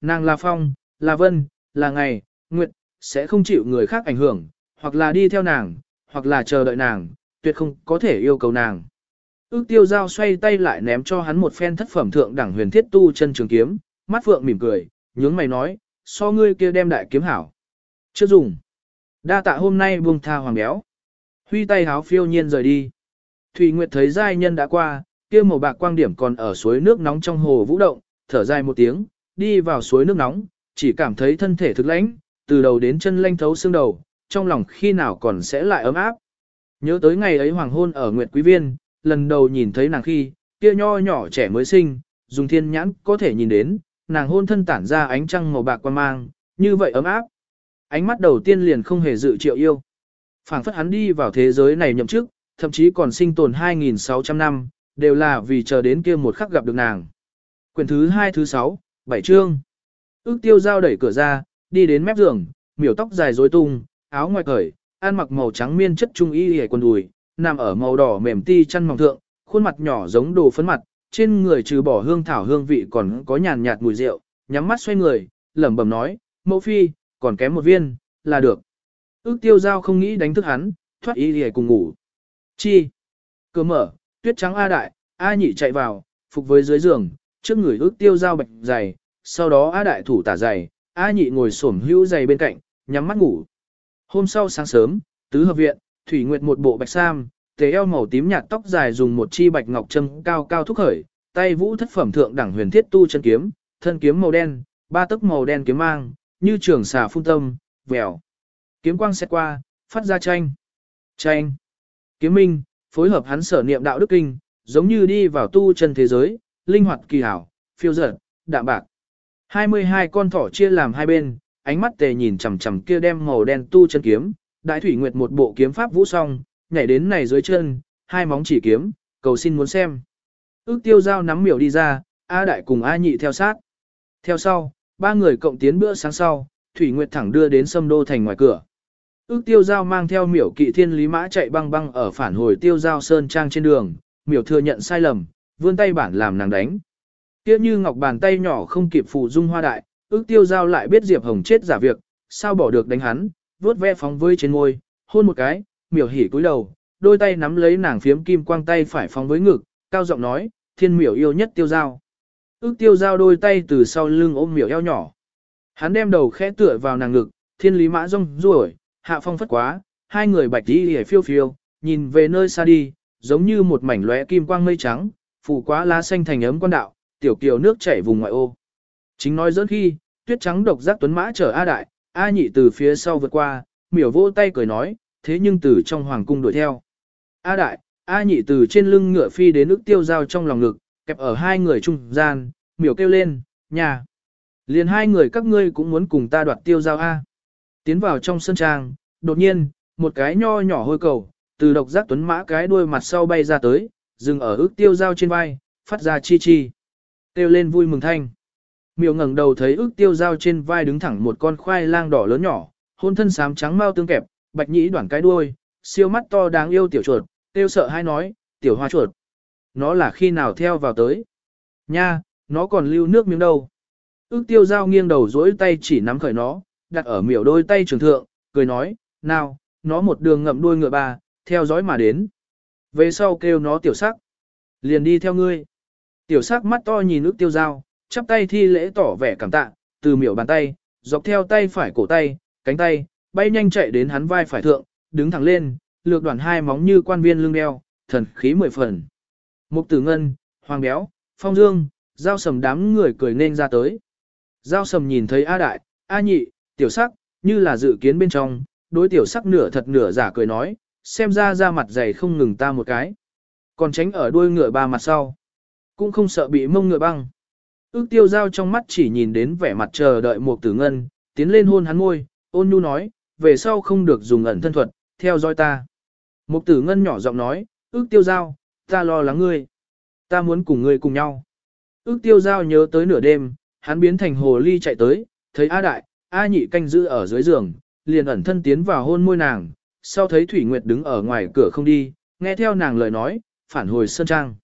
Nàng là phong, là vân, là ngày, nguyệt, sẽ không chịu người khác ảnh hưởng, hoặc là đi theo nàng, hoặc là chờ đợi nàng, tuyệt không có thể yêu cầu nàng. Ước tiêu giao xoay tay lại ném cho hắn một phen thất phẩm thượng đẳng huyền thiết tu chân trường kiếm, mắt phượng mỉm cười, nhướng mày nói, so ngươi kia đem đại kiếm hảo. Chưa dùng. Đa tạ hôm nay buông tha hoàng béo. Huy tay háo phiêu nhiên rời đi. Thủy Nguyệt thấy giai nhân đã qua, kia màu bạc quang điểm còn ở suối nước nóng trong hồ vũ động, thở dài một tiếng, đi vào suối nước nóng, chỉ cảm thấy thân thể thực lãnh, từ đầu đến chân lanh thấu xương đầu, trong lòng khi nào còn sẽ lại ấm áp. Nhớ tới ngày ấy hoàng hôn ở Nguyệt Quý Viên, lần đầu nhìn thấy nàng khi, kia nho nhỏ trẻ mới sinh, dùng thiên nhãn có thể nhìn đến, nàng hôn thân tản ra ánh trăng màu bạc quan mang, như vậy ấm áp. Ánh mắt đầu tiên liền không hề dự triệu yêu. phảng phất hắn đi vào thế giới này nhậm chức, thậm chí còn sinh tồn 2.600 năm, đều là vì chờ đến kia một khắc gặp được nàng. Quyển thứ 2 thứ 6, bảy chương. Ước tiêu giao đẩy cửa ra, đi đến mép giường, miểu tóc dài rối tung, áo ngoài cởi, ăn mặc màu trắng miên chất trung y hề quần đùi, nằm ở màu đỏ mềm ti chăn mỏng thượng, khuôn mặt nhỏ giống đồ phấn mặt, trên người trừ bỏ hương thảo hương vị còn có nhàn nhạt mùi rượu, nhắm mắt xoay người, lẩm bẩm nói, mẫu phi, còn kém một viên, là được. Ước tiêu giao không nghĩ đánh thức hắn, thoát y hề cùng ngủ. Chi? Cửa mở, tuyết trắng A đại, A nhị chạy vào, phục với dưới giường, trước người ước tiêu giao bạch dày, sau đó A đại thủ tả dày, A nhị ngồi xổm hữu dày bên cạnh, nhắm mắt ngủ. Hôm sau sáng sớm, tứ hợp viện, Thủy Nguyệt một bộ bạch sam, tế eo màu tím nhạt tóc dài dùng một chi bạch ngọc châm cao cao thúc khởi, tay vũ thất phẩm thượng đẳng huyền thiết tu chân kiếm, thân kiếm màu đen, ba tấc màu đen kiếm mang, như trường xà phun tâm, vèo. Kiếm quang xét qua, phát ra tranh. Tranh. Kiếm minh, phối hợp hắn sở niệm đạo đức kinh, giống như đi vào tu chân thế giới, linh hoạt kỳ hảo, phiêu dở, đạm bạc. 22 con thỏ chia làm hai bên, ánh mắt tề nhìn chằm chằm kia đem màu đen tu chân kiếm, đại thủy nguyệt một bộ kiếm pháp vũ song, nhảy đến này dưới chân, hai móng chỉ kiếm, cầu xin muốn xem. Ước tiêu giao nắm miểu đi ra, A đại cùng A nhị theo sát. Theo sau, ba người cộng tiến bữa sáng sau, Thủy Nguyệt thẳng đưa đến sâm đô thành ngoài cửa. Ước tiêu giao mang theo miểu kỵ thiên lý mã chạy băng băng ở phản hồi tiêu giao sơn trang trên đường, miểu thừa nhận sai lầm, vươn tay bản làm nàng đánh. Kia như ngọc bàn tay nhỏ không kịp phụ dung hoa đại, ước tiêu giao lại biết Diệp Hồng chết giả việc, sao bỏ được đánh hắn, vuốt ve phóng với trên môi, hôn một cái, miểu hỉ cúi đầu, đôi tay nắm lấy nàng phiếm kim quang tay phải phóng với ngực, cao giọng nói, thiên miểu yêu nhất tiêu giao. Ước tiêu giao đôi tay từ sau lưng ôm miểu eo nhỏ. Hắn đem đầu khẽ tựa vào nàng ngực, thiên lý mã rong ruổi, hạ phong phất quá, hai người bạch đi hề phiêu phiêu, nhìn về nơi xa đi, giống như một mảnh lóe kim quang mây trắng, phủ quá lá xanh thành ấm quan đạo, tiểu kiều nước chảy vùng ngoại ô. Chính nói dẫn khi, tuyết trắng độc giác tuấn mã chở A đại, A nhị từ phía sau vượt qua, miểu vô tay cười nói, thế nhưng từ trong hoàng cung đuổi theo. A đại, A nhị từ trên lưng ngựa phi đến nước tiêu giao trong lòng ngực, kẹp ở hai người trung gian, miểu kêu lên, nhà. Liền hai người các ngươi cũng muốn cùng ta đoạt tiêu giao A. Tiến vào trong sân trang, đột nhiên, một cái nho nhỏ hôi cầu, từ độc giác tuấn mã cái đuôi mặt sau bay ra tới, dừng ở ước tiêu giao trên vai, phát ra chi chi. Tiêu lên vui mừng thanh. Miêu ngẩng đầu thấy ước tiêu giao trên vai đứng thẳng một con khoai lang đỏ lớn nhỏ, hôn thân xám trắng mau tương kẹp, bạch nhĩ đoạn cái đuôi, siêu mắt to đáng yêu tiểu chuột, tiêu sợ hay nói, tiểu hoa chuột. Nó là khi nào theo vào tới? Nha, nó còn lưu nước miếng đâu. Ước tiêu giao nghiêng đầu dối tay chỉ nắm khởi nó, đặt ở miểu đôi tay trường thượng, cười nói, nào, nó một đường ngậm đuôi ngựa ba, theo dõi mà đến. Về sau kêu nó tiểu sắc. Liền đi theo ngươi. Tiểu sắc mắt to nhìn ước tiêu giao, chắp tay thi lễ tỏ vẻ cảm tạ, từ miểu bàn tay, dọc theo tay phải cổ tay, cánh tay, bay nhanh chạy đến hắn vai phải thượng, đứng thẳng lên, lược đoàn hai móng như quan viên lưng đeo, thần khí mười phần. Mục tử ngân, hoàng béo, phong dương, giao sầm đám người cười nên ra tới. Giao sầm nhìn thấy A đại, A nhị, tiểu sắc, như là dự kiến bên trong, đối tiểu sắc nửa thật nửa giả cười nói, xem ra ra mặt dày không ngừng ta một cái. Còn tránh ở đuôi ngựa ba mặt sau. Cũng không sợ bị mông ngựa băng. Ước tiêu giao trong mắt chỉ nhìn đến vẻ mặt chờ đợi một tử ngân, tiến lên hôn hắn môi, ôn nhu nói, về sau không được dùng ẩn thân thuật, theo dõi ta. Một tử ngân nhỏ giọng nói, ước tiêu giao, ta lo lắng ngươi. Ta muốn cùng ngươi cùng nhau. Ước tiêu giao nhớ tới nửa đêm, hắn biến thành hồ ly chạy tới, thấy A đại, A nhị canh giữ ở dưới giường, liền ẩn thân tiến vào hôn môi nàng, sau thấy Thủy Nguyệt đứng ở ngoài cửa không đi, nghe theo nàng lời nói, phản hồi sơn trang.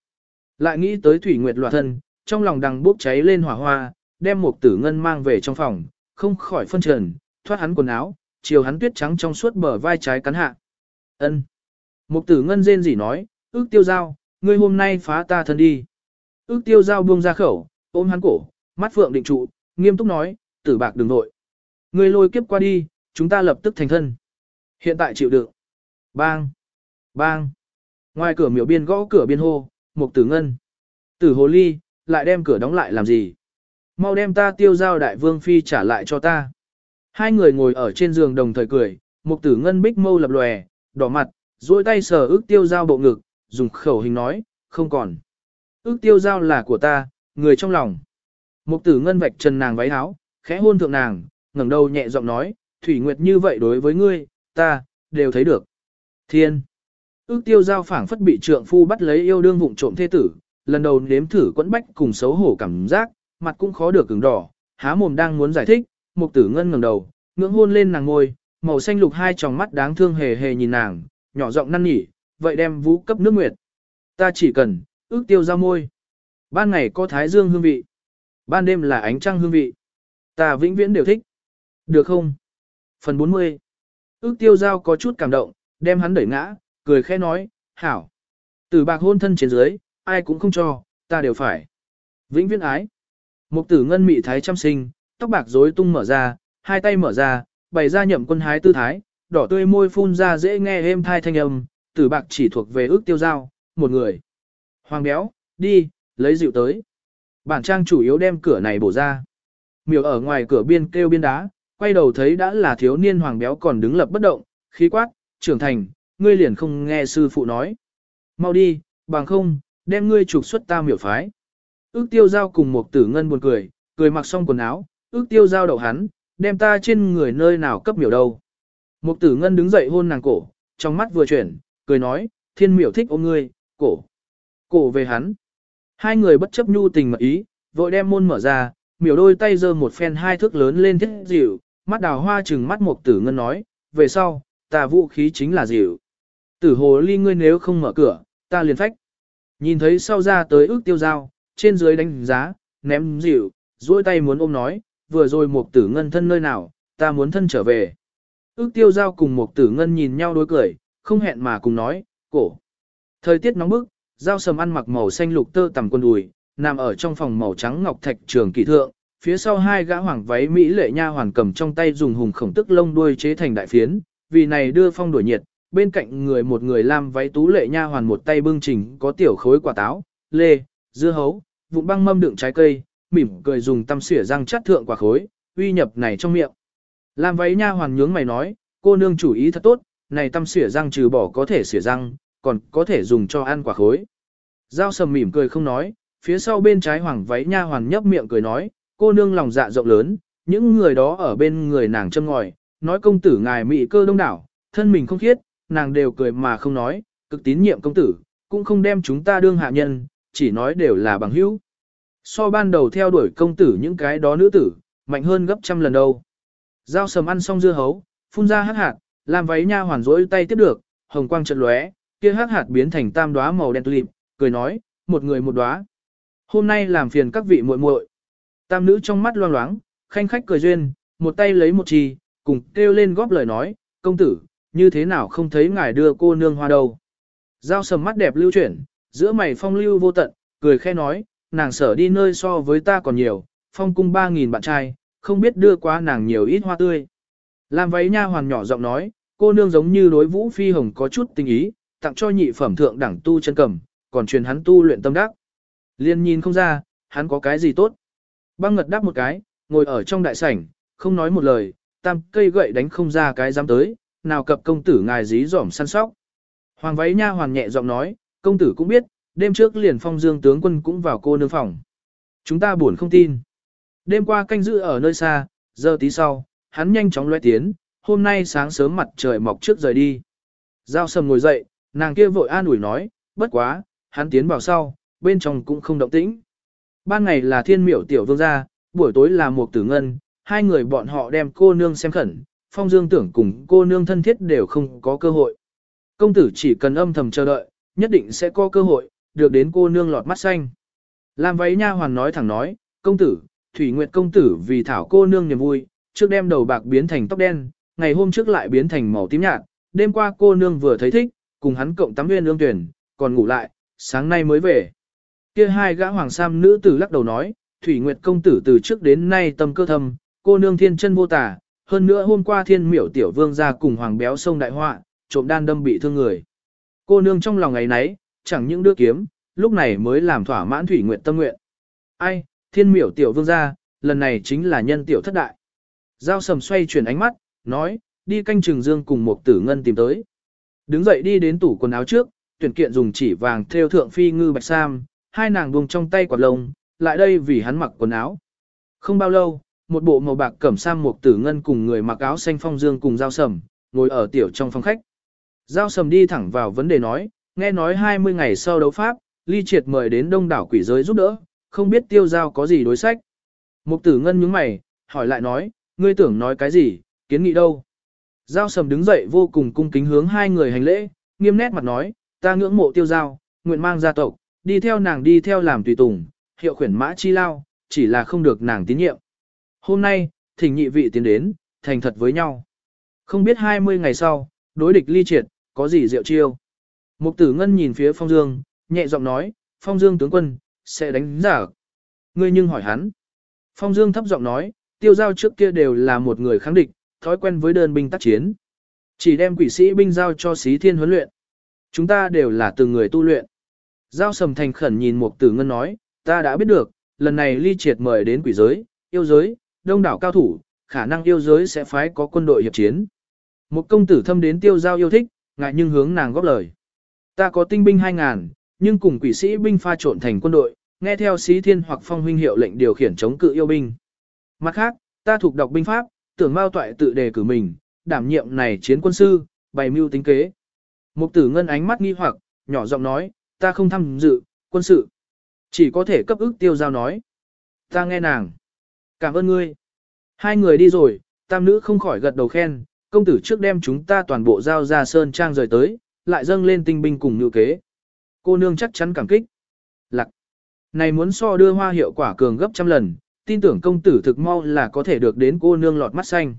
Lại nghĩ tới Thủy Nguyệt loạt thân, trong lòng đằng bốc cháy lên hỏa hoa, đem một tử ngân mang về trong phòng, không khỏi phân trần, thoát hắn quần áo, chiều hắn tuyết trắng trong suốt bờ vai trái cắn hạ. Ân. Một tử ngân rên rỉ nói, ước tiêu giao, ngươi hôm nay phá ta thân đi. Ước tiêu giao buông ra khẩu, ôm hắn cổ, mắt phượng định trụ, nghiêm túc nói, tử bạc đừng nội. Ngươi lôi kiếp qua đi, chúng ta lập tức thành thân. Hiện tại chịu đựng. Bang. Bang. Ngoài cửa miểu biên gõ cửa biên hô, Mục tử ngân. Tử hồ ly, lại đem cửa đóng lại làm gì? Mau đem ta tiêu giao đại vương phi trả lại cho ta. Hai người ngồi ở trên giường đồng thời cười, Mục tử ngân bích mâu lập lòe, đỏ mặt, duỗi tay sờ ước tiêu giao bộ ngực, dùng khẩu hình nói, không còn. Ước tiêu giao là của ta, người trong lòng. Mục tử ngân vạch trần nàng váy áo, khẽ hôn thượng nàng, ngẩng đầu nhẹ giọng nói, thủy nguyệt như vậy đối với ngươi, ta, đều thấy được. Thiên. Ước tiêu giao phảng phất bị trượng phu bắt lấy yêu đương vụng trộm thế tử, lần đầu nếm thử quẫn bách cùng xấu hổ cảm giác, mặt cũng khó được cứng đỏ, há mồm đang muốn giải thích, mục tử ngân ngẩng đầu, ngưỡng hôn lên nàng ngôi, màu xanh lục hai tròng mắt đáng thương hề hề nhìn nàng, nhỏ giọng năn nỉ, vậy đem vũ cấp nước nguyệt. Ta chỉ cần, ước tiêu giao môi. Ban ngày có thái dương hương vị. Ban đêm là ánh trăng hương vị. Ta vĩnh viễn đều thích. Được không? Phần 40. Ước tiêu giao có chút cảm động, đem hắn đẩy ngã, cười khẽ nói, hảo. Tử bạc hôn thân trên dưới, ai cũng không cho, ta đều phải. Vĩnh viễn ái. Mục tử ngân mị thái chăm sinh, tóc bạc rối tung mở ra, hai tay mở ra, bày ra nhậm quân hái tư thái, đỏ tươi môi phun ra dễ nghe êm thai thanh âm, tử bạc chỉ thuộc về ước tiêu giao, một người. Hoàng béo, đi, lấy rượu tới. Bản trang chủ yếu đem cửa này bổ ra. Miểu ở ngoài cửa biên kêu biên đá, quay đầu thấy đã là thiếu niên hoàng béo còn đứng lập bất động, khí quát, trưởng thành, ngươi liền không nghe sư phụ nói. Mau đi, bằng không, đem ngươi trục xuất ta miểu phái. Ước tiêu giao cùng một tử ngân buồn cười, cười mặc xong quần áo, ước tiêu giao đậu hắn, đem ta trên người nơi nào cấp miểu đâu. Một tử ngân đứng dậy hôn nàng cổ, trong mắt vừa chuyển, cười nói, thiên miểu thích ôm ngươi, cổ. Cổ về hắn. Hai người bất chấp nhu tình mật ý, vội đem môn mở ra, miểu đôi tay giơ một phen hai thước lớn lên thiết dịu, mắt đào hoa chừng mắt một tử ngân nói, về sau, ta vũ khí chính là dịu. Tử hồ ly ngươi nếu không mở cửa, ta liền phách. Nhìn thấy sau ra tới ước tiêu giao, trên dưới đánh giá, ném dịu, duỗi tay muốn ôm nói, vừa rồi một tử ngân thân nơi nào, ta muốn thân trở về. Ước tiêu giao cùng một tử ngân nhìn nhau đối cười, không hẹn mà cùng nói, cổ. Thời tiết nóng bức, giao sầm ăn mặc màu xanh lục tơ tằm quần đùi, nằm ở trong phòng màu trắng ngọc thạch trường kỳ thượng, phía sau hai gã hoàng váy mỹ lệ nha hoàn cầm trong tay dùng hùng khổng tức lông đuôi chế thành đại phiến, vì này đưa phong đổi nhiệt, bên cạnh người một người lam váy tú lệ nha hoàn một tay bưng trình có tiểu khối quả táo, lê, dưa hấu, vụn băng mâm đựng trái cây, mỉm cười dùng tăm xỉa răng chắt thượng quả khối, uy nhập này trong miệng. Lam váy nha hoàn nhướng mày nói, cô nương chủ ý thật tốt, này tăm xỉa răng trừ bỏ có thể xỉa răng, còn có thể dùng cho ăn quả khối. Giao sầm mỉm cười không nói, phía sau bên trái hoàng váy nha hoàn nhấp miệng cười nói, cô nương lòng dạ rộng lớn, những người đó ở bên người nàng châm ngòi, nói công tử ngài mị cơ đông đảo, thân mình không khiết, nàng đều cười mà không nói, cực tín nhiệm công tử, cũng không đem chúng ta đương hạ nhân, chỉ nói đều là bằng hữu. So ban đầu theo đuổi công tử những cái đó nữ tử, mạnh hơn gấp trăm lần đâu. Giao sầm ăn xong dưa hấu, phun ra hắc hạt, làm váy nha hoàn rỗi tay tiếp được, hồng quang chợt lóe, kia hắc hạt biến thành tam đóa màu đen tulip, cười nói, một người một đóa. Hôm nay làm phiền các vị muội muội. Tam nữ trong mắt loang loáng, khanh khách cười duyên, một tay lấy một chi, cùng kêu lên góp lời nói, công tử, như thế nào không thấy ngài đưa cô nương hoa đâu. Giao sầm mắt đẹp lưu chuyển, giữa mày phong lưu vô tận, cười khe nói, nàng sở đi nơi so với ta còn nhiều, phong cung ba nghìn bạn trai, không biết đưa qua nàng nhiều ít hoa tươi. Làm váy nha hoàn nhỏ giọng nói, cô nương giống như đối vũ phi hồng có chút tình ý, tặng cho nhị phẩm thượng đẳng tu chân cầm, còn truyền hắn tu luyện tâm đắc. Liên nhìn không ra, hắn có cái gì tốt. Băng ngật đáp một cái, ngồi ở trong đại sảnh, không nói một lời, tam cây gậy đánh không ra cái dám tới, nào cập công tử ngài dí dỏm săn sóc. Hoàng váy nha hoàng nhẹ giọng nói, công tử cũng biết, đêm trước liền phong dương tướng quân cũng vào cô nương phòng. Chúng ta buồn không tin. Đêm qua canh giữ ở nơi xa, giờ tí sau, hắn nhanh chóng loe tiến, hôm nay sáng sớm mặt trời mọc trước rời đi. Giao sầm ngồi dậy, nàng kia vội an ủi nói, bất quá, hắn tiến vào sau, bên trong cũng không động tĩnh. Ban ngày là thiên miểu tiểu vương gia, buổi tối là một tử ngân, hai người bọn họ đem cô nương xem khẩn, phong dương tưởng cùng cô nương thân thiết đều không có cơ hội. Công tử chỉ cần âm thầm chờ đợi, nhất định sẽ có cơ hội, được đến cô nương lọt mắt xanh. làm váy nha hoàn nói thẳng nói, công tử, Thủy Nguyệt công tử vì thảo cô nương niềm vui, trước đem đầu bạc biến thành tóc đen, ngày hôm trước lại biến thành màu tím nhạt, đêm qua cô nương vừa thấy thích, cùng hắn cộng tắm viên ương tuyển, còn ngủ lại, sáng nay mới về. Kia hai gã hoàng sam nữ tử lắc đầu nói, Thủy Nguyệt công tử từ trước đến nay tâm cơ thâm, cô nương thiên chân vô tả, hơn nữa hôm qua thiên miểu tiểu vương ra cùng hoàng béo sông đại họa, trộm đan đâm bị thương người. Cô nương trong lòng ngày nấy, chẳng những đưa kiếm, lúc này mới làm thỏa mãn Thủy Nguyệt tâm nguyện. Ai, thiên miểu tiểu vương ra, lần này chính là nhân tiểu thất đại. Giao sầm xoay chuyển ánh mắt, nói, đi canh trường dương cùng một tử ngân tìm tới. Đứng dậy đi đến tủ quần áo trước, tuyển kiện dùng chỉ vàng theo thượng phi ngư bạch sam, hai nàng buông trong tay quạt lông, lại đây vì hắn mặc quần áo. Không bao lâu, một bộ màu bạc cẩm sam một tử ngân cùng người mặc áo xanh phong dương cùng giao sầm, ngồi ở tiểu trong phòng khách. Giao sầm đi thẳng vào vấn đề nói, nghe nói 20 ngày sau đấu pháp, ly triệt mời đến đông đảo quỷ giới giúp đỡ, không biết tiêu giao có gì đối sách. Mục tử ngân nhướng mày, hỏi lại nói, ngươi tưởng nói cái gì, kiến nghị đâu. Giao sầm đứng dậy vô cùng cung kính hướng hai người hành lễ, nghiêm nét mặt nói, ta ngưỡng mộ tiêu giao, nguyện mang gia tộc, đi theo nàng đi theo làm tùy tùng, hiệu khuyển mã chi lao, chỉ là không được nàng tín nhiệm. Hôm nay, thỉnh nhị vị tiến đến, thành thật với nhau. Không biết 20 ngày sau, đối địch ly triệt, có gì diệu chiêu. Mục tử ngân nhìn phía phong dương, nhẹ giọng nói, phong dương tướng quân, sẽ đánh giả. Ngươi nhưng hỏi hắn. Phong dương thấp giọng nói, tiêu giao trước kia đều là một người kháng địch, thói quen với đơn binh tác chiến. Chỉ đem quỷ sĩ binh giao cho sĩ thiên huấn luyện. Chúng ta đều là từng người tu luyện. Giao sầm thành khẩn nhìn Mục Tử Ngân nói, ta đã biết được, lần này ly triệt mời đến quỷ giới, yêu giới, đông đảo cao thủ, khả năng yêu giới sẽ phái có quân đội hiệp chiến. Một công tử thâm đến tiêu giao yêu thích, ngại nhưng hướng nàng góp lời. Ta có tinh binh 2.000, nhưng cùng quỷ sĩ binh pha trộn thành quân đội, nghe theo sĩ thiên hoặc phong huynh hiệu lệnh điều khiển chống cự yêu binh. Mặt khác, ta thuộc đọc binh pháp, tưởng mao toại tự đề cử mình, đảm nhiệm này chiến quân sư, bày mưu tính kế. Mục tử ngân ánh mắt nghi hoặc, nhỏ giọng nói, ta không tham dự, quân sự. Chỉ có thể cấp ức tiêu giao nói. Ta nghe nàng. Cảm ơn ngươi. Hai người đi rồi, tam nữ không khỏi gật đầu khen, công tử trước đem chúng ta toàn bộ giao ra sơn trang rời tới, lại dâng lên tinh binh cùng nữ kế. Cô nương chắc chắn cảm kích. Lạc. Này muốn so đưa hoa hiệu quả cường gấp trăm lần, tin tưởng công tử thực mau là có thể được đến cô nương lọt mắt xanh.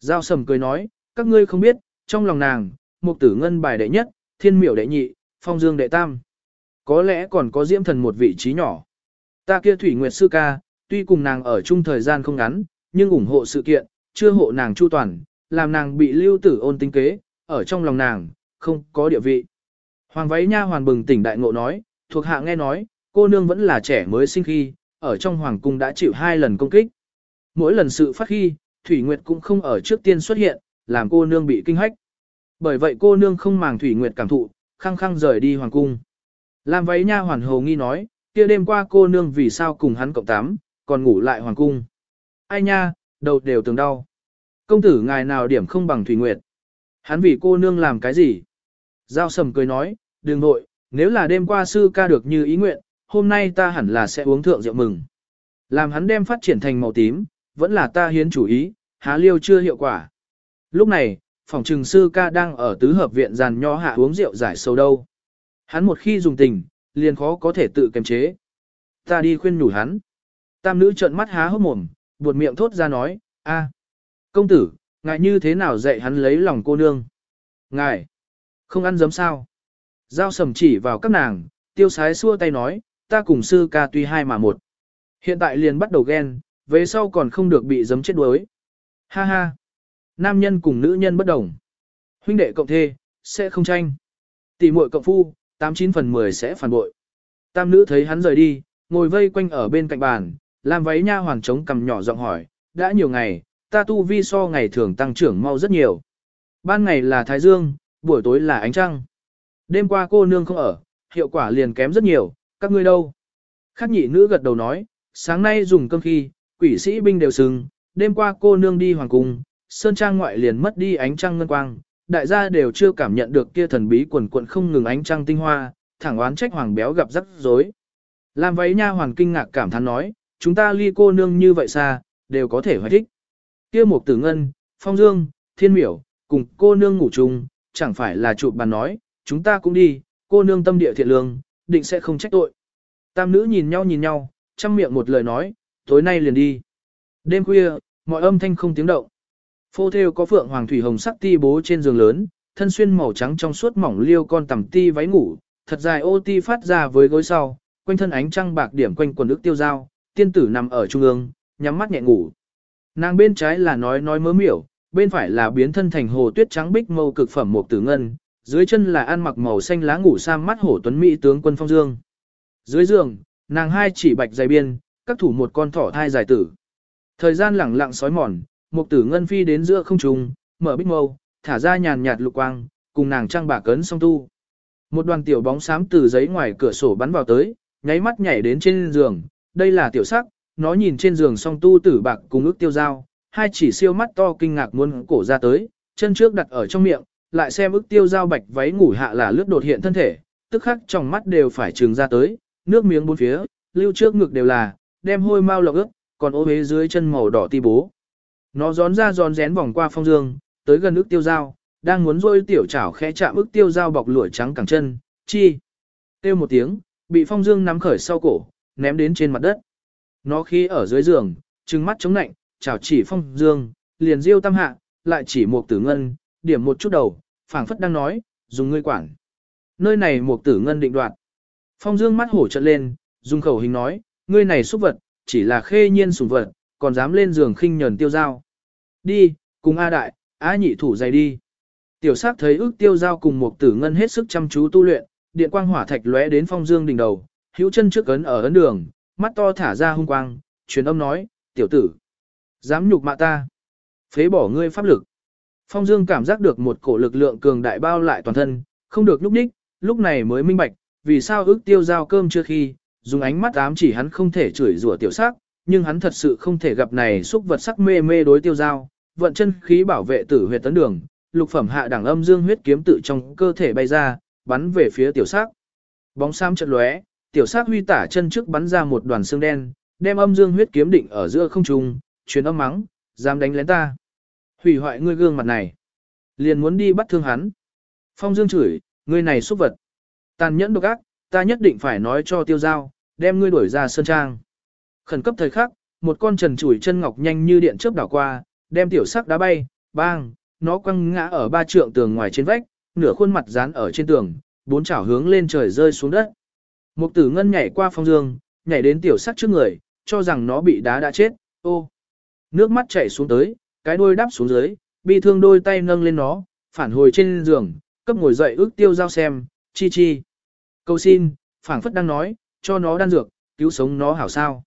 Giao sầm cười nói, các ngươi không biết, trong lòng nàng, mục tử ngân bài đệ nhất, thiên miểu đệ nhị, phong dương đệ tam. Có lẽ còn có diễm thần một vị trí nhỏ. Ta kia thủy nguyệt sư ca, tuy cùng nàng ở chung thời gian không ngắn, nhưng ủng hộ sự kiện, chưa hộ nàng chu toàn, làm nàng bị lưu tử ôn tinh kế, ở trong lòng nàng, không có địa vị. Hoàng váy nha hoàn bừng tỉnh đại ngộ nói, thuộc hạ nghe nói, cô nương vẫn là trẻ mới sinh khi, ở trong hoàng cung đã chịu hai lần công kích. Mỗi lần sự phát khi, Thủy Nguyệt cũng không ở trước tiên xuất hiện, làm cô nương bị kinh hách. Bởi vậy cô nương không màng Thủy Nguyệt cảm thụ, khăng khăng rời đi hoàng cung. Làm váy nha hoàn hồ nghi nói, kia đêm qua cô nương vì sao cùng hắn cộng tám, còn ngủ lại hoàng cung. Ai nha, đầu đều từng đau. Công tử ngài nào điểm không bằng Thủy Nguyệt. Hắn vì cô nương làm cái gì? Giao sầm cười nói, đừng nội, nếu là đêm qua sư ca được như ý nguyện, hôm nay ta hẳn là sẽ uống thượng rượu mừng. Làm hắn đem phát triển thành màu tím, vẫn là ta hiến chủ ý, há liêu chưa hiệu quả. Lúc này, phòng trừng sư ca đang ở tứ hợp viện giàn nho hạ uống rượu giải sâu đâu. Hắn một khi dùng tình, liền khó có thể tự kiềm chế. Ta đi khuyên nhủ hắn. Tam nữ trợn mắt há hốc mồm, buột miệng thốt ra nói, a, công tử, ngài như thế nào dạy hắn lấy lòng cô nương? Ngài, không ăn giấm sao? Giao sầm chỉ vào các nàng, tiêu sái xua tay nói, ta cùng sư ca tuy hai mà một. Hiện tại liền bắt đầu ghen, về sau còn không được bị giấm chết đuối. Ha ha. Nam nhân cùng nữ nhân bất đồng. Huynh đệ cộng thê, sẽ không tranh. Tỷ muội cộng phu, 89 phần 10 sẽ phản bội. Tam nữ thấy hắn rời đi, ngồi vây quanh ở bên cạnh bàn, làm váy nha hoàng trống cầm nhỏ giọng hỏi, đã nhiều ngày, ta tu vi so ngày thường tăng trưởng mau rất nhiều. Ban ngày là Thái Dương, buổi tối là ánh trăng. Đêm qua cô nương không ở, hiệu quả liền kém rất nhiều, các ngươi đâu? Khắc nhị nữ gật đầu nói, sáng nay dùng cơm khi, quỷ sĩ binh đều sừng, đêm qua cô nương đi hoàng cung, sơn trang ngoại liền mất đi ánh trăng ngân quang, đại gia đều chưa cảm nhận được kia thần bí quần quận không ngừng ánh trăng tinh hoa, thẳng oán trách hoàng béo gặp rắc rối. Làm váy nha hoàng kinh ngạc cảm thán nói, chúng ta ly cô nương như vậy xa, đều có thể hoài thích. Kia một tử ngân, phong dương, thiên miểu, cùng cô nương ngủ chung, chẳng phải là chụp bàn nói, chúng ta cũng đi, cô nương tâm địa thiện lương, định sẽ không trách tội. Tam nữ nhìn nhau nhìn nhau, chăm miệng một lời nói, tối nay liền đi. Đêm khuya, mọi âm thanh không tiếng động. Phô Thêu có phượng hoàng thủy hồng sắc ti bố trên giường lớn, thân xuyên màu trắng trong suốt mỏng liêu con tằm ti váy ngủ, thật dài ô ti phát ra với gối sau, quanh thân ánh trăng bạc điểm quanh quần ức tiêu dao, tiên tử nằm ở trung ương, nhắm mắt nhẹ ngủ. Nàng bên trái là nói nói mớ miểu, bên phải là biến thân thành hồ tuyết trắng bích mâu cực phẩm một tử ngân, dưới chân là ăn mặc màu xanh lá ngủ sam mắt hổ tuấn mỹ tướng quân phong dương. Dưới giường, nàng hai chỉ bạch dày biên, các thủ một con thỏ thai dài tử. Thời gian lẳng lặng sói mòn, một tử ngân phi đến giữa không trung, mở bích mâu, thả ra nhàn nhạt lục quang, cùng nàng trang bạc cấn song tu. Một đoàn tiểu bóng xám từ giấy ngoài cửa sổ bắn vào tới, nháy mắt nhảy đến trên giường, đây là tiểu sắc, nó nhìn trên giường song tu tử bạc cùng ước tiêu dao, hai chỉ siêu mắt to kinh ngạc muốn cổ ra tới, chân trước đặt ở trong miệng, lại xem ước tiêu dao bạch váy ngủ hạ là lướt đột hiện thân thể, tức khắc trong mắt đều phải trừng ra tới, nước miếng bốn phía, lưu trước ngực đều là, đem hôi mau lọc ướt, còn ô hế dưới chân màu đỏ ti bố. Nó gión ra gión rén vòng qua phong dương, tới gần ức tiêu dao, đang muốn rôi tiểu chảo khẽ chạm ức tiêu dao bọc lụa trắng cẳng chân, chi. Tiêu một tiếng, bị phong dương nắm khởi sau cổ, ném đến trên mặt đất. Nó khi ở dưới giường, trừng mắt chống nạnh, chảo chỉ phong dương, liền diêu tam hạ, lại chỉ một tử ngân, điểm một chút đầu, phảng phất đang nói, dùng ngươi quản. Nơi này một tử ngân định đoạt. Phong dương mắt hổ trận lên, dùng khẩu hình nói, ngươi này xúc vật, chỉ là khê nhiên sủng vật, còn dám lên giường khinh nhờn tiêu giao. Đi, cùng A đại, A nhị thủ dày đi. Tiểu sắc thấy ước tiêu giao cùng một tử ngân hết sức chăm chú tu luyện, điện quang hỏa thạch lóe đến phong dương đỉnh đầu, hữu chân trước ấn ở ấn đường, mắt to thả ra hung quang, truyền âm nói, tiểu tử, dám nhục mạ ta, phế bỏ ngươi pháp lực. Phong dương cảm giác được một cổ lực lượng cường đại bao lại toàn thân, không được lúc đích, lúc này mới minh bạch, vì sao ước tiêu giao cơm chưa khi, dùng ánh mắt ám chỉ hắn không thể chửi rủa tiểu sắc, nhưng hắn thật sự không thể gặp này xúc vật sắc mê mê đối tiêu giao, vận chân khí bảo vệ tử huyệt tấn đường, lục phẩm hạ đẳng âm dương huyết kiếm tự trong cơ thể bay ra, bắn về phía tiểu sắc. Bóng sam chợt lóe, tiểu sắc huy tả chân trước bắn ra một đoàn xương đen, đem âm dương huyết kiếm định ở giữa không trung, truyền âm mắng, dám đánh lén ta. Hủy hoại ngươi gương mặt này. Liền muốn đi bắt thương hắn. Phong dương chửi, ngươi này xúc vật. Tàn nhẫn độc ác, ta nhất định phải nói cho tiêu giao, đem ngươi đuổi ra sơn trang. Khẩn cấp thời khắc, một con trần chủi chân ngọc nhanh như điện chớp đảo qua, đem tiểu sắc đá bay, bang, nó quăng ngã ở ba trượng tường ngoài trên vách, nửa khuôn mặt dán ở trên tường, bốn chảo hướng lên trời rơi xuống đất. Mục tử ngân nhảy qua phong dương, nhảy đến tiểu sắc trước người, cho rằng nó bị đá đã chết, ô. Nước mắt chảy xuống tới, cái đuôi đắp xuống dưới, bi thương đôi tay nâng lên nó, phản hồi trên giường, cấp ngồi dậy ước tiêu giao xem, chi chi. Cầu xin, phảng phất đang nói, cho nó đan dược, cứu sống nó hảo sao.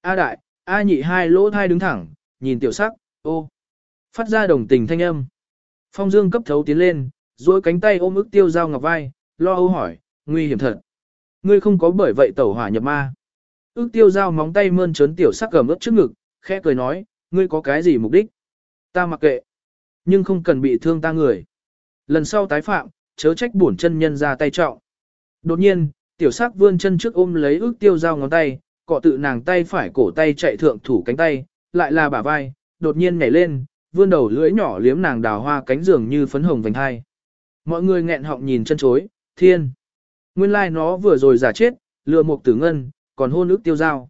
A đại, A nhị hai lỗ thai đứng thẳng, nhìn tiểu sắc, ô. Phát ra đồng tình thanh âm. Phong dương cấp thấu tiến lên, duỗi cánh tay ôm ức tiêu dao ngọc vai, lo âu hỏi, nguy hiểm thật. Ngươi không có bởi vậy tẩu hỏa nhập ma. Ước tiêu dao móng tay mơn trớn tiểu sắc gầm ướp trước ngực, khẽ cười nói, ngươi có cái gì mục đích? Ta mặc kệ. Nhưng không cần bị thương ta người. Lần sau tái phạm, chớ trách bổn chân nhân ra tay trọng. Đột nhiên, tiểu sắc vươn chân trước ôm lấy ước tiêu dao ngón tay, cọ tự nàng tay phải cổ tay chạy thượng thủ cánh tay, lại là bả vai, đột nhiên nhảy lên, vươn đầu lưỡi nhỏ liếm nàng đào hoa cánh giường như phấn hồng vành hai. Mọi người nghẹn họng nhìn chân chối, thiên. Nguyên lai like nó vừa rồi giả chết, lừa một tử ngân, còn hôn ước tiêu giao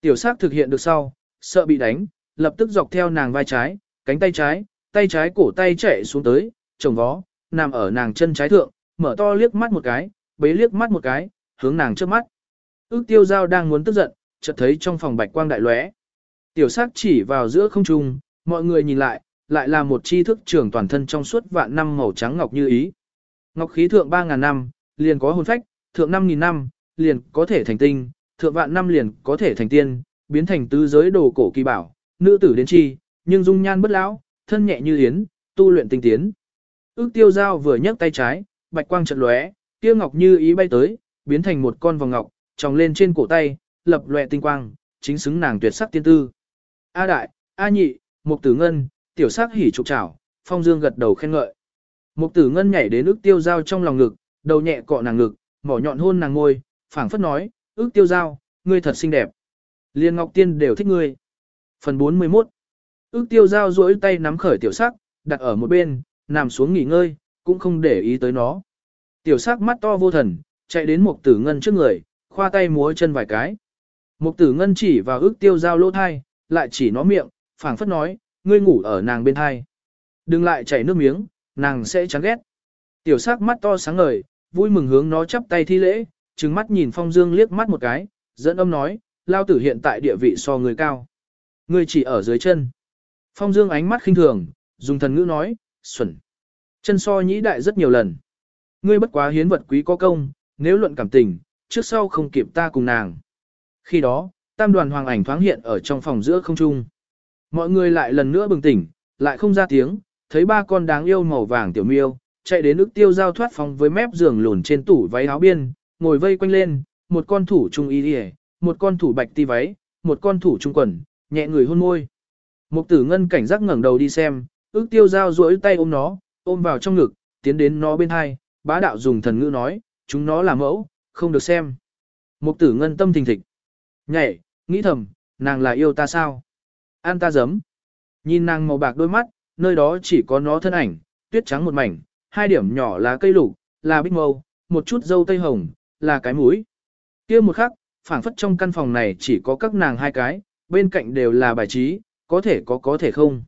Tiểu sắc thực hiện được sau, sợ bị đánh, lập tức dọc theo nàng vai trái, cánh tay trái, tay trái cổ tay chạy xuống tới, chồng vó, nằm ở nàng chân trái thượng, mở to liếc mắt một cái, bế liếc mắt một cái, hướng nàng trước mắt. Ước tiêu giao đang muốn tức giận, chợt thấy trong phòng bạch quang đại lóe. Tiểu sắc chỉ vào giữa không trung, mọi người nhìn lại, lại là một chi thức trưởng toàn thân trong suốt vạn năm màu trắng ngọc như ý. Ngọc khí thượng 3.000 năm, liền có hồn phách, thượng 5.000 năm, liền có thể thành tinh, thượng vạn năm liền có thể thành tiên, biến thành tứ giới đồ cổ kỳ bảo, nữ tử đến chi, nhưng dung nhan bất lão, thân nhẹ như yến, tu luyện tinh tiến. Ước tiêu giao vừa nhấc tay trái, bạch quang chợt lóe, kia ngọc như ý bay tới, biến thành một con vòng ngọc, tròng lên trên cổ tay, lập lòe tinh quang, chính xứng nàng tuyệt sắc tiên tư. A đại, A nhị, Mục Tử Ngân, tiểu sắc hỉ trục trảo, Phong Dương gật đầu khen ngợi. Mục Tử Ngân nhảy đến ước tiêu giao trong lòng ngực, đầu nhẹ cọ nàng ngực, mỏ nhọn hôn nàng ngôi, phảng phất nói, ước tiêu giao, ngươi thật xinh đẹp. Liên Ngọc Tiên đều thích ngươi. Phần 41 Ước tiêu giao duỗi tay nắm khởi tiểu sắc, đặt ở một bên, nằm xuống nghỉ ngơi, cũng không để ý tới nó. Tiểu sắc mắt to vô thần, chạy đến Mục Tử Ngân trước người, khoa tay múa chân vài cái. Mục tử ngân chỉ vào ước tiêu giao lỗ thai, lại chỉ nó miệng, phảng phất nói, ngươi ngủ ở nàng bên thai. Đừng lại chảy nước miếng, nàng sẽ chán ghét. Tiểu sắc mắt to sáng ngời, vui mừng hướng nó chắp tay thi lễ, trừng mắt nhìn phong dương liếc mắt một cái, dẫn âm nói, lao tử hiện tại địa vị so người cao. Ngươi chỉ ở dưới chân. Phong dương ánh mắt khinh thường, dùng thần ngữ nói, xuẩn. Chân so nhĩ đại rất nhiều lần. Ngươi bất quá hiến vật quý có công, nếu luận cảm tình, trước sau không kịp ta cùng nàng. Khi đó, tam đoàn hoàng ảnh thoáng hiện ở trong phòng giữa không trung. Mọi người lại lần nữa bừng tỉnh, lại không ra tiếng, thấy ba con đáng yêu màu vàng tiểu miêu, chạy đến ức tiêu giao thoát phòng với mép giường lùn trên tủ váy áo biên, ngồi vây quanh lên, một con thủ trung y đi một con thủ bạch ti váy, một con thủ trung quần, nhẹ người hôn môi. Mục tử ngân cảnh giác ngẩng đầu đi xem, ước tiêu giao duỗi tay ôm nó, ôm vào trong ngực, tiến đến nó bên hai, bá đạo dùng thần ngữ nói, chúng nó là mẫu, không được xem. Mục tử ngân tâm thình thịch. Nhảy, nghĩ thầm, nàng là yêu ta sao? An ta giấm. Nhìn nàng màu bạc đôi mắt, nơi đó chỉ có nó thân ảnh, tuyết trắng một mảnh, hai điểm nhỏ là cây lục, là bích mâu, một chút dâu tây hồng, là cái mũi. kia một khắc, phảng phất trong căn phòng này chỉ có các nàng hai cái, bên cạnh đều là bài trí, có thể có có thể không.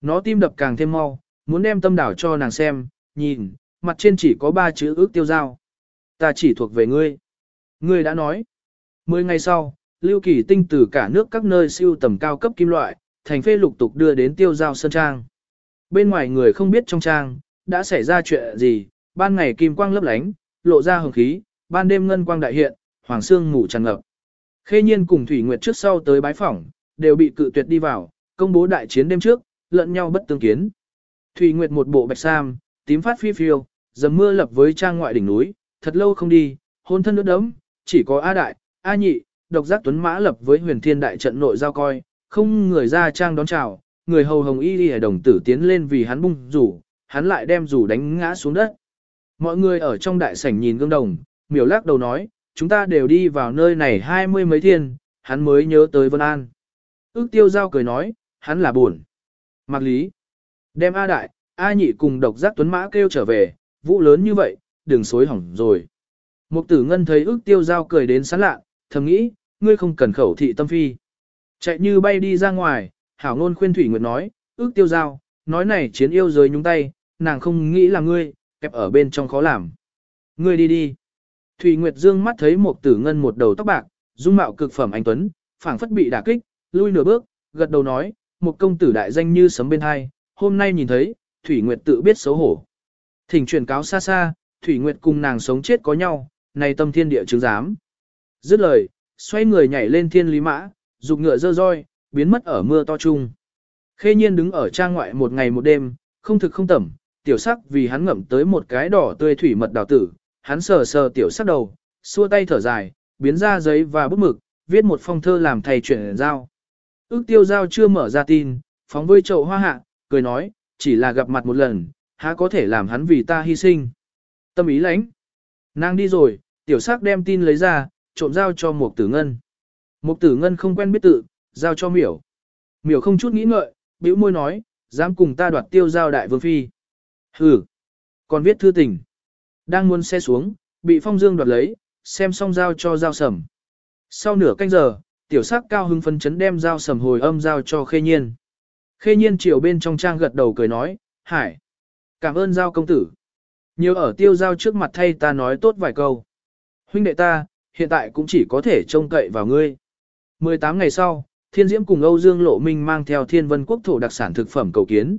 Nó tim đập càng thêm mau, muốn đem tâm đảo cho nàng xem, nhìn, mặt trên chỉ có ba chữ ước tiêu giao. Ta chỉ thuộc về ngươi. Ngươi đã nói. Mười ngày sau, Lưu Kỳ Tinh từ cả nước các nơi siêu tầm cao cấp kim loại, thành phê lục tục đưa đến tiêu giao sơn trang. Bên ngoài người không biết trong trang, đã xảy ra chuyện gì, ban ngày kim quang lấp lánh, lộ ra hồng khí, ban đêm ngân quang đại hiện, hoàng sương ngủ tràn ngập. Khê nhiên cùng Thủy Nguyệt trước sau tới bái phỏng, đều bị cự tuyệt đi vào, công bố đại chiến đêm trước, lẫn nhau bất tương kiến. Thủy Nguyệt một bộ bạch sam, tím phát phi phiêu, dầm mưa lập với trang ngoại đỉnh núi, thật lâu không đi, hôn thân nước đấm, chỉ có A Đại, A Nhị, độc giác tuấn mã lập với huyền thiên đại trận nội giao coi, không người ra trang đón chào, người hầu hồng y đi đồng tử tiến lên vì hắn bung rủ, hắn lại đem rủ đánh ngã xuống đất. Mọi người ở trong đại sảnh nhìn gương đồng, miểu lắc đầu nói, chúng ta đều đi vào nơi này hai mươi mấy thiên, hắn mới nhớ tới Vân An. Ước tiêu giao cười nói, hắn là buồn. mặc Lý, đem A Đại, A Nhị cùng độc giác tuấn mã kêu trở về, vụ lớn như vậy, đừng xối hỏng rồi. Mục tử ngân thấy ước tiêu giao cười đến sán lạ, thầm nghĩ, ngươi không cần khẩu thị tâm phi. Chạy như bay đi ra ngoài, hảo ngôn khuyên Thủy Nguyệt nói, ước tiêu giao, nói này chiến yêu giới nhúng tay, nàng không nghĩ là ngươi, kẹp ở bên trong khó làm. Ngươi đi đi. Thủy Nguyệt dương mắt thấy một tử ngân một đầu tóc bạc, dung mạo cực phẩm anh Tuấn, phảng phất bị đả kích, lui nửa bước, gật đầu nói, một công tử đại danh như sấm bên hai, hôm nay nhìn thấy, Thủy Nguyệt tự biết xấu hổ. Thỉnh truyền cáo xa xa, Thủy Nguyệt cùng nàng sống chết có nhau, này tâm thiên địa chứng giám. Dứt lời, xoay người nhảy lên thiên lý mã, dục ngựa dơ roi, biến mất ở mưa to chung. Khê nhiên đứng ở trang ngoại một ngày một đêm, không thực không tẩm, tiểu sắc vì hắn ngậm tới một cái đỏ tươi thủy mật đào tử, hắn sờ sờ tiểu sắc đầu, xua tay thở dài, biến ra giấy và bút mực, viết một phong thơ làm thầy chuyển giao. Ước tiêu giao chưa mở ra tin, phóng với chậu hoa hạ, cười nói, chỉ là gặp mặt một lần, há có thể làm hắn vì ta hy sinh. Tâm ý lãnh. Nàng đi rồi, tiểu sắc đem tin lấy ra, trộm giao cho một tử ngân. Một tử ngân không quen biết tự, giao cho miểu. Miểu không chút nghĩ ngợi, bĩu môi nói, dám cùng ta đoạt tiêu giao đại vương phi. Hừ, còn viết thư tình. Đang muốn xe xuống, bị phong dương đoạt lấy, xem xong giao cho giao sầm. Sau nửa canh giờ, tiểu sắc cao hưng phấn chấn đem giao sầm hồi âm giao cho khê nhiên. Khê nhiên chiều bên trong trang gật đầu cười nói, hải. Cảm ơn giao công tử. Nhiều ở tiêu giao trước mặt thay ta nói tốt vài câu. Huynh đệ ta, hiện tại cũng chỉ có thể trông cậy vào ngươi. 18 ngày sau, Thiên Diễm cùng Âu Dương Lộ Minh mang theo Thiên Vân Quốc thổ đặc sản thực phẩm cầu kiến.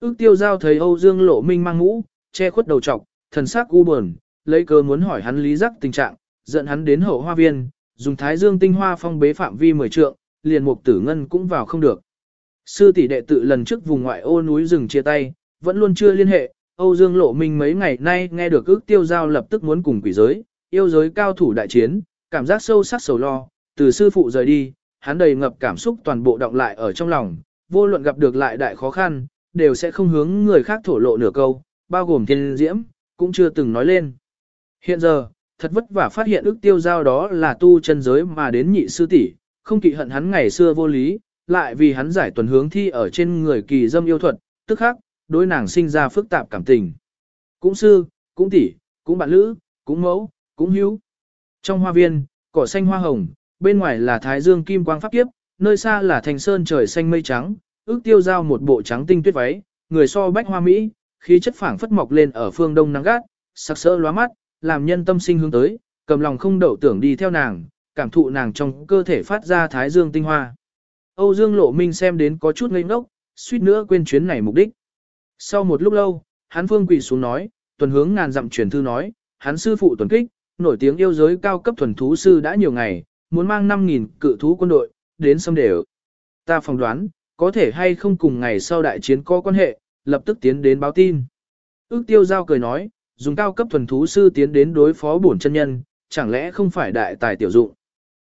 Ước tiêu giao thấy Âu Dương Lộ Minh mang mũ, che khuất đầu trọc, thần sắc u buồn, lấy cơ muốn hỏi hắn lý giác tình trạng, dẫn hắn đến hậu hoa viên, dùng thái dương tinh hoa phong bế phạm vi mười trượng, liền mục tử ngân cũng vào không được. Sư tỷ đệ tự lần trước vùng ngoại ô núi rừng chia tay, vẫn luôn chưa liên hệ, Âu Dương Lộ Minh mấy ngày nay nghe được ước tiêu giao lập tức muốn cùng quỷ giới, yêu giới cao thủ đại chiến, cảm giác sâu sắc sầu lo, từ sư phụ rời đi, hắn đầy ngập cảm xúc toàn bộ động lại ở trong lòng, vô luận gặp được lại đại khó khăn, đều sẽ không hướng người khác thổ lộ nửa câu, bao gồm thiên diễm, cũng chưa từng nói lên. Hiện giờ, thật vất vả phát hiện ước tiêu giao đó là tu chân giới mà đến nhị sư tỷ, không kỵ hận hắn ngày xưa vô lý, lại vì hắn giải tuần hướng thi ở trên người kỳ dâm yêu thuật, tức khắc, đối nàng sinh ra phức tạp cảm tình. Cũng sư, cũng tỷ, cũng bạn lữ, cũng mẫu, cũng hữu. Trong hoa viên, cỏ xanh hoa hồng, bên ngoài là thái dương kim quang pháp kiếp, nơi xa là thành sơn trời xanh mây trắng, ước tiêu giao một bộ trắng tinh tuyết váy, người so bách hoa mỹ, khí chất phảng phất mọc lên ở phương đông nắng gắt, sắc sỡ lóa mắt, làm nhân tâm sinh hướng tới, cầm lòng không đậu tưởng đi theo nàng, cảm thụ nàng trong cơ thể phát ra thái dương tinh hoa. Âu Dương Lộ Minh xem đến có chút ngây ngốc, suýt nữa quên chuyến này mục đích. Sau một lúc lâu, hắn phương quỳ xuống nói, tuần hướng ngàn dặm truyền thư nói, hắn sư phụ tuần kích, nổi tiếng yêu giới cao cấp thuần thú sư đã nhiều ngày, muốn mang 5.000 cự thú quân đội, đến xâm đều. Ta phỏng đoán, có thể hay không cùng ngày sau đại chiến có quan hệ, lập tức tiến đến báo tin. Ước tiêu giao cười nói, dùng cao cấp thuần thú sư tiến đến đối phó bổn chân nhân, chẳng lẽ không phải đại tài tiểu dụng.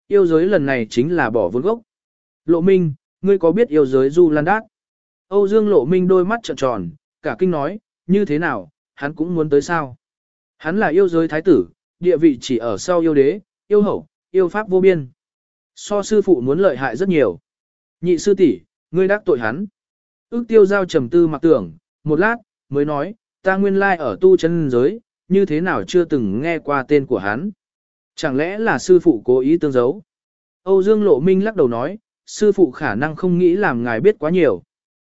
Yêu giới lần này chính là bỏ vốn gốc. Lộ Minh, ngươi có biết yêu giới Du Lan Đát? Âu Dương Lộ Minh đôi mắt trợn tròn, cả kinh nói, như thế nào, hắn cũng muốn tới sao? Hắn là yêu giới thái tử, địa vị chỉ ở sau yêu đế, yêu hậu, yêu pháp vô biên. So sư phụ muốn lợi hại rất nhiều. Nhị sư tỷ, ngươi đắc tội hắn. Ước tiêu giao trầm tư mặc tưởng, một lát, mới nói, ta nguyên lai ở tu chân giới, như thế nào chưa từng nghe qua tên của hắn. Chẳng lẽ là sư phụ cố ý tương giấu? Âu Dương Lộ Minh lắc đầu nói, sư phụ khả năng không nghĩ làm ngài biết quá nhiều.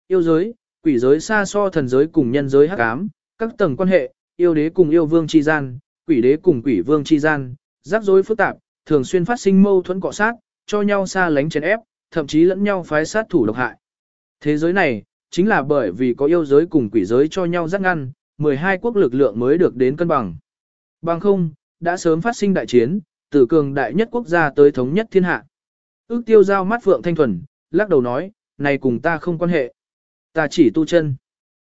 Yêu giới, quỷ giới xa so thần giới cùng nhân giới hắc ám, các tầng quan hệ, yêu đế cùng yêu vương chi gian, quỷ đế cùng quỷ vương chi gian, rắc rối phức tạp, thường xuyên phát sinh mâu thuẫn cọ sát, cho nhau xa lánh chèn ép, thậm chí lẫn nhau phái sát thủ độc hại. Thế giới này, chính là bởi vì có yêu giới cùng quỷ giới cho nhau rắc ngăn, 12 quốc lực lượng mới được đến cân bằng. Bằng không, đã sớm phát sinh đại chiến, từ cường đại nhất quốc gia tới thống nhất thiên hạ. Ước tiêu giao mắt phượng thanh thuần, lắc đầu nói, này cùng ta không quan hệ. Ta chỉ tu chân.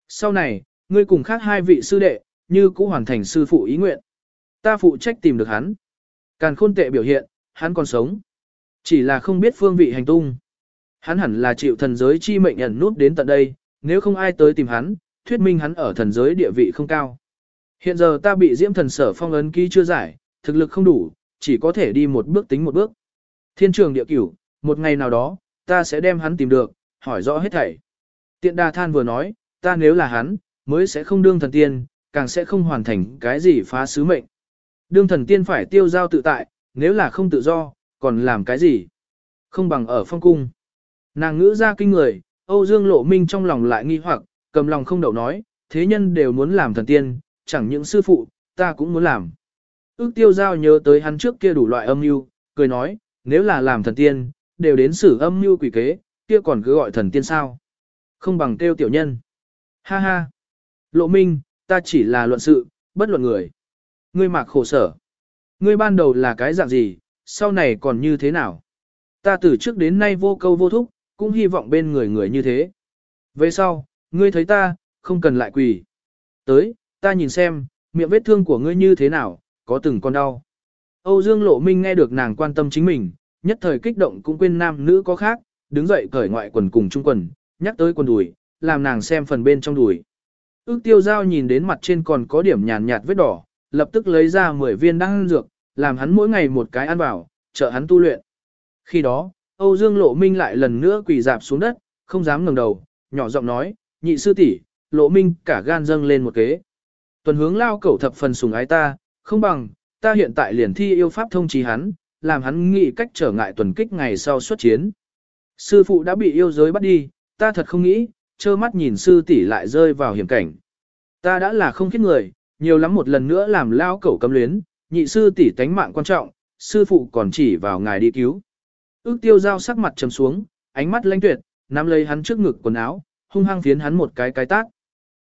Sau này, ngươi cùng khác hai vị sư đệ, như cũ hoàn thành sư phụ ý nguyện. Ta phụ trách tìm được hắn. Càn khôn tệ biểu hiện, hắn còn sống. Chỉ là không biết phương vị hành tung. Hắn hẳn là chịu thần giới chi mệnh ẩn nút đến tận đây, nếu không ai tới tìm hắn, thuyết minh hắn ở thần giới địa vị không cao. Hiện giờ ta bị diễm thần sở phong ấn ký chưa giải, thực lực không đủ, chỉ có thể đi một bước tính một bước. Thiên trường địa cửu, một ngày nào đó, ta sẽ đem hắn tìm được, hỏi rõ hết thảy. Tiện đà than vừa nói, ta nếu là hắn, mới sẽ không đương thần tiên, càng sẽ không hoàn thành cái gì phá sứ mệnh. Đương thần tiên phải tiêu giao tự tại, nếu là không tự do, còn làm cái gì? Không bằng ở phong cung. Nàng ngữ ra kinh người, Âu Dương Lộ Minh trong lòng lại nghi hoặc, cầm lòng không đậu nói, thế nhân đều muốn làm thần tiên, chẳng những sư phụ, ta cũng muốn làm. Ước tiêu giao nhớ tới hắn trước kia đủ loại âm mưu, cười nói, nếu là làm thần tiên, đều đến xử âm mưu quỷ kế, kia còn cứ gọi thần tiên sao. Không bằng kêu tiểu nhân. Ha ha. Lộ minh, ta chỉ là luận sự, bất luận người. Ngươi mạc khổ sở. Ngươi ban đầu là cái dạng gì, sau này còn như thế nào? Ta từ trước đến nay vô câu vô thúc, cũng hy vọng bên người người như thế. Về sau, ngươi thấy ta, không cần lại quỳ. Tới, ta nhìn xem, miệng vết thương của ngươi như thế nào, có từng con đau. Âu Dương Lộ Minh nghe được nàng quan tâm chính mình, nhất thời kích động cũng quên nam nữ có khác, đứng dậy cởi ngoại quần cùng trung quần, nhắc tới quần đùi, làm nàng xem phần bên trong đùi. Ước tiêu giao nhìn đến mặt trên còn có điểm nhàn nhạt vết đỏ, lập tức lấy ra 10 viên đan dược, làm hắn mỗi ngày một cái ăn vào, trợ hắn tu luyện. Khi đó, Âu Dương Lộ Minh lại lần nữa quỳ dạp xuống đất, không dám ngẩng đầu, nhỏ giọng nói, nhị sư tỷ, Lộ Minh cả gan dâng lên một kế. Tuần hướng lao cẩu thập phần sùng ái ta, không bằng, ta hiện tại liền thi yêu pháp thông trí hắn, làm hắn nghĩ cách trở ngại tuần kích ngày sau xuất chiến. Sư phụ đã bị yêu giới bắt đi, ta thật không nghĩ, trơ mắt nhìn sư tỷ lại rơi vào hiểm cảnh. Ta đã là không kết người, nhiều lắm một lần nữa làm lao cẩu cấm luyến, nhị sư tỷ tánh mạng quan trọng, sư phụ còn chỉ vào ngài đi cứu. Ước tiêu giao sắc mặt trầm xuống, ánh mắt lãnh tuyệt, nắm lấy hắn trước ngực quần áo, hung hăng phiến hắn một cái cái tác.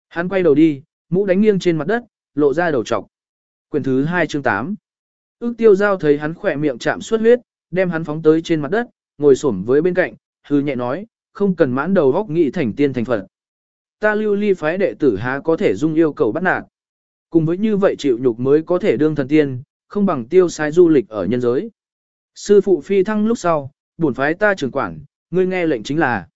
Hắn quay đầu đi, mũ đánh nghiêng trên mặt đất, lộ ra đầu trọc. Quyền thứ 2 chương 8. Ước tiêu giao thấy hắn khỏe miệng chạm suốt huyết, đem hắn phóng tới trên mặt đất, ngồi xổm với bên cạnh, hư nhẹ nói, không cần mãn đầu góc nghị thành tiên thành phật. Ta lưu ly phái đệ tử há có thể dung yêu cầu bắt nạt. Cùng với như vậy chịu nhục mới có thể đương thần tiên, không bằng tiêu sai du lịch ở nhân giới. Sư phụ phi thăng lúc sau, bổn phái ta trưởng quản, ngươi nghe lệnh chính là.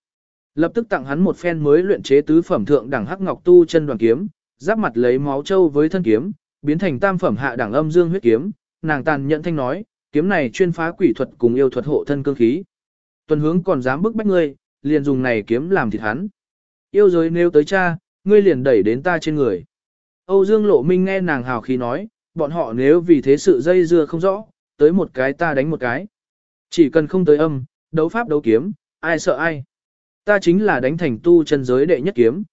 Lập tức tặng hắn một phen mới luyện chế tứ phẩm thượng đẳng hắc ngọc tu chân đoàn kiếm, giáp mặt lấy máu châu với thân kiếm, biến thành tam phẩm hạ đẳng âm dương huyết kiếm, nàng tàn nhận thanh nói, kiếm này chuyên phá quỷ thuật cùng yêu thuật hộ thân cương khí. Tuần hướng còn dám bức bách ngươi, liền dùng này kiếm làm thịt hắn. Yêu giới nếu tới cha, ngươi liền đẩy đến ta trên người. Âu Dương Lộ Minh nghe nàng hào khí nói, bọn họ nếu vì thế sự dây dưa không rõ, tới một cái ta đánh một cái. Chỉ cần không tới âm, đấu pháp đấu kiếm, ai sợ ai. Ta chính là đánh thành tu chân giới đệ nhất kiếm.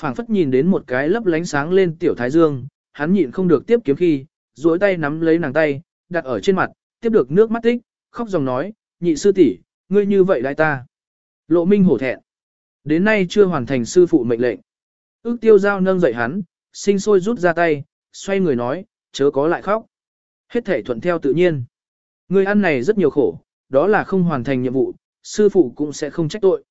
phảng phất nhìn đến một cái lấp lánh sáng lên tiểu thái dương, hắn nhịn không được tiếp kiếm khi, duỗi tay nắm lấy nàng tay, đặt ở trên mặt, tiếp được nước mắt tích, khóc dòng nói, nhị sư tỷ, ngươi như vậy đại ta. Lộ minh hổ thẹn. Đến nay chưa hoàn thành sư phụ mệnh lệnh. Ước tiêu giao nâng dậy hắn, sinh sôi rút ra tay, xoay người nói, chớ có lại khóc. Hết thể thuận theo tự nhiên. Ngươi ăn này rất nhiều khổ, đó là không hoàn thành nhiệm vụ, sư phụ cũng sẽ không trách tội.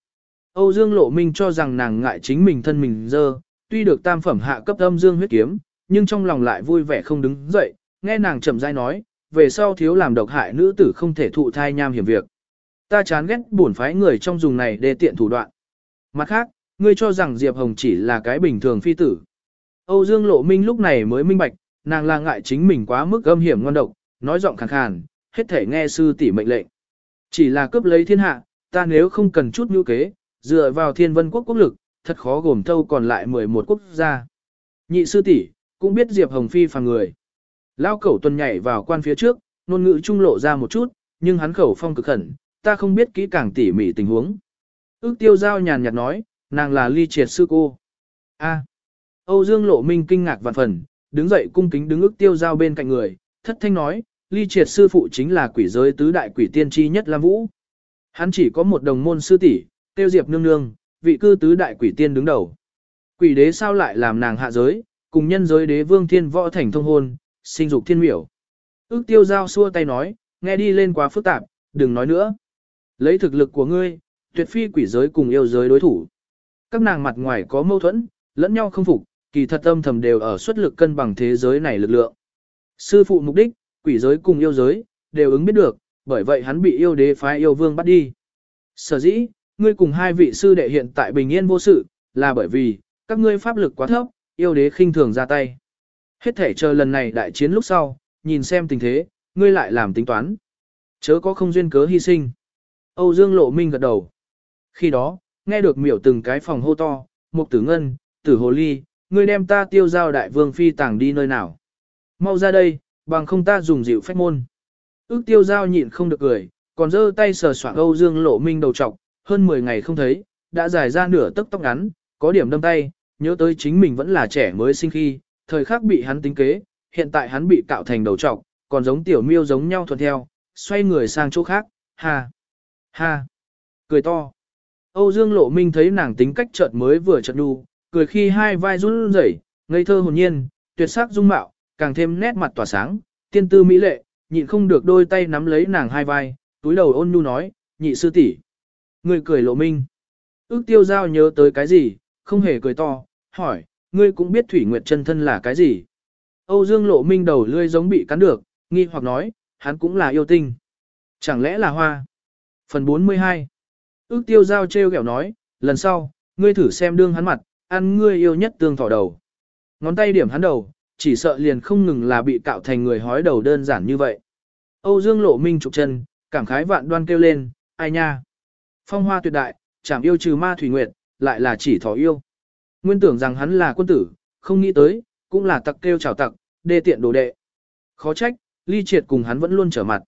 Âu Dương Lộ Minh cho rằng nàng ngại chính mình thân mình dơ, tuy được tam phẩm hạ cấp âm dương huyết kiếm, nhưng trong lòng lại vui vẻ không đứng dậy, nghe nàng chậm rãi nói, về sau thiếu làm độc hại nữ tử không thể thụ thai nham hiểm việc. Ta chán ghét bổn phái người trong dùng này để tiện thủ đoạn. Mặt khác, ngươi cho rằng Diệp Hồng chỉ là cái bình thường phi tử. Âu Dương Lộ Minh lúc này mới minh bạch, nàng là ngại chính mình quá mức âm hiểm ngon độc, nói giọng khàn khàn, hết thể nghe sư tỷ mệnh lệnh. Chỉ là cướp lấy thiên hạ, ta nếu không cần chút nhu kế, dựa vào thiên vân quốc quốc lực, thật khó gồm thâu còn lại 11 quốc gia. Nhị sư tỷ cũng biết Diệp Hồng Phi phàng người. Lao cẩu tuần nhảy vào quan phía trước, ngôn ngữ trung lộ ra một chút, nhưng hắn khẩu phong cực khẩn, ta không biết kỹ càng tỉ mỉ tình huống. Ước tiêu giao nhàn nhạt nói, nàng là ly triệt sư cô. A. Âu Dương Lộ Minh kinh ngạc vạn phần, đứng dậy cung kính đứng ước tiêu giao bên cạnh người, thất thanh nói, ly triệt sư phụ chính là quỷ giới tứ đại quỷ tiên tri nhất Lam Vũ. Hắn chỉ có một đồng môn sư tỷ, tiêu diệp nương nương, vị cư tứ đại quỷ tiên đứng đầu. Quỷ đế sao lại làm nàng hạ giới, cùng nhân giới đế vương thiên võ thành thông hôn, sinh dục thiên miểu. Ước tiêu giao xua tay nói, nghe đi lên quá phức tạp, đừng nói nữa. Lấy thực lực của ngươi, tuyệt phi quỷ giới cùng yêu giới đối thủ. Các nàng mặt ngoài có mâu thuẫn, lẫn nhau không phục, kỳ thật âm thầm đều ở xuất lực cân bằng thế giới này lực lượng. Sư phụ mục đích, quỷ giới cùng yêu giới, đều ứng biết được, bởi vậy hắn bị yêu đế phái yêu vương bắt đi. Sở dĩ, ngươi cùng hai vị sư đệ hiện tại bình yên vô sự, là bởi vì, các ngươi pháp lực quá thấp, yêu đế khinh thường ra tay. Hết thể chờ lần này đại chiến lúc sau, nhìn xem tình thế, ngươi lại làm tính toán. Chớ có không duyên cớ hy sinh. Âu Dương Lộ Minh gật đầu. Khi đó, nghe được miểu từng cái phòng hô to, một tử ngân, tử hồ ly, ngươi đem ta tiêu giao đại vương phi tàng đi nơi nào. Mau ra đây, bằng không ta dùng dịu phách môn. Ước tiêu giao nhịn không được cười, còn giơ tay sờ soạng Âu Dương Lộ Minh đầu trọc, hơn 10 ngày không thấy, đã dài ra nửa tấc tóc ngắn, có điểm đâm tay, nhớ tới chính mình vẫn là trẻ mới sinh khi, thời khắc bị hắn tính kế, hiện tại hắn bị cạo thành đầu trọc, còn giống tiểu miêu giống nhau thuận theo, xoay người sang chỗ khác, ha, ha, cười to. Âu Dương Lộ Minh thấy nàng tính cách chợt mới vừa chợt đu, cười khi hai vai run rẩy, ngây thơ hồn nhiên, tuyệt sắc dung mạo, càng thêm nét mặt tỏa sáng, tiên tư mỹ lệ, nhịn không được đôi tay nắm lấy nàng hai vai, túi đầu ôn nhu nói, nhị sư tỷ, Người cười lộ minh. Ước tiêu giao nhớ tới cái gì, không hề cười to, hỏi, ngươi cũng biết Thủy Nguyệt chân thân là cái gì. Âu Dương lộ minh đầu lươi giống bị cắn được, nghi hoặc nói, hắn cũng là yêu tinh. Chẳng lẽ là hoa? Phần 42 Ước tiêu giao treo kẹo nói, lần sau, ngươi thử xem đương hắn mặt, ăn ngươi yêu nhất tương thỏ đầu. Ngón tay điểm hắn đầu, chỉ sợ liền không ngừng là bị cạo thành người hói đầu đơn giản như vậy. Âu Dương lộ minh trục chân, cảm khái vạn đoan kêu lên, ai nha. Phong hoa tuyệt đại, chẳng yêu trừ ma thủy nguyệt, lại là chỉ thỏ yêu. Nguyên tưởng rằng hắn là quân tử, không nghĩ tới, cũng là tặc kêu chào tặc, đê tiện đồ đệ. Khó trách, Ly Triệt cùng hắn vẫn luôn trở mặt.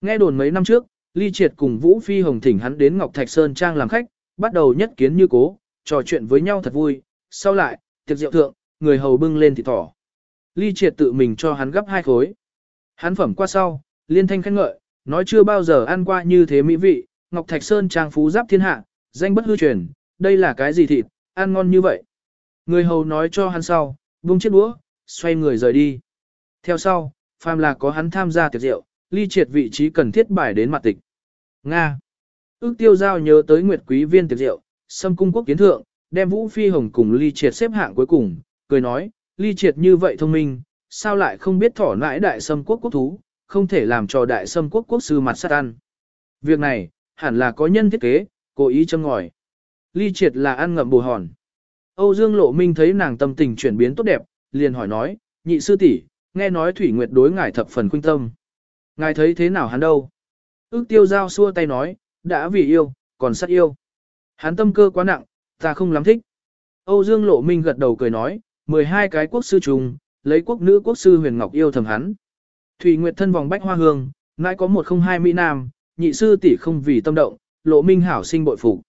Nghe đồn mấy năm trước, Ly Triệt cùng Vũ Phi Hồng thỉnh hắn đến Ngọc Thạch Sơn Trang làm khách, bắt đầu nhất kiến như cố, trò chuyện với nhau thật vui. Sau lại, tiệc rượu thượng, người hầu bưng lên thịt thỏ. Ly Triệt tự mình cho hắn gấp hai khối. Hắn phẩm qua sau, liên thanh khen ngợi, nói chưa bao giờ ăn qua như thế mỹ vị, Ngọc Thạch Sơn trang phú giáp thiên hạ, danh bất hư truyền, đây là cái gì thịt, ăn ngon như vậy. Người hầu nói cho hắn sau, buông chiếc đũa, xoay người rời đi. Theo sau, phàm là có hắn tham gia tiệc rượu, ly triệt vị trí cần thiết bài đến mặt tịch. Nga. Ước tiêu giao nhớ tới Nguyệt Quý viên tiệc rượu, xâm cung quốc kiến thượng, đem Vũ Phi Hồng cùng ly triệt xếp hạng cuối cùng, cười nói, ly triệt như vậy thông minh, sao lại không biết thỏ nãi đại xâm quốc quốc thú, không thể làm cho đại xâm quốc quốc sư mặt sát ăn. Việc này, hẳn là có nhân thiết kế, cố ý châm ngòi. Ly triệt là ăn ngậm bù hòn. Âu Dương Lộ Minh thấy nàng tâm tình chuyển biến tốt đẹp, liền hỏi nói, nhị sư tỷ, nghe nói Thủy Nguyệt đối ngài thập phần khuynh tâm. Ngài thấy thế nào hắn đâu? Ước tiêu giao xua tay nói, đã vì yêu, còn sát yêu. Hắn tâm cơ quá nặng, ta không lắm thích. Âu Dương Lộ Minh gật đầu cười nói, 12 cái quốc sư trùng, lấy quốc nữ quốc sư huyền ngọc yêu thầm hắn. Thủy Nguyệt thân vòng bách hoa hương, nãi có một không hai Mỹ Nam, nhị sư tỷ không vì tâm động, lộ minh hảo sinh bội phục.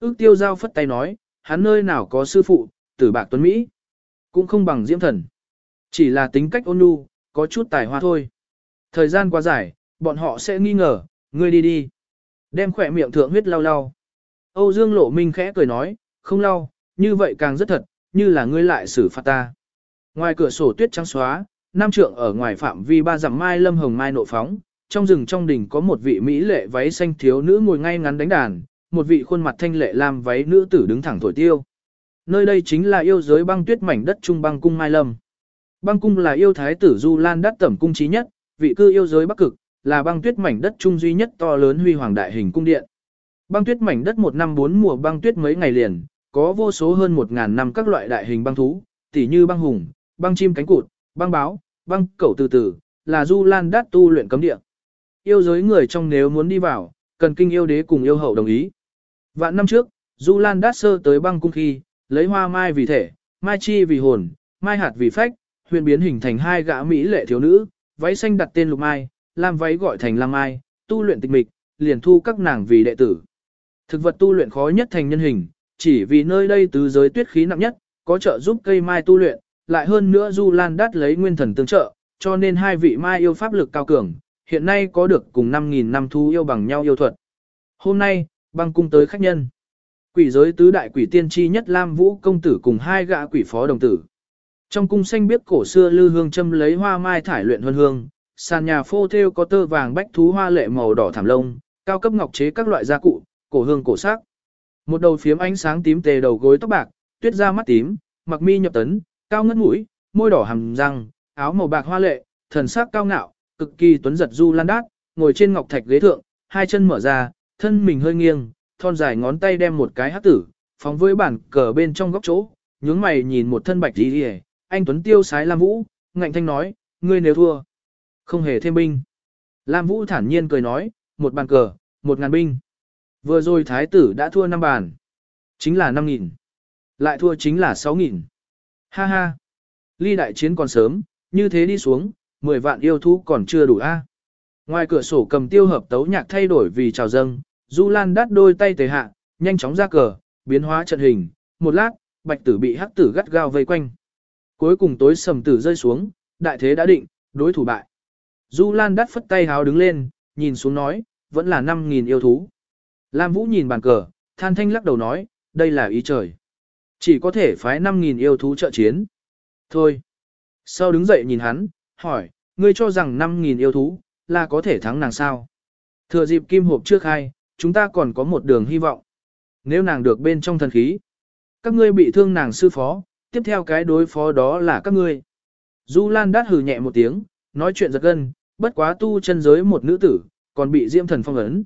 Ước tiêu giao phất tay nói, hắn nơi nào có sư phụ, tử bạc tuấn Mỹ. Cũng không bằng diễm thần. Chỉ là tính cách ôn nhu, có chút tài hoa thôi. Thời gian quá dài, bọn họ sẽ nghi ngờ, ngươi đi đi. Đem khỏe miệng thượng huyết lau lau. Âu Dương Lộ Minh khẽ cười nói, không lau, như vậy càng rất thật, như là ngươi lại xử phạt ta. Ngoài cửa sổ tuyết trắng xóa, nam trượng ở ngoài phạm vi ba dặm mai lâm hồng mai nộ phóng, trong rừng trong đỉnh có một vị mỹ lệ váy xanh thiếu nữ ngồi ngay ngắn đánh đàn, một vị khuôn mặt thanh lệ làm váy nữ tử đứng thẳng thổi tiêu. Nơi đây chính là yêu giới băng tuyết mảnh đất trung băng cung mai lâm. Băng cung là yêu thái tử Du Lan đắt tẩm cung trí nhất, vị cư yêu giới bắc cực, là băng tuyết mảnh đất trung duy nhất to lớn huy hoàng đại hình cung điện. Băng tuyết mảnh đất một năm bốn mùa băng tuyết mấy ngày liền, có vô số hơn một ngàn năm các loại đại hình băng thú, tỉ như băng hùng, băng chim cánh cụt, băng báo, băng cẩu từ từ, là du lan đát tu luyện cấm địa. Yêu giới người trong nếu muốn đi vào, cần kinh yêu đế cùng yêu hậu đồng ý. Vạn năm trước, du lan đát sơ tới băng cung khi, lấy hoa mai vì thể, mai chi vì hồn, mai hạt vì phách, huyền biến hình thành hai gã mỹ lệ thiếu nữ, váy xanh đặt tên lục mai, lam váy gọi thành lam Ai, tu luyện tịch mịch, liền thu các nàng vì đệ tử. Thực vật tu luyện khó nhất thành nhân hình, chỉ vì nơi đây tứ giới tuyết khí nặng nhất, có trợ giúp cây mai tu luyện, lại hơn nữa Du Lan đắt lấy nguyên thần tương trợ, cho nên hai vị mai yêu pháp lực cao cường, hiện nay có được cùng 5.000 năm thu yêu bằng nhau yêu thuật. Hôm nay, băng cung tới khách nhân. Quỷ giới tứ đại quỷ tiên tri nhất Lam Vũ công tử cùng hai gã quỷ phó đồng tử. Trong cung xanh biết cổ xưa lư hương châm lấy hoa mai thải luyện huân hương, sàn nhà phô thêu có tơ vàng bách thú hoa lệ màu đỏ thảm lông, cao cấp ngọc chế các loại gia cụ, cổ hương cổ sắc. Một đầu phiếm ánh sáng tím tề đầu gối tóc bạc, tuyết da mắt tím, mặc mi nhập tấn, cao ngất mũi, môi đỏ hàm răng, áo màu bạc hoa lệ, thần sắc cao ngạo, cực kỳ tuấn giật du lan đát, ngồi trên ngọc thạch ghế thượng, hai chân mở ra, thân mình hơi nghiêng, thon dài ngón tay đem một cái hắc tử, phóng với bản cờ bên trong góc chỗ, nhướng mày nhìn một thân bạch đi đi anh Tuấn tiêu sái Lam Vũ, ngạnh thanh nói, ngươi nếu thua, không hề thêm binh. Lam Vũ thản nhiên cười nói, một bàn cờ, một ngàn binh. Vừa rồi thái tử đã thua năm bàn. Chính là năm nghìn. Lại thua chính là sáu nghìn. Ha ha. Ly đại chiến còn sớm, như thế đi xuống, mười vạn yêu thú còn chưa đủ a. Ngoài cửa sổ cầm tiêu hợp tấu nhạc thay đổi vì chào dâng, Du Lan đắt đôi tay tề hạ, nhanh chóng ra cờ, biến hóa trận hình, một lát, bạch tử bị hắc tử gắt gao vây quanh. Cuối cùng tối sầm tử rơi xuống, đại thế đã định, đối thủ bại. Du Lan đắt phất tay háo đứng lên, nhìn xuống nói, vẫn là 5.000 yêu thú. Lam Vũ nhìn bàn cờ, than thanh lắc đầu nói, đây là ý trời. Chỉ có thể phái 5.000 yêu thú trợ chiến. Thôi. Sau đứng dậy nhìn hắn, hỏi, ngươi cho rằng 5.000 yêu thú, là có thể thắng nàng sao? Thừa dịp kim hộp trước hai, chúng ta còn có một đường hy vọng. Nếu nàng được bên trong thần khí, các ngươi bị thương nàng sư phó, tiếp theo cái đối phó đó là các ngươi. Du Lan đát hừ nhẹ một tiếng, nói chuyện giật gân, bất quá tu chân giới một nữ tử, còn bị diễm thần phong ấn.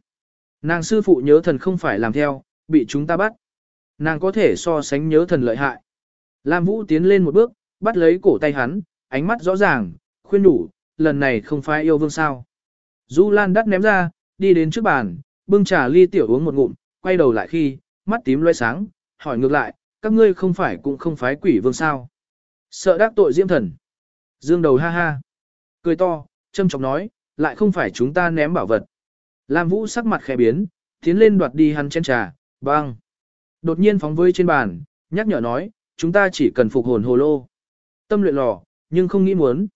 Nàng sư phụ nhớ thần không phải làm theo, bị chúng ta bắt. Nàng có thể so sánh nhớ thần lợi hại. Lam Vũ tiến lên một bước, bắt lấy cổ tay hắn, ánh mắt rõ ràng, khuyên đủ, lần này không phải yêu vương sao. Du Lan đắt ném ra, đi đến trước bàn, bưng trà ly tiểu uống một ngụm, quay đầu lại khi, mắt tím loe sáng, hỏi ngược lại, các ngươi không phải cũng không phái quỷ vương sao. Sợ đắc tội diễm thần. Dương đầu ha ha. Cười to, châm chọc nói, lại không phải chúng ta ném bảo vật. Lam Vũ sắc mặt khẽ biến, tiến lên đoạt đi hắn chén trà, băng. Đột nhiên phóng vơi trên bàn, nhắc nhở nói, chúng ta chỉ cần phục hồn hồ lô. Tâm luyện lò, nhưng không nghĩ muốn.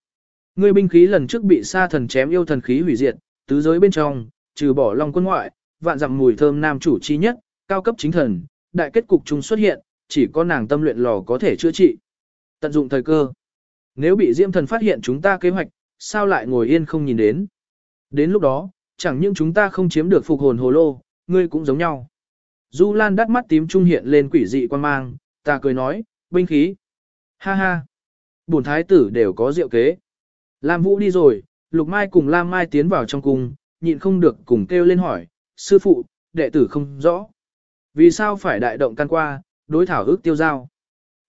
người binh khí lần trước bị sa thần chém yêu thần khí hủy diệt, tứ giới bên trong, trừ bỏ long quân ngoại, vạn dặm mùi thơm nam chủ chi nhất, cao cấp chính thần, đại kết cục chung xuất hiện, chỉ có nàng tâm luyện lò có thể chữa trị. Tận dụng thời cơ. Nếu bị Diễm thần phát hiện chúng ta kế hoạch, sao lại ngồi yên không nhìn đến? Đến lúc đó, chẳng những chúng ta không chiếm được phục hồn hồ lô, ngươi cũng giống nhau. Du Lan đắt mắt tím trung hiện lên quỷ dị quan mang, ta cười nói, binh khí. Ha ha. Bổn thái tử đều có diệu kế. Lam Vũ đi rồi, Lục Mai cùng Lam Mai tiến vào trong cung, nhịn không được cùng kêu lên hỏi, sư phụ, đệ tử không rõ. Vì sao phải đại động can qua, đối thảo ước tiêu giao.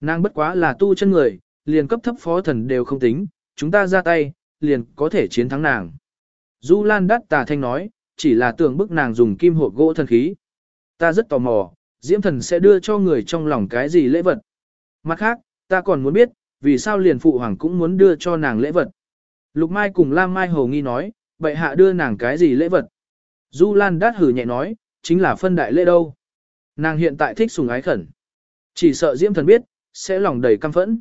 Nàng bất quá là tu chân người, liền cấp thấp phó thần đều không tính, chúng ta ra tay, liền có thể chiến thắng nàng. Du Lan đắt tà thanh nói, chỉ là tưởng bức nàng dùng kim hộp gỗ thần khí. Ta rất tò mò, Diễm thần sẽ đưa cho người trong lòng cái gì lễ vật. Mặt khác, ta còn muốn biết, vì sao liền phụ hoàng cũng muốn đưa cho nàng lễ vật. Lục Mai cùng Lam Mai Hồ Nghi nói, bệ hạ đưa nàng cái gì lễ vật. Du Lan đát hử nhẹ nói, chính là phân đại lễ đâu. Nàng hiện tại thích sùng ái khẩn. Chỉ sợ Diễm thần biết, sẽ lòng đầy căm phẫn.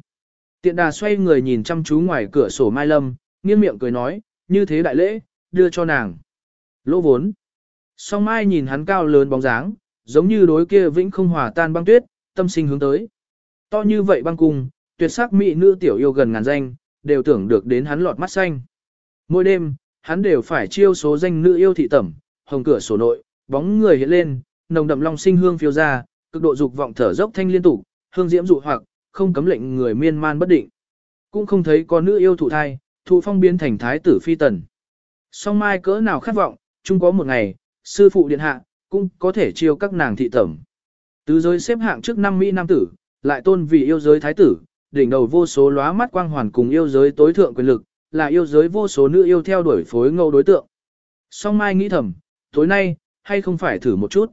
Tiện đà xoay người nhìn chăm chú ngoài cửa sổ Mai Lâm, nghiêng miệng cười nói, như thế đại lễ, đưa cho nàng. Lỗ vốn. Song Mai nhìn hắn cao lớn bóng dáng, giống như đối kia vĩnh không hòa tan băng tuyết, tâm sinh hướng tới. To như vậy băng cung, tuyệt sắc mỹ nữ tiểu yêu gần ngàn danh, đều tưởng được đến hắn lọt mắt xanh. Mỗi đêm, hắn đều phải chiêu số danh nữ yêu thị tẩm, hồng cửa sổ nội, bóng người hiện lên, nồng đậm long sinh hương phiêu ra, cực độ dục vọng thở dốc thanh liên tục, hương diễm dụ hoặc, không cấm lệnh người miên man bất định. Cũng không thấy có nữ yêu thụ thai, thụ phong biến thành thái tử phi tần. Song mai cỡ nào khát vọng, chung có một ngày, sư phụ điện hạ, cũng có thể chiêu các nàng thị tẩm. Tứ giới xếp hạng trước năm Mỹ nam tử, lại tôn vì yêu giới thái tử, đỉnh đầu vô số lóa mắt quang hoàn cùng yêu giới tối thượng quyền lực, là yêu giới vô số nữ yêu theo đuổi phối ngẫu đối tượng. Song Mai nghĩ thầm, tối nay, hay không phải thử một chút.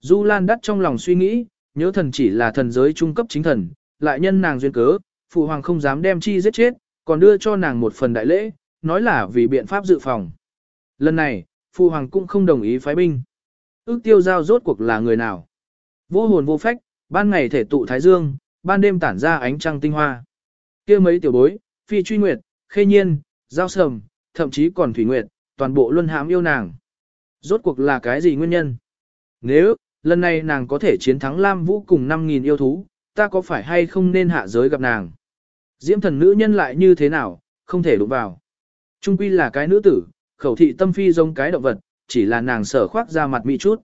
Du Lan đắt trong lòng suy nghĩ, nhớ thần chỉ là thần giới trung cấp chính thần, lại nhân nàng duyên cớ, phụ hoàng không dám đem chi giết chết, còn đưa cho nàng một phần đại lễ, nói là vì biện pháp dự phòng. Lần này, phụ hoàng cũng không đồng ý phái binh. Ước tiêu giao rốt cuộc là người nào? Vô hồn vô phách, ban ngày thể tụ thái dương, ban đêm tản ra ánh trăng tinh hoa. kia mấy tiểu bối, phi truy nguyệt, khê nhiên, giao sầm, thậm chí còn thủy nguyệt, toàn bộ luân hãm yêu nàng. Rốt cuộc là cái gì nguyên nhân? Nếu, lần này nàng có thể chiến thắng Lam Vũ cùng 5.000 yêu thú, ta có phải hay không nên hạ giới gặp nàng? Diễm thần nữ nhân lại như thế nào, không thể đụng vào. Trung quy là cái nữ tử, khẩu thị tâm phi giống cái động vật, chỉ là nàng sở khoác ra mặt mị chút.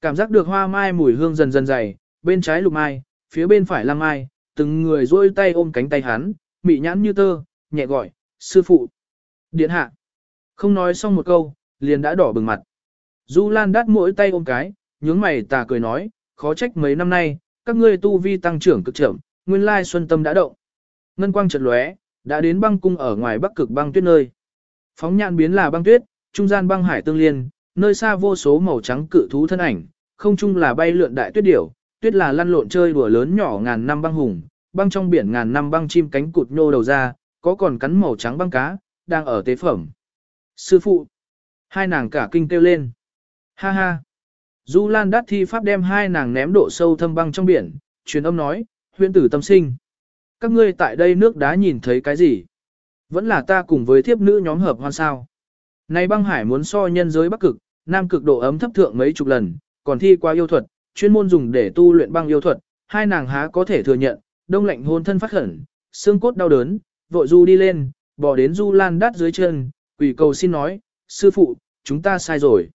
Cảm giác được hoa mai mùi hương dần dần dày, bên trái lục mai, phía bên phải lăng mai, từng người rôi tay ôm cánh tay hắn, mị nhãn như tơ, nhẹ gọi, sư phụ. Điện hạ. Không nói xong một câu, liền đã đỏ bừng mặt. Du Lan đắt mỗi tay ôm cái, nhướng mày tà cười nói, khó trách mấy năm nay, các ngươi tu vi tăng trưởng cực chậm, nguyên lai xuân tâm đã động. Ngân quang chợt lóe, đã đến băng cung ở ngoài bắc cực băng tuyết nơi. Phóng nhạn biến là băng tuyết, trung gian băng hải tương liên, nơi xa vô số màu trắng cự thú thân ảnh, không trung là bay lượn đại tuyết điểu, tuyết là lăn lộn chơi đùa lớn nhỏ ngàn năm băng hùng, băng trong biển ngàn năm băng chim cánh cụt nhô đầu ra, có còn cắn màu trắng băng cá, đang ở tế phẩm. Sư phụ, hai nàng cả kinh kêu lên. Ha ha. Du Lan đắt thi pháp đem hai nàng ném độ sâu thâm băng trong biển, truyền âm nói, huyện tử tâm sinh. Các ngươi tại đây nước đá nhìn thấy cái gì? Vẫn là ta cùng với thiếp nữ nhóm hợp hoan sao. Này băng hải muốn so nhân giới bắc cực, nam cực độ ấm thấp thượng mấy chục lần, còn thi qua yêu thuật, chuyên môn dùng để tu luyện băng yêu thuật, hai nàng há có thể thừa nhận, đông lạnh hôn thân phát khẩn, xương cốt đau đớn, vội du đi lên, bỏ đến du lan đắt dưới chân, quỷ cầu xin nói, sư phụ, chúng ta sai rồi.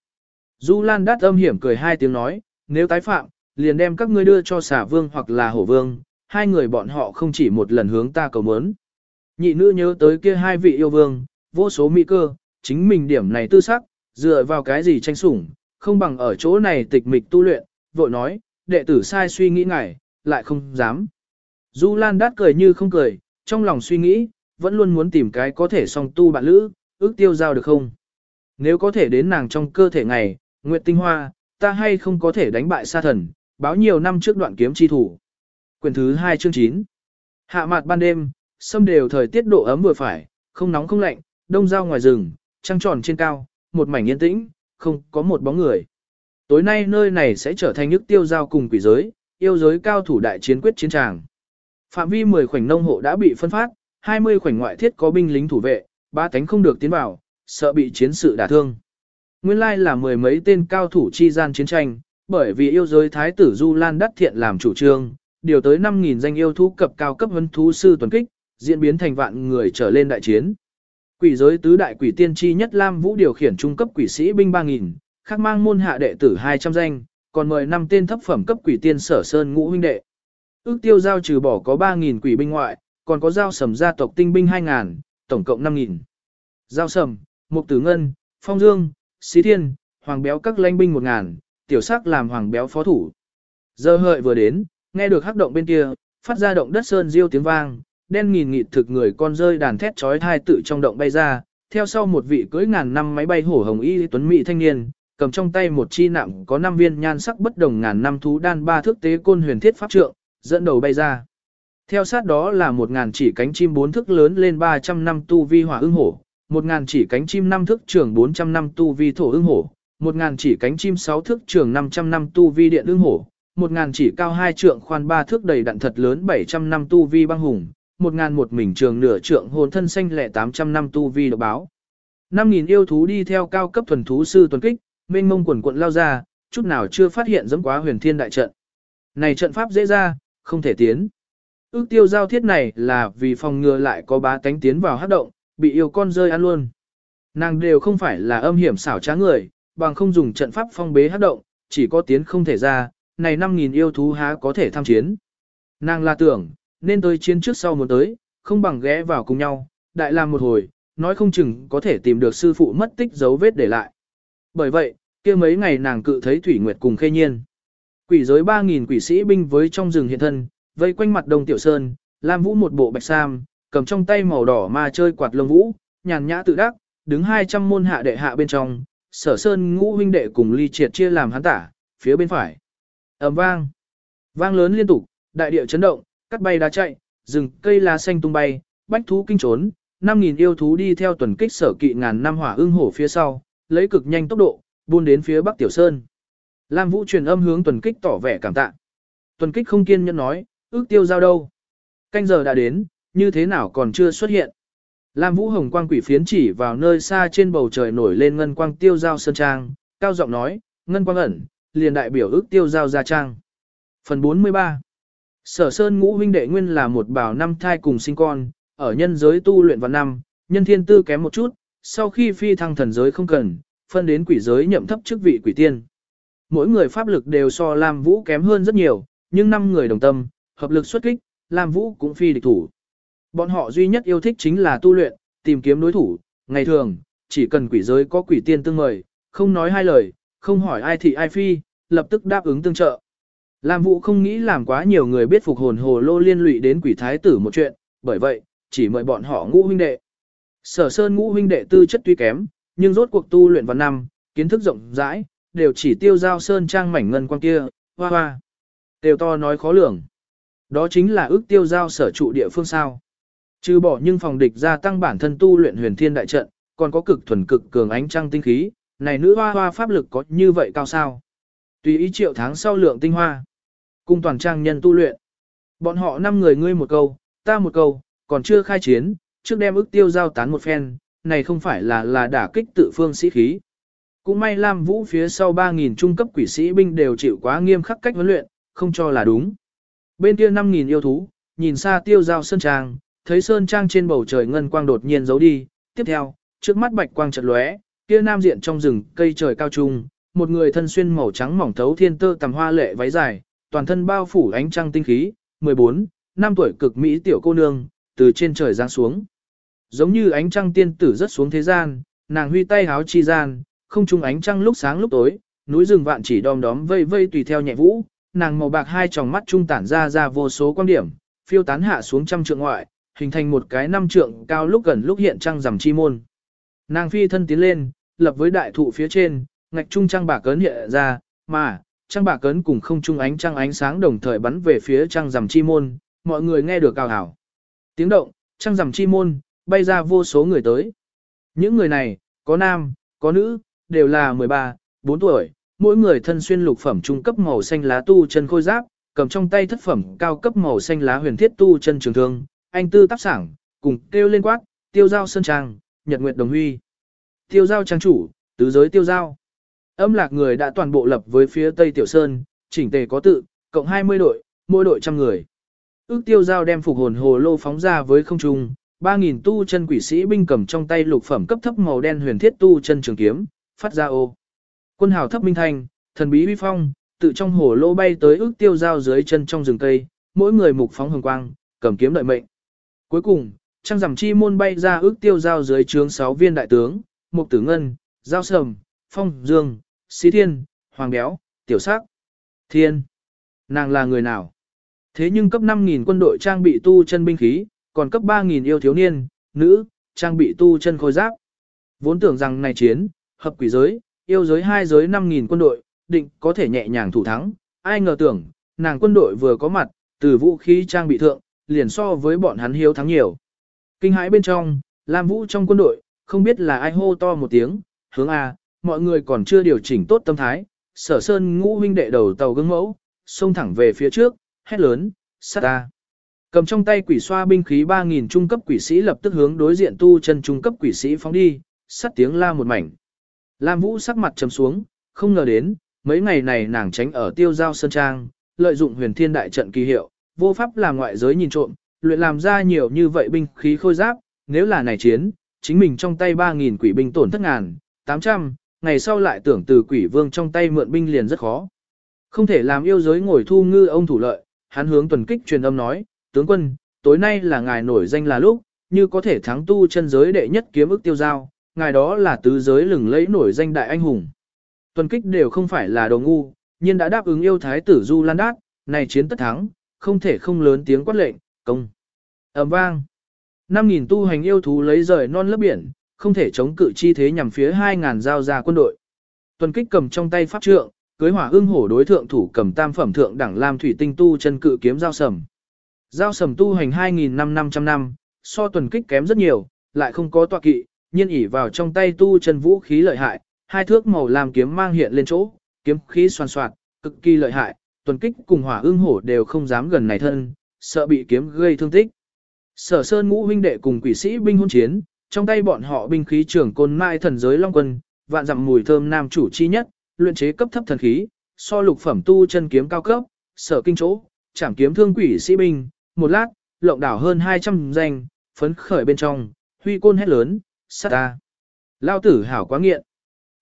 Du lan đắt âm hiểm cười hai tiếng nói, nếu tái phạm, liền đem các ngươi đưa cho xả vương hoặc là hổ vương, hai người bọn họ không chỉ một lần hướng ta cầu muốn. Nhị nữ nhớ tới kia hai vị yêu vương, vô số mỹ cơ, chính mình điểm này tư sắc, dựa vào cái gì tranh sủng, không bằng ở chỗ này tịch mịch tu luyện, vội nói, đệ tử sai suy nghĩ ngài, lại không dám. Du Lan đát cười như không cười, trong lòng suy nghĩ, vẫn luôn muốn tìm cái có thể song tu bạn lữ, ước tiêu giao được không? Nếu có thể đến nàng trong cơ thể ngày, Nguyệt Tinh Hoa, ta hay không có thể đánh bại sa thần, báo nhiều năm trước đoạn kiếm chi thủ. Quyền thứ 2 chương 9 Hạ Mạt ban đêm, sâm đều thời tiết độ ấm vừa phải, không nóng không lạnh, đông giao ngoài rừng, trăng tròn trên cao, một mảnh yên tĩnh, không có một bóng người. Tối nay nơi này sẽ trở thành nước tiêu giao cùng quỷ giới, yêu giới cao thủ đại chiến quyết chiến tràng. Phạm vi 10 khoảnh nông hộ đã bị phân phát, 20 khoảnh ngoại thiết có binh lính thủ vệ, ba tánh không được tiến vào, sợ bị chiến sự đả thương. Nguyên lai là mười mấy tên cao thủ chi gian chiến tranh, bởi vì yêu giới thái tử Du Lan đắc thiện làm chủ trương, điều tới 5.000 danh yêu thú cập cao cấp vấn thú sư tuần kích, diễn biến thành vạn người trở lên đại chiến. Quỷ giới tứ đại quỷ tiên tri nhất Lam Vũ điều khiển trung cấp quỷ sĩ binh 3.000, khác mang môn hạ đệ tử 200 danh, còn mời năm tên thấp phẩm cấp quỷ tiên sở sơn ngũ huynh đệ. Ước tiêu giao trừ bỏ có 3.000 quỷ binh ngoại, còn có giao sầm gia tộc tinh binh 2.000, tổng cộng 5.000. Giao sầm, mục tử ngân, phong dương, xí thiên, hoàng béo các lãnh binh 1.000, tiểu sắc làm hoàng béo phó thủ. Giờ hợi vừa đến, nghe được hắc động bên kia, phát ra động đất sơn diêu tiếng vang, đen nghìn nghịt thực người con rơi đàn thét chói thai tự trong động bay ra, theo sau một vị cưỡi ngàn năm máy bay hổ hồng y tuấn mỹ thanh niên, cầm trong tay một chi nặng có năm viên nhan sắc bất đồng ngàn năm thú đan ba thước tế côn huyền thiết pháp trượng, dẫn đầu bay ra. Theo sát đó là một ngàn chỉ cánh chim bốn thước lớn lên 300 năm tu vi hỏa ưng hổ, một ngàn chỉ cánh chim năm thước trường 400 năm tu vi thổ ưng hổ, một ngàn chỉ cánh chim sáu thước trường 500 năm tu vi điện ương hổ, một ngàn chỉ cao hai trượng khoan ba thước đầy đặn thật lớn 700 năm tu vi băng hùng, một ngàn một mình trường nửa trượng hồn thân xanh lẻ 800 năm tu vi độc báo. 5.000 yêu thú đi theo cao cấp thuần thú sư tuần kích, mênh mông quần quận lao ra, chút nào chưa phát hiện dẫm quá huyền thiên đại trận. Này trận pháp dễ ra, không thể tiến. Ước tiêu giao thiết này là vì phòng ngừa lại có bá tánh tiến vào hát động, bị yêu con rơi ăn luôn. Nàng đều không phải là âm hiểm xảo trá người, bằng không dùng trận pháp phong bế hát động, chỉ có tiến không thể ra, này 5.000 yêu thú há có thể tham chiến. Nàng là tưởng, nên tới chiến trước sau muốn tới, không bằng ghé vào cùng nhau, đại làm một hồi, nói không chừng có thể tìm được sư phụ mất tích dấu vết để lại. Bởi vậy, kia mấy ngày nàng cự thấy Thủy Nguyệt cùng khê nhiên. Quỷ giới 3.000 quỷ sĩ binh với trong rừng hiện thân, vây quanh mặt đông tiểu sơn, Lam Vũ một bộ bạch sam, cầm trong tay màu đỏ ma chơi quạt lông vũ, nhàn nhã tự đắc, đứng 200 môn hạ đệ hạ bên trong, sở sơn ngũ huynh đệ cùng ly triệt chia làm hắn tả, phía bên phải ầm vang, vang lớn liên tục, đại địa chấn động, cắt bay đá chạy, rừng cây lá xanh tung bay, bách thú kinh trốn, 5.000 yêu thú đi theo tuần kích sở kỵ ngàn năm hỏa ưng hổ phía sau, lấy cực nhanh tốc độ, buôn đến phía bắc tiểu sơn. Lam Vũ truyền âm hướng tuần kích tỏ vẻ cảm tạ. Tuần kích không kiên nhẫn nói, ước tiêu giao đâu. Canh giờ đã đến, như thế nào còn chưa xuất hiện. Lam Vũ Hồng quang quỷ phiến chỉ vào nơi xa trên bầu trời nổi lên ngân quang tiêu giao sơn trang, cao giọng nói, ngân quang ẩn, liền đại biểu ước tiêu giao gia trang. Phần 43 Sở Sơn ngũ huynh đệ nguyên là một bảo năm thai cùng sinh con, ở nhân giới tu luyện vào năm, nhân thiên tư kém một chút, sau khi phi thăng thần giới không cần, phân đến quỷ giới nhậm thấp chức vị quỷ tiên. Mỗi người pháp lực đều so Lam Vũ kém hơn rất nhiều, nhưng năm người đồng tâm, hợp lực xuất kích, Lam Vũ cũng phi địch thủ. Bọn họ duy nhất yêu thích chính là tu luyện, tìm kiếm đối thủ, ngày thường, chỉ cần quỷ giới có quỷ tiên tương mời, không nói hai lời, không hỏi ai thì ai phi, lập tức đáp ứng tương trợ. Lam Vũ không nghĩ làm quá nhiều người biết phục hồn hồ lô liên lụy đến quỷ thái tử một chuyện, bởi vậy, chỉ mời bọn họ ngũ huynh đệ. Sở Sơn ngũ huynh đệ tư chất tuy kém, nhưng rốt cuộc tu luyện vào năm, kiến thức rộng rãi, đều chỉ tiêu giao sơn trang mảnh ngân quan kia, hoa hoa. Tiêu to nói khó lường. Đó chính là ước tiêu giao sở trụ địa phương sao. Trừ bỏ nhưng phòng địch gia tăng bản thân tu luyện huyền thiên đại trận, còn có cực thuần cực cường ánh trăng tinh khí, này nữ hoa hoa pháp lực có như vậy cao sao. Tùy ý triệu tháng sau lượng tinh hoa. Cung toàn trang nhân tu luyện. Bọn họ năm người ngươi một câu, ta một câu, còn chưa khai chiến, trước đem ước tiêu giao tán một phen, này không phải là là đả kích tự phương sĩ khí. Cũng may Lam Vũ phía sau 3.000 trung cấp quỷ sĩ binh đều chịu quá nghiêm khắc cách huấn luyện, không cho là đúng. Bên kia 5.000 yêu thú, nhìn xa tiêu giao sơn trang, thấy sơn trang trên bầu trời ngân quang đột nhiên giấu đi, tiếp theo, trước mắt bạch quang chợt lóe, kia nam diện trong rừng cây trời cao trung, một người thân xuyên màu trắng mỏng thấu thiên tơ tầm hoa lệ váy dài, toàn thân bao phủ ánh trăng tinh khí, 14, năm tuổi cực mỹ tiểu cô nương, từ trên trời giáng xuống. Giống như ánh trăng tiên tử rất xuống thế gian, nàng huy tay háo chi gian, không trung ánh trăng lúc sáng lúc tối, núi rừng vạn chỉ đom đóm vây vây tùy theo nhẹ vũ, nàng màu bạc hai tròng mắt trung tản ra ra vô số quan điểm, phiêu tán hạ xuống trăm trượng ngoại, hình thành một cái năm trượng cao lúc gần lúc hiện trăng rằm chi môn. Nàng phi thân tiến lên, lập với đại thụ phía trên, ngạch trung trăng bạc cấn hiện ra, mà, trăng bạc cấn cùng không trung ánh trăng ánh sáng đồng thời bắn về phía trăng rằm chi môn, mọi người nghe được cao hảo. Tiếng động, trăng rằm chi môn, bay ra vô số người tới. Những người này, có nam, có nữ, đều là 13, 4 tuổi, mỗi người thân xuyên lục phẩm trung cấp màu xanh lá tu chân khôi giáp, cầm trong tay thất phẩm cao cấp màu xanh lá huyền thiết tu chân trường thương, anh tư tác sảng, cùng kêu lên quát, tiêu giao sơn trang, nhật nguyệt đồng huy. Tiêu giao trang chủ, tứ giới tiêu giao. Âm lạc người đã toàn bộ lập với phía tây tiểu sơn, chỉnh tề có tự, cộng 20 đội, mỗi đội trăm người. Ước tiêu giao đem phục hồn hồ lô phóng ra với không trung, 3.000 tu chân quỷ sĩ binh cầm trong tay lục phẩm cấp thấp màu đen huyền thiết tu chân trường kiếm, phát ra ô. Quân hào thấp minh thanh, thần bí uy phong, tự trong hồ lô bay tới ước tiêu giao dưới chân trong rừng cây, mỗi người mục phóng hồng quang, cầm kiếm đợi mệnh. Cuối cùng, trăng rằm chi môn bay ra ước tiêu giao dưới trướng 6 viên đại tướng, mục tử ngân, giao sầm, phong, dương, sĩ thiên, hoàng béo, tiểu sắc, thiên. Nàng là người nào? Thế nhưng cấp 5.000 quân đội trang bị tu chân binh khí, còn cấp 3.000 yêu thiếu niên, nữ, trang bị tu chân khôi giáp. Vốn tưởng rằng này chiến, hợp quỷ giới, yêu giới hai giới 5.000 quân đội, định có thể nhẹ nhàng thủ thắng, ai ngờ tưởng, nàng quân đội vừa có mặt, từ vũ khí trang bị thượng, liền so với bọn hắn hiếu thắng nhiều. Kinh hãi bên trong, Lam Vũ trong quân đội, không biết là ai hô to một tiếng, hướng A, mọi người còn chưa điều chỉnh tốt tâm thái, sở sơn ngũ huynh đệ đầu tàu gương mẫu, xông thẳng về phía trước, hét lớn, sát ta. Cầm trong tay quỷ xoa binh khí 3.000 trung cấp quỷ sĩ lập tức hướng đối diện tu chân trung cấp quỷ sĩ phóng đi, sắt tiếng la một mảnh. Lam Vũ sắc mặt trầm xuống, không ngờ đến, mấy ngày này nàng tránh ở tiêu giao sơn trang, lợi dụng huyền thiên đại trận kỳ hiệu, vô pháp làm ngoại giới nhìn trộm, luyện làm ra nhiều như vậy binh khí khôi giáp, nếu là này chiến, chính mình trong tay 3.000 quỷ binh tổn thất ngàn, 800, ngày sau lại tưởng từ quỷ vương trong tay mượn binh liền rất khó. Không thể làm yêu giới ngồi thu ngư ông thủ lợi, hắn hướng tuần kích truyền âm nói, tướng quân, tối nay là ngài nổi danh là lúc, như có thể thắng tu chân giới đệ nhất kiếm ức tiêu giao, ngài đó là tứ giới lừng lẫy nổi danh đại anh hùng. Tuần kích đều không phải là đồ ngu, nhưng đã đáp ứng yêu thái tử Du Lan Đát, này chiến tất thắng, không thể không lớn tiếng quát lệnh, công. ầm vang. 5.000 tu hành yêu thú lấy rời non lớp biển, không thể chống cự chi thế nhằm phía 2.000 giao ra quân đội. Tuần kích cầm trong tay pháp trượng, cưới hỏa ưng hổ đối thượng thủ cầm tam phẩm thượng đẳng lam thủy tinh tu chân cự kiếm giao sầm. Giao sầm tu hành 2.500 năm, so tuần kích kém rất nhiều, lại không có tọa kỵ, nhiên ỉ vào trong tay tu chân vũ khí lợi hại, hai thước màu làm kiếm mang hiện lên chỗ, kiếm khí xoan xoạt, cực kỳ lợi hại, tuần kích cùng hỏa ưng hổ đều không dám gần này thân, sợ bị kiếm gây thương tích. Sở Sơn ngũ huynh đệ cùng quỷ sĩ binh hôn chiến, trong tay bọn họ binh khí trưởng côn mai thần giới long quân, vạn dặm mùi thơm nam chủ chi nhất, luyện chế cấp thấp thần khí, so lục phẩm tu chân kiếm cao cấp, sở kinh chỗ, chảm kiếm thương quỷ sĩ binh, một lát, lộng đảo hơn 200 danh, phấn khởi bên trong, huy côn hét lớn, sát ta. Lao tử hảo quá nghiện.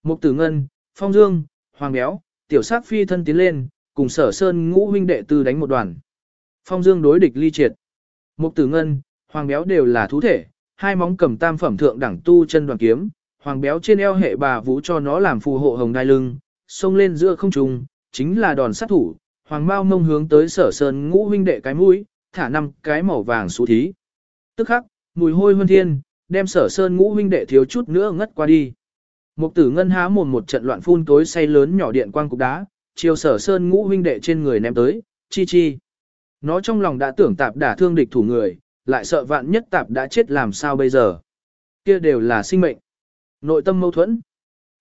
Mục tử ngân, phong dương, hoàng béo, tiểu sát phi thân tiến lên, cùng sở sơn ngũ huynh đệ tư đánh một đoàn. Phong dương đối địch ly triệt. Mục tử ngân, hoàng béo đều là thú thể, hai móng cầm tam phẩm thượng đẳng tu chân đoàn kiếm, hoàng béo trên eo hệ bà vũ cho nó làm phù hộ hồng đai lưng, xông lên giữa không trung, chính là đòn sát thủ, hoàng bao mông hướng tới sở sơn ngũ huynh đệ cái mũi, thả năm cái màu vàng xú thí. Tức khắc, mùi hôi huân thiên, đem sở sơn ngũ huynh đệ thiếu chút nữa ngất qua đi. Mục tử ngân há mồm một trận loạn phun tối say lớn nhỏ điện quang cục đá, chiều sở sơn ngũ huynh đệ trên người ném tới, chi chi. Nó trong lòng đã tưởng tạp đả thương địch thủ người, lại sợ vạn nhất tạp đã chết làm sao bây giờ. Kia đều là sinh mệnh. Nội tâm mâu thuẫn.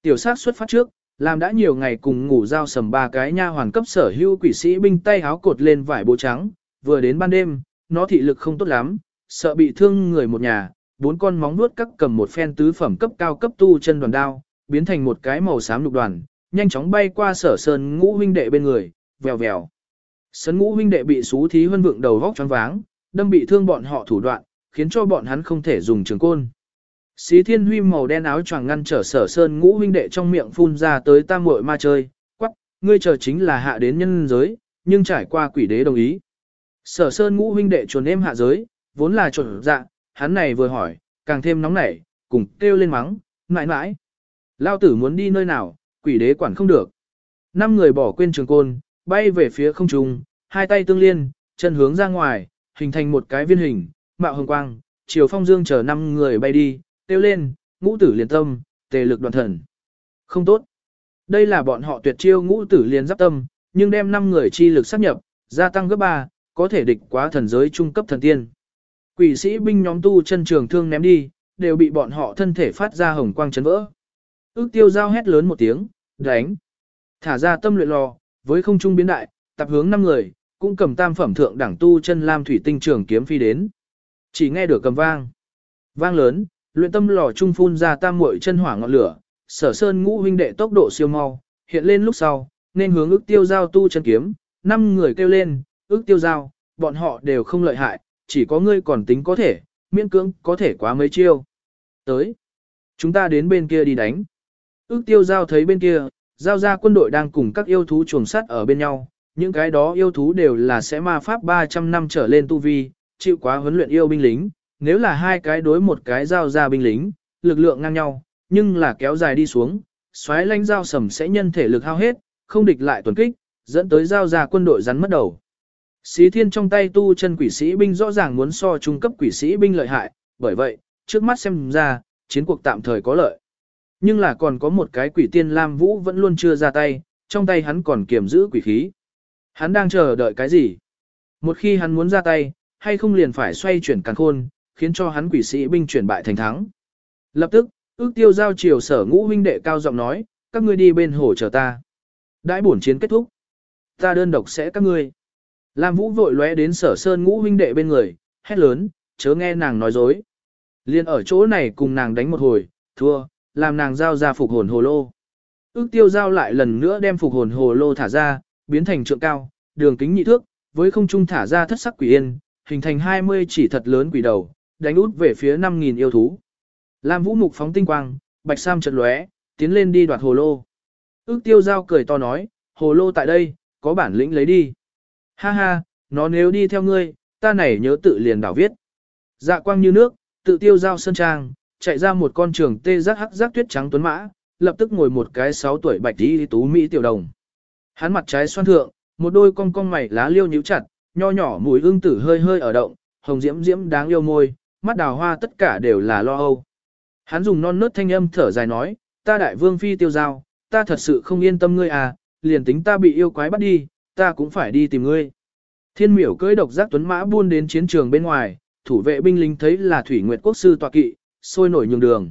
Tiểu sát xuất phát trước, làm đã nhiều ngày cùng ngủ giao sầm ba cái nha hoàn cấp sở hữu quỷ sĩ binh tay háo cột lên vải bố trắng, vừa đến ban đêm, nó thị lực không tốt lắm, sợ bị thương người một nhà, bốn con móng vuốt cắt cầm một phen tứ phẩm cấp cao cấp tu chân đoàn đao, biến thành một cái màu xám lục đoàn, nhanh chóng bay qua sở sơn ngũ huynh đệ bên người, vèo vèo. Sơn ngũ huynh đệ bị xú thí huân vượng đầu vóc choáng váng, đâm bị thương bọn họ thủ đoạn, khiến cho bọn hắn không thể dùng trường côn. Xí thiên huy màu đen áo choàng ngăn trở sở sơn ngũ huynh đệ trong miệng phun ra tới tam muội ma chơi, quắc, ngươi chờ chính là hạ đến nhân giới, nhưng trải qua quỷ đế đồng ý. Sở sơn ngũ huynh đệ chuồn em hạ giới, vốn là chuẩn dạ, hắn này vừa hỏi, càng thêm nóng nảy, cùng kêu lên mắng, mãi mãi. Lao tử muốn đi nơi nào, quỷ đế quản không được. Năm người bỏ quên trường côn, bay về phía không trung, hai tay tương liên, chân hướng ra ngoài, hình thành một cái viên hình, mạo hồng quang, chiều phong dương chờ năm người bay đi, tiêu lên, ngũ tử liền tâm, tề lực đoàn thần. Không tốt. Đây là bọn họ tuyệt chiêu ngũ tử liền giáp tâm, nhưng đem năm người chi lực sắp nhập, gia tăng gấp 3, có thể địch quá thần giới trung cấp thần tiên. Quỷ sĩ binh nhóm tu chân trường thương ném đi, đều bị bọn họ thân thể phát ra hồng quang chấn vỡ. Ước tiêu giao hét lớn một tiếng, đánh. Thả ra tâm luyện lò, với không trung biến đại, tập hướng năm người, cũng cầm tam phẩm thượng đẳng tu chân lam thủy tinh trường kiếm phi đến. Chỉ nghe được cầm vang. Vang lớn, luyện tâm lò trung phun ra tam muội chân hỏa ngọn lửa, sở sơn ngũ huynh đệ tốc độ siêu mau, hiện lên lúc sau, nên hướng ước tiêu giao tu chân kiếm, năm người kêu lên, ước tiêu giao, bọn họ đều không lợi hại, chỉ có ngươi còn tính có thể, miễn cưỡng có thể quá mấy chiêu. Tới, chúng ta đến bên kia đi đánh. Ước tiêu giao thấy bên kia, giao ra quân đội đang cùng các yêu thú chuồng sắt ở bên nhau, những cái đó yêu thú đều là sẽ ma pháp 300 năm trở lên tu vi, chịu quá huấn luyện yêu binh lính, nếu là hai cái đối một cái giao ra binh lính, lực lượng ngang nhau, nhưng là kéo dài đi xuống, xoáy lãnh giao sầm sẽ nhân thể lực hao hết, không địch lại tuần kích, dẫn tới giao ra quân đội rắn mất đầu. Xí thiên trong tay tu chân quỷ sĩ binh rõ ràng muốn so trung cấp quỷ sĩ binh lợi hại, bởi vậy, trước mắt xem ra, chiến cuộc tạm thời có lợi. Nhưng là còn có một cái quỷ tiên Lam Vũ vẫn luôn chưa ra tay, trong tay hắn còn kiềm giữ quỷ khí. Hắn đang chờ đợi cái gì? Một khi hắn muốn ra tay, hay không liền phải xoay chuyển càn khôn, khiến cho hắn quỷ sĩ binh chuyển bại thành thắng. Lập tức, ước tiêu giao chiều sở ngũ huynh đệ cao giọng nói, các ngươi đi bên hồ chờ ta. Đãi bổn chiến kết thúc. Ta đơn độc sẽ các ngươi. Lam Vũ vội lóe đến sở sơn ngũ huynh đệ bên người, hét lớn, chớ nghe nàng nói dối. Liên ở chỗ này cùng nàng đánh một hồi, thua, làm nàng giao ra phục hồn hồ lô. Ước tiêu giao lại lần nữa đem phục hồn hồ lô thả ra, biến thành trượng cao, đường kính nhị thước, với không trung thả ra thất sắc quỷ yên, hình thành 20 chỉ thật lớn quỷ đầu, đánh út về phía 5.000 yêu thú. Lam vũ mục phóng tinh quang, bạch sam chợt lóe, tiến lên đi đoạt hồ lô. Ước tiêu giao cười to nói, hồ lô tại đây, có bản lĩnh lấy đi. Ha ha, nó nếu đi theo ngươi, ta này nhớ tự liền đảo viết. Dạ quang như nước, tự tiêu giao sơn trang, chạy ra một con trường tê giác hắc giác tuyết trắng tuấn mã, lập tức ngồi một cái 6 tuổi bạch tí tú Mỹ tiểu đồng. Hắn mặt trái xoan thượng, một đôi cong cong mày lá liêu nhíu chặt, nho nhỏ mùi ương tử hơi hơi ở động, hồng diễm diễm đáng yêu môi, mắt đào hoa tất cả đều là lo âu. Hắn dùng non nớt thanh âm thở dài nói, ta đại vương phi tiêu giao, ta thật sự không yên tâm ngươi à, liền tính ta bị yêu quái bắt đi, ta cũng phải đi tìm ngươi. Thiên miểu cưỡi độc giác tuấn mã buôn đến chiến trường bên ngoài, thủ vệ binh lính thấy là thủy nguyệt quốc sư tọa kỵ, sôi nổi nhường đường.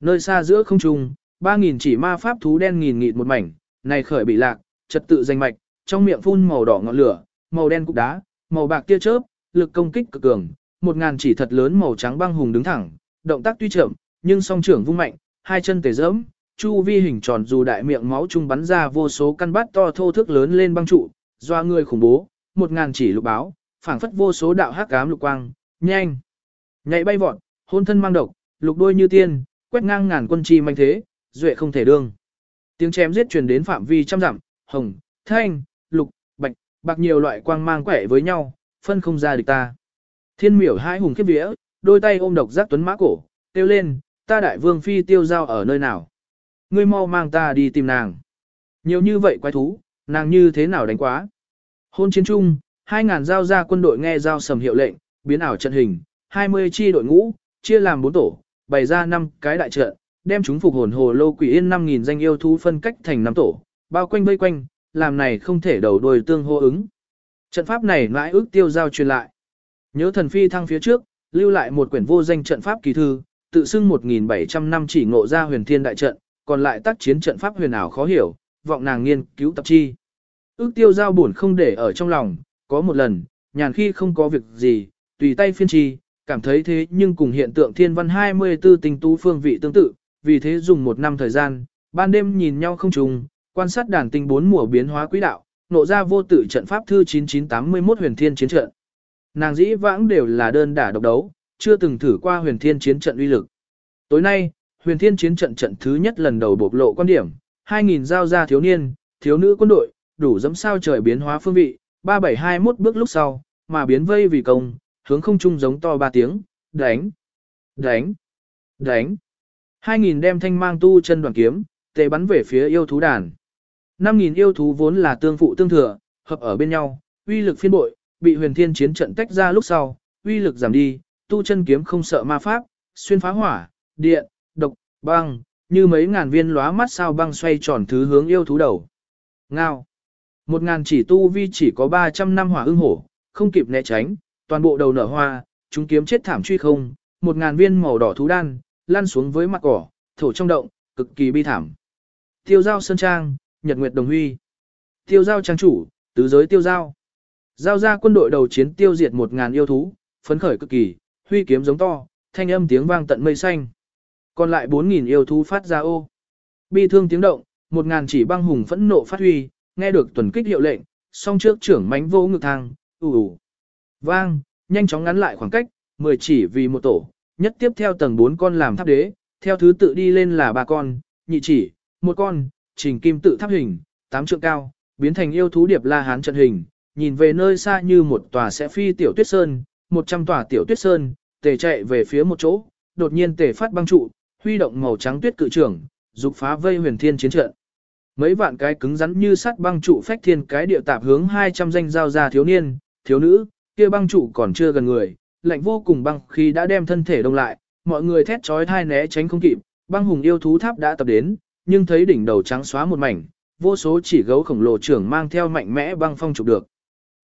Nơi xa giữa không trung, ba nghìn chỉ ma pháp thú đen nghìn nghịt một mảnh, này khởi bị lạc, trật tự danh mạch, trong miệng phun màu đỏ ngọn lửa, màu đen cục đá, màu bạc tia chớp, lực công kích cực cường, một ngàn chỉ thật lớn màu trắng băng hùng đứng thẳng, động tác tuy chậm, nhưng song trưởng vung mạnh, hai chân tề dẫm, chu vi hình tròn dù đại miệng máu trung bắn ra vô số căn bát to thô thước lớn lên băng trụ, doa người khủng bố, một ngàn chỉ lục báo, phảng phất vô số đạo hắc ám lục quang, nhanh, nhảy bay vọt, hôn thân mang độc, lục đôi như tiên, quét ngang ngàn quân chi manh thế, duệ không thể đương. Tiếng chém giết truyền đến phạm vi trăm dặm, hồng, thanh, lục, bạch, bạc nhiều loại quang mang quẻ với nhau, phân không ra địch ta. Thiên miểu hai hùng khiếp vía, đôi tay ôm độc giác tuấn mã cổ, kêu lên, ta đại vương phi tiêu giao ở nơi nào. Ngươi mau mang ta đi tìm nàng. Nhiều như vậy quái thú, nàng như thế nào đánh quá. Hôn chiến trung, hai ngàn giao ra quân đội nghe giao sầm hiệu lệnh, biến ảo trận hình, 20 chi đội ngũ, chia làm 4 tổ, bày ra 5 cái đại trận, đem chúng phục hồn hồ lô quỷ yên 5.000 danh yêu thú phân cách thành 5 tổ, bao quanh vây quanh, làm này không thể đầu đuôi tương hô ứng. Trận pháp này mãi ước tiêu giao truyền lại. Nhớ thần phi thăng phía trước, lưu lại một quyển vô danh trận pháp kỳ thư, tự xưng 1.700 năm chỉ ngộ ra huyền thiên đại trận, còn lại tác chiến trận pháp huyền ảo khó hiểu, vọng nàng nghiên cứu tập chi. Ước tiêu giao buồn không để ở trong lòng, có một lần, nhàn khi không có việc gì, tùy tay phiên chi, cảm thấy thế nhưng cùng hiện tượng thiên văn 24 tinh tú phương vị tương tự, vì thế dùng một năm thời gian, ban đêm nhìn nhau không trùng, quan sát đàn tinh bốn mùa biến hóa quỹ đạo, nộ ra vô tử trận pháp thư 9981 huyền thiên chiến trận. Nàng dĩ vãng đều là đơn đả độc đấu, chưa từng thử qua huyền thiên chiến trận uy lực. Tối nay, huyền thiên chiến trận trận thứ nhất lần đầu bộc lộ quan điểm, 2.000 giao ra thiếu niên, thiếu nữ quân đội, đủ dẫm sao trời biến hóa phương vị, 3721 bước lúc sau, mà biến vây vì công, hướng không trung giống to ba tiếng, đánh, đánh, đánh. 2.000 đem thanh mang tu chân đoàn kiếm, tề bắn về phía yêu thú đàn. 5.000 yêu thú vốn là tương phụ tương thừa, hợp ở bên nhau, uy lực phiên bội, bị huyền thiên chiến trận tách ra lúc sau, uy lực giảm đi, tu chân kiếm không sợ ma pháp, xuyên phá hỏa, điện, độc, băng, như mấy ngàn viên lóa mắt sao băng xoay tròn thứ hướng yêu thú đầu. Ngao. Một ngàn chỉ tu vi chỉ có 300 năm hỏa ưng hổ, không kịp né tránh, toàn bộ đầu nở hoa, chúng kiếm chết thảm truy không, một ngàn viên màu đỏ thú đan, lăn xuống với mặt cỏ, thổ trong động, cực kỳ bi thảm. Tiêu giao sơn trang, nhật nguyệt đồng huy. Tiêu giao trang chủ, tứ giới tiêu giao. Giao ra quân đội đầu chiến tiêu diệt một ngàn yêu thú, phấn khởi cực kỳ, huy kiếm giống to, thanh âm tiếng vang tận mây xanh. Còn lại bốn nghìn yêu thú phát ra ô. Bi thương tiếng động, một ngàn chỉ băng hùng phẫn nộ phát huy, nghe được tuần kích hiệu lệnh, song trước trưởng mánh vô ngực thang, ù ù. Vang, nhanh chóng ngắn lại khoảng cách, mười chỉ vì một tổ, nhất tiếp theo tầng bốn con làm tháp đế, theo thứ tự đi lên là ba con, nhị chỉ, một con, trình kim tự tháp hình, tám trượng cao, biến thành yêu thú điệp la hán trận hình, nhìn về nơi xa như một tòa sẽ phi tiểu tuyết sơn, một trăm tòa tiểu tuyết sơn, tề chạy về phía một chỗ, đột nhiên tề phát băng trụ, huy động màu trắng tuyết cự trưởng, dục phá vây huyền thiên chiến trận. Mấy vạn cái cứng rắn như sắt băng trụ phách thiên cái điệu tạp hướng 200 danh giao ra thiếu niên, thiếu nữ, kia băng trụ còn chưa gần người, lạnh vô cùng băng khi đã đem thân thể đông lại, mọi người thét chói thai né tránh không kịp, băng hùng yêu thú tháp đã tập đến, nhưng thấy đỉnh đầu trắng xóa một mảnh, vô số chỉ gấu khổng lồ trưởng mang theo mạnh mẽ băng phong chụp được.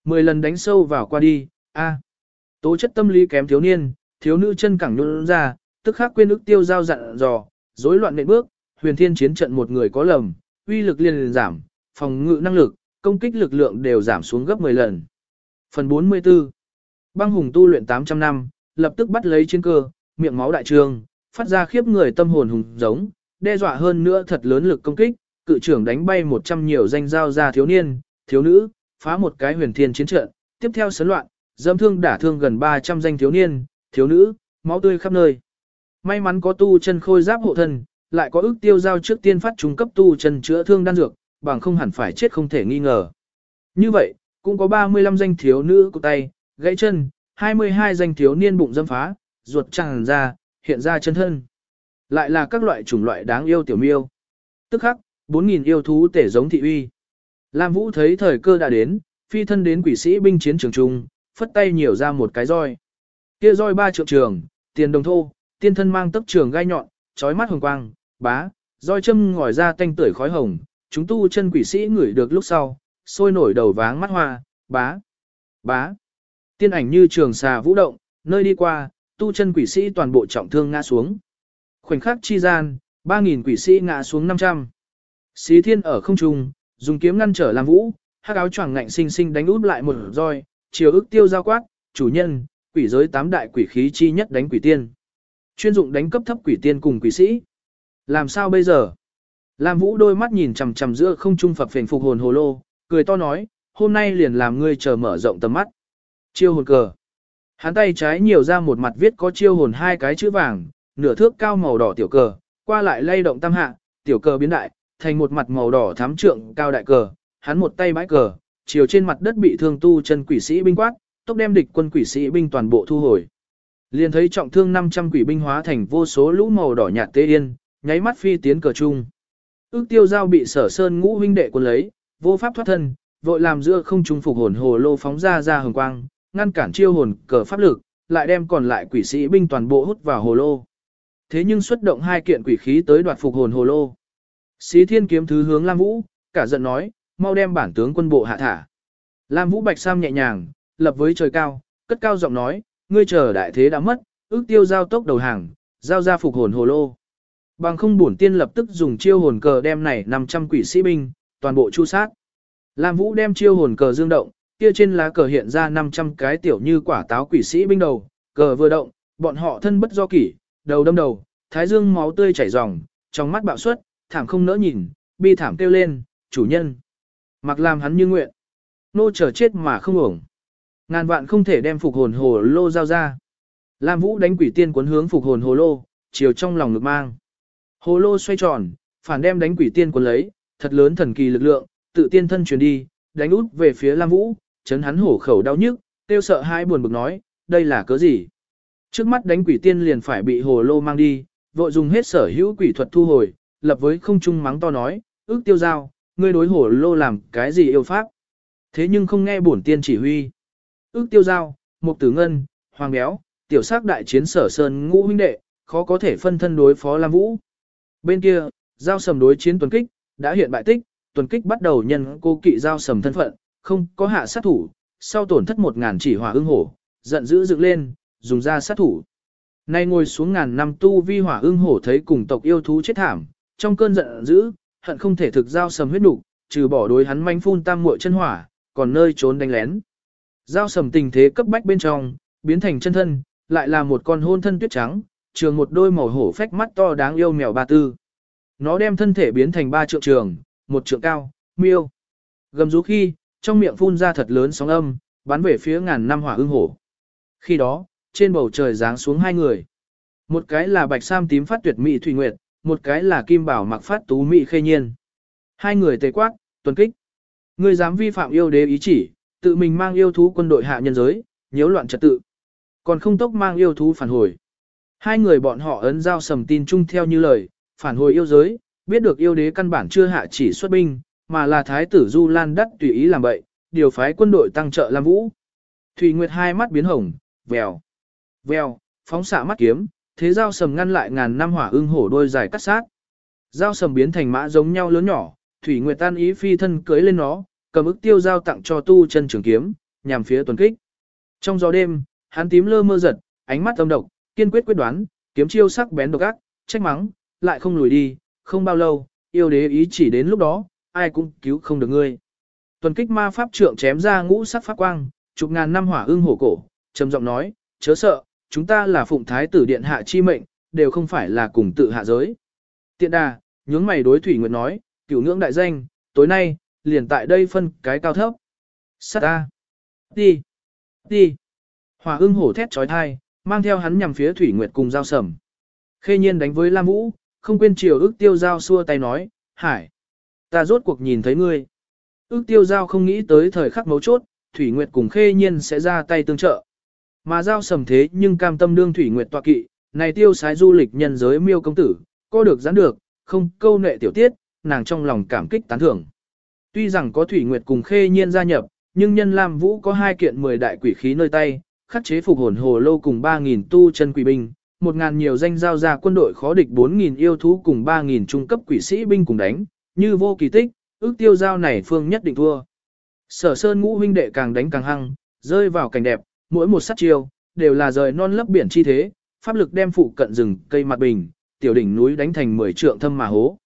Mười lần đánh sâu vào qua đi, a tố chất tâm lý kém thiếu niên, thiếu nữ chân cẳng nhún ra, tức khắc quên ức tiêu giao dặn dò, rối loạn nện bước, huyền thiên chiến trận một người có lầm, uy lực liền, liền giảm, phòng ngự năng lực, công kích lực lượng đều giảm xuống gấp 10 lần. Phần 44 Băng hùng tu luyện 800 năm, lập tức bắt lấy chiến cơ, miệng máu đại trường, phát ra khiếp người tâm hồn hùng giống, đe dọa hơn nữa thật lớn lực công kích, cự trưởng đánh bay 100 nhiều danh giao ra thiếu niên, thiếu nữ, phá một cái huyền thiên chiến trận, tiếp theo sấn loạn, dâm thương đả thương gần 300 danh thiếu niên, thiếu nữ, máu tươi khắp nơi. May mắn có tu chân khôi giáp hộ thân, lại có ước tiêu giao trước tiên phát trung cấp tu chân chữa thương đan dược, bằng không hẳn phải chết không thể nghi ngờ. Như vậy, cũng có 35 danh thiếu nữ của tay, gãy chân, 22 danh thiếu niên bụng dâm phá, ruột tràn ra, hiện ra chân thân. Lại là các loại chủng loại đáng yêu tiểu miêu. Tức khắc, 4.000 yêu thú tể giống thị uy. Lam Vũ thấy thời cơ đã đến, phi thân đến quỷ sĩ binh chiến trường trung, phất tay nhiều ra một cái roi. Kia roi ba trượng trường, tiền đồng thô, tiên thân mang tấp trường gai nhọn, trói mắt hồng quang, bá, roi châm ngòi ra tanh tưởi khói hồng, chúng tu chân quỷ sĩ ngửi được lúc sau, sôi nổi đầu váng mắt hoa, bá, bá. Tiên ảnh như trường xà vũ động, nơi đi qua, tu chân quỷ sĩ toàn bộ trọng thương ngã xuống. Khoảnh khắc chi gian, 3.000 quỷ sĩ ngã xuống 500. Xí thiên ở không trung, dùng kiếm ngăn trở Lam Vũ, hắc áo choàng ngạnh sinh sinh đánh út lại một roi, chiều ức tiêu giao quát, chủ nhân, quỷ giới tám đại quỷ khí chi nhất đánh quỷ tiên. Chuyên dụng đánh cấp thấp quỷ tiên cùng quỷ sĩ. Làm sao bây giờ? Lam Vũ đôi mắt nhìn chằm chằm giữa không trung phập phền phục hồn hồ lô, cười to nói, hôm nay liền làm ngươi chờ mở rộng tầm mắt. Chiêu hồn cờ. Hắn tay trái nhiều ra một mặt viết có chiêu hồn hai cái chữ vàng, nửa thước cao màu đỏ tiểu cờ, qua lại lay động tam hạ, tiểu cờ biến đại, thành một mặt màu đỏ thám trượng cao đại cờ, hắn một tay bãi cờ, chiều trên mặt đất bị thương tu chân quỷ sĩ binh quát, tốc đem địch quân quỷ sĩ binh toàn bộ thu hồi. Liền thấy trọng thương 500 quỷ binh hóa thành vô số lũ màu đỏ nhạt tê yên, nháy mắt phi tiến cờ chung. Ước tiêu giao bị sở sơn ngũ huynh đệ quân lấy, vô pháp thoát thân, vội làm giữa không trung phục hồn hồ lô phóng ra ra hồng quang, ngăn cản chiêu hồn cờ pháp lực, lại đem còn lại quỷ sĩ binh toàn bộ hút vào hồ lô. Thế nhưng xuất động hai kiện quỷ khí tới đoạt phục hồn hồ lô. Xí thiên kiếm thứ hướng Lam Vũ, cả giận nói, mau đem bản tướng quân bộ hạ thả. Lam Vũ Bạch Sam nhẹ nhàng, lập với trời cao, cất cao giọng nói, ngươi chờ đại thế đã mất, ước tiêu giao tốc đầu hàng, giao ra phục hồn hồ lô. Bằng không bổn tiên lập tức dùng chiêu hồn cờ đem này 500 quỷ sĩ binh, toàn bộ chu sát. Lam Vũ đem chiêu hồn cờ dương động, kia trên lá cờ hiện ra 500 cái tiểu như quả táo quỷ sĩ binh đầu, cờ vừa động, bọn họ thân bất do kỷ, đầu đâm đầu, thái dương máu tươi chảy ròng, trong mắt bạo suất, thảm không nỡ nhìn, bi thảm kêu lên, chủ nhân. Mặc làm hắn như nguyện. Nô chờ chết mà không ổng. Ngàn vạn không thể đem phục hồn hồ lô giao ra. Lam Vũ đánh quỷ tiên cuốn hướng phục hồn hồ lô, chiều trong lòng ngực mang. Hồ lô xoay tròn, phản đem đánh quỷ tiên cuốn lấy, thật lớn thần kỳ lực lượng, tự tiên thân truyền đi, đánh út về phía Lam Vũ, chấn hắn hổ khẩu đau nhức, tiêu sợ hai buồn bực nói, đây là cớ gì? Trước mắt đánh quỷ tiên liền phải bị hồ lô mang đi, vội dùng hết sở hữu quỷ thuật thu hồi, lập với không trung mắng to nói, ước tiêu giao, ngươi đối hồ lô làm cái gì yêu pháp? Thế nhưng không nghe bổn tiên chỉ huy. Ước tiêu giao, mục tử ngân, hoàng béo, tiểu sắc đại chiến sở sơn ngũ huynh đệ, khó có thể phân thân đối phó Lam Vũ. Bên kia, giao sầm đối chiến tuần kích, đã hiện bại tích, tuần kích bắt đầu nhân cô kỵ giao sầm thân phận, không có hạ sát thủ, sau tổn thất một ngàn chỉ hỏa ưng hổ, giận dữ dựng lên, dùng ra sát thủ. Nay ngồi xuống ngàn năm tu vi hỏa ưng hổ thấy cùng tộc yêu thú chết thảm, trong cơn giận dữ, hận không thể thực giao sầm huyết nục, trừ bỏ đối hắn manh phun tam muội chân hỏa, còn nơi trốn đánh lén. Giao sầm tình thế cấp bách bên trong, biến thành chân thân, lại là một con hôn thân tuyết trắng, trường một đôi màu hổ phách mắt to đáng yêu mèo ba tư. Nó đem thân thể biến thành ba trượng trường, một trượng cao, miêu. Gầm rú khi, trong miệng phun ra thật lớn sóng âm, bắn về phía ngàn năm hỏa ưng hổ. Khi đó, trên bầu trời giáng xuống hai người. Một cái là bạch sam tím phát tuyệt mỹ thủy nguyệt, một cái là kim bảo mặc phát tú mỹ khê nhiên. Hai người tề quát, tuần kích. Người dám vi phạm yêu đế ý chỉ, tự mình mang yêu thú quân đội hạ nhân giới, nhiễu loạn trật tự. Còn không tốc mang yêu thú phản hồi. Hai người bọn họ ấn giao sầm tin chung theo như lời, phản hồi yêu giới, biết được yêu đế căn bản chưa hạ chỉ xuất binh, mà là thái tử Du Lan đắt tùy ý làm bậy, điều phái quân đội tăng trợ Lam Vũ. Thủy Nguyệt hai mắt biến hồng, vèo, vèo, phóng xạ mắt kiếm, thế giao sầm ngăn lại ngàn năm hỏa ưng hổ đôi dài cắt sát. Giao sầm biến thành mã giống nhau lớn nhỏ, Thủy Nguyệt tan ý phi thân cưới lên nó, cầm ức tiêu giao tặng cho tu chân trường kiếm, nhằm phía tuần kích. Trong gió đêm, hắn tím lơ mơ giật, ánh mắt âm độc, kiên quyết quyết đoán, kiếm chiêu sắc bén độc ác, trách mắng, lại không lùi đi, không bao lâu, yêu đế ý chỉ đến lúc đó, ai cũng cứu không được ngươi. Tuần kích ma pháp trượng chém ra ngũ sắc pháp quang, chục ngàn năm hỏa ưng hổ cổ, trầm giọng nói, chớ sợ, chúng ta là phụng thái tử điện hạ chi mệnh, đều không phải là cùng tự hạ giới. Tiện đà, nhướng mày đối Thủy Nguyệt nói, cửu ngưỡng đại danh, tối nay, liền tại đây phân cái cao thấp. Sát ta. Đi. Đi. hòa ưng hổ thét trói thai, mang theo hắn nhằm phía Thủy Nguyệt cùng giao sầm. Khê nhiên đánh với Lam Vũ, không quên chiều ước tiêu giao xua tay nói, hải. Ta rốt cuộc nhìn thấy ngươi. Ước tiêu giao không nghĩ tới thời khắc mấu chốt, Thủy Nguyệt cùng Khê nhiên sẽ ra tay tương trợ. Mà giao sầm thế nhưng cam tâm đương Thủy Nguyệt tọa kỵ, này tiêu sái du lịch nhân giới miêu công tử, có được gián được, không câu nệ tiểu tiết, nàng trong lòng cảm kích tán thưởng. Tuy rằng có Thủy Nguyệt cùng Khê Nhiên gia nhập, nhưng nhân Lam Vũ có hai kiện 10 đại quỷ khí nơi tay, khắc chế phục hồn hồ lô cùng 3.000 tu chân quỷ binh, 1.000 nhiều danh giao ra quân đội khó địch 4.000 yêu thú cùng 3.000 trung cấp quỷ sĩ binh cùng đánh, như vô kỳ tích, ước tiêu giao này phương nhất định thua. Sở sơn ngũ huynh đệ càng đánh càng hăng, rơi vào cảnh đẹp, mỗi một sát chiêu, đều là rời non lấp biển chi thế, pháp lực đem phụ cận rừng cây mặt bình, tiểu đỉnh núi đánh thành 10 trượng thâm mà hố.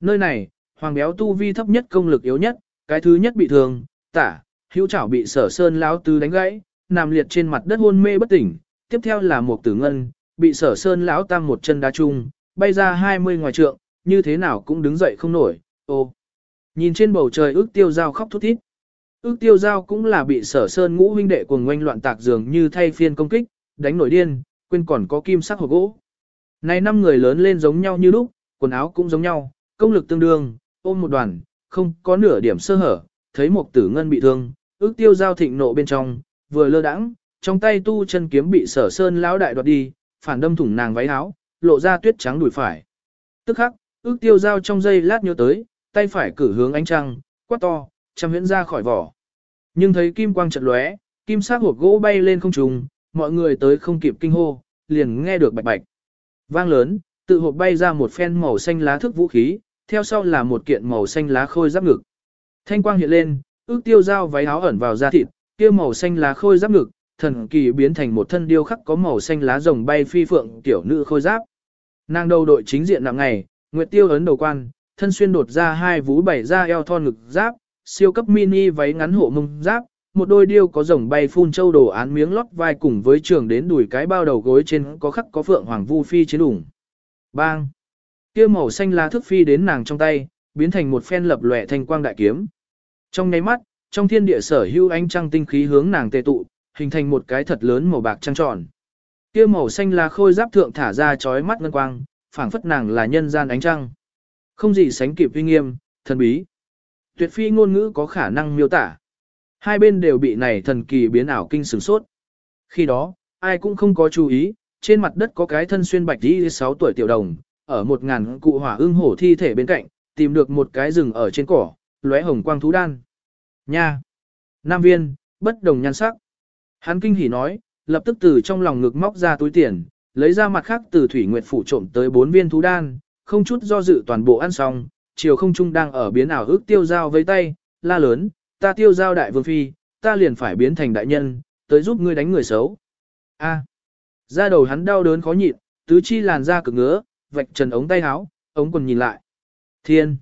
Nơi này, hoàng béo tu vi thấp nhất công lực yếu nhất, cái thứ nhất bị thương, tả, hữu chảo bị sở sơn lão tứ đánh gãy, nằm liệt trên mặt đất hôn mê bất tỉnh, tiếp theo là một tử ngân, bị sở sơn lão tam một chân đá chung, bay ra 20 ngoài trượng, như thế nào cũng đứng dậy không nổi, ô. Nhìn trên bầu trời ước tiêu giao khóc thút thít. Ước tiêu giao cũng là bị sở sơn ngũ huynh đệ cuồng ngoanh loạn tạc dường như thay phiên công kích, đánh nổi điên, quên còn có kim sắc hộp gỗ. Này năm người lớn lên giống nhau như lúc, quần áo cũng giống nhau, công lực tương đương, ôm một đoàn, không có nửa điểm sơ hở, thấy một tử ngân bị thương, ước tiêu giao thịnh nộ bên trong, vừa lơ đãng, trong tay tu chân kiếm bị sở sơn lão đại đoạt đi, phản đâm thủng nàng váy áo, lộ ra tuyết trắng đùi phải. Tức khắc, ước tiêu giao trong giây lát nhớ tới, tay phải cử hướng ánh trăng, quát to, trăm huyễn ra khỏi vỏ. Nhưng thấy kim quang chợt lóe, kim sắc hộp gỗ bay lên không trung, mọi người tới không kịp kinh hô, liền nghe được bạch bạch. Vang lớn, tự hộp bay ra một phen màu xanh lá thức vũ khí, theo sau là một kiện màu xanh lá khôi giáp ngực. Thanh quang hiện lên, ước tiêu dao váy áo ẩn vào da thịt, kia màu xanh lá khôi giáp ngực, thần kỳ biến thành một thân điêu khắc có màu xanh lá rồng bay phi phượng tiểu nữ khôi giáp. Nàng đầu đội chính diện nặng ngày, Nguyệt Tiêu ấn đầu quan, thân xuyên đột ra hai vú bảy ra eo thon ngực giáp, siêu cấp mini váy ngắn hộ mông giáp, một đôi điêu có rồng bay phun châu đồ án miếng lót vai cùng với trường đến đùi cái bao đầu gối trên có khắc có phượng hoàng vu phi chiến đủng. Bang! Kia màu xanh lá thức phi đến nàng trong tay, biến thành một phen lập lòe thanh quang đại kiếm. Trong nháy mắt, trong thiên địa sở hữu ánh trăng tinh khí hướng nàng tề tụ, hình thành một cái thật lớn màu bạc trăng tròn. Kia màu xanh lá khôi giáp thượng thả ra chói mắt ngân quang, phảng phất nàng là nhân gian ánh trăng. Không gì sánh kịp uy nghiêm, thần bí. Tuyệt phi ngôn ngữ có khả năng miêu tả. Hai bên đều bị này thần kỳ biến ảo kinh sửng sốt. Khi đó, ai cũng không có chú ý, trên mặt đất có cái thân xuyên bạch đi 6 tuổi tiểu đồng, ở một ngàn cụ hỏa ưng hổ thi thể bên cạnh, tìm được một cái rừng ở trên cỏ, lóe hồng quang thú đan. Nha! Nam viên, bất đồng nhan sắc. Hắn kinh hỉ nói, lập tức từ trong lòng ngực móc ra túi tiền, lấy ra mặt khác từ thủy nguyệt phủ trộm tới bốn viên thú đan, không chút do dự toàn bộ ăn xong, chiều không trung đang ở biến ảo ước tiêu giao với tay, la lớn, ta tiêu giao đại vương phi, ta liền phải biến thành đại nhân, tới giúp ngươi đánh người xấu. A. Ra đầu hắn đau đớn khó nhịn, tứ chi làn da cực ngứa, vạch trần ống tay áo, ống quần nhìn lại. Thiên.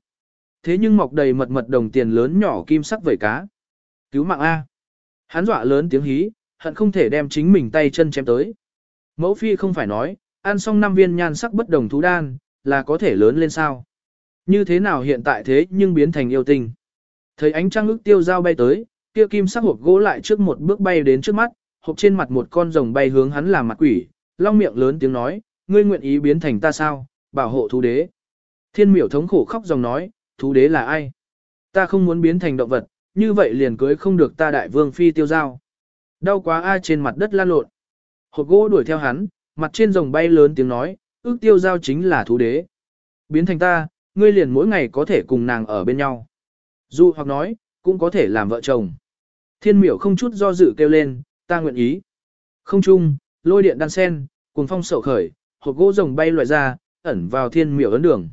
Thế nhưng mọc đầy mật mật đồng tiền lớn nhỏ kim sắc vẩy cá. Cứu mạng A. Hắn dọa lớn tiếng hí, hận không thể đem chính mình tay chân chém tới. Mẫu phi không phải nói, ăn xong năm viên nhan sắc bất đồng thú đan, là có thể lớn lên sao. Như thế nào hiện tại thế nhưng biến thành yêu tình. Thấy ánh trăng ức tiêu dao bay tới, kia kim sắc hộp gỗ lại trước một bước bay đến trước mắt, hộp trên mặt một con rồng bay hướng hắn làm mặt quỷ, long miệng lớn tiếng nói, ngươi nguyện ý biến thành ta sao, bảo hộ thú đế. Thiên miểu thống khổ khóc dòng nói, thú đế là ai? Ta không muốn biến thành động vật, như vậy liền cưới không được ta đại vương phi tiêu giao. Đau quá ai trên mặt đất lan lộn. Hộp gỗ đuổi theo hắn, mặt trên rồng bay lớn tiếng nói, ước tiêu giao chính là thú đế. Biến thành ta, ngươi liền mỗi ngày có thể cùng nàng ở bên nhau. Dù hoặc nói, cũng có thể làm vợ chồng. Thiên miểu không chút do dự kêu lên, ta nguyện ý. Không chung, lôi điện đan sen, cuồng phong sậu khởi, hộp gỗ rồng bay loại ra, ẩn vào thiên miểu ấn đường.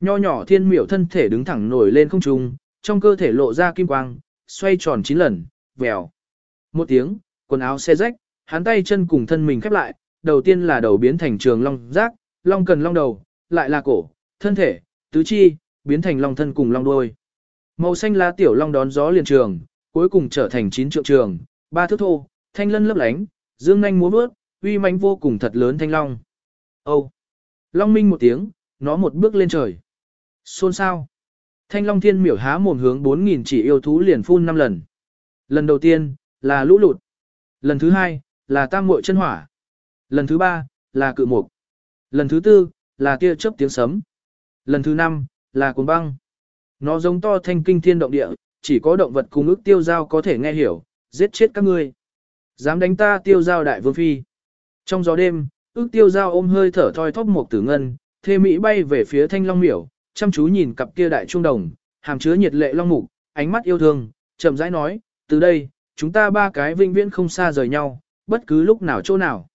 Nho nhỏ thiên miểu thân thể đứng thẳng nổi lên không trung, trong cơ thể lộ ra kim quang, xoay tròn chín lần, vèo. Một tiếng, quần áo xe rách, hắn tay chân cùng thân mình khép lại, đầu tiên là đầu biến thành trường long giác, long cần long đầu, lại là cổ, thân thể, tứ chi, biến thành long thân cùng long đuôi. Màu xanh lá tiểu long đón gió liền trường, cuối cùng trở thành chín trượng trường, ba thước thô, thanh lân lấp lánh, dương nhanh múa bước, uy mãnh vô cùng thật lớn thanh long. Âu! Long minh một tiếng, nó một bước lên trời. Xôn sao? Thanh long thiên miểu há mồm hướng 4.000 chỉ yêu thú liền phun 5 lần. Lần đầu tiên, là lũ lụt. Lần thứ hai, là tam muội chân hỏa. Lần thứ ba, là cự mục. Lần thứ tư, là tia chớp tiếng sấm. Lần thứ năm, là cuồng băng. Nó giống to thanh kinh thiên động địa, chỉ có động vật cùng ước tiêu giao có thể nghe hiểu, giết chết các ngươi. Dám đánh ta tiêu giao đại vương phi. Trong gió đêm, ước tiêu giao ôm hơi thở thoi thóp một tử ngân, thê mỹ bay về phía thanh long miểu, chăm chú nhìn cặp kia đại trung đồng, hàm chứa nhiệt lệ long mục, ánh mắt yêu thương, chậm rãi nói, từ đây, chúng ta ba cái vinh viễn không xa rời nhau, bất cứ lúc nào chỗ nào.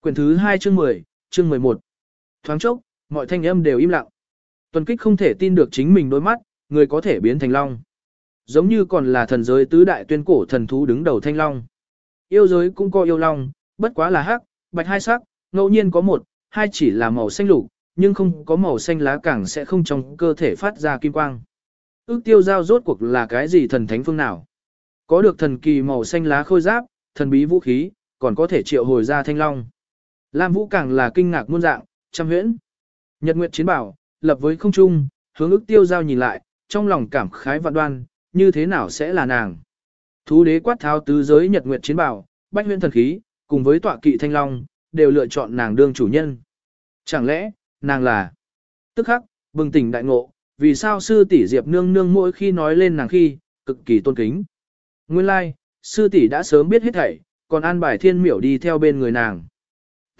Quyển thứ 2 chương 10, chương 11. Thoáng chốc, mọi thanh âm đều im lặng. Tuần kích không thể tin được chính mình đôi mắt, người có thể biến thành long. Giống như còn là thần giới tứ đại tuyên cổ thần thú đứng đầu thanh long. Yêu giới cũng có yêu long, bất quá là hắc, bạch hai sắc, ngẫu nhiên có một, hai chỉ là màu xanh lục, nhưng không có màu xanh lá càng sẽ không trong cơ thể phát ra kim quang. Ước tiêu giao rốt cuộc là cái gì thần thánh phương nào? Có được thần kỳ màu xanh lá khôi giáp, thần bí vũ khí, còn có thể triệu hồi ra thanh long. Lam vũ càng là kinh ngạc muôn dạng, trăm huyễn. Nhật nguyệt chiến bảo, lập với không trung, hướng ước tiêu giao nhìn lại, trong lòng cảm khái vạn đoan, như thế nào sẽ là nàng. Thú đế quát tháo tứ giới nhật nguyệt chiến bảo, bách huyễn thần khí, cùng với tọa kỵ thanh long, đều lựa chọn nàng đương chủ nhân. Chẳng lẽ, nàng là... Tức khắc, bừng tỉnh đại ngộ, vì sao sư tỷ Diệp nương nương mỗi khi nói lên nàng khi, cực kỳ tôn kính. Nguyên lai, like, sư tỷ đã sớm biết hết thảy, còn an bài thiên miểu đi theo bên người nàng.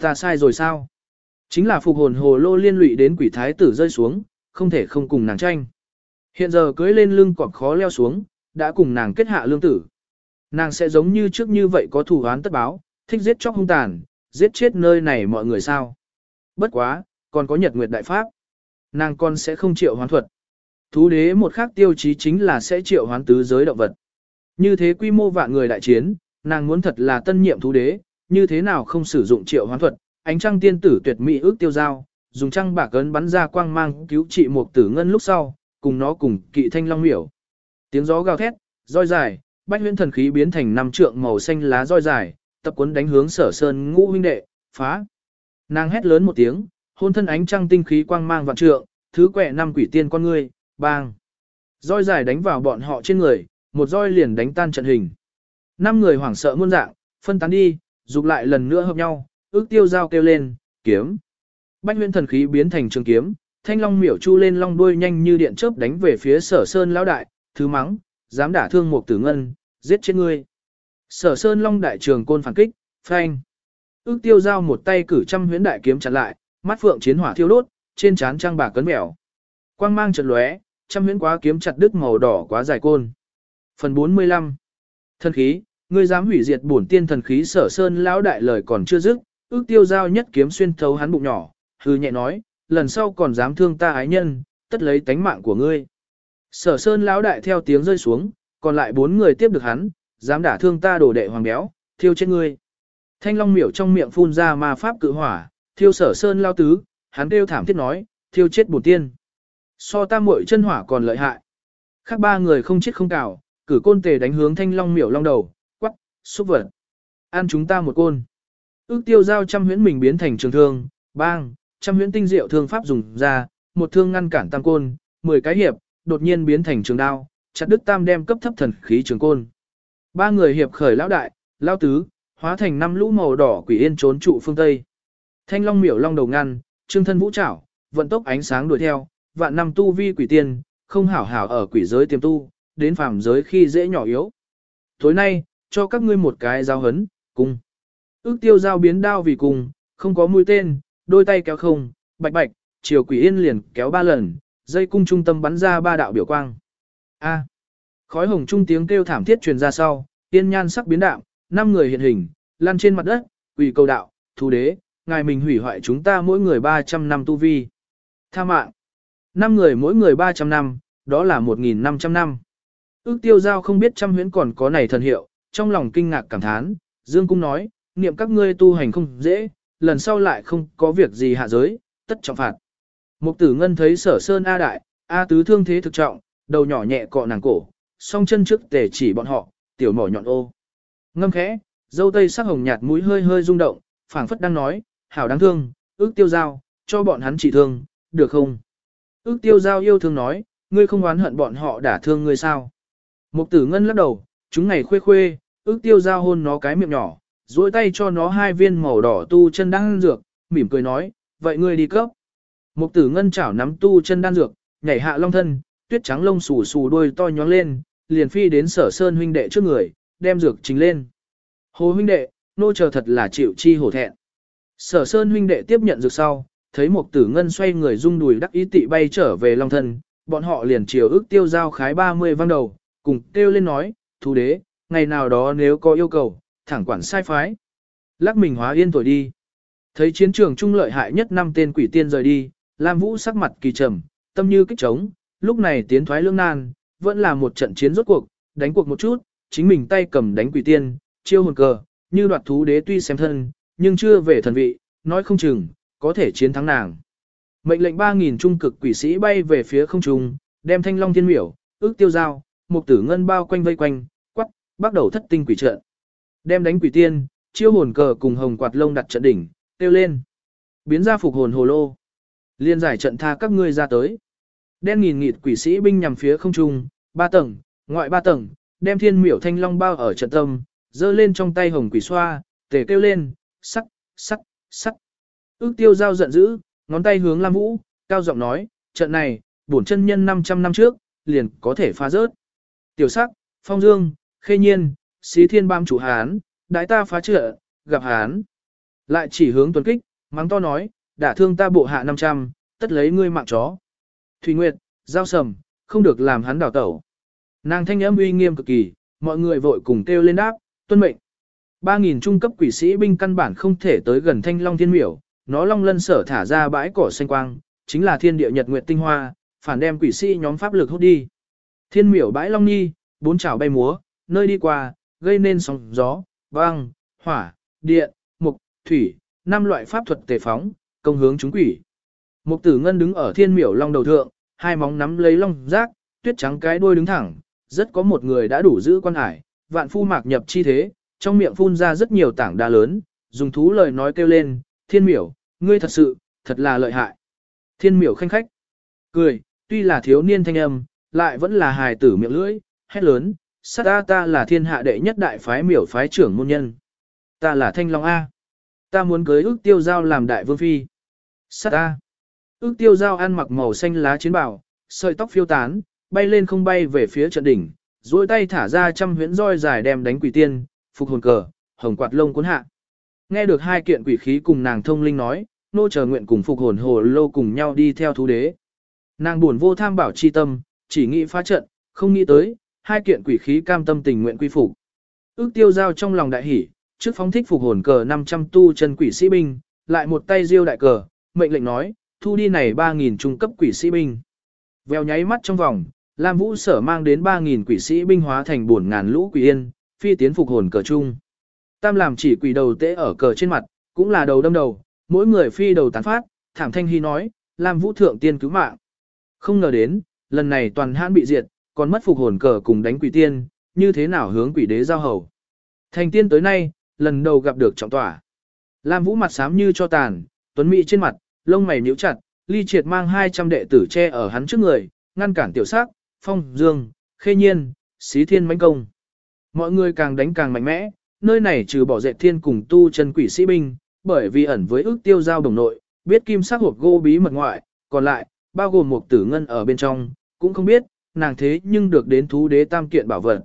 Ta sai rồi sao? Chính là phục hồn hồ lô liên lụy đến quỷ thái tử rơi xuống, không thể không cùng nàng tranh. Hiện giờ cưới lên lưng cọp khó leo xuống, đã cùng nàng kết hạ lương tử. Nàng sẽ giống như trước như vậy có thủ án tất báo, thích giết chóc hung tàn, giết chết nơi này mọi người sao. Bất quá, còn có nhật nguyệt đại pháp. Nàng con sẽ không triệu hoán thuật. Thú đế một khác tiêu chí chính là sẽ triệu hoán tứ giới động vật. Như thế quy mô vạn người đại chiến, nàng muốn thật là tân nhiệm thú đế, như thế nào không sử dụng triệu hoán thuật, ánh trăng tiên tử tuyệt mỹ ước tiêu giao, dùng trăng bạc ấn bắn ra quang mang cứu trị một tử ngân lúc sau, cùng nó cùng kỵ thanh long miểu. Tiếng gió gào thét, roi dài, bách huyễn thần khí biến thành năm trượng màu xanh lá roi dài, tập cuốn đánh hướng sở sơn ngũ huynh đệ, phá. Nàng hét lớn một tiếng, hôn thân ánh trăng tinh khí quang mang vạn trượng, thứ quẻ năm quỷ tiên con ngươi, bang. Roi dài đánh vào bọn họ trên người, một roi liền đánh tan trận hình. Năm người hoảng sợ muôn dạng, phân tán đi, dục lại lần nữa hợp nhau, ước tiêu giao kêu lên, kiếm. Bách huyễn thần khí biến thành trường kiếm, thanh long miểu chu lên long đuôi nhanh như điện chớp đánh về phía sở sơn lão đại, thứ mắng, dám đả thương một tử ngân, giết chết ngươi. Sở sơn long đại trường côn phản kích, phanh. Ước tiêu giao một tay cử trăm huyễn đại kiếm chặn lại, mắt phượng chiến hỏa thiêu đốt, trên trán trang bạc cấn mèo. Quang mang chợt lóe, trăm huyễn quá kiếm chặt đứt màu đỏ quá dài côn. Phần 45 Thần khí, ngươi dám hủy diệt bổn tiên thần khí sở sơn lão đại lời còn chưa dứt, ước tiêu giao nhất kiếm xuyên thấu hắn bụng nhỏ, hư nhẹ nói, lần sau còn dám thương ta ái nhân, tất lấy tánh mạng của ngươi. Sở sơn lão đại theo tiếng rơi xuống, còn lại bốn người tiếp được hắn, dám đả thương ta đổ đệ hoàng béo, thiêu chết ngươi. Thanh long miểu trong miệng phun ra ma pháp cự hỏa, thiêu sở sơn lao tứ, hắn kêu thảm thiết nói, thiêu chết bổn tiên. So ta muội chân hỏa còn lợi hại. Khác ba người không chết không cào, cử côn tề đánh hướng thanh long miểu long đầu, quắc, xúc vật. Ăn chúng ta một côn. Ước tiêu giao trăm huyễn mình biến thành trường thương, bang, trăm huyễn tinh diệu thương pháp dùng ra, một thương ngăn cản tam côn, mười cái hiệp, đột nhiên biến thành trường đao, chặt đứt tam đem cấp thấp thần khí trường côn. Ba người hiệp khởi lão đại, lão tứ, hóa thành năm lũ màu đỏ quỷ yên trốn trụ phương Tây. Thanh long miểu long đầu ngăn, trương thân vũ trảo, vận tốc ánh sáng đuổi theo, vạn năm tu vi quỷ tiên, không hảo hảo ở quỷ giới tiềm tu, đến phàm giới khi dễ nhỏ yếu. Tối nay, cho các ngươi một cái giao hấn, cung. Ước tiêu giao biến đao vì cùng, không có mũi tên, đôi tay kéo không, bạch bạch, chiều quỷ yên liền kéo ba lần, dây cung trung tâm bắn ra ba đạo biểu quang. A. Khói hồng trung tiếng kêu thảm thiết truyền ra sau, tiên nhan sắc biến đạo, năm người hiện hình, lăn trên mặt đất, quỷ cầu đạo, thú đế, ngài mình hủy hoại chúng ta mỗi người 300 năm tu vi. Tha mạng. Năm người mỗi người 300 năm, đó là 1.500 năm. Ước tiêu giao không biết trăm huyễn còn có này thần hiệu, trong lòng kinh ngạc cảm thán, Dương Cung nói, niệm các ngươi tu hành không dễ, lần sau lại không có việc gì hạ giới, tất trọng phạt. Mục tử ngân thấy sở sơn A đại, A tứ thương thế thực trọng, đầu nhỏ nhẹ cọ nàng cổ, song chân trước tề chỉ bọn họ, tiểu mỏ nhọn ô. Ngâm khẽ, dâu tây sắc hồng nhạt mũi hơi hơi rung động, phảng phất đang nói, hảo đáng thương, ước tiêu giao, cho bọn hắn chỉ thương, được không? Ước tiêu giao yêu thương nói, ngươi không oán hận bọn họ đả thương ngươi sao? Mục tử ngân lắc đầu, chúng ngày khuê khuê, ước tiêu giao hôn nó cái miệng nhỏ, duỗi tay cho nó hai viên màu đỏ tu chân đan dược, mỉm cười nói, vậy ngươi đi cấp. Mục tử ngân chảo nắm tu chân đan dược, nhảy hạ long thân, tuyết trắng lông xù xù đôi to nhóng lên, liền phi đến sở sơn huynh đệ trước người, đem dược chính lên. Hồ huynh đệ, nô chờ thật là chịu chi hổ thẹn. Sở sơn huynh đệ tiếp nhận dược sau, thấy mục tử ngân xoay người rung đùi đắc ý tị bay trở về long thân, bọn họ liền chiều ước tiêu giao khái 30 vang đầu, cùng kêu lên nói, thú đế, ngày nào đó nếu có yêu cầu, thẳng quản sai phái. Lắc mình hóa yên tuổi đi. Thấy chiến trường trung lợi hại nhất năm tên quỷ tiên rời đi, Lam Vũ sắc mặt kỳ trầm, tâm như kích trống, lúc này tiến thoái lương nan, vẫn là một trận chiến rốt cuộc, đánh cuộc một chút, chính mình tay cầm đánh quỷ tiên, chiêu hồn cờ, như đoạt thú đế tuy xem thân, nhưng chưa về thần vị, nói không chừng, có thể chiến thắng nàng. Mệnh lệnh 3.000 trung cực quỷ sĩ bay về phía không trung, đem thanh long thiên miểu, ước tiêu giao, một tử ngân bao quanh vây quanh, quắc, bắt đầu thất tinh quỷ trận. Đem đánh quỷ tiên, chiêu hồn cờ cùng hồng quạt lông đặt trận đỉnh, tiêu lên. Biến ra phục hồn hồ lô. Liên giải trận tha các ngươi ra tới. Đen nghìn nghịt quỷ sĩ binh nhằm phía không trung, ba tầng, ngoại ba tầng, đem thiên miểu thanh long bao ở trận tâm, dơ lên trong tay hồng quỷ xoa, tề kêu lên, sắc, sắc, sắc. Ước tiêu giao giận dữ, ngón tay hướng Lam Vũ, cao giọng nói, trận này, bổn chân nhân 500 năm trước, liền có thể phá rớt. Tiểu sắc, phong dương, khê nhiên, xí thiên bam chủ hán, đại ta phá trợ, gặp hán. Lại chỉ hướng tuần kích, mắng to nói, đã thương ta bộ hạ 500, tất lấy ngươi mạng chó. Thủy Nguyệt, giao sầm, không được làm hắn đảo tẩu. Nàng thanh âm uy nghiêm cực kỳ, mọi người vội cùng kêu lên đáp, tuân mệnh. 3.000 trung cấp quỷ sĩ binh căn bản không thể tới gần thanh long thiên miểu, nó long lân sở thả ra bãi cỏ xanh quang, chính là thiên địa nhật nguyệt tinh hoa, phản đem quỷ sĩ nhóm pháp lực hút đi. Thiên miểu bãi long nhi, bốn chảo bay múa, nơi đi qua, gây nên sóng gió, băng, hỏa, điện, mục, thủy, năm loại pháp thuật tề phóng, công hướng chúng quỷ. Mục tử ngân đứng ở thiên miểu long đầu thượng, hai móng nắm lấy long giác, tuyết trắng cái đuôi đứng thẳng, rất có một người đã đủ giữ quan hải, vạn phu mạc nhập chi thế, trong miệng phun ra rất nhiều tảng đa lớn, dùng thú lời nói kêu lên, thiên miểu, ngươi thật sự, thật là lợi hại. Thiên miểu khanh khách, cười, tuy là thiếu niên thanh âm, lại vẫn là hài tử miệng lưỡi, hét lớn, sát ta ta là thiên hạ đệ nhất đại phái miểu phái trưởng môn nhân. Ta là thanh long A. Ta muốn cưới ước tiêu giao làm đại vương phi. Sát ta. Ước tiêu giao ăn mặc màu xanh lá chiến bào, sợi tóc phiêu tán, bay lên không bay về phía trận đỉnh, duỗi tay thả ra trăm huyễn roi dài đem đánh quỷ tiên, phục hồn cờ, hồng quạt lông cuốn hạ. Nghe được hai kiện quỷ khí cùng nàng thông linh nói, nô chờ nguyện cùng phục hồn hồ lô cùng nhau đi theo thú đế. Nàng buồn vô tham bảo chi tâm, chỉ nghĩ phá trận, không nghĩ tới, hai kiện quỷ khí cam tâm tình nguyện quy phục. Ước tiêu giao trong lòng đại hỉ, trước phóng thích phục hồn cờ 500 tu chân quỷ sĩ binh, lại một tay diêu đại cờ, mệnh lệnh nói, thu đi này 3.000 trung cấp quỷ sĩ binh. Vèo nháy mắt trong vòng, Lam Vũ sở mang đến 3.000 quỷ sĩ binh hóa thành buồn ngàn lũ quỷ yên, phi tiến phục hồn cờ chung. Tam làm chỉ quỷ đầu tế ở cờ trên mặt, cũng là đầu đâm đầu, mỗi người phi đầu tán phát, thảm thanh hy nói, Lam Vũ thượng tiên cứu mạng. Không ngờ đến, lần này toàn hãn bị diệt, còn mất phục hồn cờ cùng đánh quỷ tiên, như thế nào hướng quỷ đế giao hầu. Thành tiên tới nay, lần đầu gặp được trọng tỏa. Lam Vũ mặt xám như cho tàn, tuấn mỹ trên mặt, lông mày nhíu chặt, ly triệt mang 200 đệ tử che ở hắn trước người, ngăn cản tiểu sắc, phong, dương, khê nhiên, xí thiên mãnh công. Mọi người càng đánh càng mạnh mẽ, nơi này trừ bỏ dệt thiên cùng tu chân quỷ sĩ binh, bởi vì ẩn với ước tiêu giao đồng nội, biết kim sắc hộp gô bí mật ngoại, còn lại, bao gồm một tử ngân ở bên trong, cũng không biết, nàng thế nhưng được đến thú đế tam kiện bảo vật.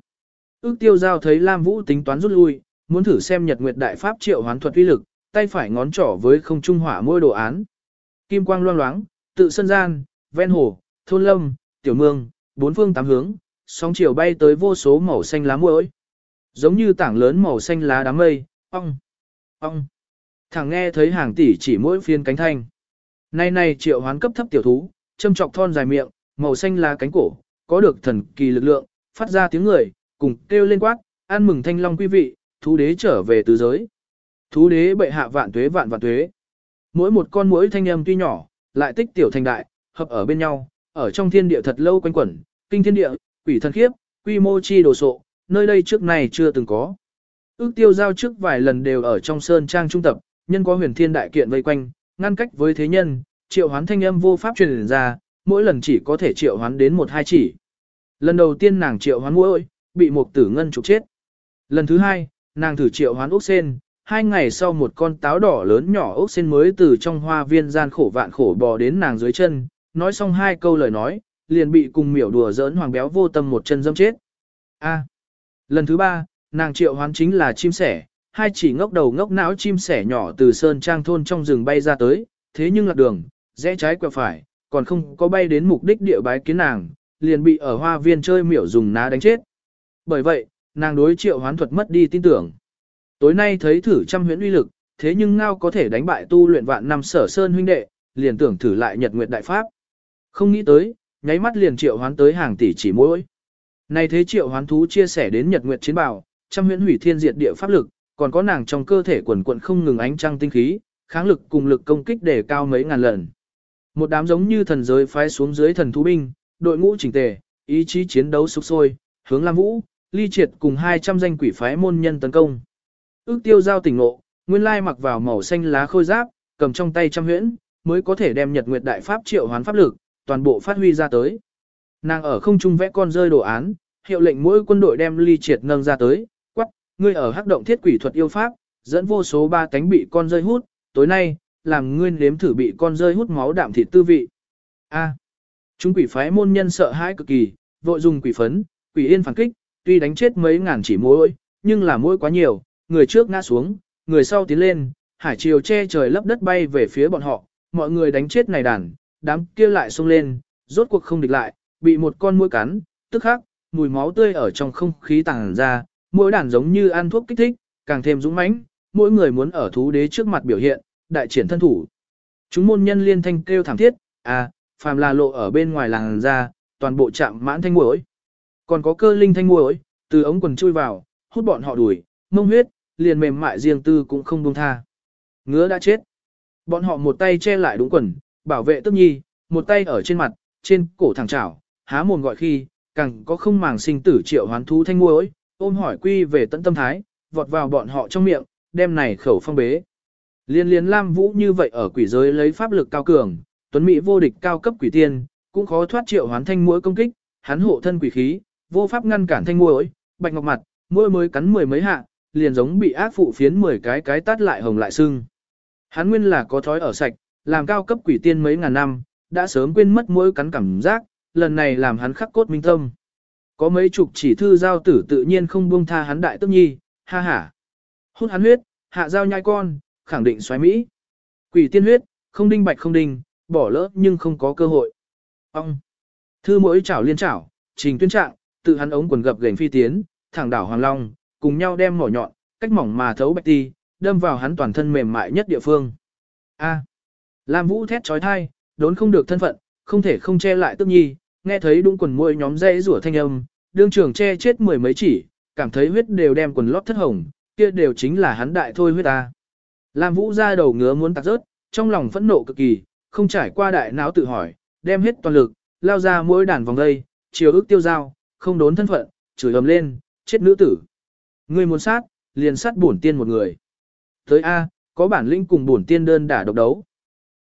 Ước tiêu giao thấy Lam Vũ tính toán rút lui, muốn thử xem Nhật Nguyệt Đại Pháp triệu hoán thuật uy lực, tay phải ngón trỏ với không trung hỏa môi đồ án. Kim quang loang loáng, tự sân gian, ven hồ, thôn lâm, tiểu mương, bốn phương tám hướng, sóng chiều bay tới vô số màu xanh lá muỗi. Giống như tảng lớn màu xanh lá đám mây, ong, ong. Thằng nghe thấy hàng tỷ chỉ mỗi phiên cánh thanh. Nay này triệu hoán cấp thấp tiểu thú, châm trọc thon dài miệng, màu xanh lá cánh cổ, có được thần kỳ lực lượng, phát ra tiếng người, cùng kêu lên quát, ăn mừng thanh long quý vị, thú đế trở về tứ giới. Thú đế bệ hạ vạn tuế vạn vạn tuế. Mỗi một con mũi thanh âm tuy nhỏ, lại tích tiểu thành đại, hợp ở bên nhau, ở trong thiên địa thật lâu quanh quẩn, kinh thiên địa, quỷ thần khiếp, quy mô chi đồ sộ, nơi đây trước này chưa từng có. Ước tiêu giao trước vài lần đều ở trong sơn trang trung tập, nhân có huyền thiên đại kiện vây quanh, ngăn cách với thế nhân, triệu hoán thanh âm vô pháp truyền ra, mỗi lần chỉ có thể triệu hoán đến một hai chỉ. Lần đầu tiên nàng triệu hoán mũi, bị một tử ngân trục chết. Lần thứ hai, nàng thử triệu hoán ốc sen, hai ngày sau một con táo đỏ lớn nhỏ ốc sen mới từ trong hoa viên gian khổ vạn khổ bò đến nàng dưới chân, nói xong hai câu lời nói, liền bị cùng miểu đùa giỡn hoàng béo vô tâm một chân dâm chết. A. lần thứ ba, nàng triệu hoán chính là chim sẻ, hai chỉ ngốc đầu ngốc não chim sẻ nhỏ từ sơn trang thôn trong rừng bay ra tới, thế nhưng lạc đường, rẽ trái quẹo phải, còn không có bay đến mục đích địa bái kiến nàng, liền bị ở hoa viên chơi miểu dùng ná đánh chết. Bởi vậy, nàng đối triệu hoán thuật mất đi tin tưởng. Tối nay thấy thử trăm huyễn uy lực, thế nhưng ngao có thể đánh bại tu luyện vạn năm sở sơn huynh đệ, liền tưởng thử lại nhật nguyệt đại pháp. Không nghĩ tới, nháy mắt liền triệu hoán tới hàng tỷ chỉ mỗi. Này thế triệu hoán thú chia sẻ đến nhật nguyệt chiến bảo, trăm huyễn hủy thiên diệt địa pháp lực, còn có nàng trong cơ thể quần quận không ngừng ánh trăng tinh khí, kháng lực cùng lực công kích để cao mấy ngàn lần. Một đám giống như thần giới phái xuống dưới thần thú binh, đội ngũ chỉnh tề, ý chí chiến đấu sục sôi, hướng Lam Vũ, ly triệt cùng 200 danh quỷ phái môn nhân tấn công. Ước tiêu giao tỉnh ngộ, nguyên lai mặc vào màu xanh lá khôi giáp, cầm trong tay trăm huyễn, mới có thể đem nhật nguyệt đại pháp triệu hoán pháp lực, toàn bộ phát huy ra tới. Nàng ở không trung vẽ con rơi đồ án, hiệu lệnh mỗi quân đội đem ly triệt nâng ra tới, quắc, ngươi ở hắc động thiết quỷ thuật yêu pháp, dẫn vô số ba cánh bị con rơi hút, tối nay, làm ngươi nếm thử bị con rơi hút máu đạm thịt tư vị. A chúng quỷ phái môn nhân sợ hãi cực kỳ, vội dùng quỷ phấn, quỷ yên phản kích, tuy đánh chết mấy ngàn chỉ mũi, nhưng là mũi quá nhiều, người trước ngã xuống, người sau tiến lên, hải chiều che trời lấp đất bay về phía bọn họ, mọi người đánh chết này đàn, đám kia lại xông lên, rốt cuộc không địch lại, bị một con mũi cắn, tức khắc, mùi máu tươi ở trong không khí tàng ra, mỗi đàn giống như ăn thuốc kích thích, càng thêm dũng mãnh, mỗi người muốn ở thú đế trước mặt biểu hiện, đại triển thân thủ. Chúng môn nhân liên thanh kêu thảm thiết, à, phàm là lộ ở bên ngoài làng ra, toàn bộ chạm mãn thanh muỗi. Còn có cơ linh thanh muỗi, từ ống quần chui vào, hút bọn họ đuổi, mông huyết, liền mềm mại riêng tư cũng không buông tha. Ngứa đã chết. Bọn họ một tay che lại đúng quần, bảo vệ tức nhi, một tay ở trên mặt, trên cổ thẳng chảo, há mồm gọi khi, càng có không màng sinh tử triệu hoán thú thanh muỗi, ôm hỏi quy về tận tâm thái, vọt vào bọn họ trong miệng, đem này khẩu phong bế. Liên liên Lam Vũ như vậy ở quỷ giới lấy pháp lực cao cường, tuấn mỹ vô địch cao cấp quỷ tiên, cũng khó thoát triệu hoán thanh mũi công kích, hắn hộ thân quỷ khí, vô pháp ngăn cản thanh mũi. bạch ngọc mặt, mũi mới cắn mười mấy hạ, liền giống bị ác phụ phiến mười cái cái tát lại hồng lại sưng. Hắn nguyên là có thói ở sạch, làm cao cấp quỷ tiên mấy ngàn năm, đã sớm quên mất mũi cắn cảm giác, lần này làm hắn khắc cốt minh tâm. Có mấy chục chỉ thư giao tử tự nhiên không buông tha hắn đại tức nhi, ha ha. Hút hắn huyết, hạ giao nhai con, khẳng định xoáy Mỹ. Quỷ tiên huyết, không đinh bạch không đinh, bỏ lỡ nhưng không có cơ hội. Ông! Thư mỗi chảo liên chảo, trình tuyên trạng, tự hắn ống quần gập gành phi tiến, thẳng đảo Hoàng Long, cùng nhau đem mỏ nhọn, cách mỏng mà thấu bạch ti, đâm vào hắn toàn thân mềm mại nhất địa phương. A! Lam Vũ thét trói thai, đốn không được thân phận, không thể không che lại tức nhi, nghe thấy đúng quần môi nhóm dây rủa thanh âm, đương trường che chết mười mấy chỉ, cảm thấy huyết đều đem quần lót thất hồng, kia đều chính là hắn đại thôi huyết ta. Lam Vũ ra đầu ngứa muốn tạc rớt, trong lòng phẫn nộ cực kỳ, không trải qua đại não tự hỏi, đem hết toàn lực, lao ra mỗi đàn vòng dây, chiều ước tiêu giao, không đốn thân phận, chửi ầm lên, chết nữ tử. Ngươi muốn sát, liền sát bổn tiên một người. Tới A, có bản lĩnh cùng bổn tiên đơn đả độc đấu.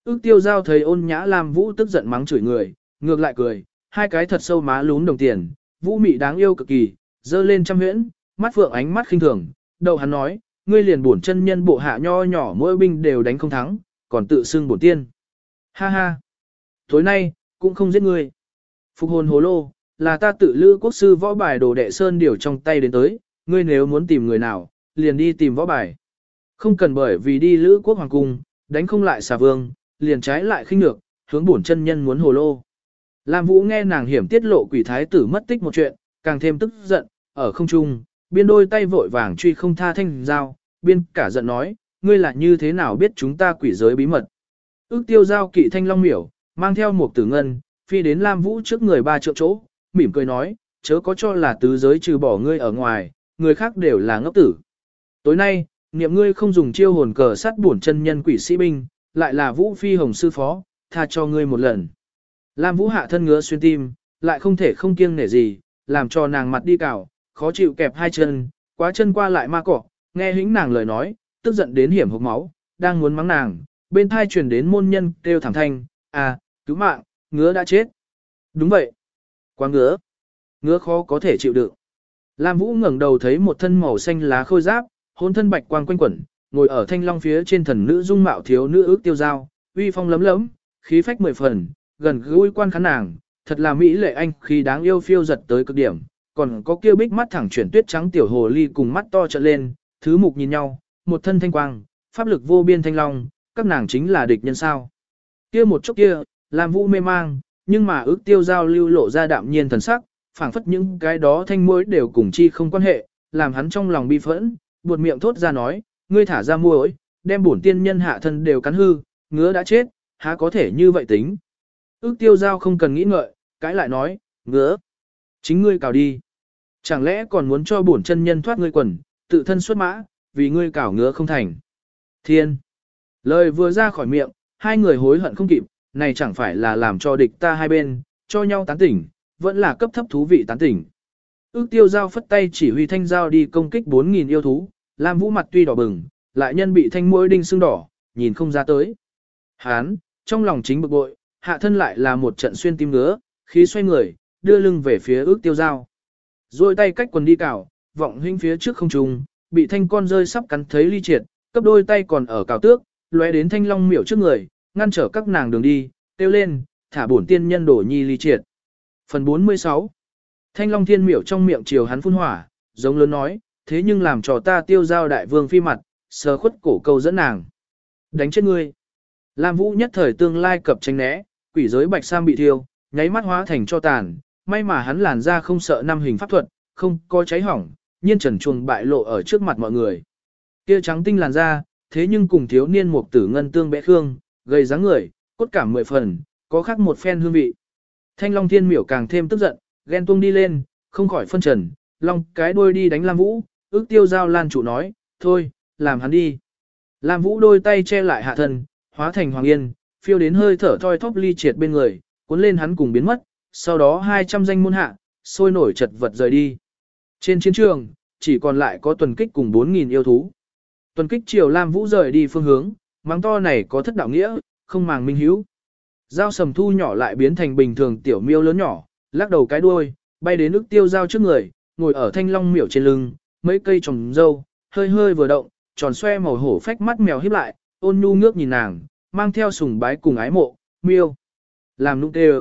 Ước tiêu giao thấy ôn nhã Lam Vũ tức giận mắng chửi người, ngược lại cười, hai cái thật sâu má lún đồng tiền, Vũ mị đáng yêu cực kỳ, dơ lên trăm huyễn, mắt phượng ánh mắt khinh thường, đầu hắn nói, ngươi liền bổn chân nhân bộ hạ nho nhỏ mỗi binh đều đánh không thắng, còn tự xưng bổn tiên. Ha ha! Tối nay, cũng không giết ngươi. Phục hồn hồ lô, là ta tự lữ quốc sư võ bài đồ đệ sơn điều trong tay đến tới, ngươi nếu muốn tìm người nào, liền đi tìm võ bài. Không cần bởi vì đi lữ quốc hoàng cung, đánh không lại xà vương, liền trái lại khinh ngược, hướng bổn chân nhân muốn hồ lô. Lam Vũ nghe nàng hiểm tiết lộ quỷ thái tử mất tích một chuyện, càng thêm tức giận, ở không trung, biên đôi tay vội vàng truy không tha thanh giao, biên cả giận nói, ngươi là như thế nào biết chúng ta quỷ giới bí mật. Ước tiêu giao kỵ thanh long miểu, mang theo một tử ngân, phi đến Lam Vũ trước người ba triệu chỗ, mỉm cười nói, chớ có cho là tứ giới trừ bỏ ngươi ở ngoài, người khác đều là ngốc tử. Tối nay, niệm ngươi không dùng chiêu hồn cờ sắt bổn chân nhân quỷ sĩ binh, lại là Vũ Phi Hồng sư phó, tha cho ngươi một lần. Lam Vũ hạ thân ngứa xuyên tim, lại không thể không kiêng nể gì, làm cho nàng mặt đi cào, khó chịu kẹp hai chân, quá chân qua lại ma cỏ, nghe hĩnh nàng lời nói, tức giận đến hiểm hộc máu, đang muốn mắng nàng, bên thai truyền đến môn nhân kêu thẳng thanh, à, cứu mạng, ngứa đã chết. Đúng vậy. Quá ngứa. Ngứa khó có thể chịu đựng. Lam Vũ ngẩng đầu thấy một thân màu xanh lá khôi giáp, hôn thân bạch quang quanh quẩn, ngồi ở thanh long phía trên thần nữ dung mạo thiếu nữ ước tiêu giao, uy phong lấm lấm, khí phách mười phần, gần gũi quan khán nàng, thật là mỹ lệ anh khi đáng yêu phiêu giật tới cực điểm, còn có kia bích mắt thẳng chuyển tuyết trắng tiểu hồ ly cùng mắt to trợn lên, thứ mục nhìn nhau, một thân thanh quang, pháp lực vô biên thanh long, các nàng chính là địch nhân sao. Kia một chốc kia, làm vũ mê mang, nhưng mà ước tiêu giao lưu lộ ra đạm nhiên thần sắc, phảng phất những cái đó thanh mối đều cùng chi không quan hệ, làm hắn trong lòng bi phẫn, buột miệng thốt ra nói, ngươi thả ra muối, đem bổn tiên nhân hạ thân đều cắn hư, ngứa đã chết, há có thể như vậy tính. Ước tiêu giao không cần nghĩ ngợi, cãi lại nói, ngứa. Chính ngươi cào đi. Chẳng lẽ còn muốn cho bổn chân nhân thoát ngươi quần, tự thân xuất mã, vì ngươi cào ngứa không thành. Thiên. Lời vừa ra khỏi miệng, hai người hối hận không kịp, này chẳng phải là làm cho địch ta hai bên, cho nhau tán tỉnh, vẫn là cấp thấp thú vị tán tỉnh. Ước tiêu giao phất tay chỉ huy thanh giao đi công kích 4.000 yêu thú, Lam Vũ mặt tuy đỏ bừng, lại nhân bị thanh mũi đinh sưng đỏ, nhìn không ra tới. Hán, trong lòng chính bực bội, hạ thân lại là một trận xuyên tim ngứa, khí xoay người, đưa lưng về phía ước tiêu giao. Rồi tay cách quần đi cào, vọng huynh phía trước không trùng, bị thanh con rơi sắp cắn thấy ly triệt, cấp đôi tay còn ở cào tước, lóe đến thanh long miểu trước người, ngăn trở các nàng đường đi, tiêu lên, thả bổn tiên nhân đổ nhi ly triệt. Phần 46 Thanh long thiên miểu trong miệng chiều hắn phun hỏa, giống lớn nói, thế nhưng làm cho ta tiêu giao đại vương phi mặt, sờ khuất cổ câu dẫn nàng. Đánh chết ngươi. Lam Vũ nhất thời tương lai cập tranh né, quỷ giới bạch sam bị thiêu, nháy mắt hóa thành cho tàn, may mà hắn làn ra không sợ năm hình pháp thuật, không có cháy hỏng, nhiên trần chuồng bại lộ ở trước mặt mọi người. Kia trắng tinh làn da, thế nhưng cùng thiếu niên mục tử ngân tương bẽ khương, gây dáng người, cốt cảm mười phần, có khác một phen hương vị. Thanh Long Thiên miểu càng thêm tức giận, ghen tuông đi lên, không khỏi phân trần, Long cái đuôi đi đánh Lam Vũ, ước tiêu giao lan chủ nói, thôi, làm hắn đi. Lam Vũ đôi tay che lại hạ thân, hóa thành hoàng yên, phiêu đến hơi thở thoi thóp ly triệt bên người, cuốn lên hắn cùng biến mất, sau đó 200 danh môn hạ, sôi nổi chật vật rời đi. Trên chiến trường, chỉ còn lại có tuần kích cùng 4.000 yêu thú. Tuần kích chiều Lam Vũ rời đi phương hướng, mắng to này có thất đạo nghĩa, không màng minh hiếu. Giao sầm thu nhỏ lại biến thành bình thường tiểu miêu lớn nhỏ, lắc đầu cái đuôi, bay đến ức tiêu giao trước người, ngồi ở thanh long miểu trên lưng, mấy cây trồng dâu, hơi hơi vừa động, tròn xoe màu hổ phách mắt mèo híp lại, ôn nhu ngước nhìn nàng, mang theo sùng bái cùng ái mộ, miêu. Làm nụ tê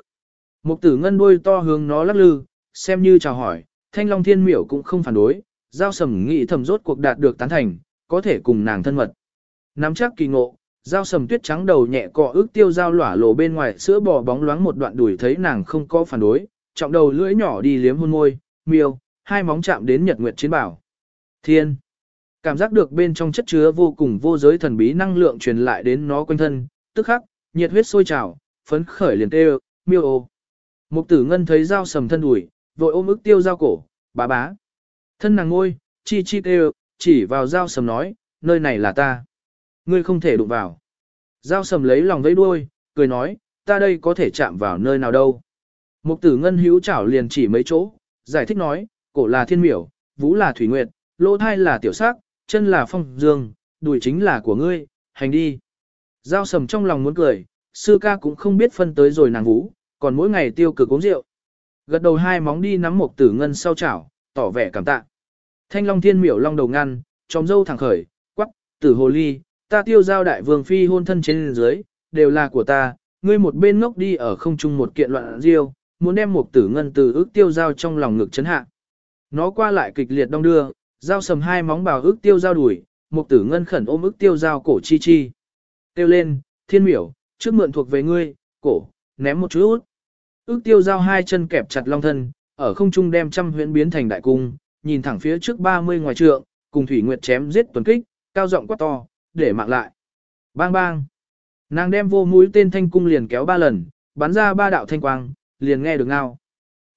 Một tử ngân đuôi to hướng nó lắc lư, xem như chào hỏi, thanh long thiên miểu cũng không phản đối, giao sầm nghĩ thầm rốt cuộc đạt được tán thành, có thể cùng nàng thân mật. Nắm chắc kỳ ngộ, giao sầm tuyết trắng đầu nhẹ cọ ước tiêu giao lỏa lộ bên ngoài sữa bò bóng loáng một đoạn đuổi thấy nàng không có phản đối, trọng đầu lưỡi nhỏ đi liếm hôn môi, miêu, hai móng chạm đến nhật nguyệt chiến bảo. Thiên. Cảm giác được bên trong chất chứa vô cùng vô giới thần bí năng lượng truyền lại đến nó quanh thân, tức khắc, nhiệt huyết sôi trào, phấn khởi liền tê miêu ô. Mục tử ngân thấy dao sầm thân đuổi, vội ôm ức tiêu dao cổ, bá bá. Thân nàng ngôi, chi chi tê chỉ vào dao sầm nói, nơi này là ta. Ngươi không thể đụng vào. Dao sầm lấy lòng vẫy đuôi, cười nói, ta đây có thể chạm vào nơi nào đâu. Mục tử ngân hữu chảo liền chỉ mấy chỗ, giải thích nói, cổ là thiên miểu, vũ là thủy nguyệt, lỗ thai là tiểu sắc, chân là phong dương, đùi chính là của ngươi, hành đi. Giao sầm trong lòng muốn cười, sư ca cũng không biết phân tới rồi nàng vũ, còn mỗi ngày tiêu cực uống rượu. Gật đầu hai móng đi nắm một tử ngân sau chảo, tỏ vẻ cảm tạ. Thanh long thiên miểu long đầu ngăn, tròm dâu thẳng khởi, quắc, tử hồ ly, ta tiêu giao đại vương phi hôn thân trên dưới, đều là của ta, ngươi một bên ngốc đi ở không trung một kiện loạn riêu, muốn đem một tử ngân từ ước tiêu giao trong lòng ngực chấn hạ. Nó qua lại kịch liệt đong đưa, giao sầm hai móng bào ước tiêu giao đuổi, một tử ngân khẩn ôm ước tiêu giao cổ chi chi. Tiêu lên, thiên miểu, trước mượn thuộc về ngươi, cổ, ném một chút. Ước tiêu giao hai chân kẹp chặt long thân, ở không trung đem trăm huyễn biến thành đại cung, nhìn thẳng phía trước 30 ngoài trượng, cùng thủy nguyệt chém giết tuần kích, cao giọng quát to, để mạng lại. Bang bang. Nàng đem vô mũi tên thanh cung liền kéo ba lần, bắn ra ba đạo thanh quang, liền nghe được ngao.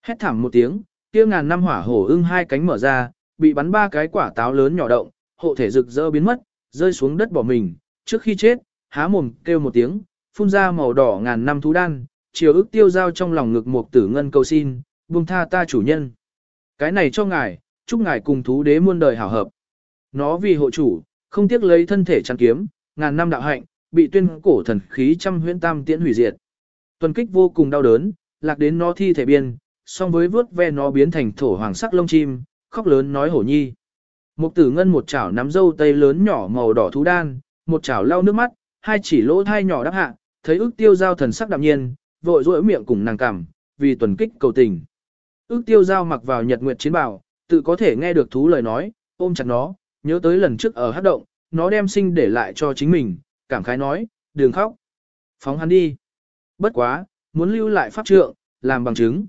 Hét thảm một tiếng, kia ngàn năm hỏa hổ ưng hai cánh mở ra, bị bắn ba cái quả táo lớn nhỏ động, hộ thể rực rỡ biến mất, rơi xuống đất bỏ mình, trước khi chết, há mồm kêu một tiếng, phun ra màu đỏ ngàn năm thú đan, chiều ức tiêu giao trong lòng ngực một tử ngân cầu xin, buông tha ta chủ nhân. Cái này cho ngài, chúc ngài cùng thú đế muôn đời hảo hợp. Nó vì hộ chủ, không tiếc lấy thân thể chăn kiếm, ngàn năm đạo hạnh, bị tuyên cổ thần khí trăm huyễn tam tiễn hủy diệt. Tuần kích vô cùng đau đớn, lạc đến nó thi thể biên, song với vớt ve nó biến thành thổ hoàng sắc lông chim, khóc lớn nói hổ nhi. Một tử ngân một chảo nắm dâu tây lớn nhỏ màu đỏ thú đan, một chảo lau nước mắt, hai chỉ lỗ thai nhỏ đáp hạ, thấy ước tiêu giao thần sắc đạm nhiên, vội rỗi miệng cùng nàng cảm, vì tuần kích cầu tình. Ước tiêu giao mặc vào nhật nguyệt chiến bào, tự có thể nghe được thú lời nói, ôm chặt nó, nhớ tới lần trước ở hát động, nó đem sinh để lại cho chính mình, cảm khái nói, đừng khóc. Phóng hắn đi. Bất quá, muốn lưu lại pháp trượng, làm bằng chứng.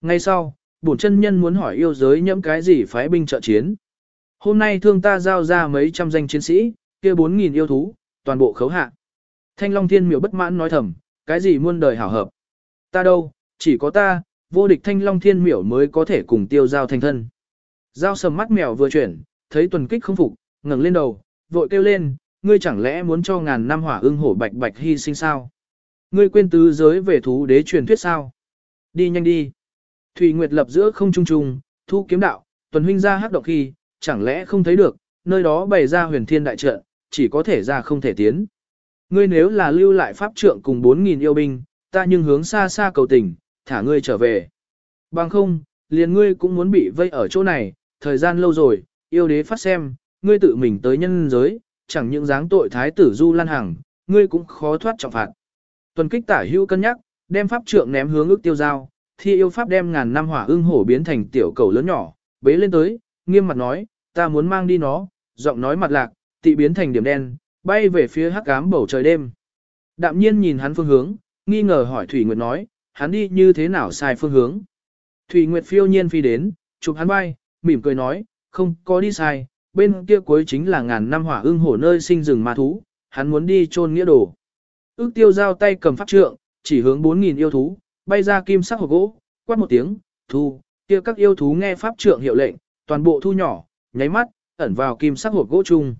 Ngay sau, bổn chân nhân muốn hỏi yêu giới nhẫm cái gì phái binh trợ chiến. Hôm nay thương ta giao ra mấy trăm danh chiến sĩ, kia bốn nghìn yêu thú, toàn bộ khấu hạ. Thanh Long Thiên miểu bất mãn nói thầm, cái gì muôn đời hảo hợp. Ta đâu, chỉ có ta, vô địch Thanh Long Thiên miểu mới có thể cùng tiêu giao thành thân. Giao sầm mắt mèo vừa chuyển, thấy tuần kích không phục, ngẩng lên đầu, vội kêu lên, ngươi chẳng lẽ muốn cho ngàn năm hỏa ưng hổ bạch bạch hy sinh sao? Ngươi quên tứ giới về thú đế truyền thuyết sao? Đi nhanh đi. Thủy Nguyệt lập giữa không trung trung, thu kiếm đạo, tuần huynh ra hắc động khi, chẳng lẽ không thấy được, nơi đó bày ra huyền thiên đại trận, chỉ có thể ra không thể tiến. Ngươi nếu là lưu lại pháp trượng cùng 4.000 yêu binh, ta nhưng hướng xa xa cầu tình, thả ngươi trở về. Bằng không, liền ngươi cũng muốn bị vây ở chỗ này, thời gian lâu rồi, yêu đế phát xem, ngươi tự mình tới nhân giới, chẳng những dáng tội thái tử Du Lan Hằng, ngươi cũng khó thoát trọng phạt. Tuần kích tả hữu cân nhắc, đem pháp trượng ném hướng ước tiêu giao, thi yêu pháp đem ngàn năm hỏa ưng hổ biến thành tiểu cầu lớn nhỏ, bế lên tới, nghiêm mặt nói, ta muốn mang đi nó, giọng nói mặt lạc, tị biến thành điểm đen, bay về phía hắc ám bầu trời đêm. Đạm nhiên nhìn hắn phương hướng, nghi ngờ hỏi Thủy Nguyệt nói, hắn đi như thế nào sai phương hướng. Thủy Nguyệt phiêu nhiên phi đến, chụp hắn bay, mỉm cười nói, không có đi sai, bên kia cuối chính là ngàn năm hỏa ưng hổ nơi sinh rừng ma thú, hắn muốn đi chôn nghĩa đồ. Ước tiêu giao tay cầm pháp trượng, chỉ hướng 4.000 yêu thú, bay ra kim sắc hộp gỗ, quát một tiếng, thu, kia các yêu thú nghe pháp trượng hiệu lệnh, toàn bộ thu nhỏ, nháy mắt, ẩn vào kim sắc hộp gỗ chung.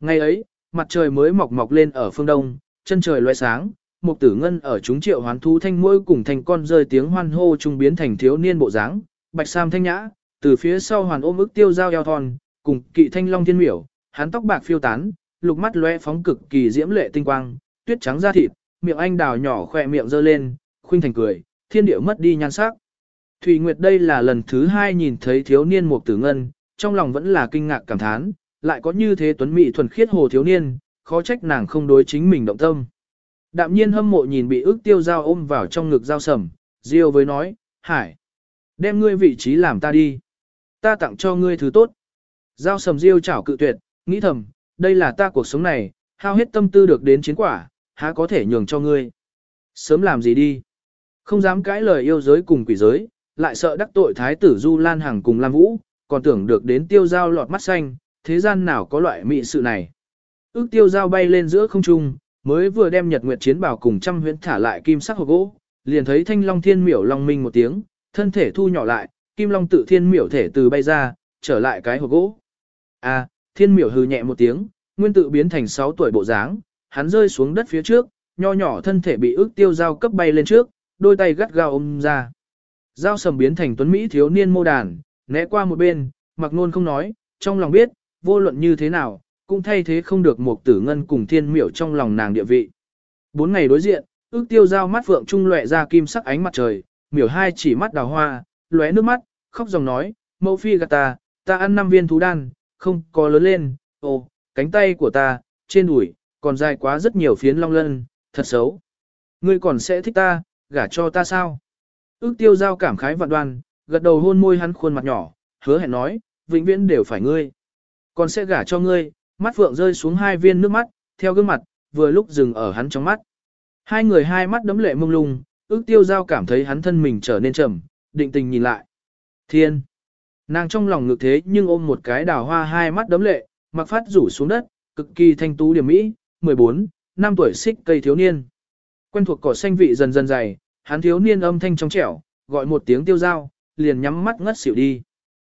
Ngày ấy, mặt trời mới mọc mọc lên ở phương đông, chân trời loe sáng, một tử ngân ở chúng triệu hoán thú thanh mỗi cùng thành con rơi tiếng hoan hô trung biến thành thiếu niên bộ dáng, bạch sam thanh nhã, từ phía sau hoàn ôm ức tiêu dao eo thon, cùng kỵ thanh long thiên miểu, hắn tóc bạc phiêu tán, lục mắt lóe phóng cực kỳ diễm lệ tinh quang, tuyết trắng da thịt, miệng anh đào nhỏ khỏe miệng giơ lên, khuynh thành cười, thiên địa mất đi nhan sắc. Thủy Nguyệt đây là lần thứ hai nhìn thấy thiếu niên Mục tử ngân, trong lòng vẫn là kinh ngạc cảm thán, lại có như thế tuấn mỹ thuần khiết hồ thiếu niên, khó trách nàng không đối chính mình động tâm. Đạm nhiên hâm mộ nhìn bị ước tiêu dao ôm vào trong ngực dao sầm, diêu với nói, hải, đem ngươi vị trí làm ta đi. Ta tặng cho ngươi thứ tốt. Giao sầm diêu chảo cự tuyệt, nghĩ thầm, đây là ta cuộc sống này, hao hết tâm tư được đến chiến quả, há có thể nhường cho ngươi. Sớm làm gì đi. Không dám cãi lời yêu giới cùng quỷ giới, lại sợ đắc tội thái tử Du Lan Hằng cùng Lam Vũ, còn tưởng được đến tiêu giao lọt mắt xanh, thế gian nào có loại mị sự này. Ước tiêu giao bay lên giữa không trung, mới vừa đem nhật nguyệt chiến bảo cùng trăm huyễn thả lại kim sắc hộp gỗ, liền thấy thanh long thiên miểu long minh một tiếng, thân thể thu nhỏ lại, kim long tự thiên miểu thể từ bay ra, trở lại cái hộp gỗ. À, thiên miểu hừ nhẹ một tiếng, nguyên tự biến thành 6 tuổi bộ dáng, hắn rơi xuống đất phía trước, nho nhỏ thân thể bị ước tiêu giao cấp bay lên trước, đôi tay gắt gao ôm ra. Giao sầm biến thành tuấn Mỹ thiếu niên mô đàn, né qua một bên, mặc nôn không nói, trong lòng biết, vô luận như thế nào, cũng thay thế không được một tử ngân cùng thiên miểu trong lòng nàng địa vị. Bốn ngày đối diện, ước tiêu giao mắt phượng trung lệ ra kim sắc ánh mặt trời, miểu hai chỉ mắt đào hoa, lóe nước mắt, khóc dòng nói, mẫu phi gạt ta, ta ăn năm viên thú đan, không có lớn lên, ồ, cánh tay của ta, trên đùi, còn dài quá rất nhiều phiến long lân, thật xấu. Ngươi còn sẽ thích ta, gả cho ta sao? Ước tiêu giao cảm khái vạn đoan, gật đầu hôn môi hắn khuôn mặt nhỏ, hứa hẹn nói, vĩnh viễn đều phải ngươi. Còn sẽ gả cho ngươi, mắt phượng rơi xuống hai viên nước mắt, theo gương mặt, vừa lúc dừng ở hắn trong mắt. Hai người hai mắt đấm lệ mông lung, ước tiêu giao cảm thấy hắn thân mình trở nên trầm, định tình nhìn lại. Thiên! Nàng trong lòng ngực thế nhưng ôm một cái đào hoa hai mắt đấm lệ, mặc phát rủ xuống đất, cực kỳ thanh tú điểm mỹ, 14, năm tuổi xích cây thiếu niên. Quen thuộc cỏ xanh vị dần dần dày, hắn thiếu niên âm thanh trong trẻo, gọi một tiếng tiêu dao, liền nhắm mắt ngất xỉu đi.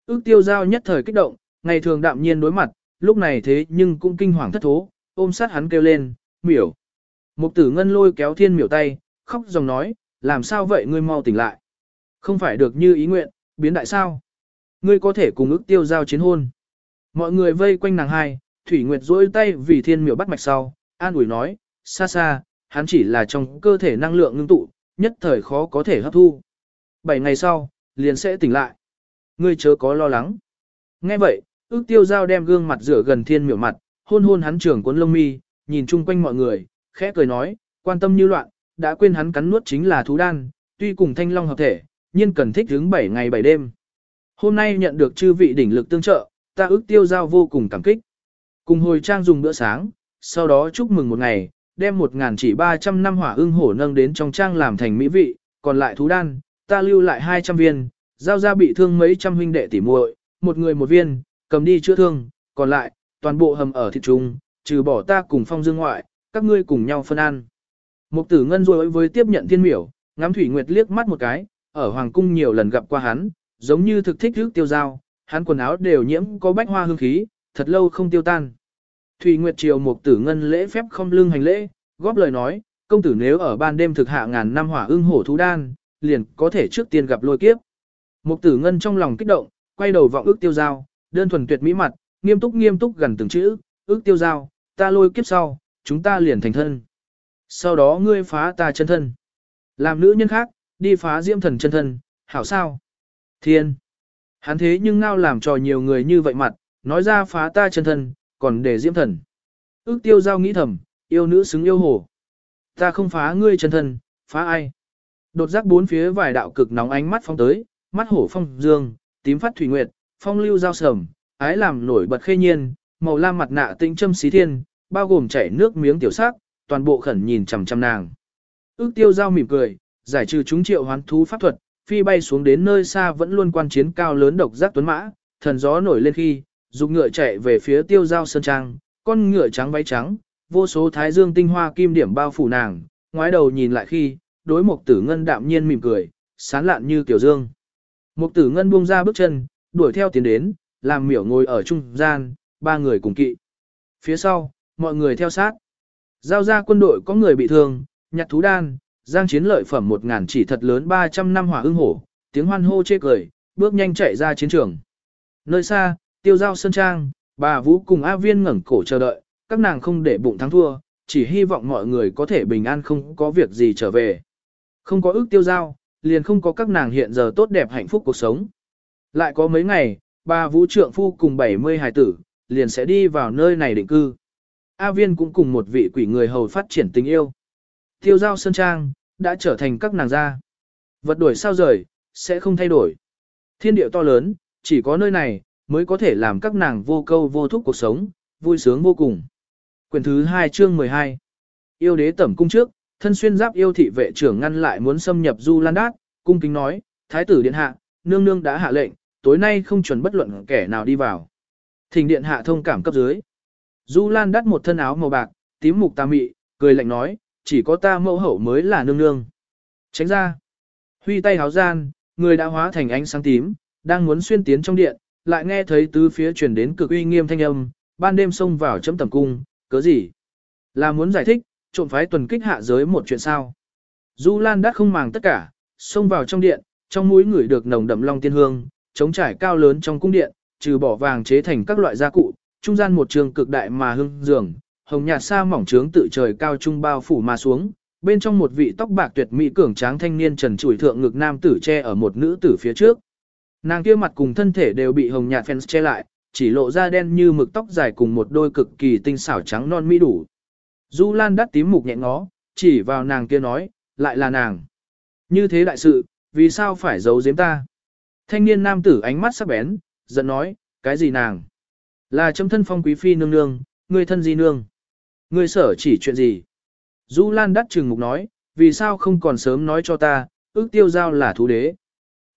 Ước tiêu dao nhất thời kích động, ngày thường đạm nhiên đối mặt, lúc này thế nhưng cũng kinh hoàng thất thố, ôm sát hắn kêu lên, miểu. Mục tử ngân lôi kéo thiên miểu tay, khóc dòng nói, làm sao vậy ngươi mau tỉnh lại. Không phải được như ý nguyện, biến đại sao. Ngươi có thể cùng ước tiêu giao chiến hôn. Mọi người vây quanh nàng hai, Thủy Nguyệt duỗi tay vì thiên miểu bắt mạch sau, an ủi nói, xa xa, hắn chỉ là trong cơ thể năng lượng ngưng tụ, nhất thời khó có thể hấp thu. Bảy ngày sau, liền sẽ tỉnh lại. Ngươi chớ có lo lắng. Nghe vậy, ước tiêu giao đem gương mặt rửa gần thiên miểu mặt, hôn hôn hắn trưởng cuốn lông mi, nhìn chung quanh mọi người, khẽ cười nói, quan tâm như loạn, đã quên hắn cắn nuốt chính là thú đan, tuy cùng thanh long hợp thể, nhưng cần thích hướng 7 ngày 7 đêm. Hôm nay nhận được chư vị đỉnh lực tương trợ, ta ước tiêu giao vô cùng cảm kích. Cùng hồi trang dùng bữa sáng, sau đó chúc mừng một ngày, đem một ngàn chỉ 300 năm hỏa ưng hổ nâng đến trong trang làm thành mỹ vị, còn lại thú đan, ta lưu lại 200 viên, giao ra bị thương mấy trăm huynh đệ tỉ muội, một người một viên, cầm đi chữa thương, còn lại, toàn bộ hầm ở thịt trung, trừ bỏ ta cùng phong dương ngoại, các ngươi cùng nhau phân ăn. Mục tử ngân rồi với tiếp nhận thiên miểu, ngắm thủy nguyệt liếc mắt một cái, ở hoàng cung nhiều lần gặp qua hắn, giống như thực thích rước tiêu dao, hắn quần áo đều nhiễm có bách hoa hương khí, thật lâu không tiêu tan. Thủy Nguyệt Triều Mục Tử Ngân lễ phép không lưng hành lễ, góp lời nói, công tử nếu ở ban đêm thực hạ ngàn năm hỏa ưng hổ thú đan, liền có thể trước tiên gặp lôi kiếp. Mục Tử Ngân trong lòng kích động, quay đầu vọng ước tiêu giao, đơn thuần tuyệt mỹ mặt, nghiêm túc nghiêm túc gần từng chữ, ước tiêu giao, ta lôi kiếp sau, chúng ta liền thành thân. Sau đó ngươi phá ta chân thân. Làm nữ nhân khác, đi phá diễm thần chân thân, hảo sao? Thiên! Hắn thế nhưng ngao làm trò nhiều người như vậy mặt, nói ra phá ta chân thân, còn để diễm thần. Ước tiêu giao nghĩ thầm, yêu nữ xứng yêu hồ. Ta không phá ngươi chân thân, phá ai? Đột giác bốn phía vài đạo cực nóng ánh mắt phong tới, mắt hổ phong dương, tím phát thủy nguyệt, phong lưu giao sầm, ái làm nổi bật khê nhiên, màu lam mặt nạ tinh châm xí thiên, bao gồm chảy nước miếng tiểu sắc, toàn bộ khẩn nhìn chằm chằm nàng. Ước tiêu giao mỉm cười, giải trừ chúng triệu hoán thú pháp thuật, phi bay xuống đến nơi xa vẫn luôn quan chiến cao lớn độc giác tuấn mã, thần gió nổi lên khi, dục ngựa chạy về phía tiêu giao sơn trang, con ngựa trắng váy trắng, vô số thái dương tinh hoa kim điểm bao phủ nàng, ngoái đầu nhìn lại khi, đối mục tử ngân đạm nhiên mỉm cười, sán lạn như tiểu dương. Mục tử ngân buông ra bước chân, đuổi theo tiến đến, làm miểu ngồi ở trung gian, ba người cùng kỵ. Phía sau, mọi người theo sát. Giao ra quân đội có người bị thương, nhặt thú đan, giang chiến lợi phẩm một ngàn chỉ thật lớn 300 năm hỏa ưng hổ, tiếng hoan hô chê cười, bước nhanh chạy ra chiến trường. Nơi xa, tiêu giao sơn trang, bà Vũ cùng A Viên ngẩng cổ chờ đợi, các nàng không để bụng thắng thua, chỉ hy vọng mọi người có thể bình an không có việc gì trở về. Không có ước tiêu giao, liền không có các nàng hiện giờ tốt đẹp hạnh phúc cuộc sống. Lại có mấy ngày, bà Vũ trượng phu cùng 70 hài tử, liền sẽ đi vào nơi này định cư. A Viên cũng cùng một vị quỷ người hầu phát triển tình yêu. Tiêu giao sơn trang, đã trở thành các nàng gia. Vật đổi sao rời, sẽ không thay đổi. Thiên địa to lớn, chỉ có nơi này, mới có thể làm các nàng vô câu vô thúc cuộc sống, vui sướng vô cùng. Quyền thứ 2 chương 12 Yêu đế tẩm cung trước, thân xuyên giáp yêu thị vệ trưởng ngăn lại muốn xâm nhập Du Lan Đát, cung kính nói, Thái tử điện hạ, nương nương đã hạ lệnh, tối nay không chuẩn bất luận kẻ nào đi vào. Thỉnh điện hạ thông cảm cấp dưới. Du Lan Đát một thân áo màu bạc, tím mục tà mị, cười lạnh nói, chỉ có ta mẫu hậu mới là nương nương. Tránh ra. Huy tay háo gian, người đã hóa thành ánh sáng tím, đang muốn xuyên tiến trong điện, lại nghe thấy tứ phía truyền đến cực uy nghiêm thanh âm, ban đêm xông vào chấm tầm cung, cớ gì? Là muốn giải thích, trộm phái tuần kích hạ giới một chuyện sao? Du Lan đã không màng tất cả, xông vào trong điện, trong mũi người được nồng đậm long tiên hương, chống trải cao lớn trong cung điện, trừ bỏ vàng chế thành các loại gia cụ, trung gian một trường cực đại mà hương giường, hồng nhạt sa mỏng trướng tự trời cao trung bao phủ mà xuống, bên trong một vị tóc bạc tuyệt mỹ cường tráng thanh niên trần trụi thượng ngực nam tử che ở một nữ tử phía trước. Nàng kia mặt cùng thân thể đều bị hồng nhạt fans che lại, chỉ lộ ra đen như mực tóc dài cùng một đôi cực kỳ tinh xảo trắng non mỹ đủ. Du Lan đắt tím mục nhẹ ngó, chỉ vào nàng kia nói, lại là nàng. Như thế đại sự, vì sao phải giấu giếm ta? Thanh niên nam tử ánh mắt sắc bén, giận nói, cái gì nàng? Là chấm thân phong quý phi nương nương, người thân gì nương? Người sở chỉ chuyện gì? Du Lan đắt trừng mục nói, vì sao không còn sớm nói cho ta, ước tiêu giao là thú đế.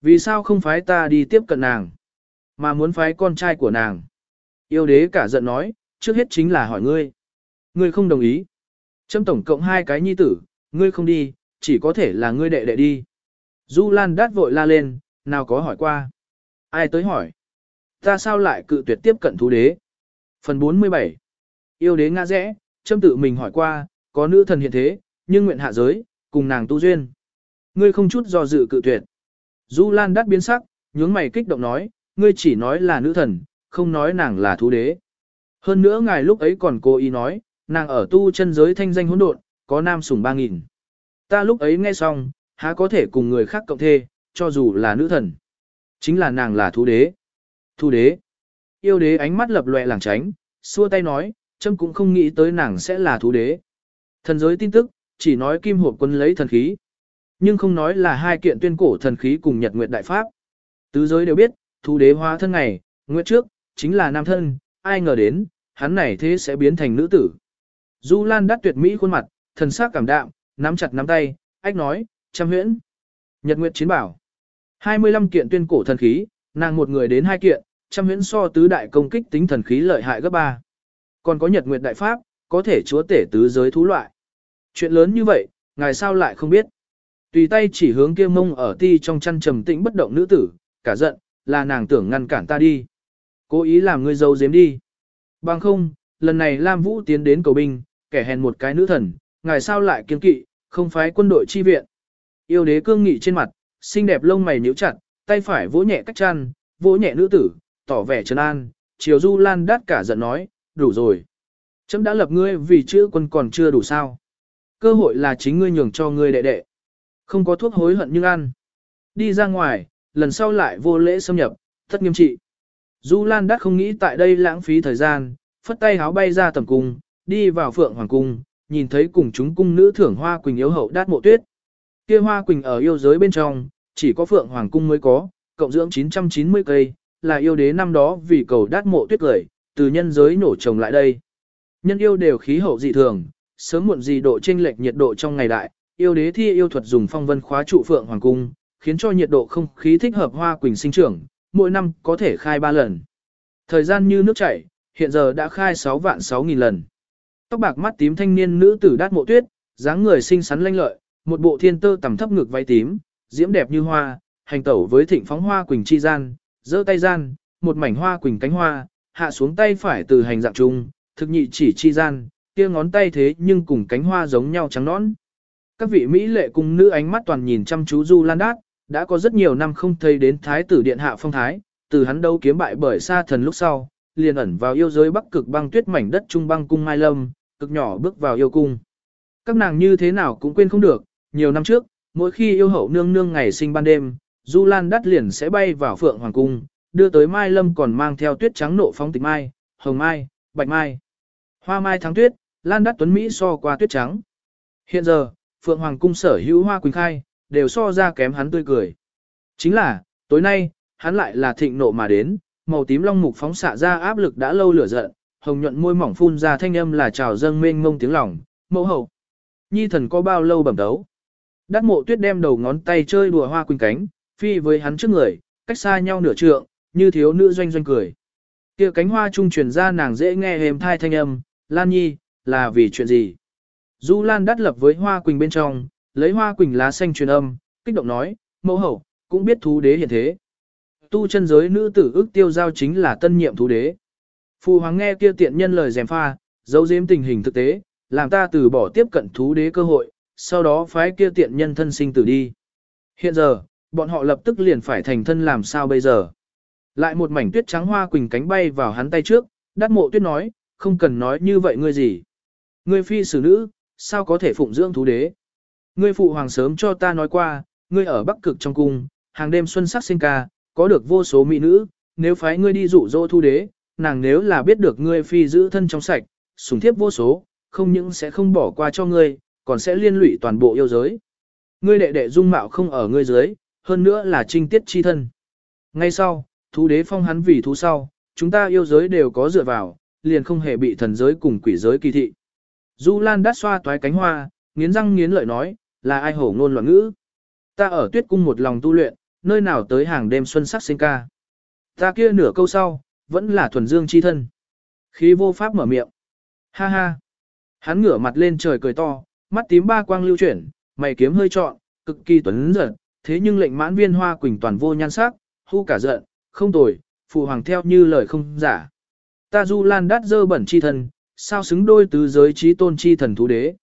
Vì sao không phái ta đi tiếp cận nàng, mà muốn phái con trai của nàng? Yêu đế cả giận nói, trước hết chính là hỏi ngươi. Ngươi không đồng ý. Trâm tổng cộng hai cái nhi tử, ngươi không đi, chỉ có thể là ngươi đệ đệ đi. Du Lan đát vội la lên, nào có hỏi qua. Ai tới hỏi? Ta sao lại cự tuyệt tiếp cận thú đế? Phần 47 Yêu đế ngã rẽ, Trâm tự mình hỏi qua, có nữ thần hiện thế, nhưng nguyện hạ giới, cùng nàng tu duyên. Ngươi không chút do dự cự tuyệt. Du Lan đắt biến sắc, nhướng mày kích động nói, ngươi chỉ nói là nữ thần, không nói nàng là thú đế. Hơn nữa ngài lúc ấy còn cố ý nói, nàng ở tu chân giới thanh danh hỗn độn, có nam sủng ba nghìn. Ta lúc ấy nghe xong, há có thể cùng người khác cộng thê, cho dù là nữ thần. Chính là nàng là thú đế. Thú đế. Yêu đế ánh mắt lập lòe làng tránh, xua tay nói, châm cũng không nghĩ tới nàng sẽ là thú đế. Thần giới tin tức, chỉ nói kim hộp quân lấy thần khí. Nhưng không nói là hai kiện tuyên cổ thần khí cùng nhật nguyệt đại pháp. Tứ giới đều biết, thú đế hóa thân này, nguyệt trước, chính là nam thân, ai ngờ đến, hắn này thế sẽ biến thành nữ tử. Du Lan đắt tuyệt mỹ khuôn mặt, thần sắc cảm đạm, nắm chặt nắm tay, ách nói, trăm huyễn. Nhật nguyệt chiến bảo. 25 kiện tuyên cổ thần khí, nàng một người đến hai kiện, trăm huyễn so tứ đại công kích tính thần khí lợi hại gấp ba. Còn có nhật nguyệt đại pháp, có thể chúa tể tứ giới thú loại. Chuyện lớn như vậy, ngài sao lại không biết. Tùy tay chỉ hướng kia mông ở ti trong chăn trầm tĩnh bất động nữ tử, cả giận, là nàng tưởng ngăn cản ta đi. Cố ý làm ngươi dâu giếm đi. Bằng không, lần này Lam Vũ tiến đến cầu binh, kẻ hèn một cái nữ thần, ngài sao lại kiên kỵ, không phái quân đội chi viện. Yêu đế cương nghị trên mặt, xinh đẹp lông mày nhíu chặt, tay phải vỗ nhẹ cách chăn, vỗ nhẹ nữ tử, tỏ vẻ trấn an, chiều du lan đát cả giận nói, đủ rồi. Chấm đã lập ngươi vì chữ quân còn chưa đủ sao. Cơ hội là chính ngươi nhường cho ngươi đệ đệ. Không có thuốc hối hận nhưng ăn. Đi ra ngoài, lần sau lại vô lễ xâm nhập, thất nghiêm trị. Du Lan Đắc không nghĩ tại đây lãng phí thời gian, phất tay háo bay ra tầm cung, đi vào phượng hoàng cung, nhìn thấy cùng chúng cung nữ thưởng hoa quỳnh yếu hậu đát mộ tuyết. Kia hoa quỳnh ở yêu giới bên trong, chỉ có phượng hoàng cung mới có, cộng dưỡng 990 cây, là yêu đế năm đó vì cầu đát mộ tuyết gửi từ nhân giới nổ trồng lại đây. Nhân yêu đều khí hậu dị thường, sớm muộn gì độ chênh lệch nhiệt độ trong ngày đại, yêu đế thi yêu thuật dùng phong vân khóa trụ phượng hoàng cung, khiến cho nhiệt độ không khí thích hợp hoa quỳnh sinh trưởng, mỗi năm có thể khai 3 lần. Thời gian như nước chảy, hiện giờ đã khai 6 vạn 6 nghìn lần. Tóc bạc mắt tím thanh niên nữ tử đát mộ tuyết, dáng người xinh xắn lanh lợi, một bộ thiên tơ tầm thấp ngực váy tím, diễm đẹp như hoa, hành tẩu với thịnh phóng hoa quỳnh chi gian, giơ tay gian, một mảnh hoa quỳnh cánh hoa, hạ xuống tay phải từ hành dạng trung, thực nhị chỉ chi gian, kia ngón tay thế nhưng cùng cánh hoa giống nhau trắng nõn. Các vị mỹ lệ cùng nữ ánh mắt toàn nhìn chăm chú Du Lan Đát, đã có rất nhiều năm không thấy đến thái tử điện hạ phong thái, từ hắn đâu kiếm bại bởi sa thần lúc sau, liền ẩn vào yêu giới bắc cực băng tuyết mảnh đất trung băng cung Mai Lâm, cực nhỏ bước vào yêu cung. Các nàng như thế nào cũng quên không được, nhiều năm trước, mỗi khi yêu hậu nương nương ngày sinh ban đêm, Du Lan Đát liền sẽ bay vào Phượng Hoàng Cung, đưa tới Mai Lâm còn mang theo tuyết trắng nộ phong tịch mai, hồng mai, bạch mai. Hoa mai thắng tuyết, Lan đắt tuấn Mỹ so qua tuyết trắng. Hiện giờ, Phượng Hoàng Cung sở hữu hoa quỳnh khai, đều so ra kém hắn tươi cười. Chính là, tối nay, hắn lại là thịnh nộ mà đến, màu tím long mục phóng xạ ra áp lực đã lâu lửa giận, hồng nhuận môi mỏng phun ra thanh âm là trào dâng mênh mông tiếng lòng, mẫu hậu. Nhi thần có bao lâu bẩm đấu. đắt mộ tuyết đem đầu ngón tay chơi đùa hoa quỳnh cánh, phi với hắn trước người, cách xa nhau nửa trượng, như thiếu nữ doanh doanh cười. kia cánh hoa trung truyền ra nàng dễ nghe hềm thai thanh âm, Lan Nhi, là vì chuyện gì? Du Lan đắt lập với hoa quỳnh bên trong, lấy hoa quỳnh lá xanh truyền âm, kích động nói, mẫu hậu, cũng biết thú đế hiện thế. Tu chân giới nữ tử ước tiêu giao chính là tân nhiệm thú đế. Phu hoàng nghe kia tiện nhân lời dèm pha, giấu giếm tình hình thực tế, làm ta từ bỏ tiếp cận thú đế cơ hội, sau đó phái kia tiện nhân thân sinh tử đi. Hiện giờ, bọn họ lập tức liền phải thành thân làm sao bây giờ. Lại một mảnh tuyết trắng hoa quỳnh cánh bay vào hắn tay trước, đắt mộ tuyết nói, không cần nói như vậy ngươi gì. Ngươi phi xử nữ, sao có thể phụng dưỡng thú đế. Ngươi phụ hoàng sớm cho ta nói qua, ngươi ở bắc cực trong cung, hàng đêm xuân sắc sinh ca, có được vô số mỹ nữ, nếu phái ngươi đi dụ dỗ thu đế, nàng nếu là biết được ngươi phi giữ thân trong sạch, sủng thiếp vô số, không những sẽ không bỏ qua cho ngươi, còn sẽ liên lụy toàn bộ yêu giới. Ngươi đệ đệ dung mạo không ở ngươi dưới, hơn nữa là trinh tiết chi thân. Ngay sau, thú đế phong hắn vì thú sau, chúng ta yêu giới đều có dựa vào, liền không hề bị thần giới cùng quỷ giới kỳ thị. Du Lan đắt xoa toái cánh hoa, nghiến răng nghiến lợi nói, là ai hổ ngôn loạn ngữ. Ta ở tuyết cung một lòng tu luyện, nơi nào tới hàng đêm xuân sắc sinh ca. Ta kia nửa câu sau, vẫn là thuần dương chi thân. Khí vô pháp mở miệng. Ha ha. Hắn ngửa mặt lên trời cười to, mắt tím ba quang lưu chuyển, mày kiếm hơi trọn, cực kỳ tuấn giật, thế nhưng lệnh mãn viên hoa quỳnh toàn vô nhan sắc, hu cả giận, không tồi, phụ hoàng theo như lời không giả. Ta du lan đát dơ bẩn chi thần, sao xứng đôi tứ giới trí tôn chi thần thú đế.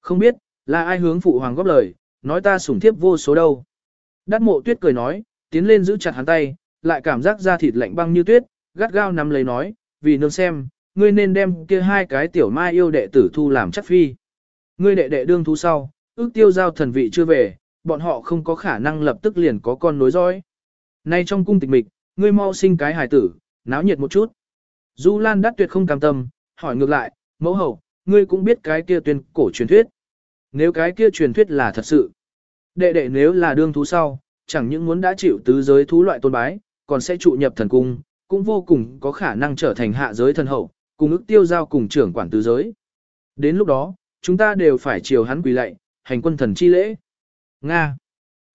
Không biết, là ai hướng phụ hoàng góp lời, nói ta sủng thiếp vô số đâu. Đát mộ tuyết cười nói, tiến lên giữ chặt hắn tay, lại cảm giác da thịt lạnh băng như tuyết, gắt gao nắm lấy nói, vì nương xem, ngươi nên đem kia hai cái tiểu mai yêu đệ tử thu làm chắc phi. Ngươi đệ đệ đương thu sau, ước tiêu giao thần vị chưa về, bọn họ không có khả năng lập tức liền có con nối dõi. Nay trong cung tịch mịch, ngươi mau sinh cái hài tử, náo nhiệt một chút. Du Lan đắt tuyệt không cam tâm, hỏi ngược lại, mẫu hậu, ngươi cũng biết cái kia tuyên cổ truyền thuyết. Nếu cái kia truyền thuyết là thật sự, đệ đệ nếu là đương thú sau, chẳng những muốn đã chịu tứ giới thú loại tôn bái, còn sẽ trụ nhập thần cung, cũng vô cùng có khả năng trở thành hạ giới thần hậu, cùng ước tiêu giao cùng trưởng quản tứ giới. Đến lúc đó, chúng ta đều phải chiều hắn quỳ lạy, hành quân thần chi lễ. Nga.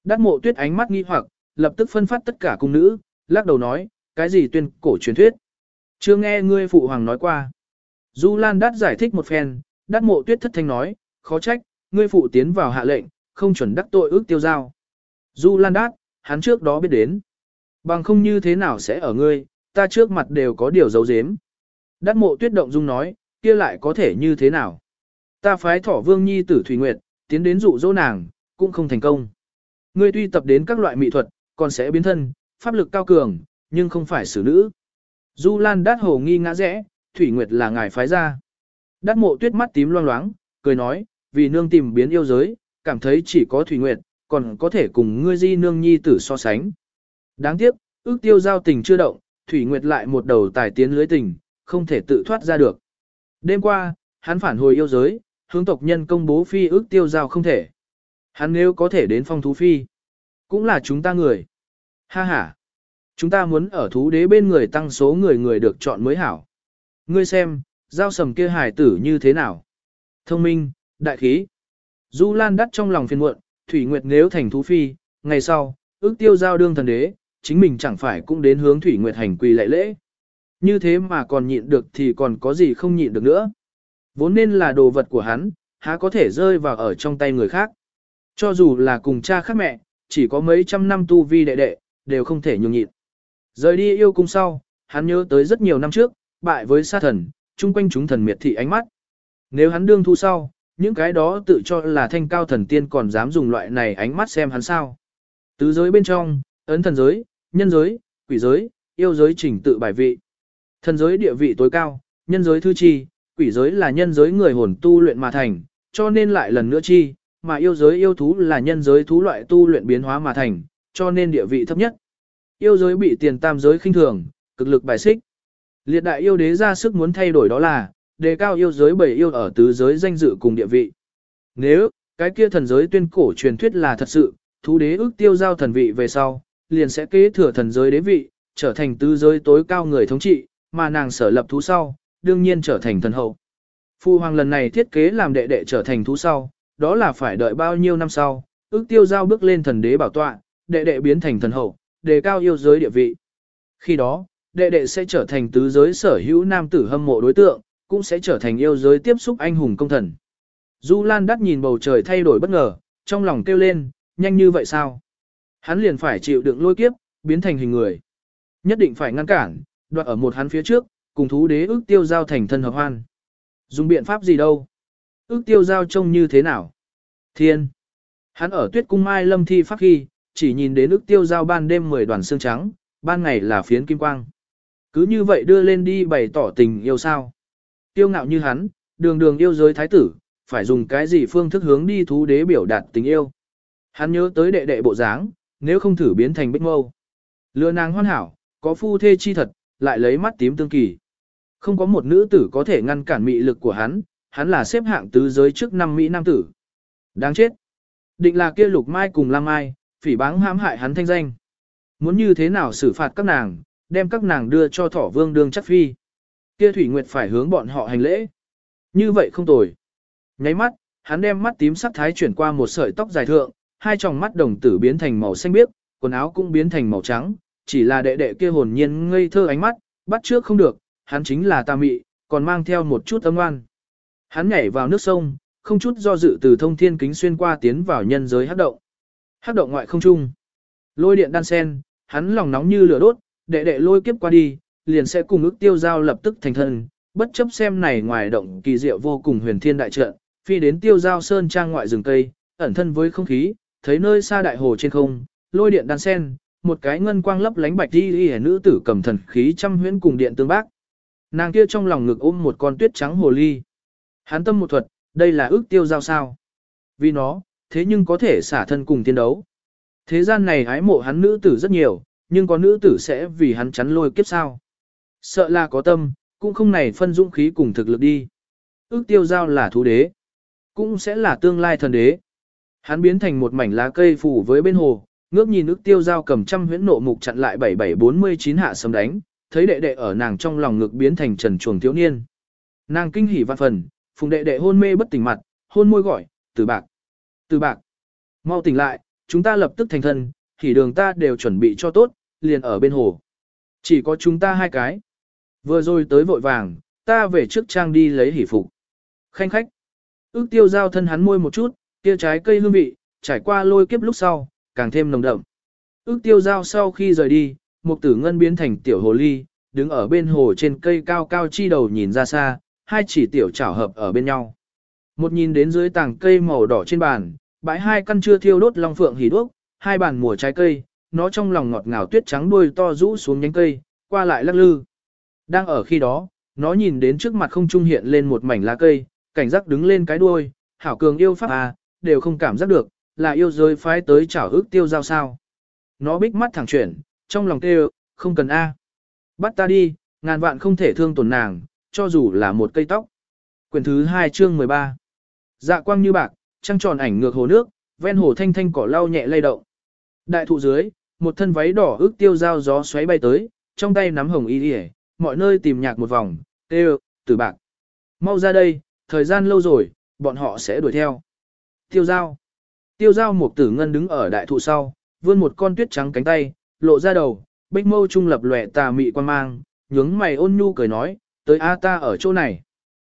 Đát mộ tuyết ánh mắt nghi hoặc, lập tức phân phát tất cả cung nữ, lắc đầu nói, cái gì tuyên cổ truyền thuyết. Chưa nghe ngươi phụ hoàng nói qua. Du Lan Đát giải thích một phen, Đát mộ tuyết thất thanh nói, khó trách, ngươi phụ tiến vào hạ lệnh, không chuẩn đắc tội ước tiêu giao. Du Lan Đát, hắn trước đó biết đến. Bằng không như thế nào sẽ ở ngươi, ta trước mặt đều có điều giấu giếm. Đát mộ tuyết động dung nói, kia lại có thể như thế nào. Ta phái thỏ vương nhi tử Thủy Nguyệt, tiến đến dụ dỗ nàng, cũng không thành công. Ngươi tuy tập đến các loại mỹ thuật, còn sẽ biến thân, pháp lực cao cường, nhưng không phải xử nữ. Du Lan đát hồ nghi ngã rẽ, Thủy Nguyệt là ngài phái ra. Đát mộ tuyết mắt tím loang loáng, cười nói, vì nương tìm biến yêu giới, cảm thấy chỉ có Thủy Nguyệt, còn có thể cùng ngươi di nương nhi tử so sánh. Đáng tiếc, ước tiêu giao tình chưa động, Thủy Nguyệt lại một đầu tài tiến lưới tình, không thể tự thoát ra được. Đêm qua, hắn phản hồi yêu giới, hướng tộc nhân công bố phi ước tiêu giao không thể. Hắn nếu có thể đến phong thú phi, cũng là chúng ta người. Ha ha. Chúng ta muốn ở thú đế bên người tăng số người người được chọn mới hảo. Ngươi xem, giao sầm kia hài tử như thế nào? Thông minh, đại khí. Du Lan đắt trong lòng phiền muộn, Thủy Nguyệt nếu thành thú phi, ngày sau, ước tiêu giao đương thần đế, chính mình chẳng phải cũng đến hướng Thủy Nguyệt hành quỳ lệ lễ. Như thế mà còn nhịn được thì còn có gì không nhịn được nữa. Vốn nên là đồ vật của hắn, há có thể rơi vào ở trong tay người khác. Cho dù là cùng cha khác mẹ, chỉ có mấy trăm năm tu vi đệ đệ, đều không thể nhường nhịn. Rời đi yêu cung sau, hắn nhớ tới rất nhiều năm trước, bại với sa thần, chung quanh chúng thần miệt thị ánh mắt. Nếu hắn đương thu sau, những cái đó tự cho là thanh cao thần tiên còn dám dùng loại này ánh mắt xem hắn sao. Tứ giới bên trong, ấn thần giới, nhân giới, quỷ giới, yêu giới chỉnh tự bài vị. Thần giới địa vị tối cao, nhân giới thư chi, quỷ giới là nhân giới người hồn tu luyện mà thành, cho nên lại lần nữa chi, mà yêu giới yêu thú là nhân giới thú loại tu luyện biến hóa mà thành, cho nên địa vị thấp nhất. Yêu giới bị tiền tam giới khinh thường, cực lực bài xích. Liệt đại yêu đế ra sức muốn thay đổi đó là, đề cao yêu giới bảy yêu ở tứ giới danh dự cùng địa vị. Nếu, cái kia thần giới tuyên cổ truyền thuyết là thật sự, thú đế ước tiêu giao thần vị về sau, liền sẽ kế thừa thần giới đế vị, trở thành tứ giới tối cao người thống trị, mà nàng sở lập thú sau, đương nhiên trở thành thần hậu. Phu hoàng lần này thiết kế làm đệ đệ trở thành thú sau, đó là phải đợi bao nhiêu năm sau, ước tiêu giao bước lên thần đế bảo tọa, đệ đệ biến thành thần hậu, đề cao yêu giới địa vị. Khi đó, đệ đệ sẽ trở thành tứ giới sở hữu nam tử hâm mộ đối tượng, cũng sẽ trở thành yêu giới tiếp xúc anh hùng công thần. Du Lan đắt nhìn bầu trời thay đổi bất ngờ, trong lòng kêu lên, nhanh như vậy sao? Hắn liền phải chịu đựng lôi kiếp, biến thành hình người. Nhất định phải ngăn cản, đoạt ở một hắn phía trước, cùng thú đế ước tiêu giao thành thân hợp hoan. Dùng biện pháp gì đâu? Ước tiêu giao trông như thế nào? Thiên! Hắn ở tuyết cung mai lâm thi pháp khi, chỉ nhìn đến ức tiêu giao ban đêm 10 đoàn xương trắng, ban ngày là phiến kim quang. Cứ như vậy đưa lên đi bày tỏ tình yêu sao. Tiêu ngạo như hắn, đường đường yêu giới thái tử, phải dùng cái gì phương thức hướng đi thú đế biểu đạt tình yêu. Hắn nhớ tới đệ đệ bộ dáng, nếu không thử biến thành bích mâu. Lừa nàng hoàn hảo, có phu thê chi thật, lại lấy mắt tím tương kỳ. Không có một nữ tử có thể ngăn cản mị lực của hắn, hắn là xếp hạng tứ giới trước năm Mỹ nam tử. Đáng chết. Định là kia lục mai cùng lang mai, phỉ báng hãm hại hắn thanh danh. Muốn như thế nào xử phạt các nàng, đem các nàng đưa cho thỏ vương đương chắc phi. Kia Thủy Nguyệt phải hướng bọn họ hành lễ. Như vậy không tồi. Nháy mắt, hắn đem mắt tím sắc thái chuyển qua một sợi tóc dài thượng, hai tròng mắt đồng tử biến thành màu xanh biếc, quần áo cũng biến thành màu trắng, chỉ là đệ đệ kia hồn nhiên ngây thơ ánh mắt, bắt trước không được, hắn chính là ta mị, còn mang theo một chút âm ngoan. Hắn nhảy vào nước sông, không chút do dự từ thông thiên kính xuyên qua tiến vào nhân giới hắc động. Hắc động ngoại không trung. Lôi điện đan sen, hắn lòng nóng như lửa đốt, đệ đệ lôi kiếp qua đi, liền sẽ cùng ước tiêu giao lập tức thành thân, bất chấp xem này ngoài động kỳ diệu vô cùng huyền thiên đại trận, phi đến tiêu giao sơn trang ngoại rừng cây, ẩn thân với không khí, thấy nơi xa đại hồ trên không, lôi điện đan sen, một cái ngân quang lấp lánh bạch đi y nữ tử cầm thần khí trăm huyễn cùng điện tương bác. Nàng kia trong lòng ngực ôm một con tuyết trắng hồ ly. Hán tâm một thuật, đây là ước tiêu giao sao. Vì nó, thế nhưng có thể xả thân cùng tiên đấu. Thế gian này hái mộ hắn nữ tử rất nhiều, nhưng có nữ tử sẽ vì hắn chắn lôi kiếp sao. Sợ là có tâm, cũng không này phân dũng khí cùng thực lực đi. Ước tiêu giao là thú đế, cũng sẽ là tương lai thần đế. Hắn biến thành một mảnh lá cây phủ với bên hồ, ngước nhìn ước tiêu giao cầm trăm huyễn nộ mục chặn lại 7749 hạ sấm đánh, thấy đệ đệ ở nàng trong lòng ngực biến thành trần chuồng thiếu niên. Nàng kinh hỉ văn phần, phùng đệ đệ hôn mê bất tỉnh mặt, hôn môi gọi, từ bạc, từ bạc, mau tỉnh lại, chúng ta lập tức thành thân, thì đường ta đều chuẩn bị cho tốt, liền ở bên hồ. Chỉ có chúng ta hai cái. Vừa rồi tới vội vàng, ta về trước trang đi lấy hỷ phục. Khanh khách. Ước tiêu giao thân hắn môi một chút, kia trái cây hương vị, trải qua lôi kiếp lúc sau, càng thêm nồng đậm. Ước tiêu giao sau khi rời đi, một tử ngân biến thành tiểu hồ ly, đứng ở bên hồ trên cây cao cao chi đầu nhìn ra xa, hai chỉ tiểu chảo hợp ở bên nhau. Một nhìn đến dưới tảng cây màu đỏ trên bàn, bãi hai căn chưa thiêu đốt long phượng hỉ đuốc, hai bàn mùa trái cây, nó trong lòng ngọt ngào tuyết trắng đuôi to rũ xuống nhánh cây, qua lại lắc lư. Đang ở khi đó, nó nhìn đến trước mặt không trung hiện lên một mảnh lá cây, cảnh giác đứng lên cái đuôi, hảo cường yêu pháp à, đều không cảm giác được, là yêu rơi phái tới chảo ước tiêu giao sao. Nó bích mắt thẳng chuyển, trong lòng kêu, không cần A. Bắt ta đi, ngàn vạn không thể thương tổn nàng, cho dù là một cây tóc. Quyển thứ 2 chương 13 Dạ quang như bạc, trăng tròn ảnh ngược hồ nước, ven hồ thanh thanh cỏ lau nhẹ lay động. Đại thụ dưới, một thân váy đỏ ước tiêu dao gió xoáy bay tới, trong tay nắm hồng y yể, mọi nơi tìm nhạc một vòng, kêu, tử bạc. Mau ra đây, thời gian lâu rồi, bọn họ sẽ đuổi theo. Tiêu dao. Tiêu dao một tử ngân đứng ở đại thụ sau, vươn một con tuyết trắng cánh tay, lộ ra đầu, bích mâu trung lập lòe tà mị quan mang, nhướng mày ôn nhu cười nói, tới a ta ở chỗ này.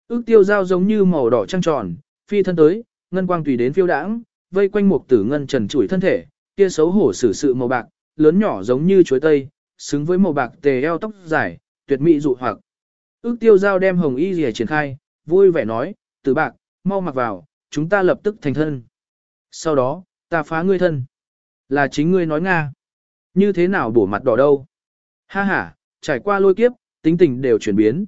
Ước tiêu dao giống như màu đỏ trăng tròn, phi thân tới, ngân quang tùy đến phiêu đãng, vây quanh một tử ngân trần trụi thân thể, kia xấu hổ xử sự màu bạc, lớn nhỏ giống như chuối tây, xứng với màu bạc tề eo tóc dài, tuyệt mỹ dụ hoặc. Ước tiêu giao đem hồng y rìa triển khai, vui vẻ nói, tử bạc, mau mặc vào, chúng ta lập tức thành thân. Sau đó, ta phá ngươi thân. Là chính ngươi nói Nga. Như thế nào bổ mặt đỏ đâu? Ha ha, trải qua lôi kiếp, tính tình đều chuyển biến.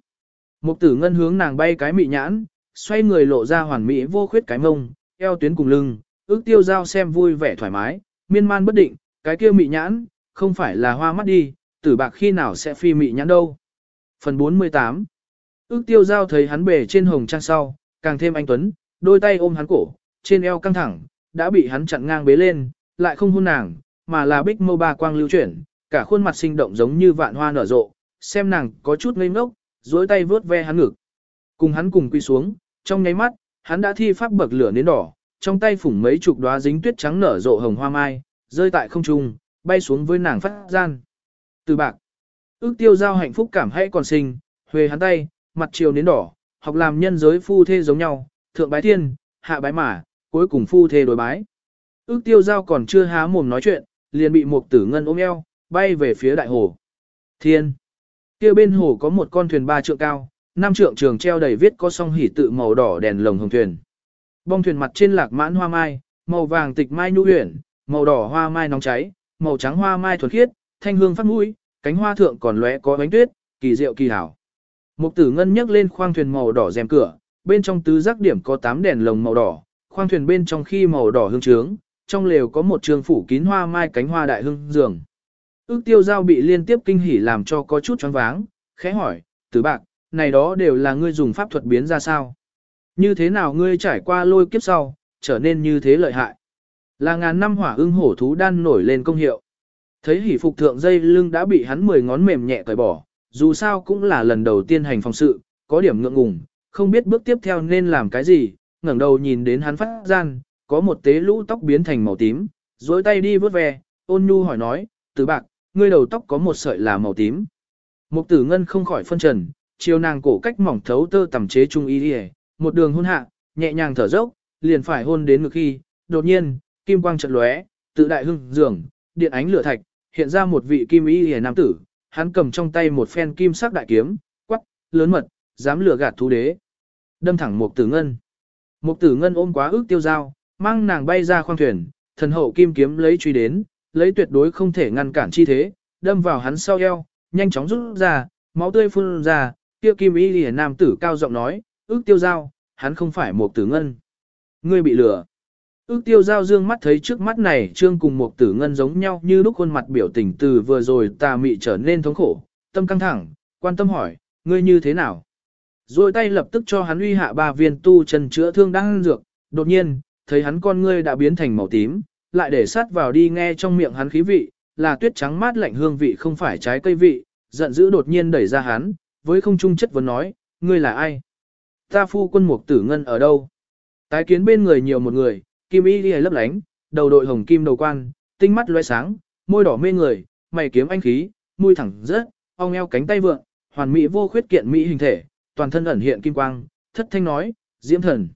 Mục tử ngân hướng nàng bay cái mị nhãn, xoay người lộ ra hoàn mỹ vô khuyết cái mông, eo tuyến cùng lưng, ước tiêu giao xem vui vẻ thoải mái, miên man bất định, cái kia mị nhãn, không phải là hoa mắt đi, tử bạc khi nào sẽ phi mị nhãn đâu. Phần 48 Ước tiêu giao thấy hắn bề trên hồng trang sau, càng thêm anh Tuấn, đôi tay ôm hắn cổ, trên eo căng thẳng, đã bị hắn chặn ngang bế lên, lại không hôn nàng, mà là bích mâu ba quang lưu chuyển, cả khuôn mặt sinh động giống như vạn hoa nở rộ, xem nàng có chút ngây ngốc, duỗi tay vướt ve hắn ngực. Cùng hắn cùng quy xuống, trong nháy mắt, hắn đã thi pháp bậc lửa nến đỏ, trong tay phủng mấy chục đóa dính tuyết trắng nở rộ hồng hoa mai, rơi tại không trung, bay xuống với nàng phát gian. Từ bạc, ước tiêu giao hạnh phúc cảm hãy còn sinh, huề hắn tay, mặt chiều nến đỏ, học làm nhân giới phu thê giống nhau, thượng bái thiên, hạ bái mả, cuối cùng phu thê đối bái. Ước tiêu giao còn chưa há mồm nói chuyện, liền bị một tử ngân ôm eo, bay về phía đại hồ. Thiên! kia bên hồ có một con thuyền ba trượng cao, Nam trượng trường treo đầy viết có song hỉ tự màu đỏ đèn lồng hồng thuyền. Bong thuyền mặt trên lạc mãn hoa mai, màu vàng tịch mai nhu huyền, màu đỏ hoa mai nóng cháy, màu trắng hoa mai thuần khiết, thanh hương phát mũi, cánh hoa thượng còn lóe có bánh tuyết, kỳ diệu kỳ hảo. Mục tử ngân nhấc lên khoang thuyền màu đỏ rèm cửa, bên trong tứ giác điểm có 8 đèn lồng màu đỏ, khoang thuyền bên trong khi màu đỏ hương trướng, trong lều có một trường phủ kín hoa mai cánh hoa đại hương giường. Ước tiêu giao bị liên tiếp kinh hỉ làm cho có chút choáng váng, khẽ hỏi, tử bạc, này đó đều là ngươi dùng pháp thuật biến ra sao? Như thế nào ngươi trải qua lôi kiếp sau, trở nên như thế lợi hại? Là ngàn năm hỏa ưng hổ thú đan nổi lên công hiệu. Thấy hỉ phục thượng dây lưng đã bị hắn mười ngón mềm nhẹ cởi bỏ, dù sao cũng là lần đầu tiên hành phòng sự, có điểm ngượng ngùng, không biết bước tiếp theo nên làm cái gì, ngẩng đầu nhìn đến hắn phát gian, có một tế lũ tóc biến thành màu tím, dối tay đi vớt ve, ôn nhu hỏi nói, từ bạc, ngươi đầu tóc có một sợi là màu tím. Mục tử ngân không khỏi phân trần, chiều nàng cổ cách mỏng thấu tơ tầm chế trung y đi một đường hôn hạ, nhẹ nhàng thở dốc, liền phải hôn đến ngực khi, đột nhiên, kim quang trận lóe, tự đại hưng giường, điện ánh lửa thạch, hiện ra một vị kim y hề nam tử, hắn cầm trong tay một phen kim sắc đại kiếm, quắc, lớn mật, dám lừa gạt thú đế. Đâm thẳng một tử ngân. Mục tử ngân ôm quá ước tiêu dao, mang nàng bay ra khoang thuyền, thần hậu kim kiếm lấy truy đến, lấy tuyệt đối không thể ngăn cản chi thế, đâm vào hắn sau eo, nhanh chóng rút ra, máu tươi phun ra, kia kim y lìa nam tử cao giọng nói, ước tiêu Giao, hắn không phải một tử ngân. Ngươi bị lừa. Ước tiêu giao dương mắt thấy trước mắt này trương cùng một tử ngân giống nhau như lúc khuôn mặt biểu tình từ vừa rồi tà mị trở nên thống khổ, tâm căng thẳng, quan tâm hỏi, ngươi như thế nào? Rồi tay lập tức cho hắn uy hạ ba viên tu chân chữa thương đang dược, đột nhiên, thấy hắn con ngươi đã biến thành màu tím, lại để sát vào đi nghe trong miệng hắn khí vị, là tuyết trắng mát lạnh hương vị không phải trái cây vị, giận dữ đột nhiên đẩy ra hắn, với không trung chất vấn nói, ngươi là ai? Ta phu quân mục tử ngân ở đâu? Tái kiến bên người nhiều một người, kim y ghi lấp lánh, đầu đội hồng kim đầu quan, tinh mắt loe sáng, môi đỏ mê người, mày kiếm anh khí, mũi thẳng rớt, ong eo cánh tay vượng, hoàn mỹ vô khuyết kiện mỹ hình thể, toàn thân ẩn hiện kim quang, thất thanh nói, diễm thần.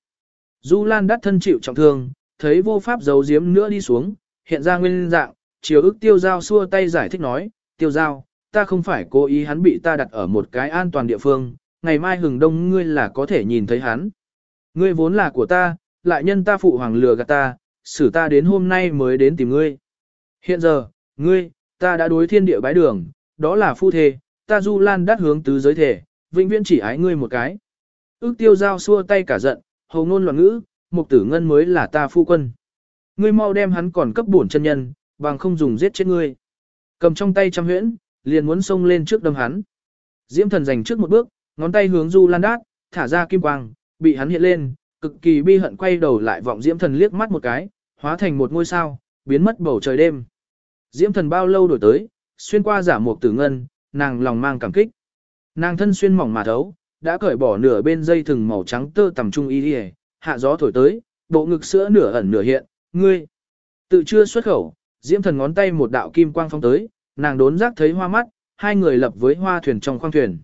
Du Lan đắt thân chịu trọng thương, thấy vô pháp giấu diếm nữa đi xuống, hiện ra nguyên dạng, chiều ức tiêu giao xua tay giải thích nói, tiêu giao, ta không phải cố ý hắn bị ta đặt ở một cái an toàn địa phương, ngày mai hừng đông ngươi là có thể nhìn thấy hắn. Ngươi vốn là của ta, lại nhân ta phụ hoàng lừa gạt ta, xử ta đến hôm nay mới đến tìm ngươi. Hiện giờ, ngươi, ta đã đối thiên địa bái đường, đó là phu thề, ta du lan đắt hướng tứ giới thể, vĩnh viễn chỉ ái ngươi một cái. Ước tiêu giao xua tay cả giận, hầu ngôn loạn ngữ, mục tử ngân mới là ta phu quân. Ngươi mau đem hắn còn cấp bổn chân nhân, bằng không dùng giết chết ngươi. Cầm trong tay trăm huyễn, liền muốn xông lên trước đâm hắn. Diễm thần giành trước một bước, ngón tay hướng du lan đát, thả ra kim quang, bị hắn hiện lên, cực kỳ bi hận quay đầu lại vọng diễm thần liếc mắt một cái, hóa thành một ngôi sao, biến mất bầu trời đêm. Diễm thần bao lâu đổi tới, xuyên qua giả mục tử ngân, nàng lòng mang cảm kích. Nàng thân xuyên mỏng mà thấu, đã cởi bỏ nửa bên dây thừng màu trắng tơ tầm trung y đi hạ gió thổi tới, bộ ngực sữa nửa ẩn nửa hiện, ngươi. Tự chưa xuất khẩu, diễm thần ngón tay một đạo kim quang phong tới, nàng đốn giác thấy hoa mắt, hai người lập với hoa thuyền trong khoang thuyền.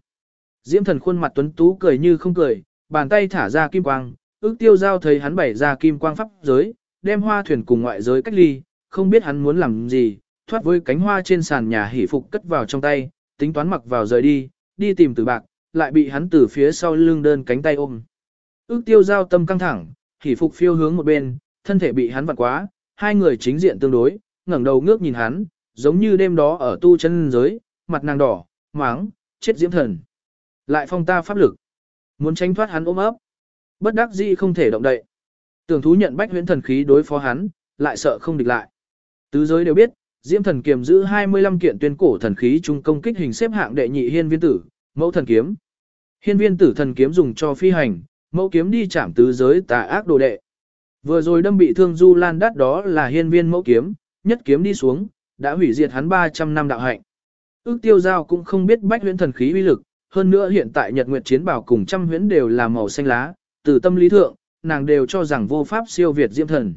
Diễm thần khuôn mặt tuấn tú cười như không cười, bàn tay thả ra kim quang, ước tiêu giao thấy hắn bày ra kim quang pháp giới, đem hoa thuyền cùng ngoại giới cách ly, không biết hắn muốn làm gì, thoát với cánh hoa trên sàn nhà hỉ phục cất vào trong tay, tính toán mặc vào rời đi, đi tìm Tử bạc, lại bị hắn từ phía sau lưng đơn cánh tay ôm. Ước tiêu giao tâm căng thẳng, hỉ phục phiêu hướng một bên, thân thể bị hắn vặn quá, hai người chính diện tương đối, ngẩng đầu ngước nhìn hắn, giống như đêm đó ở tu chân giới, mặt nàng đỏ, máng, chết diễm thần. Lại phong ta pháp lực. Muốn tránh thoát hắn ôm ấp. Bất đắc dĩ không thể động đậy. Tưởng thú nhận bách huyễn thần khí đối phó hắn, lại sợ không địch lại. Tứ giới đều biết, Diễm thần kiềm giữ 25 kiện tuyên cổ thần khí trung công kích hình xếp hạng đệ nhị hiên viên tử, mẫu thần kiếm. Hiên viên tử thần kiếm dùng cho phi hành, mẫu kiếm đi chạm tứ giới tà ác đồ đệ. Vừa rồi đâm bị thương Du Lan đắt đó là hiên viên mẫu kiếm, nhất kiếm đi xuống, đã hủy diệt hắn 300 năm đạo hạnh. Ước tiêu giao cũng không biết bách huyễn thần khí uy lực, hơn nữa hiện tại Nhật Nguyệt Chiến Bảo cùng trăm huyễn đều là màu xanh lá, từ tâm lý thượng, nàng đều cho rằng vô pháp siêu việt diễm thần.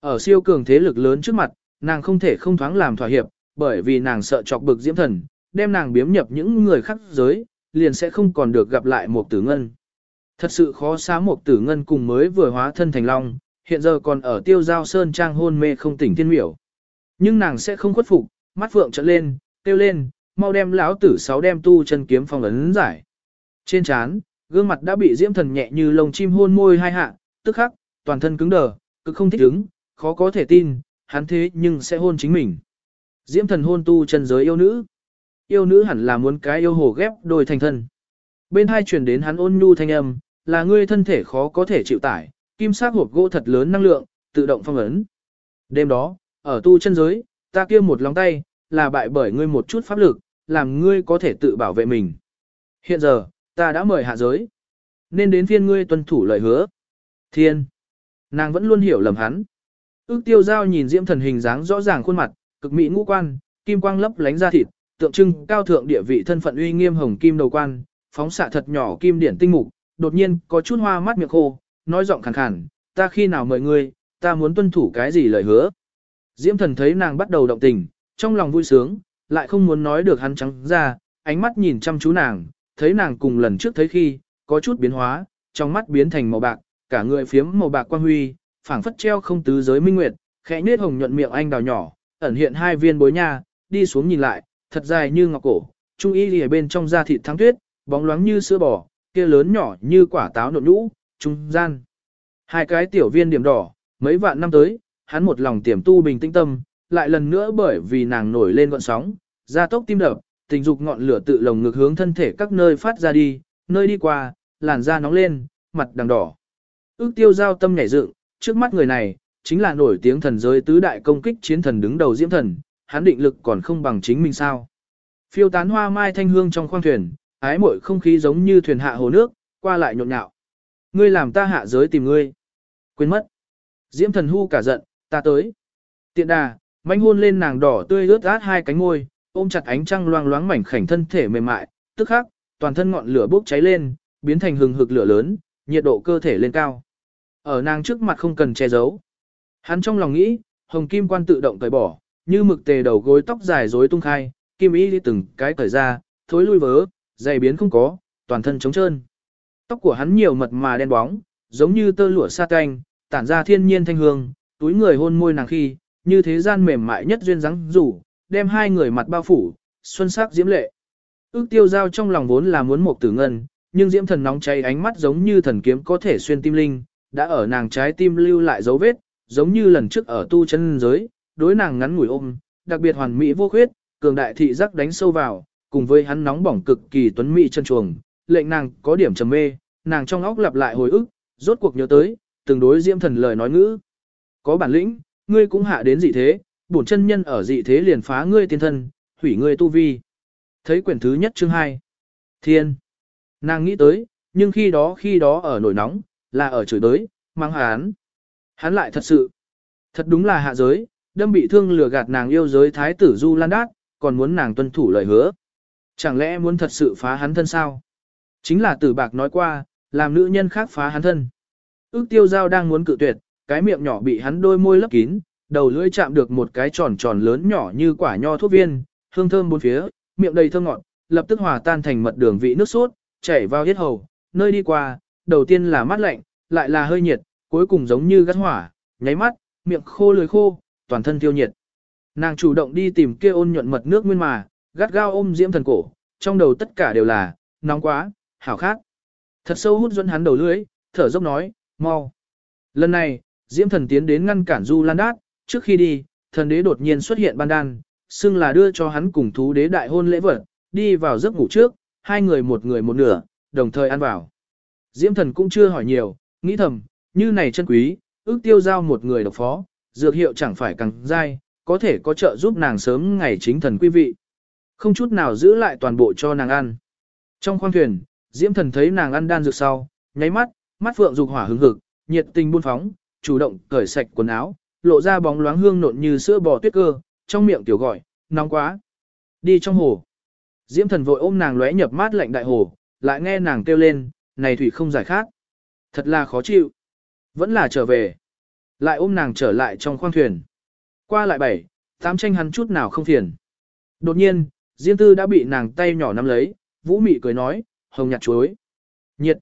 Ở siêu cường thế lực lớn trước mặt, nàng không thể không thoáng làm thỏa hiệp, bởi vì nàng sợ chọc bực diễm thần, đem nàng biếm nhập những người khác giới, liền sẽ không còn được gặp lại một tử ngân. Thật sự khó xá một tử ngân cùng mới vừa hóa thân thành long, hiện giờ còn ở tiêu giao sơn trang hôn mê không tỉnh thiên miểu. Nhưng nàng sẽ không khuất phục, mắt phượng trợn lên, kêu lên, mau đem lão tử sáu đem tu chân kiếm phong ấn giải. Trên trán, gương mặt đã bị diễm thần nhẹ như lông chim hôn môi hai hạ, tức khắc, toàn thân cứng đờ, cực không thích ứng, khó có thể tin, hắn thế nhưng sẽ hôn chính mình. Diễm thần hôn tu chân giới yêu nữ. Yêu nữ hẳn là muốn cái yêu hồ ghép đôi thành thân. Bên hai truyền đến hắn ôn nhu thanh âm, là ngươi thân thể khó có thể chịu tải, kim sắc hộp gỗ thật lớn năng lượng, tự động phong ấn. Đêm đó, ở tu chân giới, ta kia một lòng tay, là bại bởi ngươi một chút pháp lực, làm ngươi có thể tự bảo vệ mình. Hiện giờ, ta đã mời hạ giới. Nên đến phiên ngươi tuân thủ lời hứa. Thiên. Nàng vẫn luôn hiểu lầm hắn. Ước tiêu giao nhìn diễm thần hình dáng rõ ràng khuôn mặt, cực mỹ ngũ quan, kim quang lấp lánh ra thịt, tượng trưng cao thượng địa vị thân phận uy nghiêm hồng kim đầu quan, phóng xạ thật nhỏ kim điển tinh mục, đột nhiên có chút hoa mắt miệng khô, nói giọng khàn khàn, ta khi nào mời ngươi, ta muốn tuân thủ cái gì lời hứa. Diễm thần thấy nàng bắt đầu động tình, trong lòng vui sướng, lại không muốn nói được hắn trắng ra, ánh mắt nhìn chăm chú nàng, thấy nàng cùng lần trước thấy khi, có chút biến hóa, trong mắt biến thành màu bạc, cả người phiếm màu bạc quang huy, phảng phất treo không tứ giới minh nguyệt, khẽ nết hồng nhuận miệng anh đào nhỏ, ẩn hiện hai viên bối nha, đi xuống nhìn lại, thật dài như ngọc cổ, trung y lìa bên trong da thịt thắng tuyết, bóng loáng như sữa bò, kia lớn nhỏ như quả táo nộn nhũ, trung gian. Hai cái tiểu viên điểm đỏ, mấy vạn năm tới, hắn một lòng tiềm tu bình tĩnh tâm, lại lần nữa bởi vì nàng nổi lên gọn sóng, ra tốc tim đập, tình dục ngọn lửa tự lồng ngực hướng thân thể các nơi phát ra đi, nơi đi qua, làn da nóng lên, mặt đằng đỏ. Ước tiêu giao tâm nhảy dựng, trước mắt người này, chính là nổi tiếng thần giới tứ đại công kích chiến thần đứng đầu diễm thần, hắn định lực còn không bằng chính mình sao. Phiêu tán hoa mai thanh hương trong khoang thuyền, ái mội không khí giống như thuyền hạ hồ nước, qua lại nhộn nhạo. Ngươi làm ta hạ giới tìm ngươi. Quên mất. Diễm thần hu cả giận, ta tới. Tiện đà, manh hôn lên nàng đỏ tươi ướt át hai cánh môi, ôm chặt ánh trăng loang loáng mảnh khảnh thân thể mềm mại, tức khắc, toàn thân ngọn lửa bốc cháy lên, biến thành hừng hực lửa lớn, nhiệt độ cơ thể lên cao. Ở nàng trước mặt không cần che giấu. Hắn trong lòng nghĩ, hồng kim quan tự động cởi bỏ, như mực tề đầu gối tóc dài rối tung khai, kim ý đi từng cái cởi ra, thối lui vớ, dày biến không có, toàn thân trống trơn. Tóc của hắn nhiều mật mà đen bóng, giống như tơ lụa sa canh, tản ra thiên nhiên thanh hương, túi người hôn môi nàng khi, như thế gian mềm mại nhất duyên dáng rủ, đem hai người mặt bao phủ, xuân sắc diễm lệ. Ước tiêu giao trong lòng vốn là muốn một tử ngân, nhưng diễm thần nóng cháy ánh mắt giống như thần kiếm có thể xuyên tim linh, đã ở nàng trái tim lưu lại dấu vết, giống như lần trước ở tu chân giới, đối nàng ngắn ngủi ôm, đặc biệt hoàn mỹ vô khuyết, cường đại thị giác đánh sâu vào, cùng với hắn nóng bỏng cực kỳ tuấn mỹ chân chuồng, lệnh nàng có điểm trầm mê, nàng trong óc lặp lại hồi ức, rốt cuộc nhớ tới, từng đối diễm thần lời nói ngữ. Có bản lĩnh, ngươi cũng hạ đến dị thế, bổn chân nhân ở dị thế liền phá ngươi tiên thân, hủy ngươi tu vi. Thấy quyển thứ nhất chương 2. Thiên. Nàng nghĩ tới, nhưng khi đó khi đó ở nổi nóng, là ở chửi đới, mang hán. Hắn lại thật sự. Thật đúng là hạ giới, đâm bị thương lừa gạt nàng yêu giới thái tử Du Lan Đát, còn muốn nàng tuân thủ lời hứa. Chẳng lẽ muốn thật sự phá hắn thân sao? Chính là tử bạc nói qua, làm nữ nhân khác phá hắn thân. Ước tiêu giao đang muốn cự tuyệt, cái miệng nhỏ bị hắn đôi môi lấp kín, đầu lưỡi chạm được một cái tròn tròn lớn nhỏ như quả nho thuốc viên, hương thơm bốn phía, miệng đầy thơm ngọt, lập tức hòa tan thành mật đường vị nước sốt, chảy vào hết hầu, nơi đi qua, đầu tiên là mát lạnh, lại là hơi nhiệt, cuối cùng giống như gắt hỏa, nháy mắt, miệng khô lưỡi khô, toàn thân tiêu nhiệt. Nàng chủ động đi tìm kia ôn nhuận mật nước nguyên mà, gắt gao ôm diễm thần cổ, trong đầu tất cả đều là, nóng quá, hảo khát. Thật sâu hút dẫn hắn đầu lưỡi, thở dốc nói, mau. Lần này, diễm thần tiến đến ngăn cản Du Lan Đát, trước khi đi, thần đế đột nhiên xuất hiện ban đan, xưng là đưa cho hắn cùng thú đế đại hôn lễ vật, đi vào giấc ngủ trước, hai người một người một nửa, đồng thời ăn vào. Diễm thần cũng chưa hỏi nhiều, nghĩ thầm, như này chân quý, ước tiêu giao một người độc phó, dược hiệu chẳng phải càng dai, có thể có trợ giúp nàng sớm ngày chính thần quý vị. Không chút nào giữ lại toàn bộ cho nàng ăn. Trong khoang thuyền, Diễm thần thấy nàng ăn đan dược sau, nháy mắt, mắt phượng dục hỏa hứng hực, nhiệt tình buôn phóng, chủ động cởi sạch quần áo, lộ ra bóng loáng hương nộn như sữa bò tuyết cơ, trong miệng tiểu gọi, nóng quá. Đi trong hồ. Diễm thần vội ôm nàng lóe nhập mát lạnh đại hồ, lại nghe nàng kêu lên, này thủy không giải khát. Thật là khó chịu. Vẫn là trở về. Lại ôm nàng trở lại trong khoang thuyền. Qua lại bảy, tám tranh hắn chút nào không phiền. Đột nhiên, Diêm tư đã bị nàng tay nhỏ nắm lấy, vũ mị cười nói, hồng nhạt chuối. Nhiệt.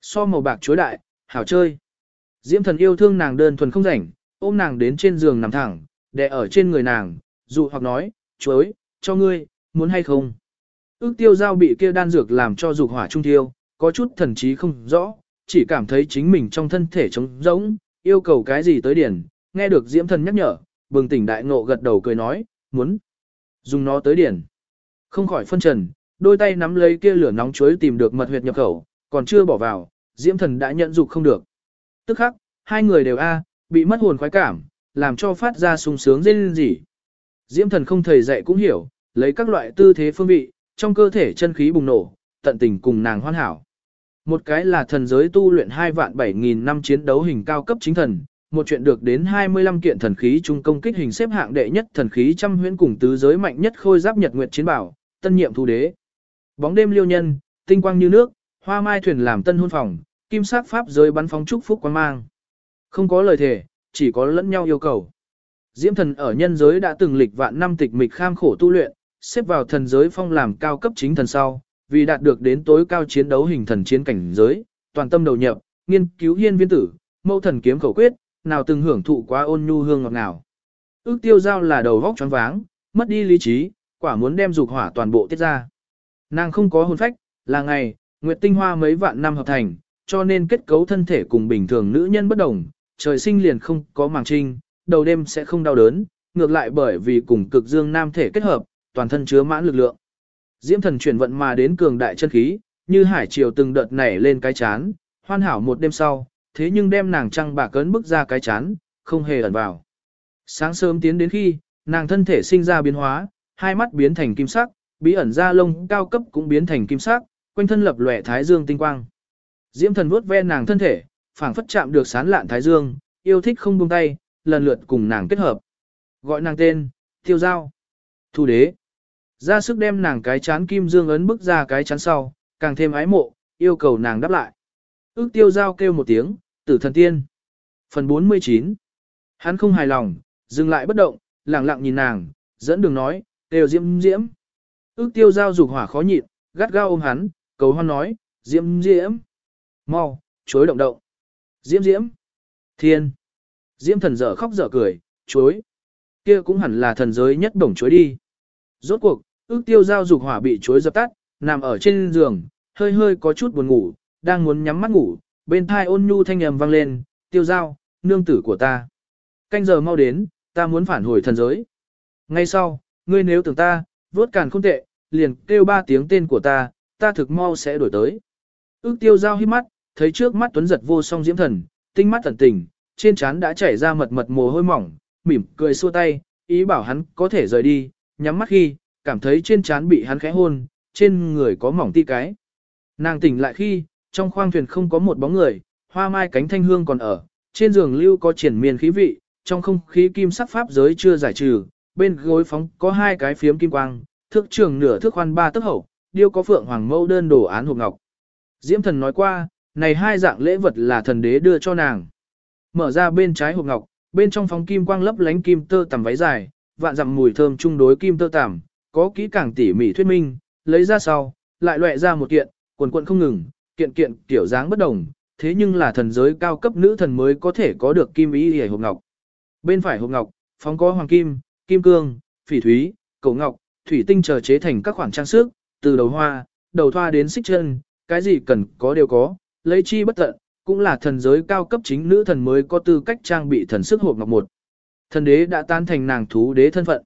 So màu bạc chuối đại, hảo chơi. Diễm thần yêu thương nàng đơn thuần không rảnh, ôm nàng đến trên giường nằm thẳng, đè ở trên người nàng, dụ hoặc nói, chuối, cho ngươi, muốn hay không. Ước tiêu giao bị kia đan dược làm cho dục hỏa trung tiêu, có chút thần trí không rõ, chỉ cảm thấy chính mình trong thân thể trống rỗng, yêu cầu cái gì tới điển, nghe được diễm thần nhắc nhở, bừng tỉnh đại ngộ gật đầu cười nói, muốn dùng nó tới điển. Không khỏi phân trần, đôi tay nắm lấy kia lửa nóng chuối tìm được mật huyệt nhập khẩu, còn chưa bỏ vào, diễm thần đã nhận dục không được. Tức khắc, hai người đều a bị mất hồn khoái cảm, làm cho phát ra sung sướng dên gì. Diễm thần không thầy dạy cũng hiểu, lấy các loại tư thế phương vị, trong cơ thể chân khí bùng nổ, tận tình cùng nàng hoan hảo. Một cái là thần giới tu luyện 2 vạn 7 nghìn năm chiến đấu hình cao cấp chính thần, một chuyện được đến 25 kiện thần khí trung công kích hình xếp hạng đệ nhất thần khí trăm huyễn cùng tứ giới mạnh nhất khôi giáp nhật nguyệt chiến bảo, tân nhiệm thu đế. Bóng đêm liêu nhân, tinh quang như nước, hoa mai thuyền làm tân hôn phòng, kim sắc pháp giới bắn phóng chúc phúc quan mang. Không có lời thề, chỉ có lẫn nhau yêu cầu. Diễm thần ở nhân giới đã từng lịch vạn năm tịch mịch kham khổ tu luyện, xếp vào thần giới phong làm cao cấp chính thần sau, vì đạt được đến tối cao chiến đấu hình thần chiến cảnh giới, toàn tâm đầu nhập, nghiên cứu hiên viên tử, mâu thần kiếm khẩu quyết, nào từng hưởng thụ quá ôn nhu hương ngọt nào. Ước tiêu giao là đầu vóc choáng váng, mất đi lý trí, quả muốn đem dục hỏa toàn bộ tiết ra. Nàng không có hồn phách, là ngày, nguyệt tinh hoa mấy vạn năm hợp thành, cho nên kết cấu thân thể cùng bình thường nữ nhân bất đồng, trời sinh liền không có màng trinh, đầu đêm sẽ không đau đớn, ngược lại bởi vì cùng cực dương nam thể kết hợp, toàn thân chứa mãn lực lượng. Diễm thần chuyển vận mà đến cường đại chân khí, như hải triều từng đợt nảy lên cái chán, hoàn hảo một đêm sau, thế nhưng đem nàng trăng bà cấn bức ra cái chán, không hề ẩn vào. Sáng sớm tiến đến khi, nàng thân thể sinh ra biến hóa, hai mắt biến thành kim sắc, bí ẩn da lông cao cấp cũng biến thành kim sắc, quanh thân lập lòe thái dương tinh quang. Diễm thần vuốt ve nàng thân thể, phảng phất chạm được sán lạn thái dương, yêu thích không buông tay, lần lượt cùng nàng kết hợp. Gọi nàng tên, tiêu giao. Thu đế. Ra sức đem nàng cái chán kim dương ấn bức ra cái chán sau, càng thêm ái mộ, yêu cầu nàng đáp lại. Ước tiêu giao kêu một tiếng, tử thần tiên. Phần 49. Hắn không hài lòng, dừng lại bất động, lặng lặng nhìn nàng, dẫn đường nói, đều diễm diễm. Ước tiêu giao dục hỏa khó nhịn, gắt gao ôm hắn, cầu hoan nói, diễm diễm. Mau, chối động động. Diễm diễm. Thiên. Diễm thần dở khóc dở cười, chối. Kia cũng hẳn là thần giới nhất bổng chối đi. Rốt cuộc, ước tiêu giao dục hỏa bị chối dập tắt, nằm ở trên giường, hơi hơi có chút buồn ngủ, đang muốn nhắm mắt ngủ, bên thai ôn nhu thanh âm vang lên, tiêu giao, nương tử của ta. Canh giờ mau đến, ta muốn phản hồi thần giới. Ngay sau, ngươi nếu tưởng ta, vốt càn không tệ, liền kêu ba tiếng tên của ta, ta thực mau sẽ đổi tới. Ước tiêu giao hít mắt, thấy trước mắt tuấn giật vô song diễm thần, tinh mắt thần tình, trên trán đã chảy ra mật mật mồ hôi mỏng, mỉm cười xua tay, ý bảo hắn có thể rời đi, nhắm mắt khi, cảm thấy trên trán bị hắn khẽ hôn, trên người có mỏng ti cái. Nàng tỉnh lại khi, trong khoang thuyền không có một bóng người, hoa mai cánh thanh hương còn ở, trên giường lưu có triển miên khí vị, trong không khí kim sắc pháp giới chưa giải trừ, bên gối phóng có hai cái phiếm kim quang, thước trường nửa thước khoan ba tấc hậu, điêu có phượng hoàng mâu đơn đồ án hộp ngọc. Diễm thần nói qua, này hai dạng lễ vật là thần đế đưa cho nàng. Mở ra bên trái hộp ngọc, bên trong phóng kim quang lấp lánh kim tơ tằm váy dài, vạn dặm mùi thơm chung đối kim tơ tằm, có kỹ càng tỉ mỉ thuyết minh, lấy ra sau, lại loại ra một kiện, quần quần không ngừng, kiện kiện kiểu dáng bất đồng, thế nhưng là thần giới cao cấp nữ thần mới có thể có được kim ý hề hộp ngọc. Bên phải hộp ngọc, phóng có hoàng kim, kim cương, phỉ thúy, cổ ngọc, thủy tinh chờ chế thành các khoản trang sức, từ đầu hoa, đầu thoa đến xích chân, cái gì cần có đều có, lấy chi bất tận, cũng là thần giới cao cấp chính nữ thần mới có tư cách trang bị thần sức hộp ngọc một. Thần đế đã tan thành nàng thú đế thân phận.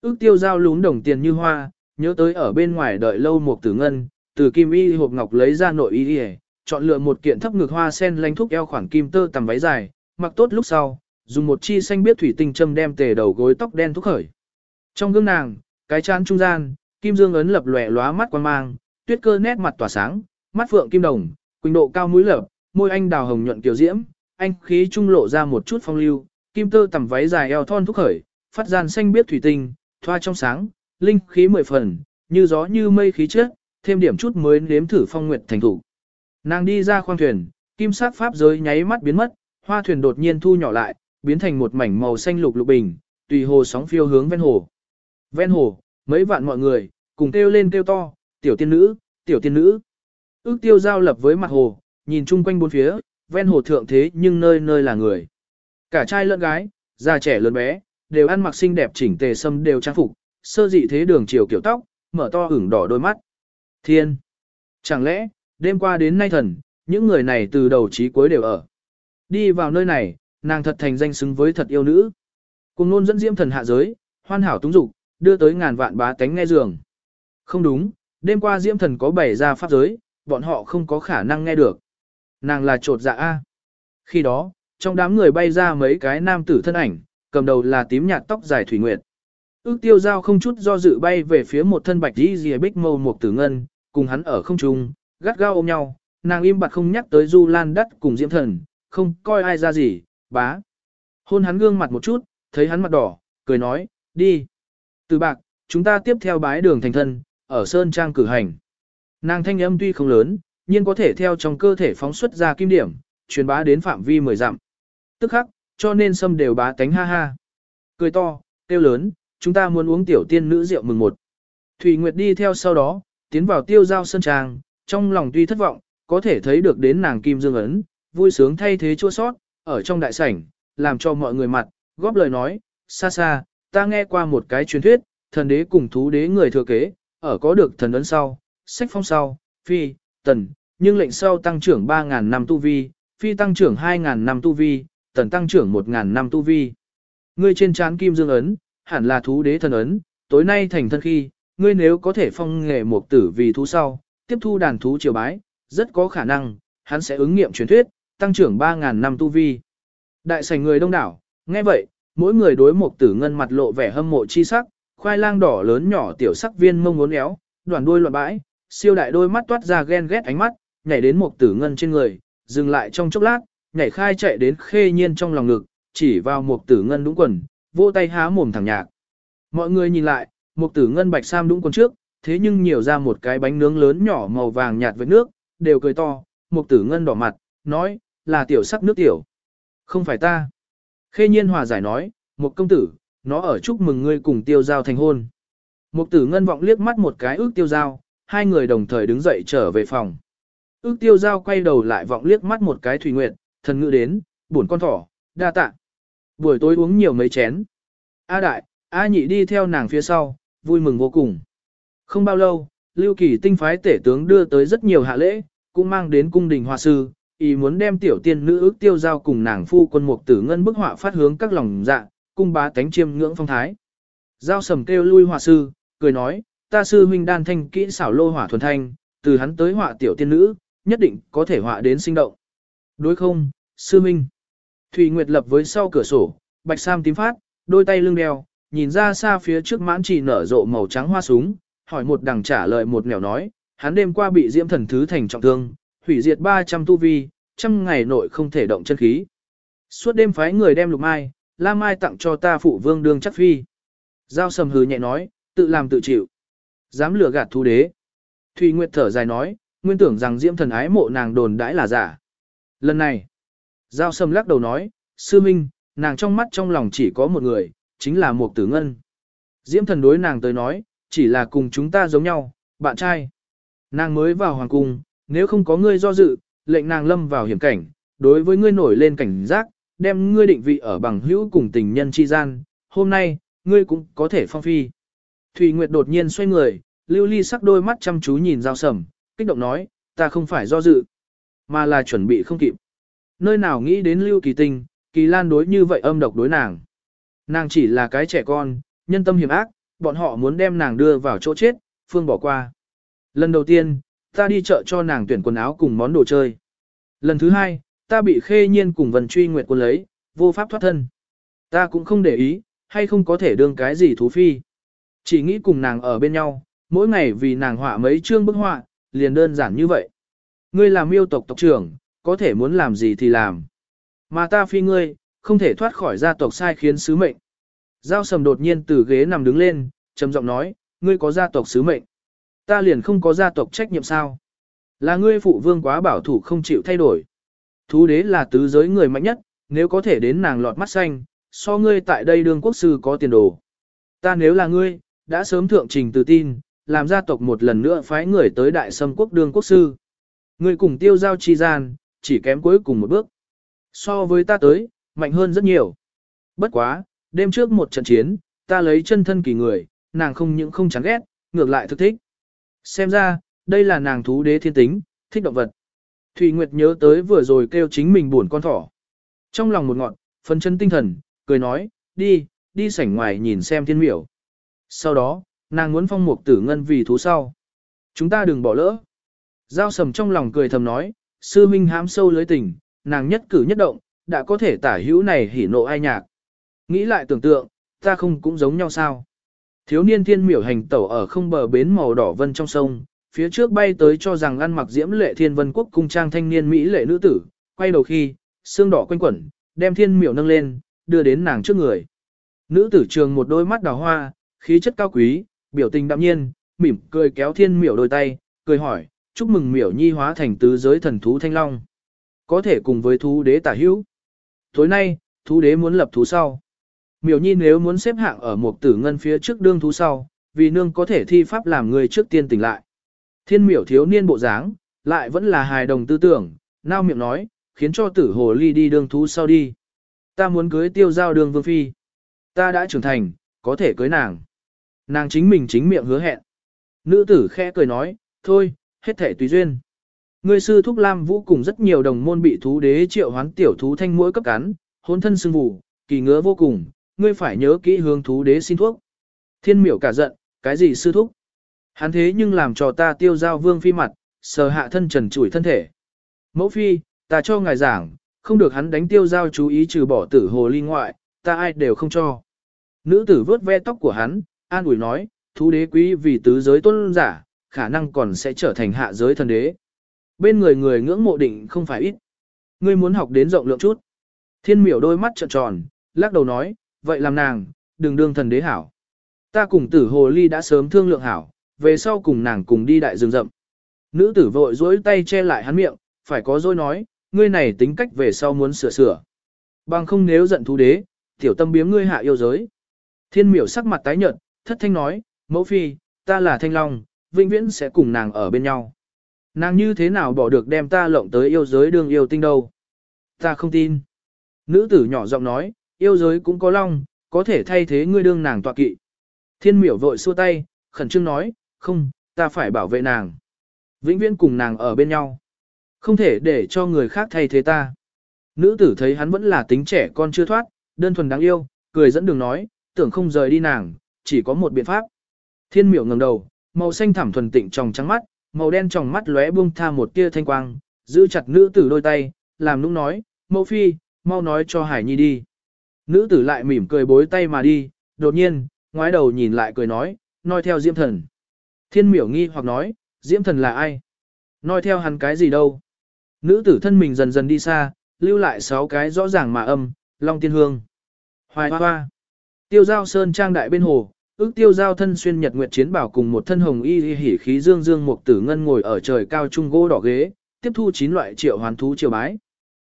Ước tiêu giao lún đồng tiền như hoa, nhớ tới ở bên ngoài đợi lâu một tử ngân, từ kim y hộp ngọc lấy ra nội y y, chọn lựa một kiện thấp ngực hoa sen lanh thúc eo khoảng kim tơ tầm váy dài, mặc tốt lúc sau, dùng một chi xanh biết thủy tinh châm đem tề đầu gối tóc đen thúc khởi. Trong gương nàng, cái chán trung gian, kim dương ấn lập lòe lóa mắt quan mang, tuyết cơ nét mặt tỏa sáng, mắt phượng kim đồng, quỳnh độ cao mũi lợp, môi anh đào hồng nhuận kiều diễm, anh khí trung lộ ra một chút phong lưu, kim tơ tầm váy dài eo thon thúc khởi, phát gian xanh biết thủy tinh, thoa trong sáng, linh khí mười phần, như gió như mây khí trước, thêm điểm chút mới nếm thử phong nguyệt thành thủ. Nàng đi ra khoang thuyền, kim sắc pháp giới nháy mắt biến mất, hoa thuyền đột nhiên thu nhỏ lại, biến thành một mảnh màu xanh lục lục bình, tùy hồ sóng phiêu hướng ven hồ. Ven hồ, mấy vạn mọi người, cùng kêu lên kêu to, tiểu tiên nữ, tiểu tiên nữ. Ước tiêu giao lập với mặt hồ, nhìn chung quanh bốn phía, ven hồ thượng thế nhưng nơi nơi là người. Cả trai lẫn gái, già trẻ lớn bé, đều ăn mặc xinh đẹp chỉnh tề sâm đều trang phục, sơ dị thế đường chiều kiểu tóc, mở to ửng đỏ đôi mắt. Thiên! Chẳng lẽ, đêm qua đến nay thần, những người này từ đầu chí cuối đều ở. Đi vào nơi này, nàng thật thành danh xứng với thật yêu nữ. Cùng luôn dẫn diễm thần hạ giới, hoàn hảo túng dục, đưa tới ngàn vạn bá tánh nghe giường. Không đúng, đêm qua diễm thần có bày ra pháp giới, bọn họ không có khả năng nghe được. Nàng là trột dạ A. Khi đó, trong đám người bay ra mấy cái nam tử thân ảnh, cầm đầu là tím nhạt tóc dài thủy nguyệt. Ước tiêu giao không chút do dự bay về phía một thân bạch đi dìa bích mâu một tử ngân, cùng hắn ở không trung, gắt gao ôm nhau, nàng im bặt không nhắc tới du lan đắt cùng diễm thần, không coi ai ra gì, bá. Hôn hắn gương mặt một chút, thấy hắn mặt đỏ, cười nói, đi. Từ bạc, chúng ta tiếp theo bái đường thành thân, ở Sơn Trang cử hành. Nàng thanh âm tuy không lớn, nhưng có thể theo trong cơ thể phóng xuất ra kim điểm, truyền bá đến phạm vi 10 dặm. Tức khắc, cho nên sâm đều bá tánh ha ha. Cười to, kêu lớn, chúng ta muốn uống tiểu tiên nữ rượu mừng một. Thủy Nguyệt đi theo sau đó, tiến vào tiêu giao Sân trang, trong lòng tuy thất vọng, có thể thấy được đến nàng kim dương ấn, vui sướng thay thế chua sót, ở trong đại sảnh, làm cho mọi người mặt, góp lời nói, xa xa, ta nghe qua một cái truyền thuyết, thần đế cùng thú đế người thừa kế, ở có được thần ấn sau, sách phong sau, phi, tần, nhưng lệnh sau tăng trưởng 3.000 năm tu vi, phi tăng trưởng 2.000 năm tu vi, tần tăng trưởng 1.000 năm tu vi. Ngươi trên trán kim dương ấn, hẳn là thú đế thần ấn, tối nay thành thân khi, ngươi nếu có thể phong nghệ một tử vì thú sau, tiếp thu đàn thú triều bái, rất có khả năng, hắn sẽ ứng nghiệm truyền thuyết, tăng trưởng 3.000 năm tu vi. Đại sảnh người đông đảo, nghe vậy, mỗi người đối một tử ngân mặt lộ vẻ hâm mộ chi sắc, khoai lang đỏ lớn nhỏ tiểu sắc viên mông ngốn éo, đoàn đuôi loạn bãi, siêu đại đôi mắt toát ra ghen ghét ánh mắt, nhảy đến một tử ngân trên người, dừng lại trong chốc lát, nhảy khai chạy đến khê nhiên trong lòng ngực, chỉ vào một tử ngân đúng quần, vỗ tay há mồm thẳng nhạc. Mọi người nhìn lại, một tử ngân bạch sam đúng quần trước, thế nhưng nhiều ra một cái bánh nướng lớn nhỏ màu vàng nhạt với nước, đều cười to, một tử ngân đỏ mặt, nói, là tiểu sắc nước tiểu. Không phải ta. Khê nhiên hòa giải nói, một công tử, nó ở chúc mừng ngươi cùng tiêu giao thành hôn. mục tử ngân vọng liếc mắt một cái ước tiêu giao, hai người đồng thời đứng dậy trở về phòng. Ước tiêu giao quay đầu lại vọng liếc mắt một cái thủy nguyệt, thần ngữ đến, buồn con thỏ, đa tạ. Buổi tối uống nhiều mấy chén. A đại, A nhị đi theo nàng phía sau, vui mừng vô cùng. Không bao lâu, Lưu Kỳ tinh phái tể tướng đưa tới rất nhiều hạ lễ, cũng mang đến cung đình hòa sư, ý muốn đem tiểu tiên nữ ước tiêu giao cùng nàng phu quân mục tử ngân bức họa phát hướng các lòng dạ, cung bá tánh chiêm ngưỡng phong thái. Giao sầm kêu lui hòa sư, cười nói, ta sư huynh đan thanh kỹ xảo lô hỏa thuần thanh, từ hắn tới họa tiểu tiên nữ, nhất định có thể họa đến sinh động. Đối không, sư huynh. Thủy Nguyệt lập với sau cửa sổ, bạch sam tím phát, đôi tay lưng đeo, nhìn ra xa phía trước mãn chỉ nở rộ màu trắng hoa súng, hỏi một đằng trả lời một nẻo nói, hắn đêm qua bị diễm thần thứ thành trọng thương, hủy diệt 300 tu vi, trăm ngày nội không thể động chân khí. Suốt đêm phái người đem lục mai, la mai tặng cho ta phụ vương đương chắc phi. Giao sầm hừ nhẹ nói, tự làm tự chịu. Dám lừa gạt thú đế. Thùy Nguyệt thở dài nói, nguyên tưởng rằng diễm thần ái mộ nàng đồn đãi là giả. Lần này, Giao sầm lắc đầu nói, sư minh, nàng trong mắt trong lòng chỉ có một người, chính là một tử ngân. Diễm thần đối nàng tới nói, chỉ là cùng chúng ta giống nhau, bạn trai. Nàng mới vào hoàng cung, nếu không có ngươi do dự, lệnh nàng lâm vào hiểm cảnh, đối với ngươi nổi lên cảnh giác, đem ngươi định vị ở bằng hữu cùng tình nhân chi gian, hôm nay, ngươi cũng có thể phong phi. Thủy Nguyệt đột nhiên xoay người, lưu ly sắc đôi mắt chăm chú nhìn giao sầm, kích động nói, ta không phải do dự, mà là chuẩn bị không kịp. Nơi nào nghĩ đến lưu kỳ tinh, kỳ lan đối như vậy âm độc đối nàng. Nàng chỉ là cái trẻ con, nhân tâm hiểm ác, bọn họ muốn đem nàng đưa vào chỗ chết, phương bỏ qua. Lần đầu tiên, ta đi chợ cho nàng tuyển quần áo cùng món đồ chơi. Lần thứ hai, ta bị khê nhiên cùng vần truy nguyệt quân lấy, vô pháp thoát thân. Ta cũng không để ý, hay không có thể đương cái gì thú phi. Chỉ nghĩ cùng nàng ở bên nhau, mỗi ngày vì nàng họa mấy chương bức họa, liền đơn giản như vậy. Ngươi làm miêu tộc tộc trưởng, có thể muốn làm gì thì làm. Mà ta phi ngươi, không thể thoát khỏi gia tộc sai khiến sứ mệnh. Giao sầm đột nhiên từ ghế nằm đứng lên, trầm giọng nói, ngươi có gia tộc sứ mệnh. Ta liền không có gia tộc trách nhiệm sao. Là ngươi phụ vương quá bảo thủ không chịu thay đổi. Thú đế là tứ giới người mạnh nhất, nếu có thể đến nàng lọt mắt xanh, so ngươi tại đây đương quốc sư có tiền đồ. Ta nếu là ngươi, đã sớm thượng trình từ tin, làm gia tộc một lần nữa phái người tới đại sâm quốc đương quốc sư. người cùng tiêu giao chi gian, chỉ kém cuối cùng một bước. So với ta tới, mạnh hơn rất nhiều. Bất quá, đêm trước một trận chiến, ta lấy chân thân kỳ người, nàng không những không chán ghét, ngược lại thực thích. Xem ra, đây là nàng thú đế thiên tính, thích động vật. Thủy Nguyệt nhớ tới vừa rồi kêu chính mình buồn con thỏ. Trong lòng một ngọn, phân chân tinh thần, cười nói, đi, đi sảnh ngoài nhìn xem thiên miểu. Sau đó, nàng muốn phong mục tử ngân vì thú sau. Chúng ta đừng bỏ lỡ. Giao sầm trong lòng cười thầm nói, sư minh hám sâu lưới tình, nàng nhất cử nhất động, đã có thể tả hữu này hỉ nộ ai nhạc. Nghĩ lại tưởng tượng, ta không cũng giống nhau sao. Thiếu niên thiên miểu hành tẩu ở không bờ bến màu đỏ vân trong sông, phía trước bay tới cho rằng ăn mặc diễm lệ thiên vân quốc cung trang thanh niên Mỹ lệ nữ tử, quay đầu khi, xương đỏ quanh quẩn, đem thiên miểu nâng lên, đưa đến nàng trước người. Nữ tử trường một đôi mắt đào hoa, khí chất cao quý, biểu tình đạm nhiên, mỉm cười kéo thiên miểu đôi tay, cười hỏi, chúc mừng miểu nhi hóa thành tứ giới thần thú thanh long. Có thể cùng với thú đế tả hữu. Tối nay, thú đế muốn lập thú sau. Miểu nhi nếu muốn xếp hạng ở một tử ngân phía trước đương thú sau, vì nương có thể thi pháp làm người trước tiên tỉnh lại. Thiên miểu thiếu niên bộ dáng, lại vẫn là hài đồng tư tưởng, nao miệng nói, khiến cho tử hồ ly đi đương thú sau đi. Ta muốn cưới tiêu giao đường vương phi. Ta đã trưởng thành, có thể cưới nàng. Nàng chính mình chính miệng hứa hẹn. Nữ tử khẽ cười nói, thôi, hết thể tùy duyên. người sư thúc Lam Vũ cùng rất nhiều đồng môn bị thú đế triệu hoán tiểu thú thanh mũi cấp cắn, hôn thân sưng vụ, kỳ ngứa vô cùng, ngươi phải nhớ kỹ hướng thú đế xin thuốc. Thiên miểu cả giận, cái gì sư thúc? Hắn thế nhưng làm cho ta tiêu giao vương phi mặt, sờ hạ thân trần chủi thân thể. Mẫu phi, ta cho ngài giảng, không được hắn đánh tiêu giao chú ý trừ bỏ tử hồ ly ngoại, ta ai đều không cho. Nữ tử vớt ve tóc của hắn, an ủi nói, thú đế quý vì tứ giới tôn giả, khả năng còn sẽ trở thành hạ giới thần đế. Bên người người ngưỡng mộ định không phải ít. Ngươi muốn học đến rộng lượng chút. Thiên miểu đôi mắt trợn tròn, lắc đầu nói, vậy làm nàng, đừng đương thần đế hảo. Ta cùng tử hồ ly đã sớm thương lượng hảo, về sau cùng nàng cùng đi đại rừng rậm. Nữ tử vội dối tay che lại hắn miệng, phải có dối nói, ngươi này tính cách về sau muốn sửa sửa. Bằng không nếu giận thú đế, tiểu tâm biếm ngươi hạ yêu giới. Thiên miểu sắc mặt tái nhợt, thất thanh nói, mẫu phi, ta là thanh long, vĩnh viễn sẽ cùng nàng ở bên nhau. Nàng như thế nào bỏ được đem ta lộng tới yêu giới đương yêu tinh đâu? Ta không tin. Nữ tử nhỏ giọng nói, yêu giới cũng có long, có thể thay thế ngươi đương nàng tọa kỵ. Thiên miểu vội xua tay, khẩn trương nói, không, ta phải bảo vệ nàng. Vĩnh viễn cùng nàng ở bên nhau. Không thể để cho người khác thay thế ta. Nữ tử thấy hắn vẫn là tính trẻ con chưa thoát, đơn thuần đáng yêu, cười dẫn đường nói, tưởng không rời đi nàng, chỉ có một biện pháp. Thiên miểu ngẩng đầu, màu xanh thẳm thuần tịnh trong trắng mắt, màu đen trong mắt lóe buông tha một tia thanh quang, giữ chặt nữ tử đôi tay, làm nũng nói, mẫu phi, mau nói cho Hải Nhi đi. Nữ tử lại mỉm cười bối tay mà đi, đột nhiên, ngoái đầu nhìn lại cười nói, nói theo Diễm Thần. Thiên miểu nghi hoặc nói, Diễm Thần là ai? Nói theo hắn cái gì đâu? Nữ tử thân mình dần dần đi xa, lưu lại sáu cái rõ ràng mà âm, long tiên hương. Hoài hoa hoa. Tiêu giao sơn trang đại bên hồ, ước tiêu giao thân xuyên nhật nguyệt chiến bảo cùng một thân hồng y hỉ khí dương dương mục tử ngân ngồi ở trời cao trung gỗ đỏ ghế, tiếp thu chín loại triệu hoàn thú triều bái.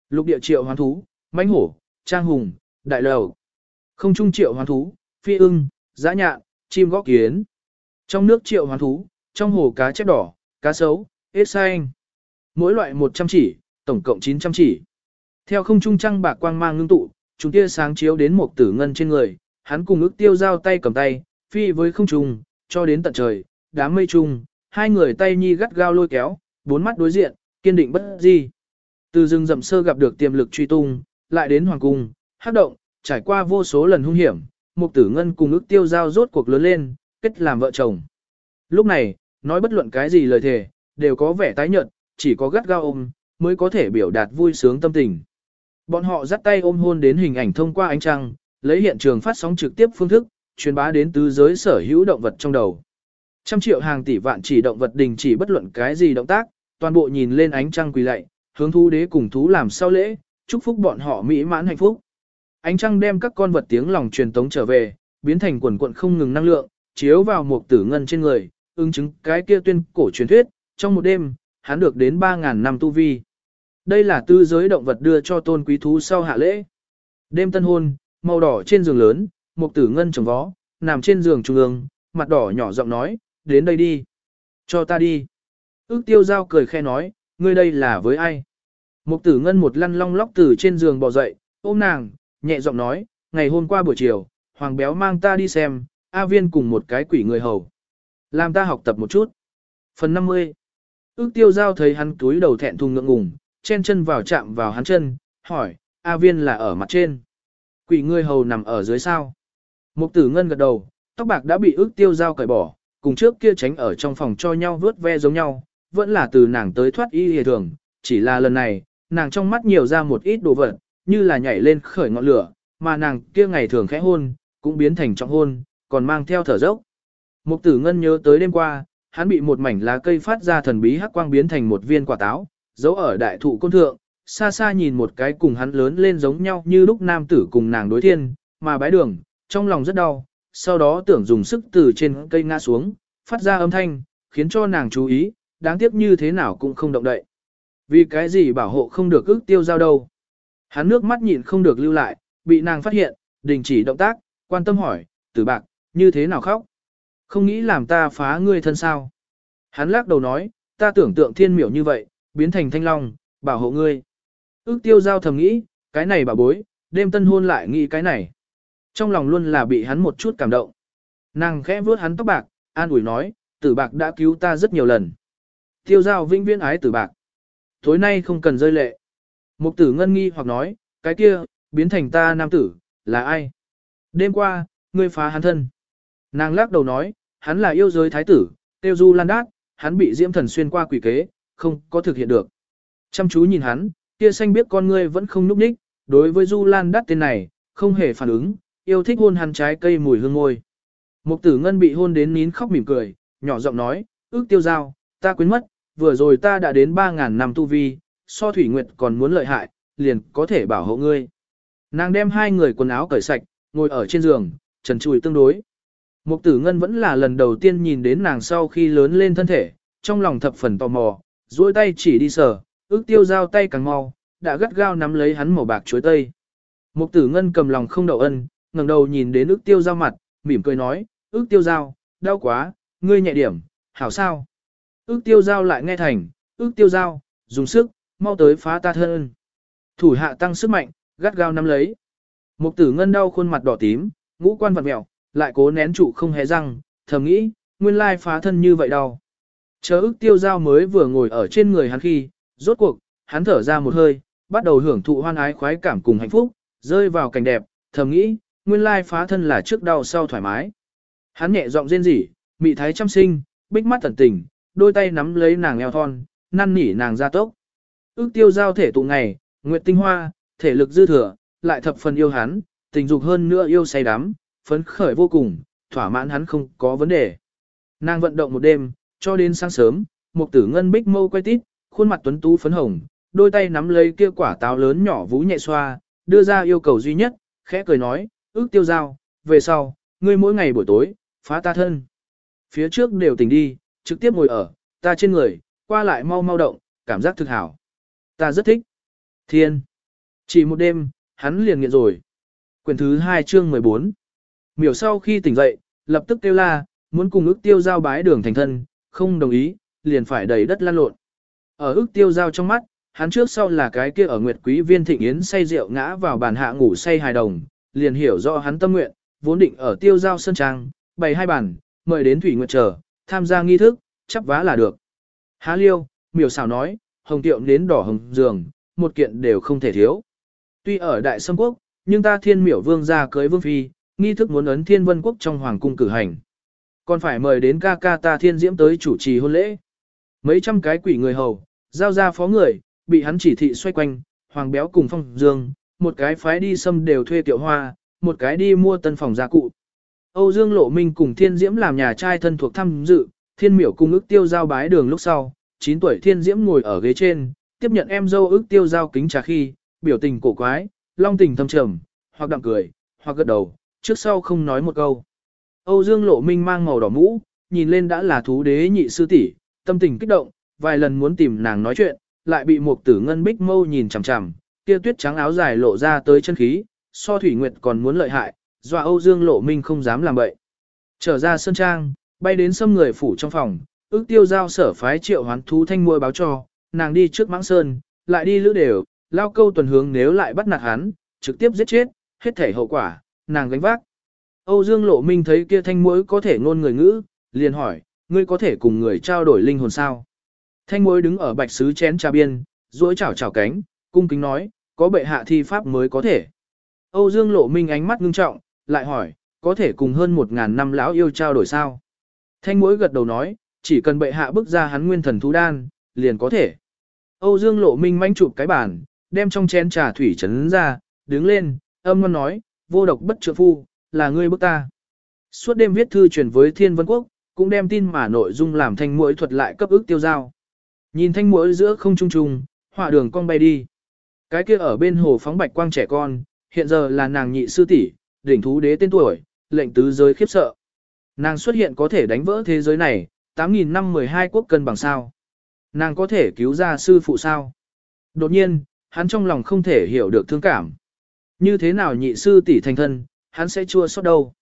Lục địa triệu hoàn thú, mãnh hổ, trang hùng, đại lầu. Không trung triệu hoàn thú, phi ưng, giã nhạn, chim góc kiến. Trong nước triệu hoàn thú, trong hồ cá chép đỏ, cá sấu, ếch xanh. Mỗi loại 100 chỉ, tổng cộng 900 chỉ. Theo không trung trăng bạc quang mang ngưng tụ, chúng tia sáng chiếu đến một tử ngân trên người, hắn cùng ước tiêu giao tay cầm tay, phi với không trung, cho đến tận trời, đám mây trung, hai người tay nhi gắt gao lôi kéo, bốn mắt đối diện, kiên định bất di. Từ rừng rậm sơ gặp được tiềm lực truy tung, lại đến hoàng cung, hát động, trải qua vô số lần hung hiểm, mục tử ngân cùng ước tiêu giao rốt cuộc lớn lên, kết làm vợ chồng. Lúc này, nói bất luận cái gì lời thề, đều có vẻ tái nhợt, chỉ có gắt gao ôm, mới có thể biểu đạt vui sướng tâm tình. Bọn họ dắt tay ôm hôn đến hình ảnh thông qua ánh trăng, lấy hiện trường phát sóng trực tiếp phương thức, truyền bá đến tứ giới sở hữu động vật trong đầu. Trăm triệu hàng tỷ vạn chỉ động vật đình chỉ bất luận cái gì động tác, toàn bộ nhìn lên ánh trăng quỳ lạy, hướng thú đế cùng thú làm sau lễ, chúc phúc bọn họ mỹ mãn hạnh phúc. Ánh trăng đem các con vật tiếng lòng truyền tống trở về, biến thành quần quận không ngừng năng lượng, chiếu vào một tử ngân trên người, ứng chứng cái kia tuyên cổ truyền thuyết, trong một đêm, hắn được đến 3.000 năm tu vi. Đây là tư giới động vật đưa cho tôn quý thú sau hạ lễ. Đêm tân hôn, màu đỏ trên giường lớn, một tử ngân trồng vó, nằm trên giường trung ương, mặt đỏ nhỏ giọng nói, đến đây đi. Cho ta đi. Ước tiêu giao cười khe nói, ngươi đây là với ai? Một tử ngân một lăn long lóc từ trên giường bò dậy, ôm nàng, nhẹ giọng nói, ngày hôm qua buổi chiều, hoàng béo mang ta đi xem, A viên cùng một cái quỷ người hầu. Làm ta học tập một chút. Phần 50 Ước tiêu giao thấy hắn túi đầu thẹn thùng ngượng ngùng, chen chân vào chạm vào hắn chân, hỏi, A viên là ở mặt trên. Quỷ người hầu nằm ở dưới sao. Mục tử ngân gật đầu, tóc bạc đã bị ước tiêu giao cởi bỏ, cùng trước kia tránh ở trong phòng cho nhau vớt ve giống nhau, vẫn là từ nàng tới thoát y hề thường, chỉ là lần này, nàng trong mắt nhiều ra một ít đồ vật, như là nhảy lên khởi ngọn lửa, mà nàng kia ngày thường khẽ hôn, cũng biến thành trọng hôn, còn mang theo thở dốc. Mục tử ngân nhớ tới đêm qua, hắn bị một mảnh lá cây phát ra thần bí hắc quang biến thành một viên quả táo, giấu ở đại thụ côn thượng, xa xa nhìn một cái cùng hắn lớn lên giống nhau như lúc nam tử cùng nàng đối thiên, mà bái đường, trong lòng rất đau, sau đó tưởng dùng sức từ trên cây ngã xuống, phát ra âm thanh, khiến cho nàng chú ý, đáng tiếc như thế nào cũng không động đậy. Vì cái gì bảo hộ không được ước tiêu giao đâu. Hắn nước mắt nhịn không được lưu lại, bị nàng phát hiện, đình chỉ động tác, quan tâm hỏi, tử bạc, như thế nào khóc? Không nghĩ làm ta phá ngươi thân sao? Hắn lắc đầu nói, ta tưởng tượng thiên miểu như vậy, biến thành thanh long, bảo hộ ngươi. Ước tiêu giao thầm nghĩ, cái này bà bối, đêm tân hôn lại nghĩ cái này. Trong lòng luôn là bị hắn một chút cảm động. Nàng khẽ vuốt hắn tóc bạc, an ủi nói, tử bạc đã cứu ta rất nhiều lần. Tiêu giao vĩnh viễn ái tử bạc. tối nay không cần rơi lệ. Mục tử ngân nghi hoặc nói, cái kia, biến thành ta nam tử, là ai? Đêm qua, ngươi phá hắn thân. Nàng lắc đầu nói, hắn là yêu giới thái tử, tiêu du lan đát, hắn bị diễm thần xuyên qua quỷ kế, không có thực hiện được. Chăm chú nhìn hắn, kia xanh biết con ngươi vẫn không núp đích, đối với du lan đát tên này, không hề phản ứng, yêu thích hôn hắn trái cây mùi hương môi. Mục tử ngân bị hôn đến nín khóc mỉm cười, nhỏ giọng nói, ước tiêu giao, ta quên mất, vừa rồi ta đã đến 3.000 năm tu vi, so thủy nguyệt còn muốn lợi hại, liền có thể bảo hộ ngươi. Nàng đem hai người quần áo cởi sạch, ngồi ở trên giường, trần trùi tương đối. Mục tử ngân vẫn là lần đầu tiên nhìn đến nàng sau khi lớn lên thân thể, trong lòng thập phần tò mò, duỗi tay chỉ đi sờ, ước tiêu giao tay càng mau, đã gắt gao nắm lấy hắn màu bạc chuối tây. Mục tử ngân cầm lòng không đậu ân, ngẩng đầu nhìn đến ước tiêu giao mặt, mỉm cười nói, ước tiêu giao, đau quá, ngươi nhẹ điểm, hảo sao. Ước tiêu giao lại nghe thành, ước tiêu giao, dùng sức, mau tới phá ta thân. Thủ hạ tăng sức mạnh, gắt gao nắm lấy. Mục tử ngân đau khuôn mặt đỏ tím, ngũ quan vật mẹo, lại cố nén trụ không hé răng, thầm nghĩ, nguyên lai phá thân như vậy đau. Chờ ước tiêu giao mới vừa ngồi ở trên người hắn khi, rốt cuộc, hắn thở ra một hơi, bắt đầu hưởng thụ hoan ái khoái cảm cùng hạnh phúc, rơi vào cảnh đẹp, thầm nghĩ, nguyên lai phá thân là trước đau sau thoải mái. Hắn nhẹ giọng rên rỉ, mị thái chăm sinh, bích mắt thần tình, đôi tay nắm lấy nàng eo thon, năn nỉ nàng ra tốc. Ước tiêu giao thể tụ ngày, nguyệt tinh hoa, thể lực dư thừa, lại thập phần yêu hắn, tình dục hơn nữa yêu say đắm, phấn khởi vô cùng, thỏa mãn hắn không có vấn đề. Nàng vận động một đêm, cho đến sáng sớm, một tử ngân bích mâu quay tít, khuôn mặt tuấn tú phấn hồng, đôi tay nắm lấy kia quả táo lớn nhỏ vú nhẹ xoa, đưa ra yêu cầu duy nhất, khẽ cười nói, ước tiêu giao, về sau, ngươi mỗi ngày buổi tối, phá ta thân. Phía trước đều tỉnh đi, trực tiếp ngồi ở, ta trên người, qua lại mau mau động, cảm giác thực hảo. Ta rất thích. Thiên. Chỉ một đêm, hắn liền nghiện rồi. Quyển thứ 2 chương 14. Miểu sau khi tỉnh dậy, lập tức kêu la, muốn cùng ước tiêu giao bái đường thành thân, không đồng ý, liền phải đầy đất lan lộn. Ở ước tiêu giao trong mắt, hắn trước sau là cái kia ở Nguyệt Quý Viên Thịnh Yến say rượu ngã vào bàn hạ ngủ say hài đồng, liền hiểu rõ hắn tâm nguyện, vốn định ở tiêu giao sân trang, bày hai bàn, mời đến Thủy Nguyệt chờ, tham gia nghi thức, chấp vá là được. Há liêu, miểu xảo nói, hồng tiệu đến đỏ hồng giường, một kiện đều không thể thiếu. Tuy ở Đại Sâm Quốc, nhưng ta thiên miểu vương ra cưới vương phi, nghi thức muốn ấn thiên vân quốc trong hoàng cung cử hành. Còn phải mời đến ca ca ta thiên diễm tới chủ trì hôn lễ. Mấy trăm cái quỷ người hầu, giao ra phó người, bị hắn chỉ thị xoay quanh, hoàng béo cùng phong dương, một cái phái đi xâm đều thuê tiểu hoa, một cái đi mua tân phòng gia cụ. Âu Dương Lộ Minh cùng Thiên Diễm làm nhà trai thân thuộc tham dự, Thiên Miểu cùng ước tiêu giao bái đường lúc sau, 9 tuổi Thiên Diễm ngồi ở ghế trên, tiếp nhận em dâu ước tiêu giao kính trà khi, biểu tình cổ quái, long tình thâm trầm, hoặc đặng cười, hoặc gật đầu, trước sau không nói một câu. Âu Dương Lộ Minh mang màu đỏ mũ, nhìn lên đã là thú đế nhị sư tỷ, tâm tình kích động, vài lần muốn tìm nàng nói chuyện, lại bị một tử ngân bích mâu nhìn chằm chằm, kia tuyết trắng áo dài lộ ra tới chân khí, so thủy nguyệt còn muốn lợi hại, dọa Âu Dương Lộ Minh không dám làm bậy. Trở ra sơn trang, bay đến xâm người phủ trong phòng, ước tiêu giao sở phái triệu hoán thú thanh muội báo cho, nàng đi trước mãng sơn, lại đi lữ đều, lao câu tuần hướng nếu lại bắt nạt hắn, trực tiếp giết chết, hết thể hậu quả, nàng gánh vác. Âu Dương Lộ Minh thấy kia thanh muội có thể ngôn người ngữ, liền hỏi, ngươi có thể cùng người trao đổi linh hồn sao? Thanh muội đứng ở bạch sứ chén trà biên, duỗi chảo chảo cánh, cung kính nói, có bệ hạ thi pháp mới có thể. Âu Dương Lộ Minh ánh mắt ngưng trọng, lại hỏi, có thể cùng hơn một ngàn năm lão yêu trao đổi sao? Thanh mũi gật đầu nói, chỉ cần bệ hạ bước ra hắn nguyên thần thú đan, liền có thể. Âu Dương Lộ Minh manh chụp cái bàn, đem trong chén trà thủy trấn ra, đứng lên, âm ngon nói, vô độc bất trượng phu, là ngươi bức ta. Suốt đêm viết thư truyền với Thiên Vân Quốc, cũng đem tin mà nội dung làm thanh mũi thuật lại cấp ước tiêu giao. Nhìn thanh mũi giữa không trung trung, hỏa đường con bay đi. Cái kia ở bên hồ phóng bạch quang trẻ con, hiện giờ là nàng nhị sư tỷ, đỉnh thú đế tên tuổi, lệnh tứ giới khiếp sợ. Nàng xuất hiện có thể đánh vỡ thế giới này, 8.000 năm 12 quốc cân bằng sao. Nàng có thể cứu ra sư phụ sao. Đột nhiên, hắn trong lòng không thể hiểu được thương cảm. Như thế nào nhị sư tỷ thành thân, hắn sẽ chua xót đâu.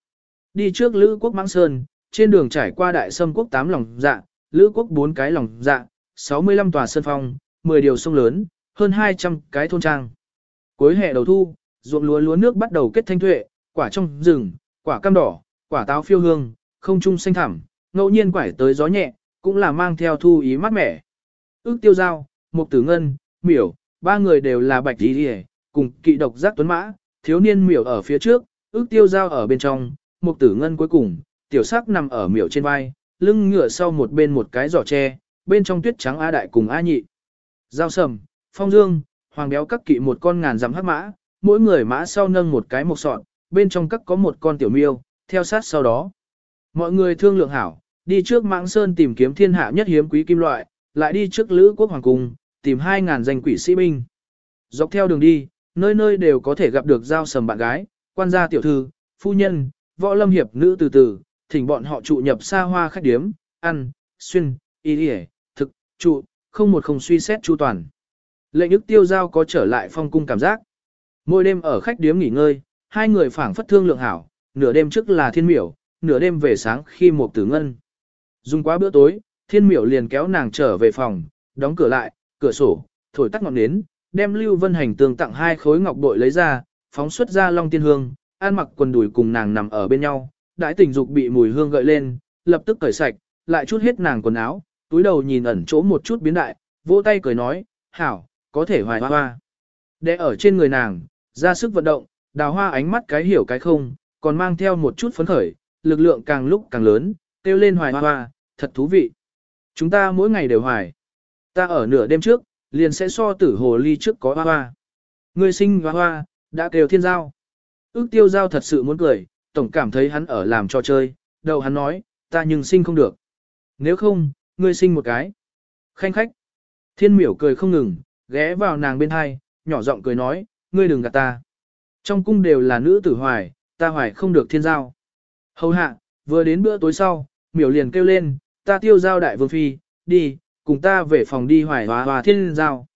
Đi trước Lữ quốc Mãng Sơn, trên đường trải qua đại sâm quốc 8 lòng dạ, Lữ quốc 4 cái lòng dạ, 65 tòa sơn phong, 10 điều sông lớn, hơn 200 cái thôn trang. Cuối hè đầu thu, ruộng lúa lúa nước bắt đầu kết thanh tuệ, quả trong rừng, quả cam đỏ, quả táo phiêu hương, không trung xanh thẳm, ngẫu nhiên quải tới gió nhẹ, cũng là mang theo thu ý mát mẻ. Ước tiêu giao, Mục Tử Ngân, Miểu, ba người đều là bạch đi đi cùng kỵ độc giác tuấn mã, thiếu niên Miểu ở phía trước, ước tiêu giao ở bên trong, Mục Tử Ngân cuối cùng, tiểu sắc nằm ở Miểu trên vai, lưng ngựa sau một bên một cái giỏ tre, bên trong tuyết trắng A đại cùng A nhị. Giao sầm, phong dương, hoàng béo các kỵ một con ngàn dặm hắc mã, mỗi người mã sau nâng một cái mộc sọn, bên trong các có một con tiểu miêu, theo sát sau đó. Mọi người thương lượng hảo, đi trước mạng sơn tìm kiếm thiên hạ nhất hiếm quý kim loại, lại đi trước lữ quốc hoàng cung, tìm 2.000 danh quỷ sĩ binh. Dọc theo đường đi, nơi nơi đều có thể gặp được giao sầm bạn gái, quan gia tiểu thư, phu nhân, võ lâm hiệp nữ từ từ, thỉnh bọn họ trụ nhập xa hoa khách điếm, ăn, xuyên, y đi thực, trụ, không một không suy xét chu toàn. Lệnh ức tiêu giao có trở lại phong cung cảm giác. Mỗi đêm ở khách điếm nghỉ ngơi, hai người phảng phất thương lượng hảo, nửa đêm trước là thiên miểu, nửa đêm về sáng khi một tử ngân. Dùng quá bữa tối, thiên miểu liền kéo nàng trở về phòng, đóng cửa lại, cửa sổ, thổi tắt ngọn nến, đem Lưu Vân Hành tường tặng hai khối ngọc bội lấy ra, phóng xuất ra long tiên hương, an mặc quần đùi cùng nàng nằm ở bên nhau, đại tình dục bị mùi hương gợi lên, lập tức cởi sạch, lại chút hết nàng quần áo, túi đầu nhìn ẩn chỗ một chút biến đại, vỗ tay cười nói, hảo, có thể hoài hoa hoa. Để ở trên người nàng, ra sức vận động, đào hoa ánh mắt cái hiểu cái không, còn mang theo một chút phấn khởi, lực lượng càng lúc càng lớn, kêu lên hoài hoa hoa, thật thú vị. Chúng ta mỗi ngày đều hoài. Ta ở nửa đêm trước, liền sẽ so tử hồ ly trước có hoa hoa. Người sinh hoa hoa, đã kêu thiên giao. Ước tiêu giao thật sự muốn cười, tổng cảm thấy hắn ở làm trò chơi, đầu hắn nói, ta nhưng sinh không được. Nếu không, ngươi sinh một cái. Khanh khách. Thiên miểu cười không ngừng, ghé vào nàng bên hai, nhỏ giọng cười nói, ngươi đừng gạt ta. Trong cung đều là nữ tử hoài, ta hoài không được thiên giao. Hầu hạ, vừa đến bữa tối sau, miểu liền kêu lên, ta tiêu giao đại vương phi, đi, cùng ta về phòng đi hoài hòa hòa thiên giao.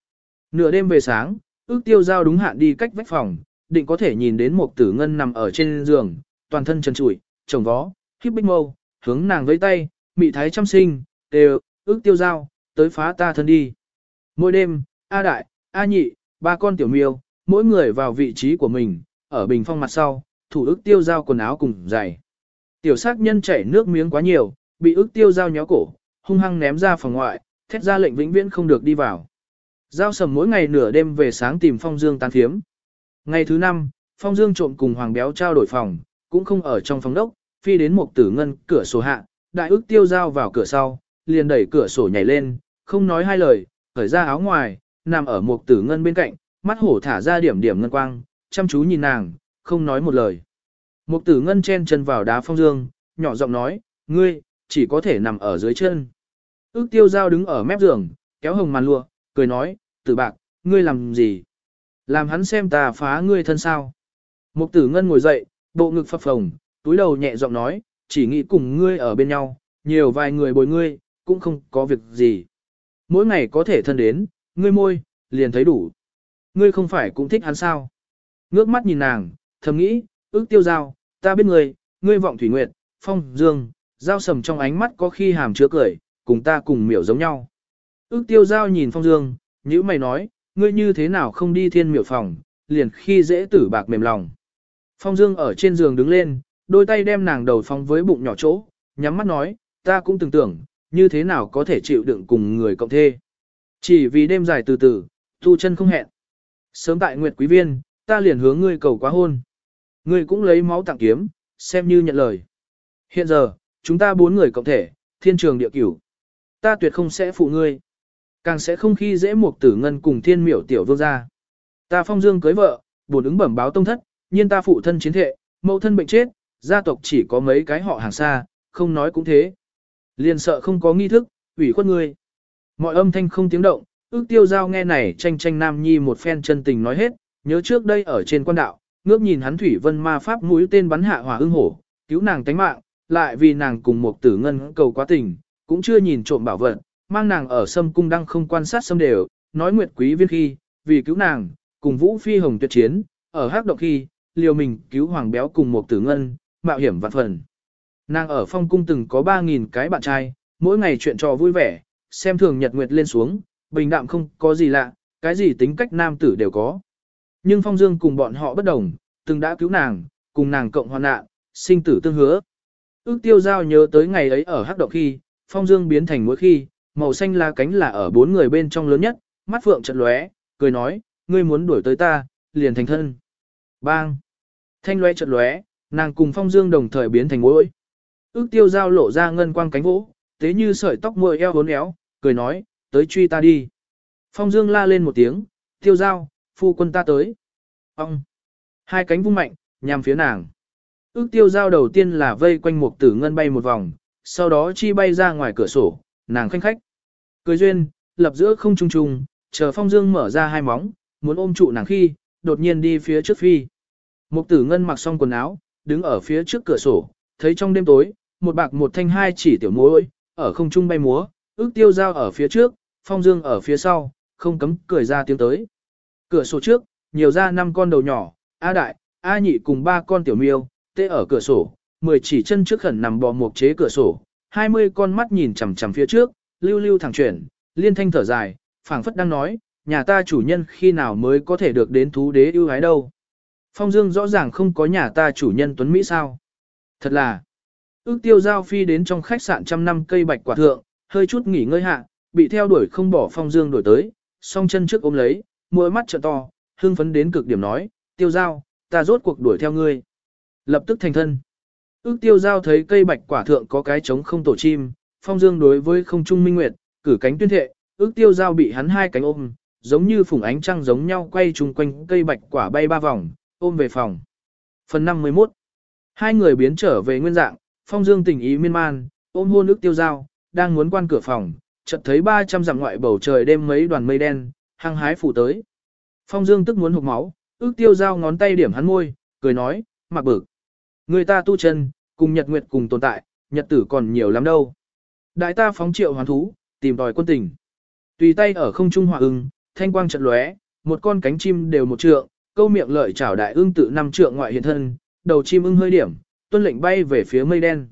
Nửa đêm về sáng, ước tiêu giao đúng hạn đi cách vách phòng, định có thể nhìn đến một tử ngân nằm ở trên giường, toàn thân trần trụi, chồng vó, khiếp bích mâu, hướng nàng với tay, mị thái chăm sinh, đều, ước tiêu giao, tới phá ta thân đi. Mỗi đêm, A Đại, A Nhị, ba con tiểu miêu, mỗi người vào vị trí của mình, ở bình phong mặt sau, thủ ước tiêu giao quần áo cùng giày. Tiểu sát nhân chảy nước miếng quá nhiều, bị ước tiêu giao nhéo cổ, hung hăng ném ra phòng ngoại, thét ra lệnh vĩnh viễn không được đi vào. Giao sầm mỗi ngày nửa đêm về sáng tìm Phong Dương tán thiếm. Ngày thứ năm, Phong Dương trộm cùng Hoàng Béo trao đổi phòng, cũng không ở trong phòng đốc, phi đến một tử ngân cửa sổ hạ, đại ước tiêu giao vào cửa sau, liền đẩy cửa sổ nhảy lên, không nói hai lời, khởi ra áo ngoài, nằm ở một tử ngân bên cạnh, mắt hổ thả ra điểm điểm ngân quang, chăm chú nhìn nàng, không nói một lời. Một tử ngân chen chân vào đá phong dương, nhỏ giọng nói, ngươi, chỉ có thể nằm ở dưới chân. Ước tiêu giao đứng ở mép giường, kéo hồng màn lụa, cười nói, tử bạc, ngươi làm gì? Làm hắn xem ta phá ngươi thân sao. Một tử ngân ngồi dậy, bộ ngực phập phồng, túi đầu nhẹ giọng nói, chỉ nghĩ cùng ngươi ở bên nhau, nhiều vài người bồi ngươi, cũng không có việc gì. Mỗi ngày có thể thân đến, ngươi môi, liền thấy đủ. Ngươi không phải cũng thích hắn sao? Ngước mắt nhìn nàng, thầm nghĩ, ước tiêu giao, ta biết ngươi, ngươi vọng thủy nguyệt, phong, dương, giao sầm trong ánh mắt có khi hàm chứa cười, cùng ta cùng miểu giống nhau. Ước tiêu giao nhìn phong dương, nhữ mày nói, ngươi như thế nào không đi thiên miểu phòng, liền khi dễ tử bạc mềm lòng. Phong dương ở trên giường đứng lên, đôi tay đem nàng đầu phong với bụng nhỏ chỗ, nhắm mắt nói, ta cũng từng tưởng, như thế nào có thể chịu đựng cùng người cộng thê. Chỉ vì đêm dài từ từ, tu chân không hẹn. Sớm tại Nguyệt Quý Viên, ta liền hướng ngươi cầu quá hôn. Ngươi cũng lấy máu tặng kiếm, xem như nhận lời. Hiện giờ, chúng ta bốn người cộng thể, thiên trường địa cửu. Ta tuyệt không sẽ phụ ngươi. Càng sẽ không khi dễ một tử ngân cùng thiên miểu tiểu vương gia. Ta phong dương cưới vợ, bổn ứng bẩm báo tông thất, nhiên ta phụ thân chiến thệ, mẫu thân bệnh chết, gia tộc chỉ có mấy cái họ hàng xa, không nói cũng thế. Liền sợ không có nghi thức, ủy khuất ngươi. Mọi âm thanh không tiếng động, ước tiêu giao nghe này tranh tranh nam nhi một phen chân tình nói hết, nhớ trước đây ở trên quan đạo, ngước nhìn hắn thủy vân ma pháp mũi tên bắn hạ hỏa ưng hổ, cứu nàng tánh mạng, lại vì nàng cùng một tử ngân cầu quá tình, cũng chưa nhìn trộm bảo vật, mang nàng ở sâm cung đang không quan sát sâm đều, nói nguyệt quý viên khi, vì cứu nàng, cùng vũ phi hồng tuyệt chiến, ở hắc động khi, liều mình cứu hoàng béo cùng một tử ngân, mạo hiểm vạn phần. Nàng ở phong cung từng có 3.000 cái bạn trai, mỗi ngày chuyện trò vui vẻ, xem thường nhật nguyệt lên xuống, bình đạm không có gì lạ, cái gì tính cách nam tử đều có. Nhưng phong dương cùng bọn họ bất đồng, từng đã cứu nàng, cùng nàng cộng hoàn nạn, sinh tử tương hứa. Ước tiêu giao nhớ tới ngày ấy ở hắc động khi, phong dương biến thành mỗi khi, màu xanh lá cánh là ở bốn người bên trong lớn nhất, mắt phượng chợt lóe, cười nói, ngươi muốn đuổi tới ta, liền thành thân. Bang! Thanh lóe chợt lóe, nàng cùng phong dương đồng thời biến thành mỗi. Ước tiêu giao lộ ra ngân quang cánh vỗ, tế như sợi tóc môi eo hốn éo, cười nói, tới truy ta đi. Phong dương la lên một tiếng, tiêu giao, phu quân ta tới. Ông! Hai cánh vung mạnh, nhằm phía nàng. Ước tiêu giao đầu tiên là vây quanh một tử ngân bay một vòng, sau đó chi bay ra ngoài cửa sổ, nàng khanh khách. Cười duyên, lập giữa không trung trung, chờ phong dương mở ra hai móng, muốn ôm trụ nàng khi, đột nhiên đi phía trước phi. Mục tử ngân mặc xong quần áo, đứng ở phía trước cửa sổ, thấy trong đêm tối, một bạc một thanh hai chỉ tiểu mối, ở không trung bay múa, ước tiêu giao ở phía trước, phong dương ở phía sau, không cấm cười ra tiếng tới. Cửa sổ trước, nhiều ra năm con đầu nhỏ, A đại, A nhị cùng ba con tiểu miêu, tê ở cửa sổ, mười chỉ chân trước khẩn nằm bò một chế cửa sổ, hai mươi con mắt nhìn chằm chằm phía trước, lưu lưu thẳng chuyển, liên thanh thở dài, phảng phất đang nói, nhà ta chủ nhân khi nào mới có thể được đến thú đế ưu ái đâu. Phong Dương rõ ràng không có nhà ta chủ nhân Tuấn Mỹ sao. Thật là, ước tiêu giao phi đến trong khách sạn trăm năm cây bạch quả thượng, hơi chút nghỉ ngơi hạ, bị theo đuổi không bỏ Phong Dương đổi tới, song chân trước ôm lấy, mỗi mắt trợ to, hưng phấn đến cực điểm nói, tiêu giao, ta rốt cuộc đuổi theo ngươi. Lập tức thành thân. Ước tiêu giao thấy cây bạch quả thượng có cái trống không tổ chim, Phong Dương đối với không trung minh nguyệt, cử cánh tuyên thệ, ước tiêu giao bị hắn hai cánh ôm, giống như phùng ánh trăng giống nhau quay chung quanh cây bạch quả bay ba vòng, ôm về phòng. Phần 51 Hai người biến trở về nguyên dạng, phong dương tình ý miên man, ôm hôn ước tiêu giao, đang muốn quan cửa phòng, chợt thấy 300 dặm ngoại bầu trời đêm mấy đoàn mây đen, hăng hái phủ tới. Phong dương tức muốn hụt máu, ước tiêu giao ngón tay điểm hắn môi, cười nói, mặc bực. Người ta tu chân, cùng nhật nguyệt cùng tồn tại, nhật tử còn nhiều lắm đâu. Đại ta phóng triệu hoàn thú, tìm đòi quân tình. Tùy tay ở không trung hỏa ưng, thanh quang chợt lóe, một con cánh chim đều một trượng, câu miệng lợi chảo đại ưng tự năm trượng ngoại hiện thân, đầu chim ưng hơi điểm, tuân lệnh bay về phía mây đen.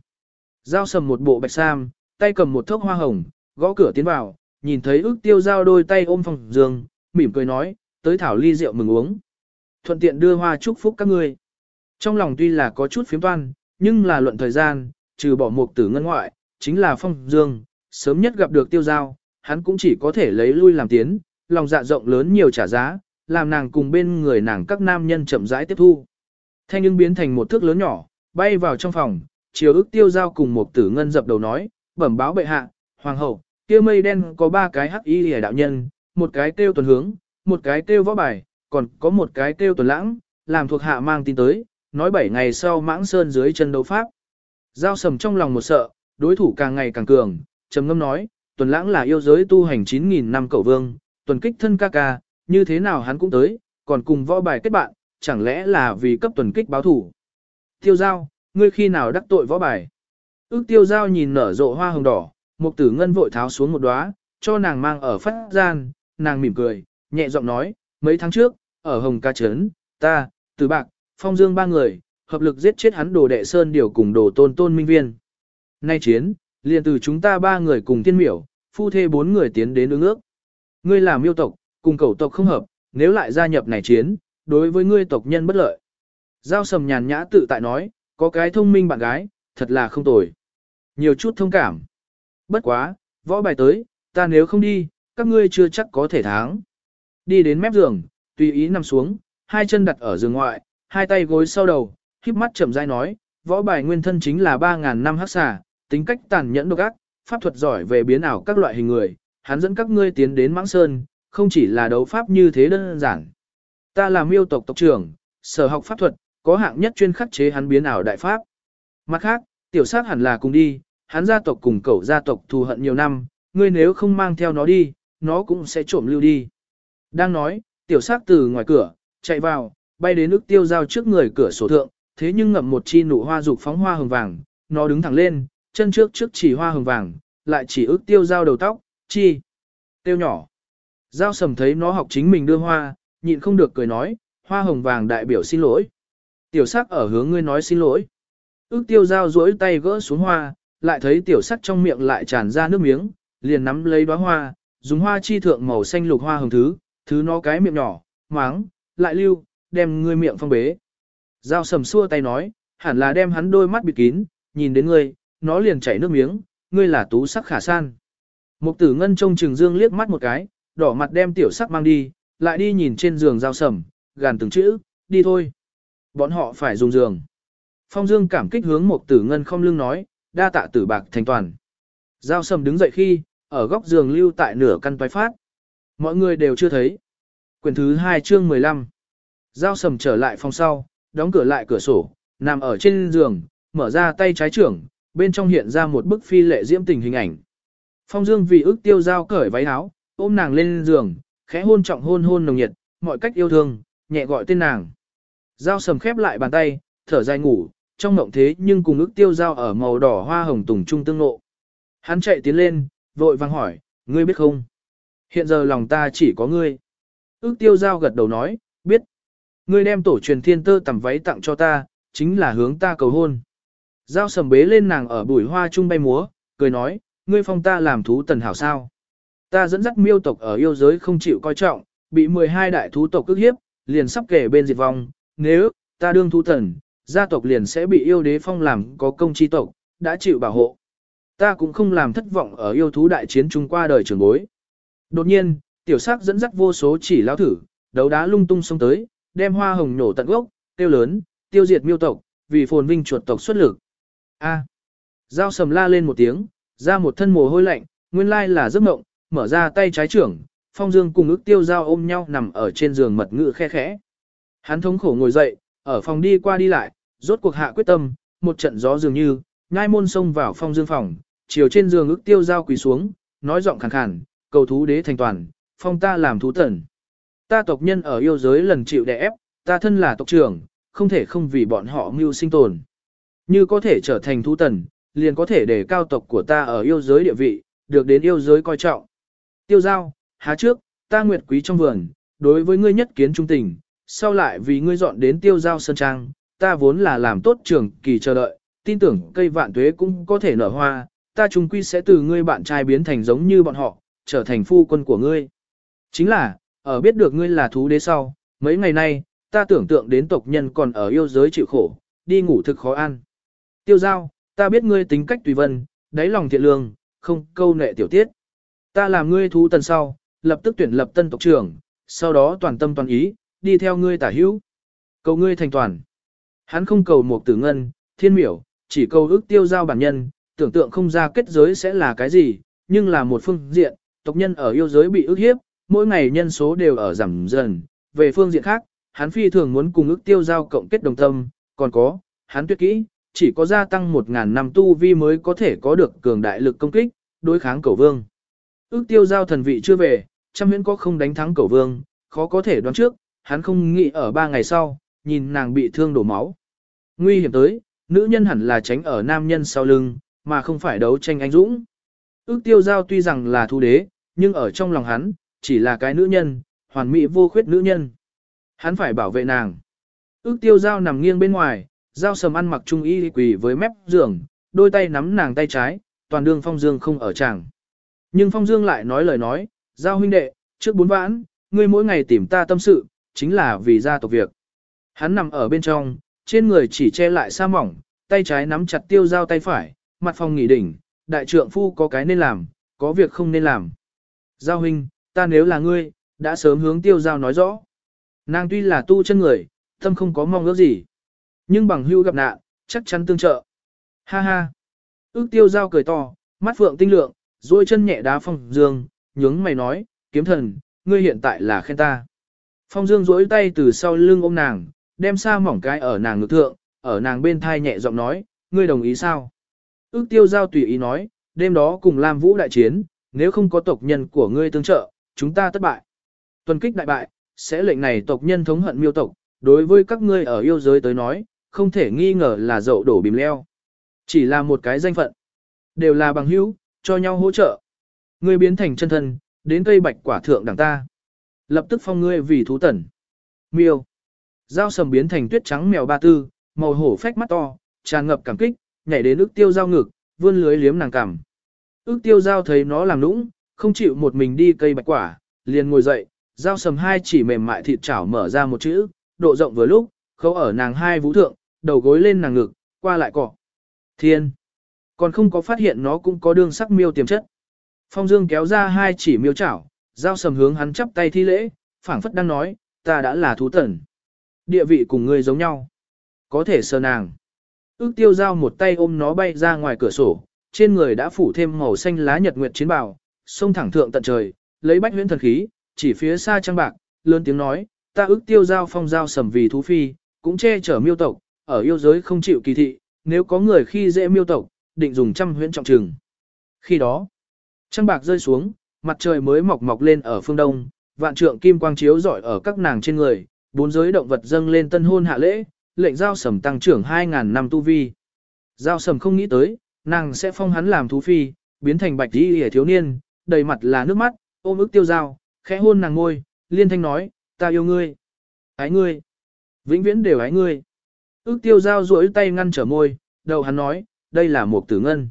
Giao sầm một bộ bạch sam, tay cầm một thốc hoa hồng, gõ cửa tiến vào, nhìn thấy ước tiêu giao đôi tay ôm phòng giường, mỉm cười nói, tới thảo ly rượu mừng uống. Thuận tiện đưa hoa chúc phúc các ngươi. Trong lòng tuy là có chút phiếm toan, nhưng là luận thời gian, trừ bỏ mục tử ngân ngoại, chính là phong dương, sớm nhất gặp được tiêu giao, hắn cũng chỉ có thể lấy lui làm tiến, lòng dạ rộng lớn nhiều trả giá, làm nàng cùng bên người nàng các nam nhân chậm rãi tiếp thu. Thanh nhưng biến thành một thước lớn nhỏ, bay vào trong phòng, chiều ức tiêu giao cùng một tử ngân dập đầu nói, bẩm báo bệ hạ, hoàng hậu, kia mây đen có ba cái hắc y lìa đạo nhân, một cái tiêu tuần hướng, một cái tiêu võ bài, còn có một cái tiêu tuần lãng, làm thuộc hạ mang tin tới, nói bảy ngày sau mãng sơn dưới chân đấu pháp. Giao sầm trong lòng một sợ, đối thủ càng ngày càng cường, trầm ngâm nói, tuần lãng là yêu giới tu hành 9.000 năm cậu vương, tuần kích thân ca ca, như thế nào hắn cũng tới, còn cùng võ bài kết bạn, chẳng lẽ là vì cấp tuần kích báo thủ. Tiêu giao, ngươi khi nào đắc tội võ bài? Ước tiêu giao nhìn nở rộ hoa hồng đỏ, Mục tử ngân vội tháo xuống một đóa, cho nàng mang ở phát gian, nàng mỉm cười, nhẹ giọng nói, mấy tháng trước, ở Hồng Ca Trấn, ta, Từ Bạc, Phong Dương ba người, hợp lực giết chết hắn đồ đệ Sơn Điều cùng đồ tôn tôn minh viên. Nay chiến, liền từ chúng ta ba người cùng tiên miểu, phu thê bốn người tiến đến ứng ước. Ngươi làm miêu tộc, cùng cầu tộc không hợp, nếu lại gia nhập này chiến, đối với ngươi tộc nhân bất lợi. Giao sầm nhàn nhã tự tại nói, có cái thông minh bạn gái, thật là không tồi. Nhiều chút thông cảm. Bất quá, võ bài tới, ta nếu không đi, các ngươi chưa chắc có thể thắng. Đi đến mép giường, tùy ý nằm xuống, hai chân đặt ở giường ngoại, hai tay gối sau đầu, híp mắt chậm rãi nói, võ bài nguyên thân chính là 3.000 năm hắc xà, tính cách tàn nhẫn độc ác, pháp thuật giỏi về biến ảo các loại hình người, hắn dẫn các ngươi tiến đến Mãng Sơn, không chỉ là đấu pháp như thế đơn giản. Ta là miêu tộc tộc trưởng, sở học pháp thuật, có hạng nhất chuyên khắc chế hắn biến ảo đại pháp. Mặt khác, tiểu sát hẳn là cùng đi, hắn gia tộc cùng cậu gia tộc thù hận nhiều năm, ngươi nếu không mang theo nó đi, nó cũng sẽ trộm lưu đi. Đang nói, tiểu sắc từ ngoài cửa, chạy vào, bay đến ức tiêu giao trước người cửa sổ thượng, thế nhưng ngậm một chi nụ hoa dục phóng hoa hồng vàng, nó đứng thẳng lên, chân trước trước chỉ hoa hồng vàng, lại chỉ ức tiêu giao đầu tóc, chi. Tiêu nhỏ. Giao sầm thấy nó học chính mình đưa hoa, nhịn không được cười nói, hoa hồng vàng đại biểu xin lỗi. Tiểu sắc ở hướng ngươi nói xin lỗi. Ước tiêu giao duỗi tay gỡ xuống hoa, lại thấy tiểu sắc trong miệng lại tràn ra nước miếng, liền nắm lấy đóa hoa, dùng hoa chi thượng màu xanh lục hoa hồng thứ, thứ nó cái miệng nhỏ, máng, lại lưu, đem ngươi miệng phong bế. Giao sầm xua tay nói, hẳn là đem hắn đôi mắt bịt kín, nhìn đến ngươi, nó liền chảy nước miếng, ngươi là tú sắc khả san. Mục tử ngân trông trừng dương liếc mắt một cái, đỏ mặt đem tiểu sắc mang đi, lại đi nhìn trên giường giao sầm, gàn từng chữ, đi thôi. Bọn họ phải dùng giường. Phong Dương cảm kích hướng một tử ngân không lưng nói, đa tạ tử bạc thành toàn. Giao sầm đứng dậy khi, ở góc giường lưu tại nửa căn toái phát. Mọi người đều chưa thấy. Quyền thứ 2 chương 15. Giao sầm trở lại phòng sau, đóng cửa lại cửa sổ, nằm ở trên giường, mở ra tay trái trưởng, bên trong hiện ra một bức phi lệ diễm tình hình ảnh. Phong Dương vì ước tiêu giao cởi váy áo, ôm nàng lên giường, khẽ hôn trọng hôn hôn nồng nhiệt, mọi cách yêu thương, nhẹ gọi tên nàng. Giao sầm khép lại bàn tay, thở dài ngủ, trong mộng thế nhưng cùng ước tiêu giao ở màu đỏ hoa hồng tùng trung tương ngộ. Hắn chạy tiến lên, vội vang hỏi, ngươi biết không? Hiện giờ lòng ta chỉ có ngươi. Ước tiêu giao gật đầu nói, biết. Ngươi đem tổ truyền thiên tơ tầm váy tặng cho ta, chính là hướng ta cầu hôn. Giao sầm bế lên nàng ở bụi hoa trung bay múa, cười nói, ngươi phong ta làm thú tần hảo sao. Ta dẫn dắt miêu tộc ở yêu giới không chịu coi trọng, bị 12 đại thú tộc cướp hiếp, liền sắp kể bên diệt vong. Nếu, ta đương thú tần, gia tộc liền sẽ bị yêu đế phong làm có công chi tộc, đã chịu bảo hộ. Ta cũng không làm thất vọng ở yêu thú đại chiến chung qua đời trường bối. Đột nhiên, tiểu sắc dẫn dắt vô số chỉ lao thử, đấu đá lung tung xông tới, đem hoa hồng nổ tận gốc, tiêu lớn, tiêu diệt miêu tộc, vì phồn vinh chuột tộc xuất lực. A. Giao sầm la lên một tiếng, ra một thân mồ hôi lạnh, nguyên lai là giấc mộng, mở ra tay trái trưởng, phong dương cùng ước tiêu giao ôm nhau nằm ở trên giường mật ngự khe khẽ. Hắn thống khổ ngồi dậy, ở phòng đi qua đi lại, rốt cuộc hạ quyết tâm, một trận gió dường như, nhai môn xông vào phong dương phòng, chiều trên giường ức tiêu giao quỳ xuống, nói giọng khàn khàn, cầu thú đế thành toàn, phong ta làm thú tần. Ta tộc nhân ở yêu giới lần chịu đè ép, ta thân là tộc trưởng, không thể không vì bọn họ mưu sinh tồn. Như có thể trở thành thú tần, liền có thể để cao tộc của ta ở yêu giới địa vị, được đến yêu giới coi trọng. Tiêu giao, há trước, ta nguyệt quý trong vườn, đối với ngươi nhất kiến trung tình, sau lại vì ngươi dọn đến tiêu giao sơn trang, ta vốn là làm tốt trưởng kỳ chờ đợi, tin tưởng cây vạn tuế cũng có thể nở hoa, ta chung quy sẽ từ ngươi bạn trai biến thành giống như bọn họ, trở thành phu quân của ngươi. Chính là, ở biết được ngươi là thú đế sau, mấy ngày nay, ta tưởng tượng đến tộc nhân còn ở yêu giới chịu khổ, đi ngủ thực khó ăn. Tiêu giao, ta biết ngươi tính cách tùy vân, đáy lòng thiện lương, không câu nệ tiểu tiết. Ta làm ngươi thú tần sau, lập tức tuyển lập tân tộc trưởng, sau đó toàn tâm toàn ý, đi theo ngươi tả hữu. Cầu ngươi thành toàn. Hắn không cầu một tử ngân, thiên miểu, chỉ cầu ước tiêu giao bản nhân, tưởng tượng không ra kết giới sẽ là cái gì, nhưng là một phương diện, tộc nhân ở yêu giới bị ức hiếp, mỗi ngày nhân số đều ở giảm dần. Về phương diện khác, hắn phi thường muốn cùng ước tiêu giao cộng kết đồng tâm, còn có, hắn tuyệt kỹ, chỉ có gia tăng 1.000 năm tu vi mới có thể có được cường đại lực công kích, đối kháng cầu vương. Ước tiêu giao thần vị chưa về, trăm huyễn có không đánh thắng cầu vương, khó có thể đoán trước, hắn không nghĩ ở ba ngày sau, nhìn nàng bị thương đổ máu. Nguy hiểm tới, nữ nhân hẳn là tránh ở nam nhân sau lưng, mà không phải đấu tranh anh dũng. Ước tiêu giao tuy rằng là thu đế, nhưng ở trong lòng hắn, chỉ là cái nữ nhân, hoàn mỹ vô khuyết nữ nhân. Hắn phải bảo vệ nàng. Ước tiêu giao nằm nghiêng bên ngoài, giao sầm ăn mặc trung y quỳ với mép giường, đôi tay nắm nàng tay trái, toàn đương phong dương không ở chàng. Nhưng phong dương lại nói lời nói, giao huynh đệ, trước bốn vãn, ngươi mỗi ngày tìm ta tâm sự, chính là vì gia tộc việc. Hắn nằm ở bên trong, trên người chỉ che lại sa mỏng, tay trái nắm chặt tiêu giao tay phải, mặt phòng nghỉ đỉnh, đại trượng phu có cái nên làm, có việc không nên làm. Giao huynh, ta nếu là ngươi, đã sớm hướng tiêu giao nói rõ. Nàng tuy là tu chân người, tâm không có mong ước gì. Nhưng bằng hưu gặp nạn, chắc chắn tương trợ. Ha ha. Ước tiêu giao cười to, mắt phượng tinh lượng, duỗi chân nhẹ đá phong dương, nhướng mày nói, kiếm thần, ngươi hiện tại là khen ta. Phong dương duỗi tay từ sau lưng ôm nàng, đem xa mỏng cái ở nàng ngực thượng, ở nàng bên thai nhẹ giọng nói, ngươi đồng ý sao? Ước tiêu giao tùy ý nói, đêm đó cùng Lam Vũ đại chiến, nếu không có tộc nhân của ngươi tương trợ, chúng ta thất bại. Tuần kích đại bại, sẽ lệnh này tộc nhân thống hận miêu tộc, đối với các ngươi ở yêu giới tới nói, không thể nghi ngờ là dậu đổ bìm leo. Chỉ là một cái danh phận. Đều là bằng hữu, cho nhau hỗ trợ. Ngươi biến thành chân thân, đến cây bạch quả thượng đẳng ta. Lập tức phong ngươi vì thú tẩn. Miêu. Dao sầm biến thành tuyết trắng mèo ba tư, màu hổ phách mắt to, tràn ngập cảm kích, nhảy đến ức tiêu dao ngực, vươn lưới liếm nàng cằm. Ước tiêu giao thấy nó làm nũng, không chịu một mình đi cây bạch quả, liền ngồi dậy, dao sầm hai chỉ mềm mại thịt chảo mở ra một chữ, độ rộng vừa lúc, khâu ở nàng hai vũ thượng, đầu gối lên nàng ngực, qua lại cọ. Thiên! Còn không có phát hiện nó cũng có đương sắc miêu tiềm chất. Phong Dương kéo ra hai chỉ miêu chảo, giao sầm hướng hắn chắp tay thi lễ, phảng phất đang nói, ta đã là thú tần. Địa vị cùng ngươi giống nhau. Có thể sờ nàng. Ước tiêu giao một tay ôm nó bay ra ngoài cửa sổ, trên người đã phủ thêm màu xanh lá nhật nguyệt chiến bào, sông thẳng thượng tận trời, lấy bách huyễn thần khí, chỉ phía xa trăng bạc, lớn tiếng nói, ta ước tiêu giao phong giao sầm vì thú phi, cũng che chở miêu tộc, ở yêu giới không chịu kỳ thị, nếu có người khi dễ miêu tộc, định dùng trăm huyễn trọng trừng. Khi đó, trăng bạc rơi xuống, mặt trời mới mọc mọc lên ở phương đông, vạn trượng kim quang chiếu rọi ở các nàng trên người, bốn giới động vật dâng lên tân hôn hạ lễ, lệnh giao sầm tăng trưởng 2.000 năm tu vi. Giao sầm không nghĩ tới, nàng sẽ phong hắn làm thú phi, biến thành bạch đi hề thiếu niên, đầy mặt là nước mắt, ôm ức tiêu giao, khẽ hôn nàng ngôi, liên thanh nói, ta yêu ngươi, ái ngươi, vĩnh viễn đều ái ngươi. Ước tiêu giao duỗi tay ngăn trở môi, đầu hắn nói, đây là một tử ngân.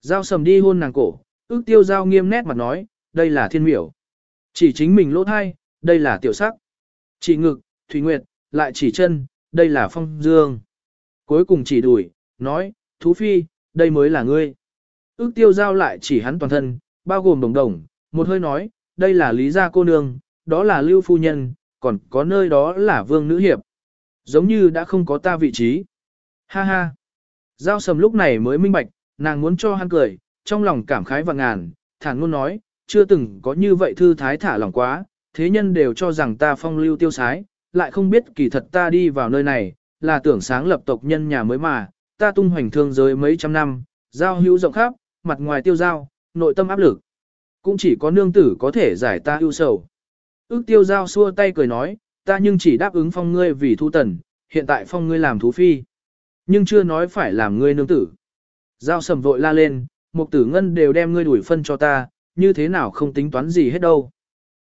Giao sầm đi hôn nàng cổ, ước tiêu giao nghiêm nét mặt nói, đây là thiên miểu. Chỉ chính mình lỗ thai, đây là tiểu sắc. Chỉ ngực, thủy nguyệt, lại chỉ chân, đây là phong dương. Cuối cùng chỉ đuổi, nói, thú phi, đây mới là ngươi. Ước tiêu giao lại chỉ hắn toàn thân, bao gồm đồng đồng, một hơi nói, đây là lý gia cô nương, đó là lưu phu nhân, còn có nơi đó là vương nữ hiệp. Giống như đã không có ta vị trí. Ha ha. Giao sầm lúc này mới minh bạch, nàng muốn cho hắn cười, trong lòng cảm khái và ngàn, thản ngôn nói, chưa từng có như vậy thư thái thả lòng quá, thế nhân đều cho rằng ta phong lưu tiêu sái, lại không biết kỳ thật ta đi vào nơi này, là tưởng sáng lập tộc nhân nhà mới mà, ta tung hoành thương giới mấy trăm năm, giao hữu rộng khắp, mặt ngoài tiêu giao, nội tâm áp lực. Cũng chỉ có nương tử có thể giải ta ưu sầu. Ước tiêu giao xua tay cười nói, ta nhưng chỉ đáp ứng phong ngươi vì thu tần, hiện tại phong ngươi làm thú phi. Nhưng chưa nói phải làm ngươi nương tử. Giao sầm vội la lên, một tử ngân đều đem ngươi đuổi phân cho ta, như thế nào không tính toán gì hết đâu.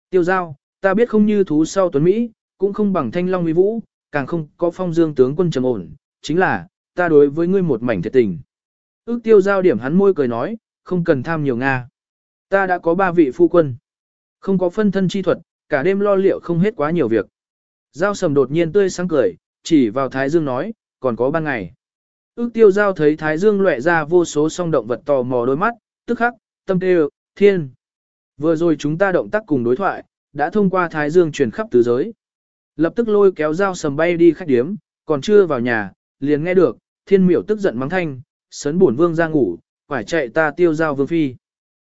Tiêu giao, ta biết không như thú sau tuấn Mỹ, cũng không bằng thanh long uy vũ, càng không có phong dương tướng quân trầm ổn, chính là, ta đối với ngươi một mảnh thiệt tình. Ước tiêu giao điểm hắn môi cười nói, không cần tham nhiều Nga. Ta đã có ba vị phu quân. Không có phân thân chi thuật, cả đêm lo liệu không hết quá nhiều việc. Giao sầm đột nhiên tươi sáng cười, chỉ vào Thái Dương nói, còn có ban ngày. Ước tiêu giao thấy Thái Dương lệ ra vô số song động vật tò mò đôi mắt, tức khắc, tâm tê thiên. Vừa rồi chúng ta động tác cùng đối thoại, đã thông qua Thái Dương truyền khắp tứ giới. Lập tức lôi kéo dao sầm bay đi khách điếm, còn chưa vào nhà, liền nghe được, thiên miểu tức giận mắng thanh, sấn buồn vương ra ngủ, phải chạy ta tiêu giao vương phi.